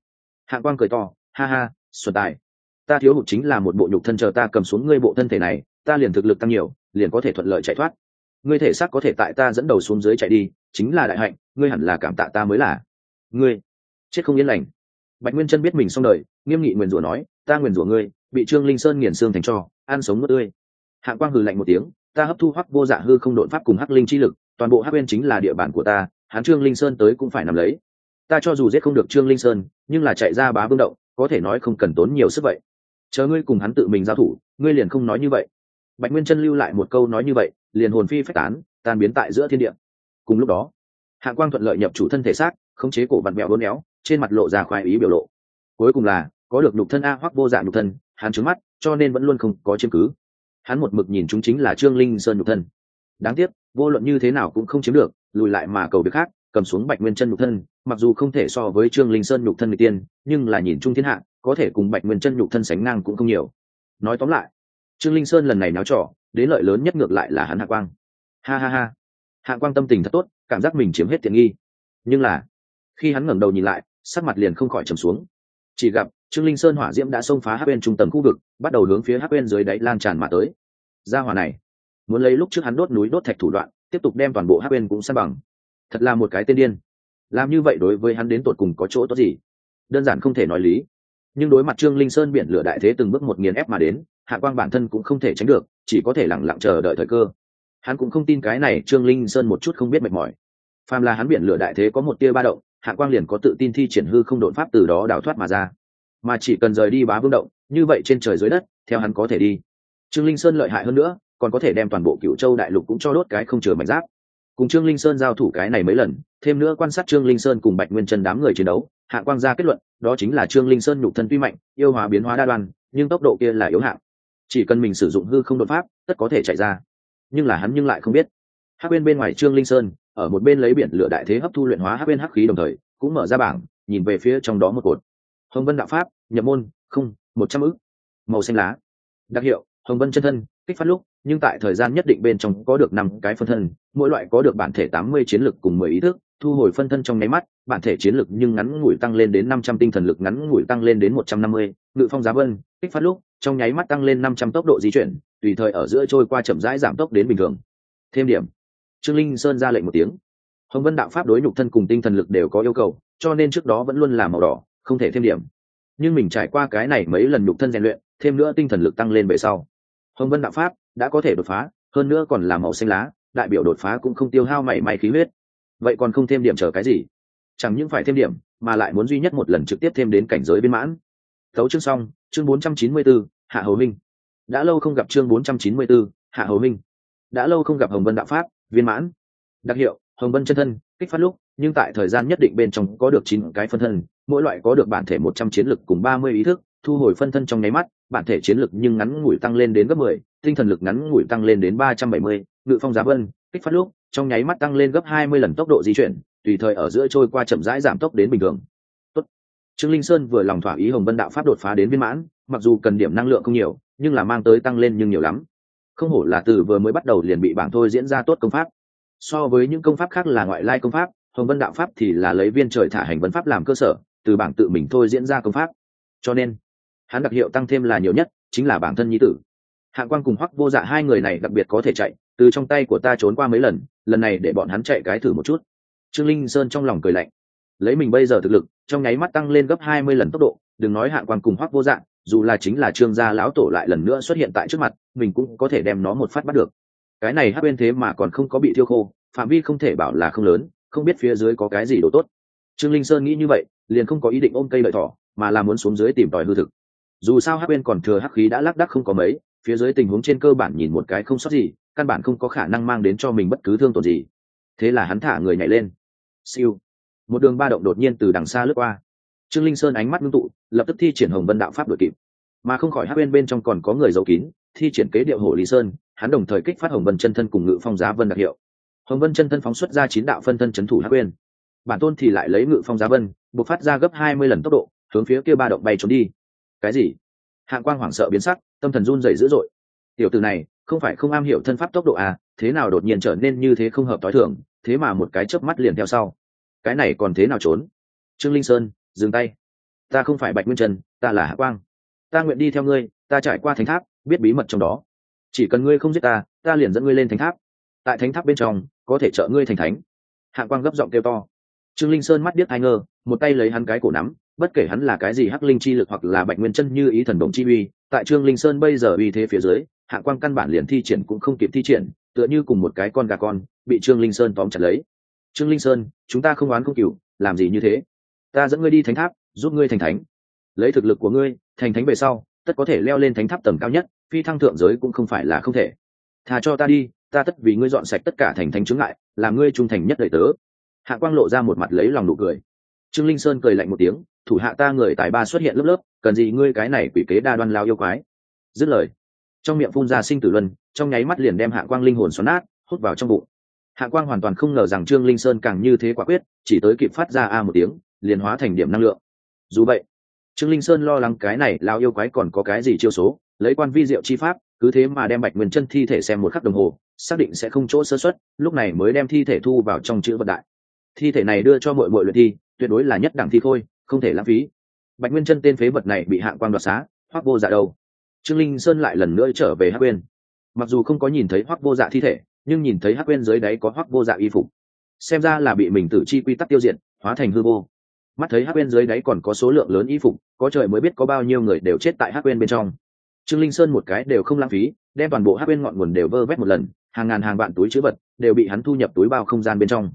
Hạng quang cười to, ha ha, xuân tài. Ta thiếu hụt chính là một bộ nhục thân chờ ta cầm xuống ngươi bộ thân thể này, ta liền thực lực tăng nhiều, liền có thể thuận lợi chạy thoát. Ngươi thể xác có thể tại ta dẫn đầu xuống dưới chạy đi, chính là đại hạnh, ngươi hẳn là cảm tạ ta mới là. Ngươi, chết không yên lành. Bạch nguyên chân biết mình xong đời, nghiêm nghị nguyền rủa nói, ta nguyền rủa ngươi, bị trương linh sơn nghiền xương thành cho, ăn sống mất tươi. Hạng quang hừ lạnh một tiếng, ta hấp thu hoắc vô dạ hư không đột pháp cùng hắc linh chi lực, toàn bộ hắc bên chính là địa bàn của ta hắn trương linh sơn tới cũng phải nằm lấy. Ta cho dù giết không được trương linh sơn, nhưng là chạy ra bá vương động, có thể nói không cần tốn nhiều sức vậy. Chờ ngươi cùng hắn tự mình giao thủ, ngươi liền không nói như vậy. Bạch nguyên chân lưu lại một câu nói như vậy, liền hồn phi phách tán, tan biến tại giữa thiên địa. Cùng lúc đó, hạ quang thuận lợi nhập chủ thân thể xác, khống chế cổ vặt mẹo bốn éo trên mặt lộ ra khoái ý biểu lộ. Cuối cùng là, có được nhục thân a hoặc vô dạng nhục thân, hắn trứng mắt, cho nên vẫn luôn không có chứng cứ. Hắn một mực nhìn chúng chính là trương linh sơn nhục thân. Đáng tiếc, vô luận như thế nào cũng không chiếm được lùi lại mà cầu việc khác, cầm xuống bạch nguyên chân nhục thân, mặc dù không thể so với trương linh sơn nhục thân người tiên, nhưng là nhìn chung thiên hạ, có thể cùng bạch nguyên chân nhục thân sánh ngang cũng không nhiều. Nói tóm lại, trương linh sơn lần này náo trỏ đến lợi lớn nhất ngược lại là hắn hạ quang. Ha ha ha. Hạ quang tâm tình thật tốt, cảm giác mình chiếm hết tiện nghi. Nhưng là, khi hắn ngẩng đầu nhìn lại, sắc mặt liền không khỏi trầm xuống. Chỉ gặp, trương linh sơn hỏa diễm đã xông phá hát bên trung tầng khu vực, bắt đầu hướng phía hát bên dưới đáy lan tràn mà tới. Ra hỏa này, muốn lấy lúc trước hắn đốt núi đốt thạch thủ đoạn tiếp tục đem toàn bộ hắc bên cũng san bằng. Thật là một cái tên điên. Làm như vậy đối với hắn đến tột cùng có chỗ tốt gì? Đơn giản không thể nói lý. Nhưng đối mặt trương linh sơn biển lửa đại thế từng bước một nghiền ép mà đến, hạ quang bản thân cũng không thể tránh được, chỉ có thể lẳng lặng chờ đợi thời cơ. Hắn cũng không tin cái này trương linh sơn một chút không biết mệt mỏi. Phàm là hắn biển lửa đại thế có một tia ba động, hạ quang liền có tự tin thi triển hư không đột pháp từ đó đào thoát mà ra. Mà chỉ cần rời đi bá vương động, như vậy trên trời dưới đất, theo hắn có thể đi. Trương linh sơn lợi hại hơn nữa còn có thể đem toàn bộ cựu châu đại lục cũng cho đốt cái không chừa mảnh giáp. Cùng trương linh sơn giao thủ cái này mấy lần, thêm nữa quan sát trương linh sơn cùng bạch nguyên chân đám người chiến đấu, hạ quang ra kết luận, đó chính là trương linh sơn nhục thân tuy mạnh, yêu hóa biến hóa đa đoan, nhưng tốc độ kia là yếu hạng. Chỉ cần mình sử dụng hư không đột pháp, tất có thể chạy ra. Nhưng là hắn nhưng lại không biết. Hắc bên bên ngoài trương linh sơn, ở một bên lấy biển lửa đại thế hấp thu luyện hóa hắc bên hắc khí đồng thời, cũng mở ra bảng, nhìn về phía trong đó một cột. Hồng vân đạo pháp, nhập môn, không, một trăm ức. Màu xanh lá. Đặc hiệu, hồng vân chân thân, kích phát lúc nhưng tại thời gian nhất định bên trong có được năm cái phân thân, mỗi loại có được bản thể tám mươi chiến lực cùng mười ý thức, thu hồi phân thân trong nháy mắt, bản thể chiến lực nhưng ngắn ngủi tăng lên đến năm trăm tinh thần lực, ngắn ngủi tăng lên đến một trăm năm mươi, ngự phong giá vân, kích phát lúc, trong nháy mắt tăng lên năm trăm tốc độ di chuyển, tùy thời ở giữa trôi qua chậm rãi giảm tốc đến bình thường. Thêm điểm. Trương linh sơn ra lệnh một tiếng. Hồng vân đạo pháp đối nhục thân cùng tinh thần lực đều có yêu cầu, cho nên trước đó vẫn luôn là màu đỏ, không thể thêm điểm. Nhưng mình trải qua cái này mấy lần nhục thân rèn luyện, thêm nữa tinh thần lực tăng lên về sau. Hồng vân đạo pháp đã có thể đột phá hơn nữa còn là màu xanh lá đại biểu đột phá cũng không tiêu hao mảy may khí huyết. Vậy còn không thêm điểm chờ cái gì? Chẳng những phải thêm điểm mà lại muốn duy nhất một lần trực tiếp thêm đến cảnh giới viên mãn. Thấu chương xong chương 494, hạ hầu minh. Đã lâu không gặp chương 494, hạ hầu minh. Đã lâu không gặp hồng vân đạo pháp viên mãn. Đặc hiệu hồng vân chân thân kích phát lúc nhưng tại thời gian nhất định bên trong có được chín cái phân thân mỗi loại có được bản thể một trăm chiến lực cùng ba mươi ý thức thu hồi phân thân trong nháy mắt, bản thể chiến lực nhưng ngắn ngủi tăng lên đến gấp mười, tinh thần lực ngắn ngủi tăng lên đến ba trăm bảy mươi, ngự phong giá vân, kích phát lúc, trong nháy mắt tăng lên gấp hai mươi lần tốc độ di chuyển, tùy thời ở giữa trôi qua chậm rãi giảm tốc đến bình thường. Tốt. trương linh sơn vừa lòng thỏa ý hồng vân đạo pháp đột phá đến viên mãn, mặc dù cần điểm năng lượng không nhiều, nhưng là mang tới tăng lên nhưng nhiều lắm. Không hổ là từ vừa mới bắt đầu liền bị bảng thôi diễn ra tốt công pháp. So với những công pháp khác là ngoại lai công pháp, hồng vân đạo pháp thì là lấy viên trời thả hành vấn pháp làm cơ sở, từ bảng tự mình thôi diễn ra công pháp. Cho nên hắn đặc hiệu tăng thêm là nhiều nhất, chính là bản thân nhi tử. Hạng quang cùng hoắc vô dạ hai người này đặc biệt có thể chạy, từ trong tay của ta trốn qua mấy lần lần này để bọn hắn chạy cái thử một chút. Trương linh sơn trong lòng cười lạnh. Lấy mình bây giờ thực lực, trong nháy mắt tăng lên gấp hai mươi lần tốc độ, đừng nói hạng quang cùng hoắc vô dạ dù là chính là trương gia lão tổ lại lần nữa xuất hiện tại trước mặt, mình cũng có thể đem nó một phát bắt được. Cái này hắc bên thế mà còn không có bị thiêu khô, phạm vi không thể bảo là không lớn, không biết phía dưới có cái gì đồ tốt. Trương linh sơn nghĩ như vậy, liền không có ý định ôm cây lợi thỏ, mà là muốn xuống dưới tìm tòi hư thực dù sao hắc bên còn thừa hắc khí đã lác đắc không có mấy, phía dưới tình huống trên cơ bản nhìn một cái không sót gì, căn bản không có khả năng mang đến cho mình bất cứ thương tổn gì. Thế là hắn thả người nhảy lên. Siêu. Một đường ba động đột nhiên từ đằng xa lướt qua. Trương linh sơn ánh mắt ngưng tụ, lập tức thi triển hồng vân đạo pháp đội kịp. Mà không khỏi hắc bên bên trong còn có người giấu kín, thi triển kế điệu hổ lý sơn, hắn đồng thời kích phát hồng vân chân thân cùng ngự phong giá vân đặc hiệu. Hồng vân chân thân phóng xuất ra chín đạo phân thân c h ấ n thủ hắc bên bản tôn thì lại lấy ngự phong giá vân buộc phát ra gấp hai mươi lần tốc độ, hướng phía kia ba động bay trốn đi cái gì? Hạng quang hoảng sợ biến sắc, tâm thần run dày dữ dội. Tiểu từ này, không phải không am hiểu thân pháp tốc độ à thế nào đột nhiên trở nên như thế không hợp t h i thường, thế mà một cái chớp mắt liền theo sau. Cái này còn thế nào trốn? Trương linh sơn, dừng tay. Ta không phải bạch nguyên trần, ta là hạ quang. Ta nguyện đi theo ngươi, ta trải qua thánh tháp, biết bí mật trong đó. Chỉ cần ngươi không giết ta ta liền dẫn ngươi lên thánh tháp. Tại thánh tháp bên trong, có thể trợ ngươi thành thánh. Hạ quang gấp giọng kêu to. Trương linh sơn mắt biết ai ngơ một tay lấy hắn cái cổ nắm bất kể hắn là cái gì hắc linh chi lực hoặc là bạch nguyên chân như ý thần đồng chi uy, tại trương linh sơn bây giờ uy thế phía dưới, hạ quang căn bản liền thi triển cũng không kịp thi triển, tựa như cùng một cái con gà con, bị trương linh sơn tóm chặt lấy. Trương linh sơn, chúng ta không oán không cựu làm gì như thế? Ta dẫn ngươi đi thánh tháp, giúp ngươi thành thánh. Lấy thực lực của ngươi, thành thánh về sau, tất có thể leo lên thánh tháp tầm cao nhất, phi thăng thượng giới cũng không phải là không thể. Thà cho ta đi, ta tất vì ngươi dọn sạch tất cả thành thánh chướng ngại, làm ngươi trung thành nhất đời tớ. Hạ quang lộ ra một mặt lấy lòng nụ cười. Trương linh sơn cười lạnh một tiếng thủ hạ ta người tài ba xuất hiện lớp lớp, cần gì ngươi cái này quỷ kế đa đoan lao yêu quái? Dứt lời, trong miệng phun ra sinh tử luân, trong nháy mắt liền đem hạ quang linh hồn xoắn nát, hút vào trong bụng. Hạ quang hoàn toàn không ngờ rằng trương linh sơn càng như thế quả quyết, chỉ tới kịp phát ra a một tiếng, liền hóa thành điểm năng lượng. Dù vậy, trương linh sơn lo lắng cái này lao yêu quái còn có cái gì chiêu số, lấy quan vi diệu chi pháp, cứ thế mà đem bạch nguyên chân thi thể xem một khắc đồng hồ, xác định sẽ không chỗ sơ xuất lúc này mới đem thi thể thu vào trong chữ vận đại. Thi thể này đưa cho mọi mọi luyện thi, tuyệt đối là nhất đẳng thi khôi không thể lãng phí. Bạch nguyên chân tên phế vật này bị hạng quan đoạt xá, hoắc vô dạ đâu? Trương linh sơn lại lần nữa trở về hắc quên mặc dù không có nhìn thấy hoắc vô dạ thi thể, nhưng nhìn thấy hắc quên dưới đáy có hoắc vô dạ y phục. Xem ra là bị mình tử chi quy tắc tiêu diệt, hóa thành hư vô. Mắt thấy hắc quên dưới đáy còn có số lượng lớn y phục, có trời mới biết có bao nhiêu người đều chết tại hắc quên bên trong. Trương linh sơn một cái đều không lãng phí, đem toàn bộ hắc quên ngọn nguồn đều vơ vét một lần, hàng ngàn hàng vạn túi chứa vật đều bị hắn thu nhập túi bao không gian bên trong.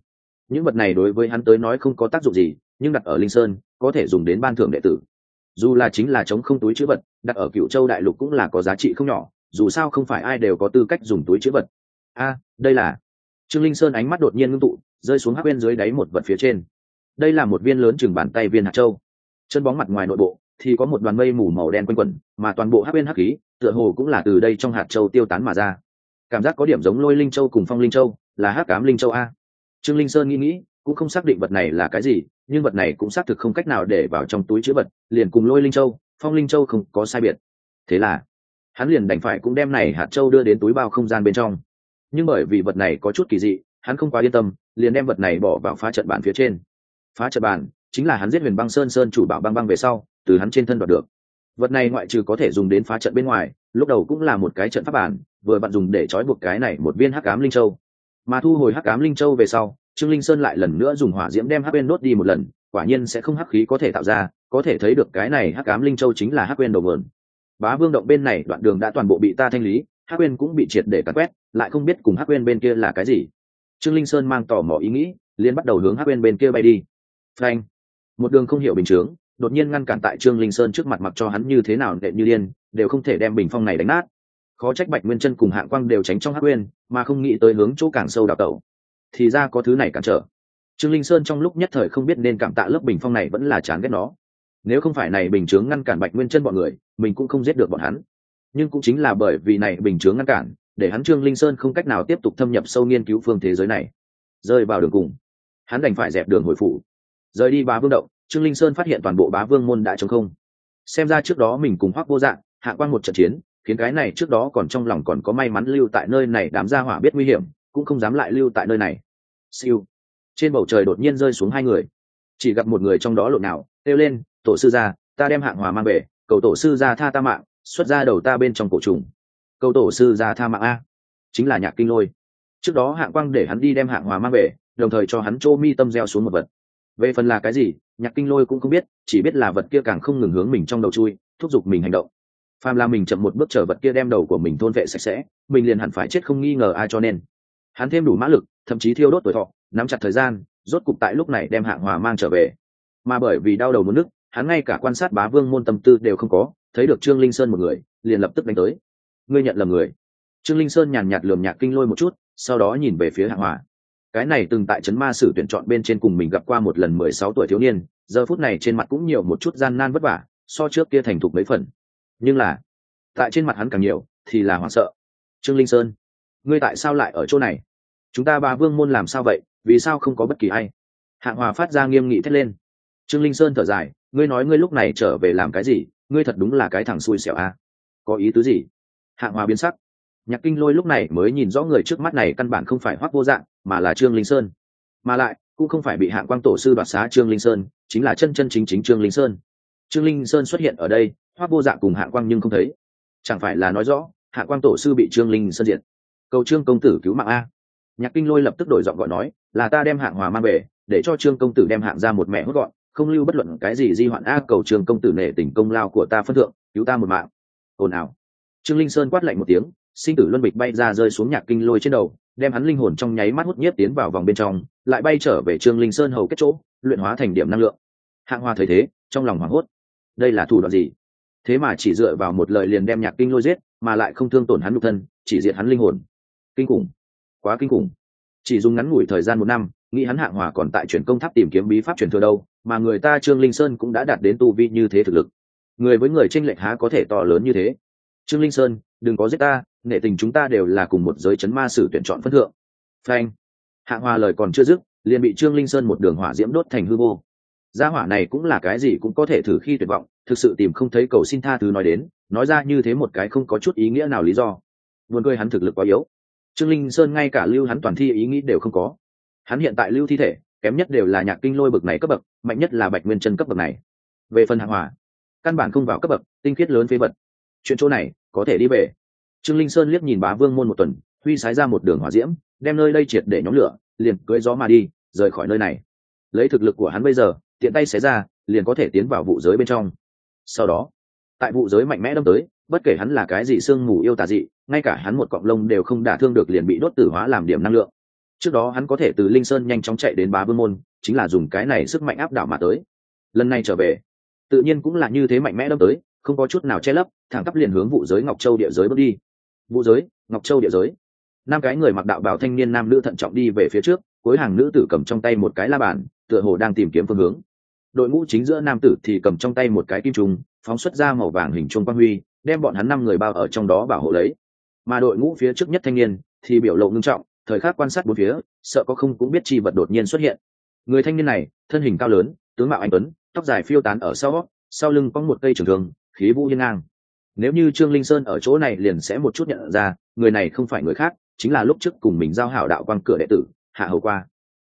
Những vật này đối với hắn tới nói không có tác dụng gì nhưng đặt ở linh sơn, có thể dùng đến ban thưởng đệ tử. Dù là chính là chống không túi chữ vật, đặt ở cựu châu đại lục cũng là có giá trị không nhỏ, dù sao không phải ai đều có tư cách dùng túi chữ vật. A, đây là. Trương linh sơn ánh mắt đột nhiên ngưng tụ, rơi xuống hắc bên dưới đáy một vật phía trên. Đây là một viên lớn chừng bàn tay viên hạt châu. Chân bóng mặt ngoài nội bộ, thì có một đoàn mây mù màu đen quanh quẩn, mà toàn bộ hắc bên hắc khí, tựa hồ cũng là từ đây trong hạt châu tiêu tán mà ra. Cảm giác có điểm giống lôi linh châu cùng phong linh châu, là hắc cám linh châu a. Trương linh sơn nghĩ nghĩ cũng không xác định vật này là cái gì, nhưng vật này cũng xác thực không cách nào để vào trong túi chữ vật, liền cùng lôi linh châu, phong linh châu không có sai biệt. Thế là, hắn liền đành phải cũng đem này hạt châu đưa đến túi bao không gian bên trong. Nhưng bởi vì vật này có chút kỳ dị, hắn không quá yên tâm, liền đem vật này bỏ vào phá trận bàn phía trên. Phá trận bàn chính là hắn giết huyền băng sơn sơn chủ bảo băng băng về sau, từ hắn trên thân đoạt được. Vật này ngoại trừ có thể dùng đến phá trận bên ngoài, lúc đầu cũng là một cái trận pháp bản, vừa bạn dùng để trói buộc cái này một viên hắc ám linh châu. Mà thu hồi hắc ám linh châu về sau trương linh sơn lại lần nữa dùng hỏa diễm đem hắc quên đốt đi một lần, quả nhiên sẽ không hắc khí có thể tạo ra, có thể thấy được cái này hắc ám linh châu chính là hắc quên đầu mượn bá vương động bên này đoạn đường đã toàn bộ bị ta thanh lý, hắc quên cũng bị triệt để cắt quét, lại không biết cùng hắc quên bên kia là cái gì. Trương linh sơn mang tò mò ý nghĩ, liền bắt đầu hướng hắc quên bên kia bay đi. Thanh một đường không hiểu bình chướng, đột nhiên ngăn cản tại trương linh sơn trước mặt mặc cho hắn như thế nào đệ như điên, đều không thể đem bình phong này đánh nát. Khó trách bạch nguyên chân cùng hạng quang đều tránh trong hắc quên mà không nghĩ tới hướng chỗ càng sâu đào tẩu thì ra có thứ này cản trở. Trương linh sơn trong lúc nhất thời không biết nên cảm tạ lớp bình phong này vẫn là chán ghét nó. Nếu không phải này bình chướng ngăn cản bạch nguyên chân bọn người, mình cũng không giết được bọn hắn. Nhưng cũng chính là bởi vì này bình chướng ngăn cản, để hắn trương linh sơn không cách nào tiếp tục thâm nhập sâu nghiên cứu phương thế giới này. Rơi vào đường cùng, hắn đành phải dẹp đường hồi phủ. Rời đi bá vương động, trương linh sơn phát hiện toàn bộ bá vương môn đã trống không. Xem ra trước đó mình cùng hoác vô dạng hạ quan một trận chiến, khiến cái này trước đó còn trong lòng còn có may mắn lưu tại nơi này đám gia hỏa biết nguy hiểm cũng không dám lại lưu tại nơi này. Siêu. Trên bầu trời đột nhiên rơi xuống hai người. Chỉ gặp một người trong đó lộn nào, kêu lên, tổ sư gia, ta đem hạng hòa mang về, cầu tổ sư gia tha ta mạng, xuất ra đầu ta bên trong cổ trùng. Cầu tổ sư gia tha mạng a? Chính là nhạc kinh lôi. Trước đó hạng quang để hắn đi đem hạng hòa mang về, đồng thời cho hắn chỗ mi tâm gieo xuống một vật. Về phần là cái gì, nhạc kinh lôi cũng không biết, chỉ biết là vật kia càng không ngừng hướng mình trong đầu chui, thúc giục mình hành động. Phàm là mình chậm một bước chờ vật kia đem đầu của mình thôn vệ sạch sẽ, mình liền hẳn phải chết không nghi ngờ ai cho nên hắn thêm đủ mã lực, thậm chí thiêu đốt tuổi thọ, nắm chặt thời gian, rốt cục tại lúc này đem hạng hòa mang trở về. Mà bởi vì đau đầu muốn nước hắn ngay cả quan sát bá vương môn tâm tư đều không có, thấy được trương linh sơn một người, liền lập tức đánh tới. Ngươi nhận lầm người. Trương linh sơn nhàn nhạt lườm nhạc kinh lôi một chút, sau đó nhìn về phía hạng hòa. Cái này từng tại trấn ma sử tuyển chọn bên trên cùng mình gặp qua một lần mười sáu tuổi thiếu niên, giờ phút này trên mặt cũng nhiều một chút gian nan vất vả, so trước kia thành thục mấy phần. Nhưng là, tại trên mặt hắn càng nhiều, thì là hoảng sợ. Trương linh sơn ngươi tại sao lại ở chỗ này? Chúng ta ba vương môn làm sao vậy? Vì sao không có bất kỳ ai? Hạng hòa phát ra nghiêm nghị thét lên. Trương linh sơn thở dài, ngươi nói ngươi lúc này trở về làm cái gì? Ngươi thật đúng là cái thằng xui xẻo a. À? có ý tứ gì? Hạng hòa biến sắc. Nhạc kinh lôi lúc này mới nhìn rõ người trước mắt này căn bản không phải hoác vô dạng, mà là trương linh sơn. Mà lại, cũng không phải bị hạng quang tổ sư đoạt xá trương linh sơn, chính là chân chân chính chính trương linh sơn. Trương linh sơn xuất hiện ở đây hoác vô dạng cùng hạng quang nhưng không thấy. Chẳng phải là nói rõ, hạng quang tổ sư bị trương linh sơn diệt cầu trương công tử cứu mạng a. Nhạc kinh lôi lập tức đổi giọng gọi nói, là ta đem hạng hòa mang về, để cho trương công tử đem hạng ra một mẹ hốt gọn, không lưu bất luận cái gì di hoạn a, cầu trương công tử nể tình công lao của ta phân thượng, cứu ta một mạng. Ồn ào. Trương linh sơn quát lạnh một tiếng, sinh tử luân bịch bay ra rơi xuống nhạc kinh lôi trên đầu, đem hắn linh hồn trong nháy mắt hút nhiếp tiến vào vòng bên trong, lại bay trở về trương linh sơn hầu kết chỗ, luyện hóa thành điểm năng lượng. Hạng hoa thấy thế, trong lòng hoảng hốt. Đây là thủ đoạn gì? Thế mà chỉ dựa vào một lời liền đem nhạc kinh lôi giết, mà lại không thương tổn hắn nhục thân, chỉ diệt hắn linh hồn kinh khủng. Quá kinh khủng. Chỉ dùng ngắn ngủi thời gian một năm, nghĩ hắn hạng hòa còn tại chuyển công tháp tìm kiếm bí pháp truyền thừa đâu, mà người ta trương linh sơn cũng đã đạt đến tu vi như thế thực lực. Người với người tranh lệch há có thể to lớn như thế? Trương linh sơn, đừng có giết ta, nể tình chúng ta đều là cùng một giới chấn ma sử tuyển chọn phân thượng. Phanh. Hạng hòa lời còn chưa dứt, liền bị trương linh sơn một đường hỏa diễm đốt thành hư vô. Gia hỏa này cũng là cái gì cũng có thể thử khi tuyệt vọng, thực sự tìm không thấy cầu xin tha thứ nói đến, nói ra như thế một cái không có chút ý nghĩa nào lý do. Buồn cười hắn thực lực quá yếu trương linh sơn ngay cả lưu hắn toàn thi ý nghĩ đều không có. Hắn hiện tại lưu thi thể, kém nhất đều là nhạc kinh lôi bậc này cấp bậc, mạnh nhất là bạch nguyên chân cấp bậc này. Về phần hạng hòa, căn bản không vào cấp bậc, tinh khiết lớn phế vật. Chuyện chỗ này, có thể đi về. Trương linh sơn liếc nhìn bá vương môn một tuần, huy sái ra một đường hỏa diễm, đem nơi đây triệt để nhóm lửa, liền cưỡi gió mà đi, rời khỏi nơi này. Lấy thực lực của hắn bây giờ, tiện tay xé ra, liền có thể tiến vào vụ giới bên trong. Sau đó, tại vụ giới mạnh mẽ đâm tới bất kể hắn là cái gì sương mù yêu tà dị, ngay cả hắn một cọng lông đều không đả thương được liền bị đốt tử hóa làm điểm năng lượng. Trước đó hắn có thể từ linh sơn nhanh chóng chạy đến bá vương môn, chính là dùng cái này sức mạnh áp đảo mà tới. Lần này trở về, tự nhiên cũng là như thế mạnh mẽ đâm tới, không có chút nào che lấp, thẳng tắp liền hướng vụ giới ngọc châu địa giới bước đi. Vụ giới, ngọc châu địa giới. Năm cái người mặc đạo bào thanh niên nam nữ thận trọng đi về phía trước, cuối hàng nữ tử cầm trong tay một cái la bàn, tựa hồ đang tìm kiếm phương hướng. Đội ngũ chính giữa nam tử thì cầm trong tay một cái kim trùng, phóng xuất ra màu vàng hình trung quang huy đem bọn hắn năm người bao ở trong đó bảo hộ lấy. Mà đội ngũ phía trước nhất thanh niên thì biểu lộ ngưng trọng, thời khắc quan sát bốn phía, sợ có không cũng biết chi vật đột nhiên xuất hiện. Người thanh niên này, thân hình cao lớn, tướng mạo anh tuấn, tóc dài phiêu tán ở sau sau lưng có một cây trường thường khí vũ hiên ngang. Nếu như trương linh sơn ở chỗ này liền sẽ một chút nhận ra, người này không phải người khác, chính là lúc trước cùng mình giao hảo đạo quang cửa đệ tử, hạ hầu qua.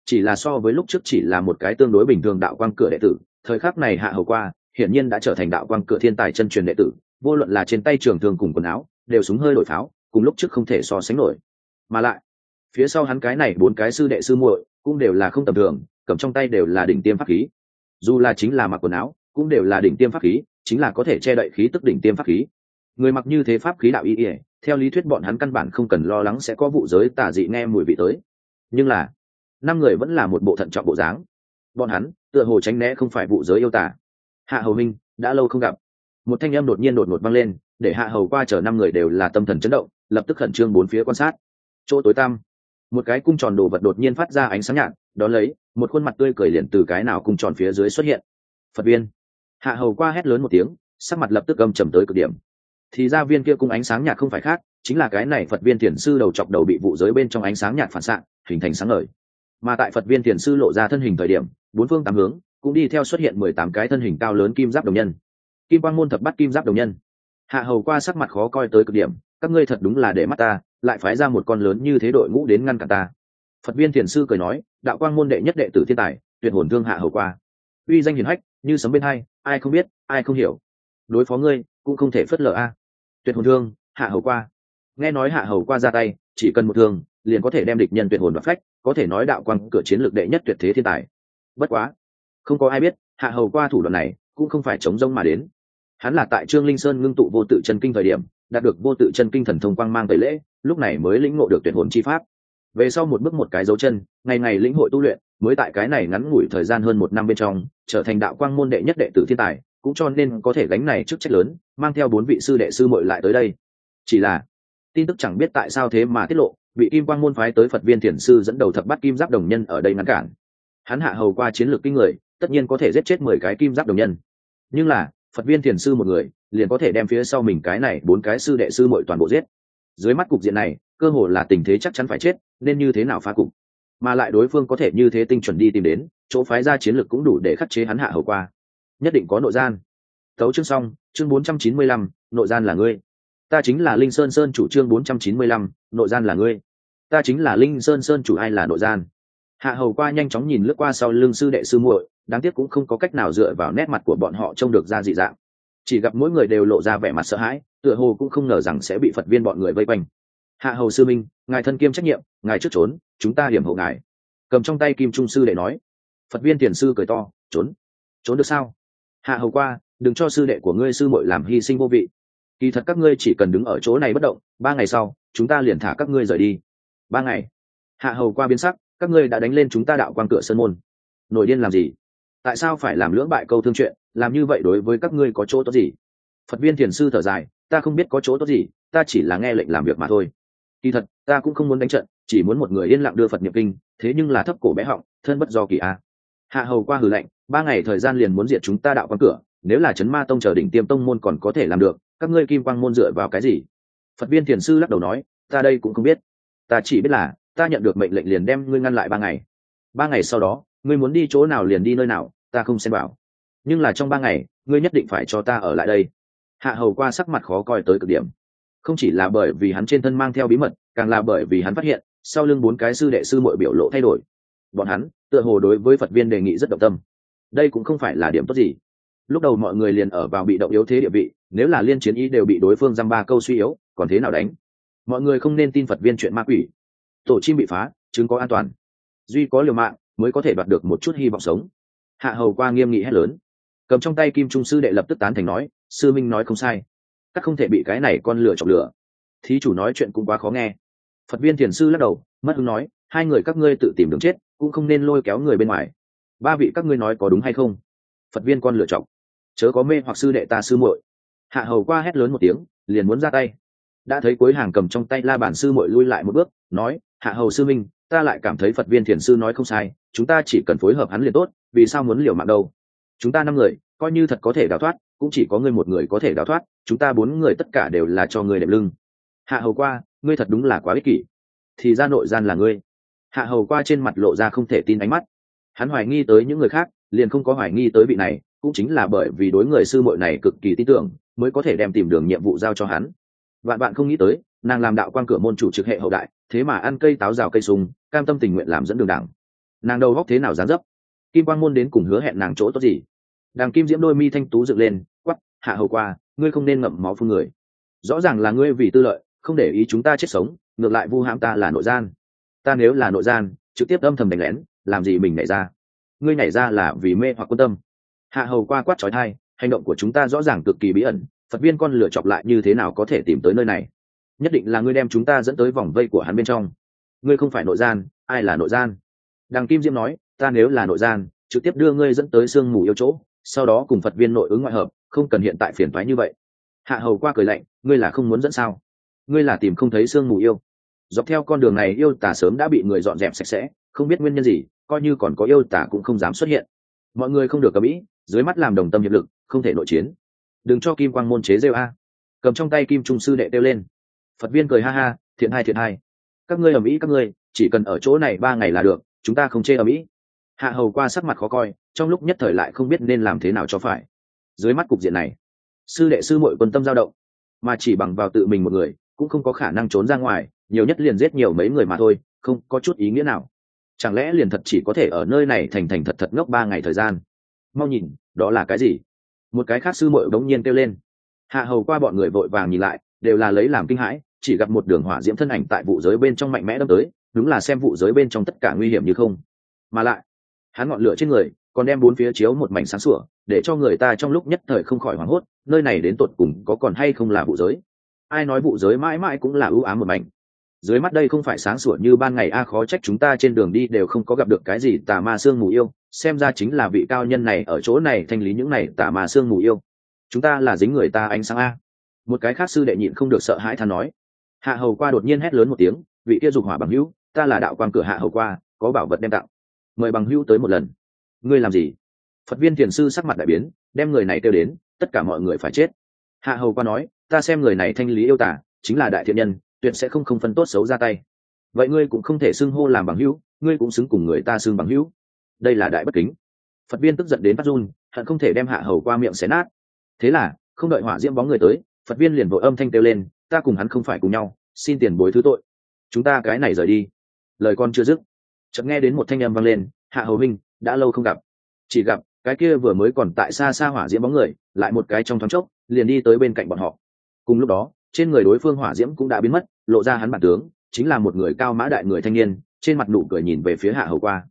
Chỉ là so với lúc trước chỉ là một cái tương đối bình thường đạo quang cửa đệ tử, thời khắc này hạ hầu qua hiển nhiên đã trở thành đạo quang cửa thiên tài chân truyền đệ tử vô luận là trên tay trường thường cùng quần áo, đều súng hơi đổi pháo, cùng lúc trước không thể so sánh nổi. Mà lại, phía sau hắn cái này bốn cái sư đệ sư muội cũng đều là không tầm thường, cầm trong tay đều là đỉnh tiêm pháp khí. Dù là chính là mặc quần áo, cũng đều là đỉnh tiêm pháp khí, chính là có thể che đậy khí tức đỉnh tiêm pháp khí. Người mặc như thế pháp khí đạo y ỉa theo lý thuyết bọn hắn căn bản không cần lo lắng sẽ có vụ giới tả dị nghe mùi vị tới. Nhưng là, năm người vẫn là một bộ thận trọng bộ dáng. Bọn hắn, tựa hồ tránh né không phải vụ giới yêu tả hạ hầu minh, đã lâu không gặp một thanh âm đột nhiên đột ngột vang lên, để hạ hầu qua chờ năm người đều là tâm thần chấn động, lập tức khẩn trương bốn phía quan sát. Chỗ tối tăm, một cái cung tròn đồ vật đột nhiên phát ra ánh sáng nhạt, đón lấy, một khuôn mặt tươi cười liền từ cái nào cung tròn phía dưới xuất hiện. Phật viên. Hạ hầu qua hét lớn một tiếng, sắc mặt lập tức âm trầm tới cực điểm. Thì ra viên kia cung ánh sáng nhạt không phải khác, chính là cái này phật viên thiền sư đầu chọc đầu bị vụ giới bên trong ánh sáng nhạt phản xạ, hình thành sáng ngời. Mà tại phật viên thiền sư lộ ra thân hình thời điểm, bốn phương tám hướng, cũng đi theo xuất hiện mười tám cái thân hình cao lớn kim giáp đồng nhân kim quang môn thập bắt kim giáp đồng nhân. Hạ hầu qua sắc mặt khó coi tới cực điểm, các ngươi thật đúng là để mắt ta, lại phái ra một con lớn như thế đội ngũ đến ngăn cả ta. Phật viên thiền sư cười nói, đạo quang môn đệ nhất đệ tử thiên tài, tuyệt hồn thương hạ hầu qua. Uy danh hiền hách, như sấm bên hai, ai không biết, ai không hiểu. Đối phó ngươi, cũng không thể phất lờ a. Tuyệt hồn thương, hạ hầu qua. Nghe nói hạ hầu qua ra tay, chỉ cần một thương, liền có thể đem địch nhân tuyệt hồn và phách, có thể nói đạo quang cửa chiến lược đệ nhất tuyệt thế thiên tài. Bất quá, không có ai biết, hạ hầu qua thủ đoạn này, cũng không phải chống rông mà đến hắn là tại trương linh sơn ngưng tụ vô tự chân kinh thời điểm, đạt được vô tự chân kinh thần thông quang mang tẩy lễ, lúc này mới lĩnh ngộ được tuyệt hồn chi pháp. Về sau một bước một cái dấu chân, ngày ngày lĩnh hội tu luyện, mới tại cái này ngắn ngủi thời gian hơn một năm bên trong, trở thành đạo quang môn đệ nhất đệ tử thiên tài, cũng cho nên có thể gánh này chức trách lớn, mang theo bốn vị sư đệ sư muội lại tới đây. Chỉ là, tin tức chẳng biết tại sao thế mà tiết lộ bị kim quang môn phái tới phật viên thiền sư dẫn đầu thập bắt kim giáp đồng nhân ở đây ngăn cản. Hắn hạ hầu qua chiến lược kinh người, tất nhiên có thể giết chết mười cái kim giáp đồng nhân. Nhưng là phật viên thiền sư một người, liền có thể đem phía sau mình cái này bốn cái sư đệ sư muội toàn bộ giết. Dưới mắt cục diện này, cơ hồ là tình thế chắc chắn phải chết, nên như thế nào phá cục? Mà lại đối phương có thể như thế tinh chuẩn đi tìm đến, chỗ phái ra chiến lược cũng đủ để khắc chế hắn hạ hầu qua. Nhất định có nội gian. Tấu chương xong, chương bốn trăm chín mươi lăm, nội gian là ngươi. Ta chính là linh sơn sơn chủ trương bốn trăm chín mươi lăm, nội gian là ngươi. Ta chính là linh sơn sơn chủ ai là nội gian? Hạ hầu qua nhanh chóng nhìn lướt qua sau lưng sư đệ sư muội đáng tiếc cũng không có cách nào dựa vào nét mặt của bọn họ trông được ra dị dạng. Chỉ gặp mỗi người đều lộ ra vẻ mặt sợ hãi, tựa hồ cũng không ngờ rằng sẽ bị phật viên bọn người vây quanh. Hạ hầu sư minh, ngài thân kiêm trách nhiệm, ngài trước trốn, chúng ta hiểm hộ ngài. Cầm trong tay kim trung sư để nói. Phật viên tiền sư cười to, trốn. Trốn được sao? Hạ hầu qua, đừng cho sư đệ của ngươi sư muội làm hy sinh vô vị. Kỳ thật các ngươi chỉ cần đứng ở chỗ này bất động, ba ngày sau, chúng ta liền thả các ngươi rời đi. Ba ngày. Hạ hầu qua biến sắc, các ngươi đã đánh lên chúng ta đạo quang cửa sơn môn. Nổi điên làm gì? Tại sao phải làm lưỡng bại câu thương chuyện, làm như vậy đối với các ngươi có chỗ tốt gì? Phật viên thiền sư thở dài, ta không biết có chỗ tốt gì, ta chỉ là nghe lệnh làm việc mà thôi. Kỳ thật, ta cũng không muốn đánh trận, chỉ muốn một người yên lặng đưa phật nhập kinh, thế nhưng là thấp cổ bé họng, thân bất do kỳ a. Hạ hầu qua hử lệnh ba ngày thời gian liền muốn diệt chúng ta đạo quan cửa, nếu là chấn ma tông chờ đỉnh tiêm tông môn còn có thể làm được, các ngươi kim quang môn dựa vào cái gì? Phật viên thiền sư lắc đầu nói, ta đây cũng không biết. Ta chỉ biết là, ta nhận được mệnh lệnh liền đem ngươi ngăn lại ba ngày. Ba ngày sau đó ngươi muốn đi chỗ nào liền đi nơi nào, ta không xem bảo nhưng là trong ba ngày, ngươi nhất định phải cho ta ở lại đây. Hạ hầu qua sắc mặt khó coi tới cực điểm. Không chỉ là bởi vì hắn trên thân mang theo bí mật, càng là bởi vì hắn phát hiện, sau lưng bốn cái sư đệ sư mọi biểu lộ thay đổi. Bọn hắn, tựa hồ đối với phật viên đề nghị rất động tâm. Đây cũng không phải là điểm tốt gì. Lúc đầu mọi người liền ở vào bị động yếu thế địa vị, nếu là liên chiến ý đều bị đối phương dăm ba câu suy yếu, còn thế nào đánh? Mọi người không nên tin phật viên chuyện ma quỷ. Tổ chim bị phá, chứng có an toàn. Duy có liều mạng mới có thể đoạt được một chút hy vọng sống. Hạ hầu qua nghiêm nghị hét lớn. Cầm trong tay kim trung sư đệ lập tức tán thành nói, sư minh nói không sai. Các không thể bị cái này con lửa chọc lửa. Thí chủ nói chuyện cũng quá khó nghe. Phật viên thiền sư lắc đầu, mất hứng nói, hai người các ngươi tự tìm đường chết, cũng không nên lôi kéo người bên ngoài. Ba vị các ngươi nói có đúng hay không? Phật viên con lựa chọc. Chớ có mê hoặc sư đệ ta sư muội. Hạ hầu qua hét lớn một tiếng, liền muốn ra tay. Đã thấy cuối hàng cầm trong tay la bản sư muội lui lại một bước, nói, hạ hầu sư minh ta lại cảm thấy phật viên thiền sư nói không sai, chúng ta chỉ cần phối hợp hắn liền tốt, vì sao muốn liều mạng đâu? Chúng ta năm người, coi như thật có thể đào thoát, cũng chỉ có ngươi một người có thể đào thoát, chúng ta bốn người tất cả đều là cho người đẹp lưng. Hạ hầu qua, ngươi thật đúng là quá ích kỷ. Thì ra nội gian là ngươi. Hạ hầu qua trên mặt lộ ra không thể tin ánh mắt. Hắn hoài nghi tới những người khác, liền không có hoài nghi tới vị này, cũng chính là bởi vì đối người sư muội này cực kỳ tin tưởng, mới có thể đem tìm đường nhiệm vụ giao cho hắn. Vạn bạn không nghĩ tới nàng làm đạo quan cửa môn chủ trực hệ hậu đại, thế mà ăn cây táo rào cây sùng, cam tâm tình nguyện làm dẫn đường đảng. Nàng đầu góc thế nào dán dấp? Kim quang môn đến cùng hứa hẹn nàng chỗ tốt gì? Đàng kim diễm đôi mi thanh tú dựng lên quắp hạ hầu qua, ngươi không nên ngậm máu phun người. Rõ ràng là ngươi vì tư lợi, không để ý chúng ta chết sống, ngược lại vu hãm ta là nội gian. Ta nếu là nội gian, trực tiếp âm thầm đánh lén, làm gì mình nảy ra? Ngươi nảy ra là vì mê hoặc quan tâm. Hạ hầu qua quát trói thai hành động của chúng ta rõ ràng cực kỳ bí ẩn, phật viên con lựa chọc lại như thế nào có thể tìm tới nơi này? Nhất định là ngươi đem chúng ta dẫn tới vòng vây của hắn bên trong. Ngươi không phải nội gian, ai là nội gian? Đằng kim diễm nói, ta nếu là nội gian, trực tiếp đưa ngươi dẫn tới sương mù yêu chỗ, sau đó cùng phật viên nội ứng ngoại hợp, không cần hiện tại phiền thoái như vậy. Hạ hầu qua cười lạnh, ngươi là không muốn dẫn sao? Ngươi là tìm không thấy sương mù yêu. Dọc theo con đường này, yêu tả sớm đã bị người dọn dẹp sạch sẽ, không biết nguyên nhân gì, coi như còn có yêu tả cũng không dám xuất hiện. Mọi người không được cầm ý, dưới mắt làm đồng tâm hiệp lực, không thể nội chiến. Đừng cho kim quang môn chế rêu a. Cầm trong tay kim trung sư đệ kêu lên phật viên cười ha ha, thiện hai thiện hai. Các ngươi ở Mỹ các ngươi, chỉ cần ở chỗ này ba ngày là được, chúng ta không chê ở Mỹ. hạ hầu qua sắc mặt khó coi, trong lúc nhất thời lại không biết nên làm thế nào cho phải. Dưới mắt cục diện này, sư đệ sư muội quân tâm dao động, mà chỉ bằng vào tự mình một người, cũng không có khả năng trốn ra ngoài, nhiều nhất liền giết nhiều mấy người mà thôi, không có chút ý nghĩa nào. Chẳng lẽ liền thật chỉ có thể ở nơi này thành thành thật thật ngốc ba ngày thời gian? Mau nhìn, đó là cái gì? Một cái khác sư muội đống nhiên kêu lên. Hạ hầu qua bọn người vội vàng nhìn lại đều là lấy làm kinh hãi, chỉ gặp một đường hỏa diễm thân ảnh tại vụ giới bên trong mạnh mẽ đâm tới, đúng là xem vụ giới bên trong tất cả nguy hiểm như không. Mà lại, hắn ngọn lửa trên người còn đem bốn phía chiếu một mảnh sáng sủa, để cho người ta trong lúc nhất thời không khỏi hoảng hốt, nơi này đến tột cùng có còn hay không là vụ giới. Ai nói vụ giới mãi mãi cũng là ưu ám một mảnh. Dưới mắt đây không phải sáng sủa như ban ngày, a, khó trách chúng ta trên đường đi đều không có gặp được cái gì tà ma sương mù yêu, xem ra chính là vị cao nhân này ở chỗ này thanh lý những này tà ma sương mù yêu. Chúng ta là dính người ta ánh sáng, a một cái khác sư đệ nhịn không được sợ hãi than nói. Hạ hầu qua đột nhiên hét lớn một tiếng, vị kia dục hỏa bằng hữu, ta là đạo quan cửa hạ hầu qua, có bảo vật đem tặng. Mời bằng hữu tới một lần. Ngươi làm gì? Phật viên thiền sư sắc mặt đại biến, đem người này kêu đến, tất cả mọi người phải chết. Hạ hầu qua nói, ta xem người này thanh lý yêu tả, chính là đại thiện nhân, tuyệt sẽ không không phân tốt xấu ra tay. Vậy ngươi cũng không thể xưng hô làm bằng hữu, ngươi cũng xứng cùng người ta xưng bằng hữu. Đây là đại bất kính. Phật viên tức giận đến phát run, hận không thể đem hạ hầu qua miệng xé nát. Thế là, không đợi hỏa diễm bóng người tới phật viên liền vội âm thanh kêu lên, ta cùng hắn không phải cùng nhau, xin tiền bối thứ tội. Chúng ta cái này rời đi. Lời con chưa dứt, chợt nghe đến một thanh âm vang lên, hạ hầu minh, đã lâu không gặp. Chỉ gặp, cái kia vừa mới còn tại xa xa hỏa diễm bóng người, lại một cái trong thoáng chốc, liền đi tới bên cạnh bọn họ. Cùng lúc đó, trên người đối phương hỏa diễm cũng đã biến mất, lộ ra hắn bản tướng, chính là một người cao mã đại người thanh niên, trên mặt nụ cười nhìn về phía hạ hầu qua.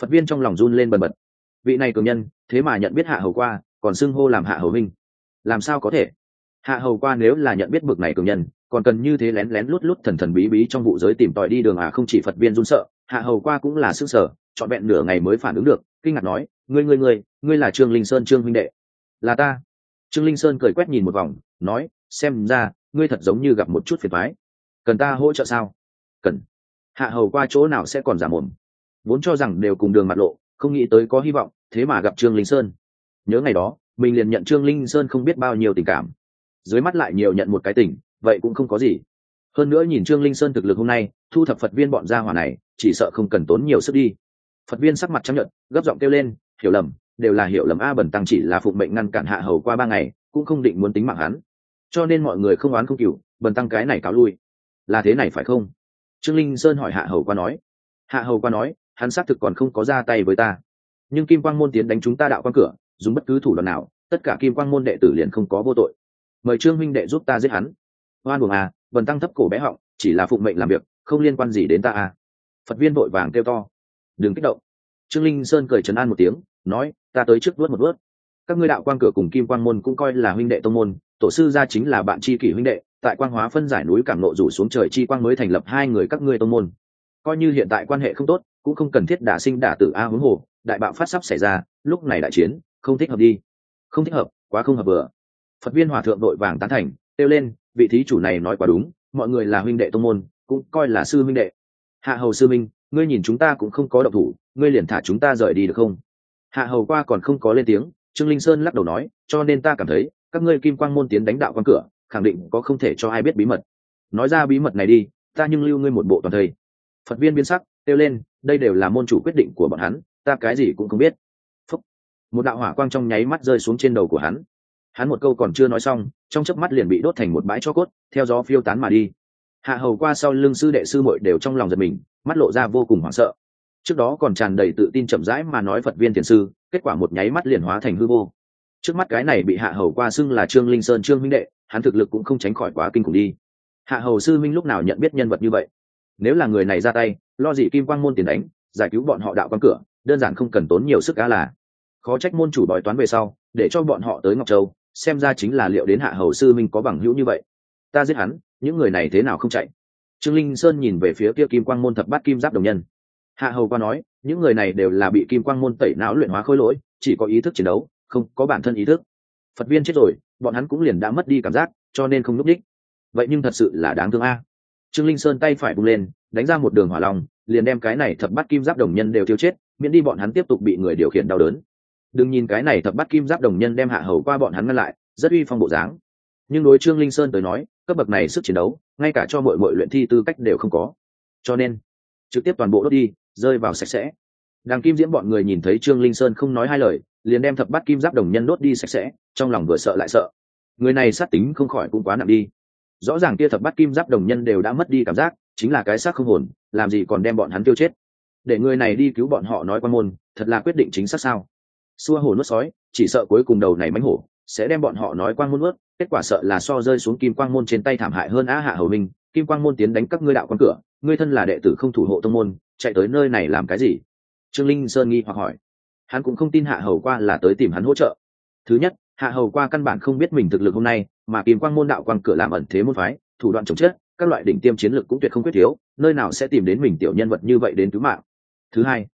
Phật viên trong lòng run lên bần bật. Vị này cường nhân, thế mà nhận biết hạ hầu qua, còn xưng hô làm hạ hầu minh. Làm sao có thể? Hạ hầu qua nếu là nhận biết bực này cường nhân, còn cần như thế lén lén lút lút thần thần bí bí trong vụ giới tìm tòi đi đường à không chỉ phật viên run sợ, hạ hầu qua cũng là sức sở, trọn vẹn nửa ngày mới phản ứng được, kinh ngạc nói, ngươi ngươi ngươi ngươi là trương linh sơn trương huynh đệ. Là ta. Trương linh sơn cười quét nhìn một vòng, nói, xem ra, ngươi thật giống như gặp một chút phiền thoái cần ta hỗ trợ sao? Cần. Hạ hầu qua chỗ nào sẽ còn giả mồm. Vốn cho rằng đều cùng đường mặt lộ, không nghĩ tới có hy vọng, thế mà gặp trương linh sơn. Nhớ ngày đó, mình liền nhận trương linh sơn không biết bao nhiêu tình cảm dưới mắt lại nhiều nhận một cái tỉnh, vậy cũng không có gì. Hơn nữa nhìn trương linh sơn thực lực hôm nay, thu thập phật viên bọn gia hỏa này, chỉ sợ không cần tốn nhiều sức đi. Phật viên sắc mặt chấp nhận gấp giọng kêu lên, hiểu lầm, đều là hiểu lầm a bẩn tăng chỉ là phụng mệnh ngăn cản hạ hầu qua ba ngày, cũng không định muốn tính mạng hắn. Cho nên mọi người không oán không cừu, bần tăng cái này cáo lui. Là thế này phải không? Trương linh sơn hỏi hạ hầu qua nói. Hạ hầu qua nói, hắn xác thực còn không có ra tay với ta. Nhưng kim quang môn tiến đánh chúng ta đạo quan cửa, dùng bất cứ thủ đoạn nào, tất cả kim quang môn đệ tử liền không có vô tội mời trương huynh đệ giúp ta giết hắn. Oan buồng à bần tăng thấp cổ bé họng, chỉ là phụng mệnh làm việc, không liên quan gì đến ta à. Phật viên vội vàng kêu to. Đừng kích động. Trương linh sơn cười trấn an một tiếng, nói, ta tới trước vớt một vớt. Các ngươi đạo quang cửa cùng kim quang môn cũng coi là huynh đệ tông môn, tổ sư gia chính là bạn tri kỷ huynh đệ, tại quang hóa phân giải núi cảm nộ rủ xuống trời chi quang mới thành lập hai người các ngươi tông môn. Coi như hiện tại quan hệ không tốt, cũng không cần thiết đả sinh đả tử a huống hồ, đại bạo phát sắp xảy ra, lúc này đại chiến, không thích hợp đi. Không thích hợp, quá không hợp vừa phật viên hòa thượng đội vàng tán thành, kêu lên, vị thí chủ này nói quá đúng, mọi người là huynh đệ tông môn, cũng coi là sư huynh đệ. Hạ hầu sư minh, ngươi nhìn chúng ta cũng không có động thủ, ngươi liền thả chúng ta rời đi được không? Hạ hầu qua còn không có lên tiếng, trương linh sơn lắc đầu nói, cho nên ta cảm thấy, các ngươi kim quang môn tiến đánh đạo quan cửa, khẳng định có không thể cho ai biết bí mật. Nói ra bí mật này đi, ta nhưng lưu ngươi một bộ toàn thây. Phật viên biến sắc, kêu lên, đây đều là môn chủ quyết định của bọn hắn, ta cái gì cũng không biết. Phúc. một đạo hỏa quang trong nháy mắt rơi xuống trên đầu của hắn hắn một câu còn chưa nói xong, trong chớp mắt liền bị đốt thành một bãi cho cốt, theo gió phiêu tán mà đi. Hạ hầu qua sau lưng sư đệ sư muội đều trong lòng giật mình, mắt lộ ra vô cùng hoảng sợ. Trước đó còn tràn đầy tự tin chậm rãi mà nói phật viên thiền sư, kết quả một nháy mắt liền hóa thành hư vô. Trước mắt cái này bị hạ hầu qua xưng là trương linh sơn trương minh đệ, hắn thực lực cũng không tránh khỏi quá kinh khủng đi. Hạ hầu sư minh lúc nào nhận biết nhân vật như vậy? Nếu là người này ra tay, lo gì kim quang môn tiền đánh, giải cứu bọn họ đạo quan cửa, đơn giản không cần tốn nhiều sức cá là. Khó trách môn chủ bói toán về sau, để cho bọn họ tới ngọc châu xem ra chính là liệu đến hạ hầu sư minh có bằng hữu như vậy. Ta giết hắn, những người này thế nào không chạy? Trương linh sơn nhìn về phía kia kim quang môn thập bát kim giáp đồng nhân. Hạ hầu qua nói, những người này đều là bị kim quang môn tẩy não luyện hóa khối lỗi, chỉ có ý thức chiến đấu, không có bản thân ý thức. Phật viên chết rồi, bọn hắn cũng liền đã mất đi cảm giác, cho nên không núp đích vậy nhưng thật sự là đáng thương a. Trương linh sơn tay phải bung lên, đánh ra một đường hỏa lòng liền đem cái này thập bát kim giáp đồng nhân đều tiêu chết, miễn đi bọn hắn tiếp tục bị người điều khiển đau đớn đừng nhìn cái này thập bát kim giáp đồng nhân đem hạ hầu qua bọn hắn ngăn lại, rất uy phong bộ dáng. Nhưng đối trương linh sơn tới nói, cấp bậc này sức chiến đấu, ngay cả cho mọi mọi luyện thi tư cách đều không có. Cho nên, trực tiếp toàn bộ đốt đi, rơi vào sạch sẽ. Đàng kim diễm bọn người nhìn thấy trương linh sơn không nói hai lời, liền đem thập bát kim giáp đồng nhân đốt đi sạch sẽ, trong lòng vừa sợ lại sợ. Người này sát tính không khỏi cũng quá nặng đi. Rõ ràng kia thập bát kim giáp đồng nhân đều đã mất đi cảm giác, chính là cái xác không hồn, làm gì còn đem bọn hắn tiêu chết. Để người này đi cứu bọn họ nói quan môn, thật là quyết định chính xác sao? Xua hổ nuốt sói, chỉ sợ cuối cùng đầu này mánh hổ, sẽ đem bọn họ nói quang môn ướt kết quả sợ là so rơi xuống kim quang môn trên tay thảm hại hơn á hạ hầu minh, kim quang môn tiến đánh các ngươi đạo quan cửa, ngươi thân là đệ tử không thủ hộ tông môn, chạy tới nơi này làm cái gì? Trương linh sơn nghi hoặc hỏi. Hắn cũng không tin hạ hầu qua là tới tìm hắn hỗ trợ. Thứ nhất, hạ hầu qua căn bản không biết mình thực lực hôm nay, mà kim quang môn đạo quan cửa làm ẩn thế môn phái, thủ đoạn chống chết, các loại đỉnh tiêm chiến lược cũng tuyệt không quyết thiếu, nơi nào sẽ tìm đến mình tiểu nhân vật như vậy đến cứu mạng. Thứ hai,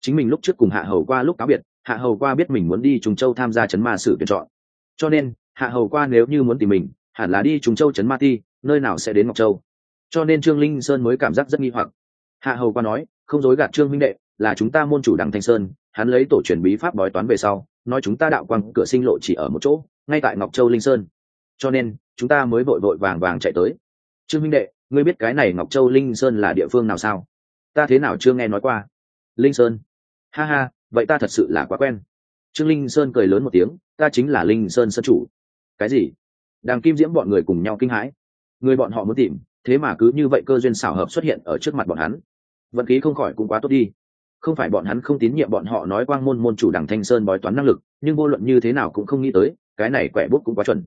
chính mình lúc trước cùng hạ hầu qua lúc cáo biệt hạ hầu qua biết mình muốn đi trùng châu tham gia chấn ma sử tuyển chọn. Cho nên, hạ hầu qua nếu như muốn tìm mình, hẳn là đi trùng châu chấn ma ti, nơi nào sẽ đến ngọc châu. Cho nên trương linh sơn mới cảm giác rất nghi hoặc. Hạ hầu qua nói, không dối gạt trương minh đệ, là chúng ta môn chủ đặng thanh sơn, hắn lấy tổ truyền bí pháp bói toán về sau, nói chúng ta đạo quang cửa sinh lộ chỉ ở một chỗ, ngay tại ngọc châu linh sơn. Cho nên, chúng ta mới vội vội vàng vàng chạy tới. Trương minh đệ, ngươi biết cái này ngọc châu linh sơn là địa phương nào sao? Ta thế nào chưa nghe nói qua. Linh sơn. Ha ha vậy ta thật sự là quá quen. Trương linh sơn cười lớn một tiếng, ta chính là linh sơn sân chủ. Cái gì? Đàng kim diễm bọn người cùng nhau kinh hãi. Người bọn họ muốn tìm, thế mà cứ như vậy cơ duyên xảo hợp xuất hiện ở trước mặt bọn hắn. Vận khí không khỏi cũng quá tốt đi. Không phải bọn hắn không tín nhiệm bọn họ nói quang môn môn chủ đằng thanh sơn bói toán năng lực, nhưng vô luận như thế nào cũng không nghĩ tới, cái này quẻ bút cũng quá chuẩn.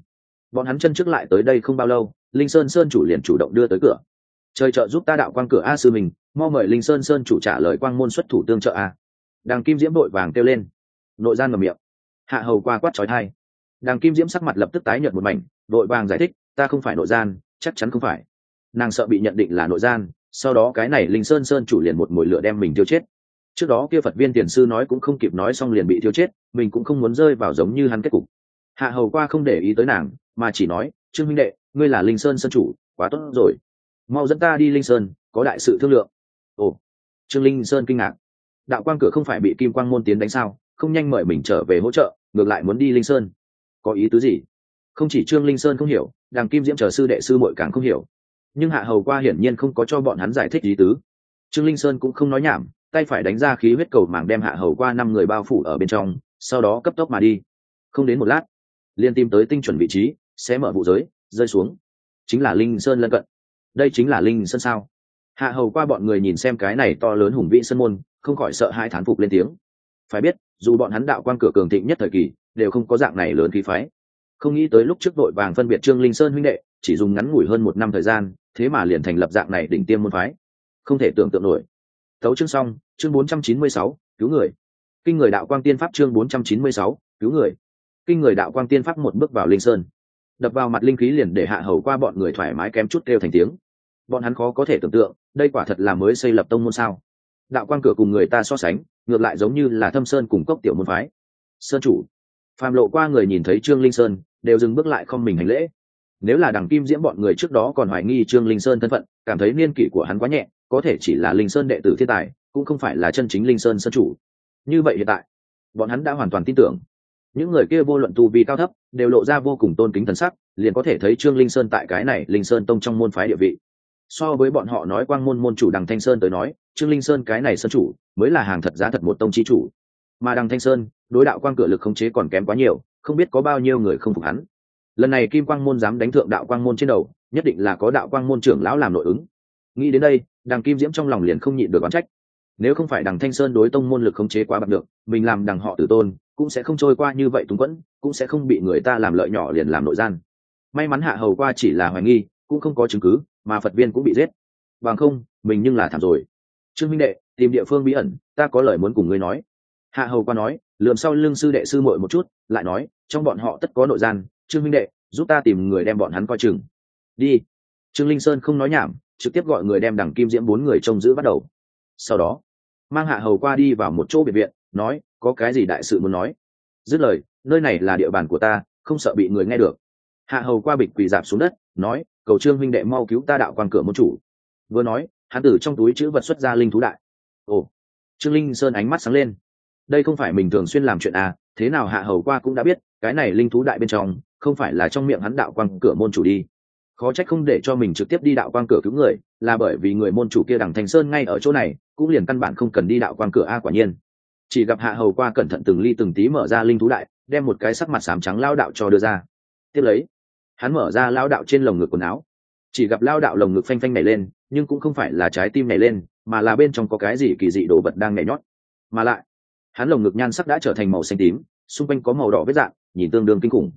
Bọn hắn chân trước lại tới đây không bao lâu, linh sơn sơn chủ liền chủ động đưa tới cửa. Trời trợ giúp ta đạo quang cửa a sư mình mo mời linh sơn sơn chủ trả lời quang môn xuất thủ tương trợ a đàng kim diễm đội vàng kêu lên. Nội gian ngầm miệng. Hạ hầu qua quát trói thai đàng kim diễm sắc mặt lập tức tái nhợt một mảnh, đội vàng giải thích, ta không phải nội gian, chắc chắn không phải. Nàng sợ bị nhận định là nội gian, sau đó cái này linh sơn sơn chủ liền một mồi lửa đem mình tiêu chết. Trước đó kia phật viên tiền sư nói cũng không kịp nói xong liền bị tiêu chết, mình cũng không muốn rơi vào giống như hắn kết cục. Hạ hầu qua không để ý tới nàng, mà chỉ nói, trương minh đệ, ngươi là linh sơn sơn chủ, quá tốt rồi. Mau dẫn ta đi linh sơn, có đại sự thương lượng. Ồ, trương linh sơn kinh ngạc đạo quang cửa không phải bị kim quang môn tiến đánh sao, không nhanh mời mình trở về hỗ trợ, ngược lại muốn đi linh sơn. Có ý tứ gì? Không chỉ trương linh sơn không hiểu đàng kim diễm chờ sư đệ sư mội càng không hiểu. Nhưng hạ hầu qua hiển nhiên không có cho bọn hắn giải thích ý tứ. Trương linh sơn cũng không nói nhảm, tay phải đánh ra khí huyết cầu mảng đem hạ hầu qua năm người bao phủ ở bên trong, sau đó cấp tốc mà đi. Không đến một lát liên tìm tới tinh chuẩn vị trí, sẽ mở vụ giới, rơi xuống. Chính là linh sơn lân cận. Đây chính là linh sơn sao? Hạ hầu qua bọn người nhìn xem cái này to lớn hùng vĩ sân môn, không khỏi sợ hai thán phục lên tiếng. Phải biết, dù bọn hắn đạo quan cửa cường thịnh nhất thời kỳ, đều không có dạng này lớn khí phái. Không nghĩ tới lúc trước đội vàng phân biệt trương linh sơn huynh đệ, chỉ dùng ngắn ngủi hơn một năm thời gian, thế mà liền thành lập dạng này đỉnh tiêm môn phái. Không thể tưởng tượng nổi. Thấu chương xong, chương bốn trăm chín mươi sáu, cứu người. Kinh người đạo quang tiên pháp chương bốn trăm chín mươi sáu, cứu người. Kinh người đạo quang tiên pháp một bước vào linh sơn. Đập vào mặt linh khí liền để hạ hầu qua bọn người thoải mái kém chút kêu thành tiếng bọn hắn khó có thể tưởng tượng, đây quả thật là mới xây lập tông môn sao. Đạo quan cửa cùng người ta so sánh, ngược lại giống như là thâm sơn cùng cốc tiểu môn phái. Sơn chủ. Phàm lộ qua người nhìn thấy trương linh sơn, đều dừng bước lại không mình hành lễ. Nếu là đằng kim diễm bọn người trước đó còn hoài nghi trương linh sơn thân phận, cảm thấy niên kỷ của hắn quá nhẹ, có thể chỉ là linh sơn đệ tử thiên tài, cũng không phải là chân chính linh sơn sơn chủ. Như vậy hiện tại, bọn hắn đã hoàn toàn tin tưởng. Những người kia vô luận tu vi cao thấp, đều lộ ra vô cùng tôn kính thần sắc, liền có thể thấy trương linh sơn tại cái này linh sơn tông trong môn phái địa vị so với bọn họ nói quang môn môn chủ đằng thanh sơn tới nói, trương linh sơn cái này sơn chủ, mới là hàng thật giá thật một tông chi chủ. Mà đằng thanh sơn, đối đạo quang cửa lực khống chế còn kém quá nhiều, không biết có bao nhiêu người không phục hắn. Lần này kim quang môn dám đánh thượng đạo quang môn trên đầu, nhất định là có đạo quang môn trưởng lão làm nội ứng. Nghĩ đến đây, đằng kim diễm trong lòng liền không nhịn được oán trách. Nếu không phải đằng thanh sơn đối tông môn lực khống chế quá bật được mình làm đằng họ tử tôn, cũng sẽ không trôi qua như vậy túng quẫn, cũng sẽ không bị người ta làm lợi nhỏ liền làm nội gian. May mắn hạ hầu qua chỉ là hoài nghi, cũng không có chứng cứ mà phật viên cũng bị giết. Bằng không, mình nhưng là thảm rồi. Trương minh đệ, tìm địa phương bí ẩn, ta có lời muốn cùng ngươi nói. Hạ hầu qua nói, lượm sau lưng sư đệ sư muội một chút, lại nói, trong bọn họ tất có nội gian, trương minh đệ, giúp ta tìm người đem bọn hắn coi chừng. Đi. Trương linh sơn không nói nhảm, trực tiếp gọi người đem đằng kim diễm bốn người trông giữ bắt đầu. Sau đó, mang hạ hầu qua đi vào một chỗ biệt viện, nói, có cái gì đại sự muốn nói? Dứt lời, nơi này là địa bàn của ta, không sợ bị người nghe được. Hạ hầu qua bịch quỳ dạp xuống đất, nói cầu trương huynh đệ mau cứu ta đạo quan cửa môn chủ. Vừa nói, hắn tử trong túi chữ vật xuất ra linh thú đại. Ồ, trương linh sơn ánh mắt sáng lên. Đây không phải mình thường xuyên làm chuyện à thế nào hạ hầu qua cũng đã biết, cái này linh thú đại bên trong, không phải là trong miệng hắn đạo quan cửa môn chủ đi. Khó trách không để cho mình trực tiếp đi đạo quan cửa cứu người, là bởi vì người môn chủ kia đằng thành sơn ngay ở chỗ này, cũng liền căn bản không cần đi đạo quan cửa a, quả nhiên. Chỉ gặp hạ hầu qua cẩn thận từng ly từng tí mở ra linh thú đại, đem một cái sắc mặt sám trắng lao đạo cho đưa ra. Tiếp lấy hắn mở ra lao đạo trên lồng ngực quần áo. Chỉ gặp lao đạo lồng ngực phanh phanh nảy lên, nhưng cũng không phải là trái tim nảy lên, mà là bên trong có cái gì kỳ dị đồ vật đang nhảy nhót. Mà lại, hắn lồng ngực nhan sắc đã trở thành màu xanh tím, xung quanh có màu đỏ vết dạng, nhìn tương đương kinh khủng.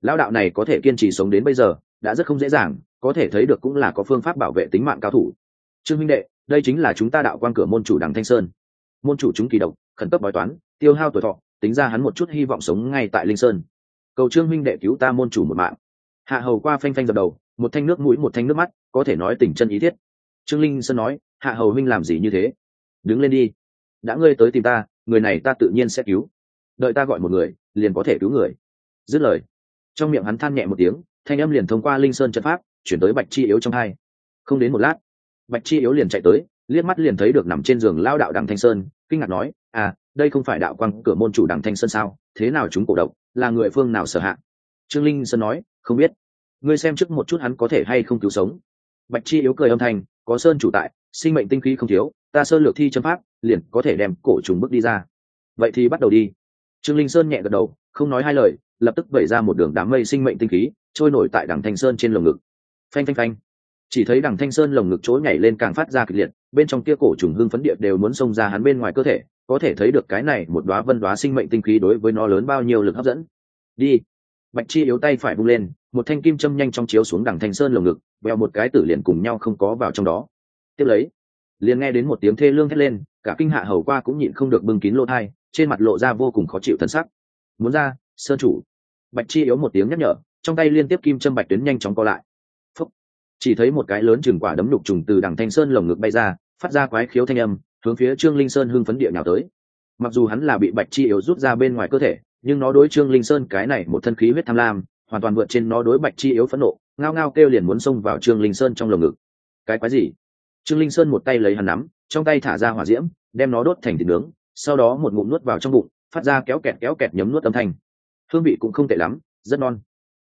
Lao đạo này có thể kiên trì sống đến bây giờ, đã rất không dễ dàng, có thể thấy được cũng là có phương pháp bảo vệ tính mạng cao thủ. Trương minh đệ, đây chính là chúng ta đạo quan cửa môn chủ đằng thanh sơn. Môn chủ chúng kỳ độc, khẩn cấp bói toán, tiêu hao tuổi thọ, tính ra hắn một chút hy vọng sống ngay tại linh sơn. Cầu trương minh đệ cứu ta môn chủ một mạng hạ hầu qua phanh phanh dập đầu, một thanh nước mũi, một thanh nước mắt, có thể nói tình chân ý thiết. Trương linh sơn nói, hạ hầu huynh làm gì như thế? Đứng lên đi. Đã ngươi tới tìm ta, người này ta tự nhiên sẽ cứu. Đợi ta gọi một người, liền có thể cứu người. Dứt lời, trong miệng hắn than nhẹ một tiếng, thanh âm liền thông qua linh sơn trận pháp, chuyển tới bạch chi yếu trong hai. Không đến một lát, bạch chi yếu liền chạy tới, liếc mắt liền thấy được nằm trên giường lao đạo đằng thanh sơn, kinh ngạc nói à đây không phải đạo quang cửa môn chủ đằng thanh sơn sao? Thế nào chúng cổ độc là người phương nào sở hạ? Trương linh sơn nói, không biết. Ngươi xem trước một chút hắn có thể hay không cứu sống. Bạch chi yếu cười âm thanh, có sơn chủ tại, sinh mệnh tinh khí không thiếu, ta sơn lược thi châm pháp, liền có thể đem cổ trùng bước đi ra. Vậy thì bắt đầu đi. Trương linh sơn nhẹ gật đầu, không nói hai lời, lập tức vẩy ra một đường đám mây sinh mệnh tinh khí, trôi nổi tại đằng thanh sơn trên lồng ngực. Phanh phanh phanh. Chỉ thấy đằng thanh sơn lồng ngực chỗ nhảy lên càng phát ra kịch liệt, bên trong kia cổ trùng hương phấn địa đều muốn xông ra hắn bên ngoài cơ thể, có thể thấy được cái này một đoá vân đoá sinh mệnh tinh khí đối với nó lớn bao nhiêu lực hấp dẫn. Đi bạch chi yếu tay phải bung lên, một thanh kim châm nhanh trong chiếu xuống đằng thanh sơn lồng ngực, vèo một cái tử liền cùng nhau không có vào trong đó. Tiếp lấy, liền nghe đến một tiếng thê lương thét lên, cả kinh hạ hầu qua cũng nhịn không được bưng kín lỗ thai, trên mặt lộ ra vô cùng khó chịu thân sắc. Muốn ra, sơn chủ. Bạch chi yếu một tiếng nhắc nhở, trong tay liên tiếp kim châm bạch tuyến nhanh chóng co lại. Phúc. chỉ thấy một cái lớn chừng quả đấm lục trùng từ đằng thanh sơn lồng ngực bay ra, phát ra quái khiếu thanh âm, hướng phía trương linh sơn hưng phấn địa nhào tới. Mặc dù hắn là bị bạch chi yếu rút ra bên ngoài cơ thể nhưng nó đối trương linh sơn cái này một thân khí huyết tham lam, hoàn toàn vượt trên nó đối bạch chi yếu phẫn nộ, ngao ngao kêu liền muốn xông vào trương linh sơn trong lồng ngực. Cái quái gì? Trương linh sơn một tay lấy hắn nắm, trong tay thả ra hỏa diễm, đem nó đốt thành thịt nướng, sau đó một ngụm nuốt vào trong bụng, phát ra kéo kẹt kéo kẹt nhấm nuốt âm thanh. Hương vị cũng không tệ lắm, rất non.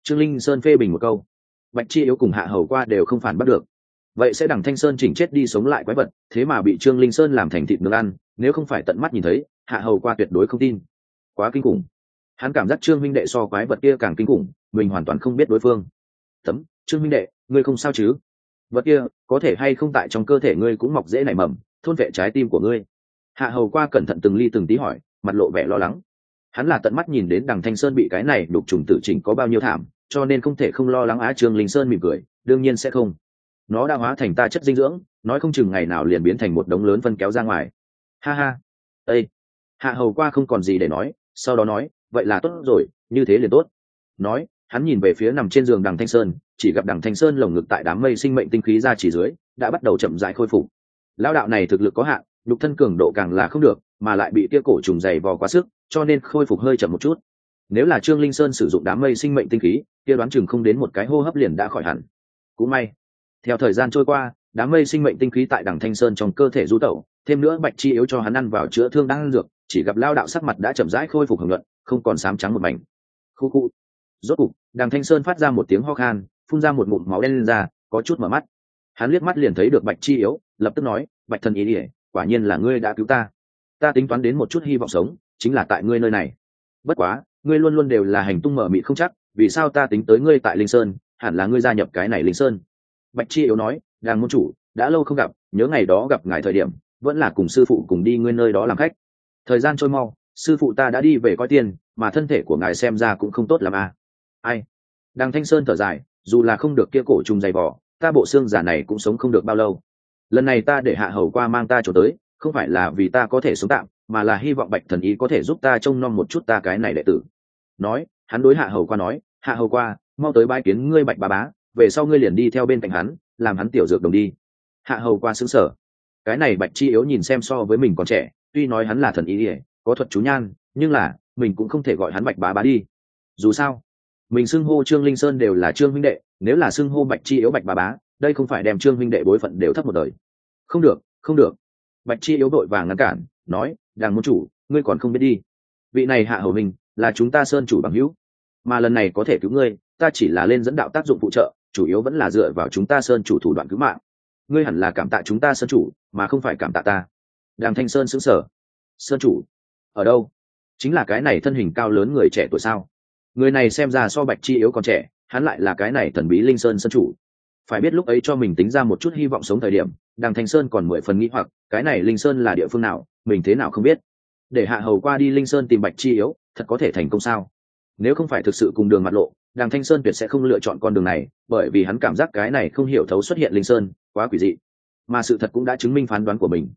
Trương linh sơn phê bình một câu. Bạch chi yếu cùng hạ hầu qua đều không phản bắt được. Vậy sẽ đằng thanh sơn chỉnh chết đi sống lại quái vật, thế mà bị trương linh sơn làm thành thịt nướng ăn, nếu không phải tận mắt nhìn thấy, hạ hầu qua tuyệt đối không tin. Quá kinh khủng hắn cảm giác trương minh đệ so quái vật kia càng kinh khủng, mình hoàn toàn không biết đối phương. Tấm trương minh đệ, ngươi không sao chứ? Vật kia, có thể hay không tại trong cơ thể ngươi cũng mọc dễ nảy mầm, thôn vệ trái tim của ngươi? Hạ hầu qua cẩn thận từng ly từng tí hỏi, mặt lộ vẻ lo lắng. Hắn là tận mắt nhìn đến đằng thanh sơn bị cái này đục trùng tử chỉnh có bao nhiêu thảm, cho nên không thể không lo lắng á trương linh sơn mỉm cười, đương nhiên sẽ không. Nó đã hóa thành ta chất dinh dưỡng, nói không chừng ngày nào liền biến thành một đống lớn phân kéo ra ngoài. Ha ha. Ây hạ hầu qua không còn gì để nói, sau đó nói vậy là tốt rồi, như thế liền tốt. Nói, hắn nhìn về phía nằm trên giường đằng thanh sơn, chỉ gặp đằng thanh sơn lồng ngực tại đám mây sinh mệnh tinh khí ra chỉ dưới, đã bắt đầu chậm dại khôi phục. Lao đạo này thực lực có hạn, nhục thân cường độ càng là không được, mà lại bị kia cổ trùng dày vò quá sức, cho nên khôi phục hơi chậm một chút. Nếu là trương linh sơn sử dụng đám mây sinh mệnh tinh khí, kia đoán chừng không đến một cái hô hấp liền đã khỏi hẳn. Cũng may, theo thời gian trôi qua, đám mây sinh mệnh tinh khí tại đằng thanh sơn trong cơ thể du tẩu, thêm nữa bạch chi yếu cho hắn ăn vào chữa thương đang ăn dược, chỉ gặp lao đạo sắc mặt đã chậm rãi khôi phục hưởng luận không còn sám trắng một mảnh. Khu khu. Rốt cục, đằng thanh sơn phát ra một tiếng ho khan, phun ra một ngụm máu đen lên ra có chút mở mắt. Hắn liếc mắt liền thấy được bạch chi yếu, lập tức nói, bạch thần ý ỉa quả nhiên là ngươi đã cứu ta. Ta tính toán đến một chút hy vọng sống, chính là tại ngươi nơi này. Bất quá, ngươi luôn luôn đều là hành tung mở mị không chắc, vì sao ta tính tới ngươi tại linh sơn, hẳn là ngươi gia nhập cái này linh sơn? Bạch chi yếu nói, đàng môn chủ, đã lâu không gặp, nhớ ngày đó gặp ngài thời điểm, vẫn là cùng sư phụ cùng đi ngươi nơi đó làm khách. Thời gian trôi mau sư phụ ta đã đi về coi tiền, mà thân thể của ngài xem ra cũng không tốt làm a à. ai? Đằng thanh sơn thở dài, dù là không được kia cổ trùng dày vỏ, ta bộ xương giả này cũng sống không được bao lâu. Lần này ta để hạ hầu qua mang ta trở tới, không phải là vì ta có thể sống tạm, mà là hy vọng bạch thần ý có thể giúp ta trông nom một chút ta cái này đệ tử. Nói, hắn đối hạ hầu qua nói, hạ hầu qua, mau tới bãi kiến ngươi bạch bà bá, về sau ngươi liền đi theo bên cạnh hắn, làm hắn tiểu dược đồng đi. Hạ hầu qua xứng sở cái này bạch chi yếu nhìn xem so với mình còn trẻ, tuy nói hắn là thần ý ỉa có thuật chú nhan, nhưng là, mình cũng không thể gọi hắn bạch bá bá đi. Dù sao, mình xưng hô trương linh sơn đều là trương huynh đệ, nếu là xưng hô bạch chi yếu bạch bá bá, đây không phải đem trương huynh đệ bối phận đều thấp một đời. Không được không được. Bạch chi yếu đội vàng ngăn cản, nói, đàng môn chủ, ngươi còn không biết đi. Vị này hạ hầu mình là chúng ta sơn chủ bằng hữu. Mà lần này có thể cứu ngươi, ta chỉ là lên dẫn đạo tác dụng phụ trợ, chủ yếu vẫn là dựa vào chúng ta sơn chủ thủ đoạn cứu mạng. Ngươi hẳn là cảm tạ chúng ta sơn chủ, mà không phải cảm tạ ta. Đàng thanh sơn xứng sở sơn chủ ở đâu? Chính là cái này thân hình cao lớn người trẻ tuổi sao? Người này xem ra so bạch chi yếu còn trẻ, hắn lại là cái này thần bí linh sơn sơn chủ. Phải biết lúc ấy cho mình tính ra một chút hy vọng sống thời điểm, đằng thanh sơn còn mười phần nghĩ hoặc, cái này linh sơn là địa phương nào, mình thế nào không biết. Để hạ hầu qua đi linh sơn tìm bạch chi yếu, thật có thể thành công sao? Nếu không phải thực sự cùng đường mặt lộ, đằng thanh sơn tuyệt sẽ không lựa chọn con đường này, bởi vì hắn cảm giác cái này không hiểu thấu xuất hiện linh sơn, quá quỷ dị. Mà sự thật cũng đã chứng minh phán đoán của mình.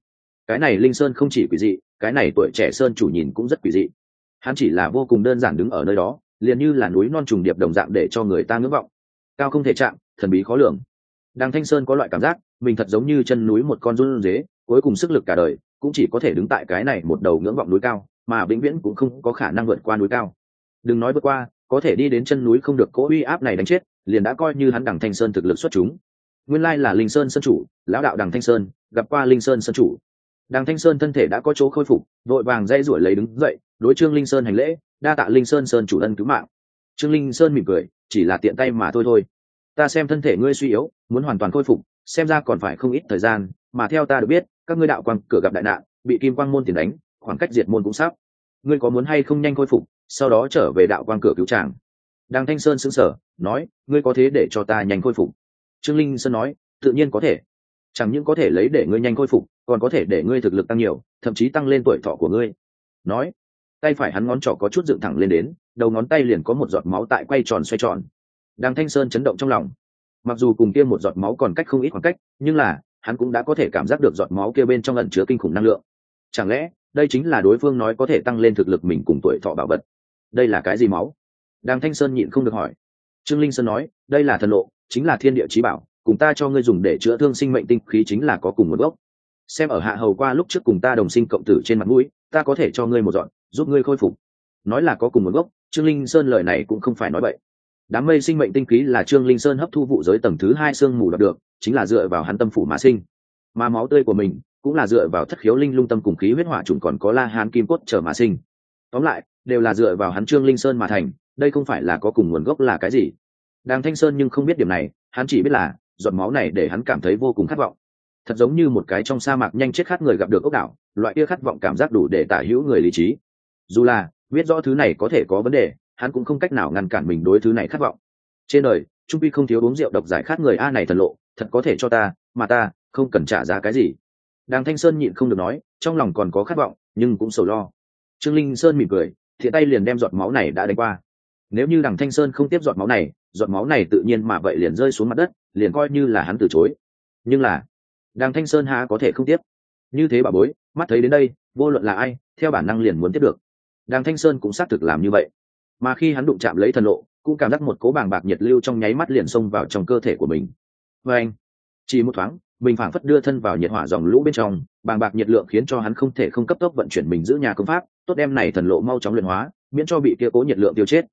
Cái này linh sơn không chỉ quỷ dị cái này tuổi trẻ sơn chủ nhìn cũng rất quỷ dị. Hắn chỉ là vô cùng đơn giản đứng ở nơi đó, liền như là núi non trùng điệp đồng dạng để cho người ta ngưỡng vọng. Cao không thể chạm, thần bí khó lường. Đằng thanh sơn có loại cảm giác, mình thật giống như chân núi một con run dế cuối cùng sức lực cả đời cũng chỉ có thể đứng tại cái này một đầu ngưỡng vọng núi cao, mà vĩnh viễn cũng không có khả năng vượt qua núi cao. Đừng nói vượt qua, có thể đi đến chân núi không được cố uy áp này đánh chết, liền đã coi như hắn đằng thanh sơn thực lực xuất chúng. Nguyên lai là linh sơn sơn chủ, lão đạo đằng thanh sơn, gặp qua linh sơn sơn chủ đàng thanh sơn thân thể đã có chỗ khôi phục, vội vàng dây ruổi lấy đứng dậy, đối trương linh sơn hành lễ, đa tạ linh sơn sơn chủ ân cứu mạng. Trương linh sơn mỉm cười, chỉ là tiện tay mà thôi thôi. Ta xem thân thể ngươi suy yếu, muốn hoàn toàn khôi phục, xem ra còn phải không ít thời gian, mà theo ta được biết, các ngươi đạo quang cửa gặp đại nạn, bị kim quang môn tiền đánh, khoảng cách diệt môn cũng sắp. Ngươi có muốn hay không nhanh khôi phục, sau đó trở về đạo quang cửa cứu tràng đàng thanh sơn sững sờ, nói, ngươi có thế để cho ta nhanh khôi phục? Trương linh sơn nói, tự nhiên có thể chẳng những có thể lấy để ngươi nhanh khôi phục, còn có thể để ngươi thực lực tăng nhiều, thậm chí tăng lên tuổi thọ của ngươi. Nói, tay phải hắn ngón trỏ có chút dựng thẳng lên đến, đầu ngón tay liền có một giọt máu tại quay tròn xoay tròn. Đàng thanh sơn chấn động trong lòng. Mặc dù cùng kia một giọt máu còn cách không ít khoảng cách, nhưng là, hắn cũng đã có thể cảm giác được giọt máu kia bên trong ẩn chứa kinh khủng năng lượng. Chẳng lẽ, đây chính là đối phương nói có thể tăng lên thực lực mình cùng tuổi thọ bảo vật? Đây là cái gì máu? Đàng thanh sơn nhịn không được hỏi. Trương linh sơn nói, đây là thần lộ, chính là thiên địa trí bảo cùng ta cho ngươi dùng để chữa thương sinh mệnh tinh khí chính là có cùng nguồn gốc. Xem ở hạ hầu qua lúc trước cùng ta đồng sinh cộng tử trên mặt mũi, ta có thể cho ngươi một dọn, giúp ngươi khôi phục. Nói là có cùng nguồn gốc, trương linh sơn lời này cũng không phải nói vậy đám mây sinh mệnh tinh khí là trương linh sơn hấp thu vụ giới tầng thứ hai sương mù đạt được, chính là dựa vào hắn tâm phủ mà sinh. Mà máu tươi của mình cũng là dựa vào thất khiếu linh lung tâm cùng khí huyết hỏa trùng còn có la hán kim cốt trở mà sinh. Tóm lại, đều là dựa vào hắn trương linh sơn mà thành, đây không phải là có cùng nguồn gốc là cái gì. Đàng thanh sơn nhưng không biết điểm này, hắn chỉ biết là giọt máu này để hắn cảm thấy vô cùng khát vọng. Thật giống như một cái trong sa mạc nhanh chết khát người gặp được ốc đảo, loại kia khát vọng cảm giác đủ để tả hữu người lý trí. Dù là, biết rõ thứ này có thể có vấn đề, hắn cũng không cách nào ngăn cản mình đối thứ này khát vọng. Trên đời, trung pi không thiếu uống rượu độc giải khát người a này thần lộ, thật có thể cho ta, mà ta, không cần trả giá cái gì. Đàng thanh sơn nhịn không được nói, trong lòng còn có khát vọng, nhưng cũng sầu lo. Trương linh sơn mỉm cười, thiện tay liền đem giọt máu này đã đánh qua nếu như đằng thanh sơn không tiếp giọt máu này, giọt máu này tự nhiên mà vậy liền rơi xuống mặt đất, liền coi như là hắn từ chối. Nhưng là, đằng thanh sơn há có thể không tiếp? Như thế bà bối, mắt thấy đến đây, vô luận là ai, theo bản năng liền muốn tiếp được. Đằng thanh sơn cũng xác thực làm như vậy. Mà khi hắn đụng chạm lấy thần lộ, cũng cảm giác một cố bàng bạc nhiệt lưu trong nháy mắt liền xông vào trong cơ thể của mình. Và anh, chỉ một thoáng, mình phảng phất đưa thân vào nhiệt hỏa dòng lũ bên trong, bàng bạc nhiệt lượng khiến cho hắn không thể không cấp tốc vận chuyển mình giữ nhà công pháp, tốt đem này thần lộ mau chóng luyện hóa, miễn cho bị kia cố nhiệt lượng tiêu chết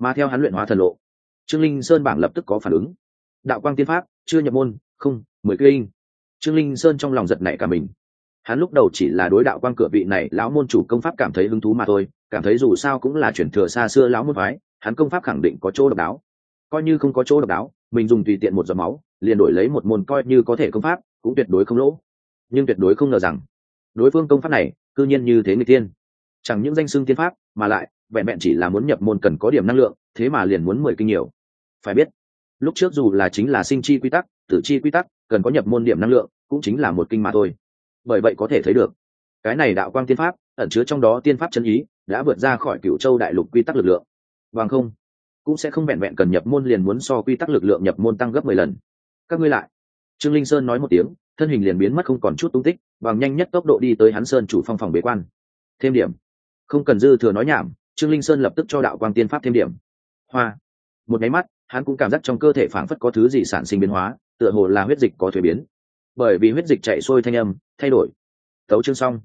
mà theo hắn luyện hóa thần lộ, trương linh sơn bảng lập tức có phản ứng. Đạo quang tiên pháp, chưa nhập môn, không, mười kinh trương linh sơn trong lòng giật nảy cả mình. Hắn lúc đầu chỉ là đối đạo quang cửa vị này, lão môn chủ công pháp cảm thấy hứng thú mà thôi, cảm thấy dù sao cũng là chuyển thừa xa xưa lão môn phái, hắn công pháp khẳng định có chỗ độc đáo. Coi như không có chỗ độc đáo, mình dùng tùy tiện một giọt máu, liền đổi lấy một môn coi như có thể công pháp, cũng tuyệt đối không lỗ. Nhưng tuyệt đối không ngờ rằng, đối phương công pháp này, cư nhiên như thế người tiên chẳng những danh xưng tiên pháp, mà lại vẹn vẹn chỉ là muốn nhập môn cần có điểm năng lượng, thế mà liền muốn mười kinh nhiều. Phải biết, lúc trước dù là chính là sinh chi quy tắc, tử chi quy tắc, cần có nhập môn điểm năng lượng, cũng chính là một kinh mà thôi. Bởi vậy có thể thấy được, cái này đạo quang tiên pháp, ẩn chứa trong đó tiên pháp chân ý, đã vượt ra khỏi cựu châu đại lục quy tắc lực lượng. Bằng không, cũng sẽ không vẹn vẹn cần nhập môn liền muốn so quy tắc lực lượng nhập môn tăng gấp mười lần. Các ngươi lại, trương linh sơn nói một tiếng, thân hình liền biến mất không còn chút tung tích, bằng nhanh nhất tốc độ đi tới hắn sơn chủ phong phòng bế quan. Thêm điểm, không cần dư thừa nói nhảm trương linh sơn lập tức cho đạo quang tiên pháp thêm điểm. Hoa. Một máy mắt, hắn cũng cảm giác trong cơ thể phảng phất có thứ gì sản sinh biến hóa, tựa hồ là huyết dịch có thuế biến. Bởi vì huyết dịch chạy xuôi thanh âm, thay đổi. Tấu chương xong.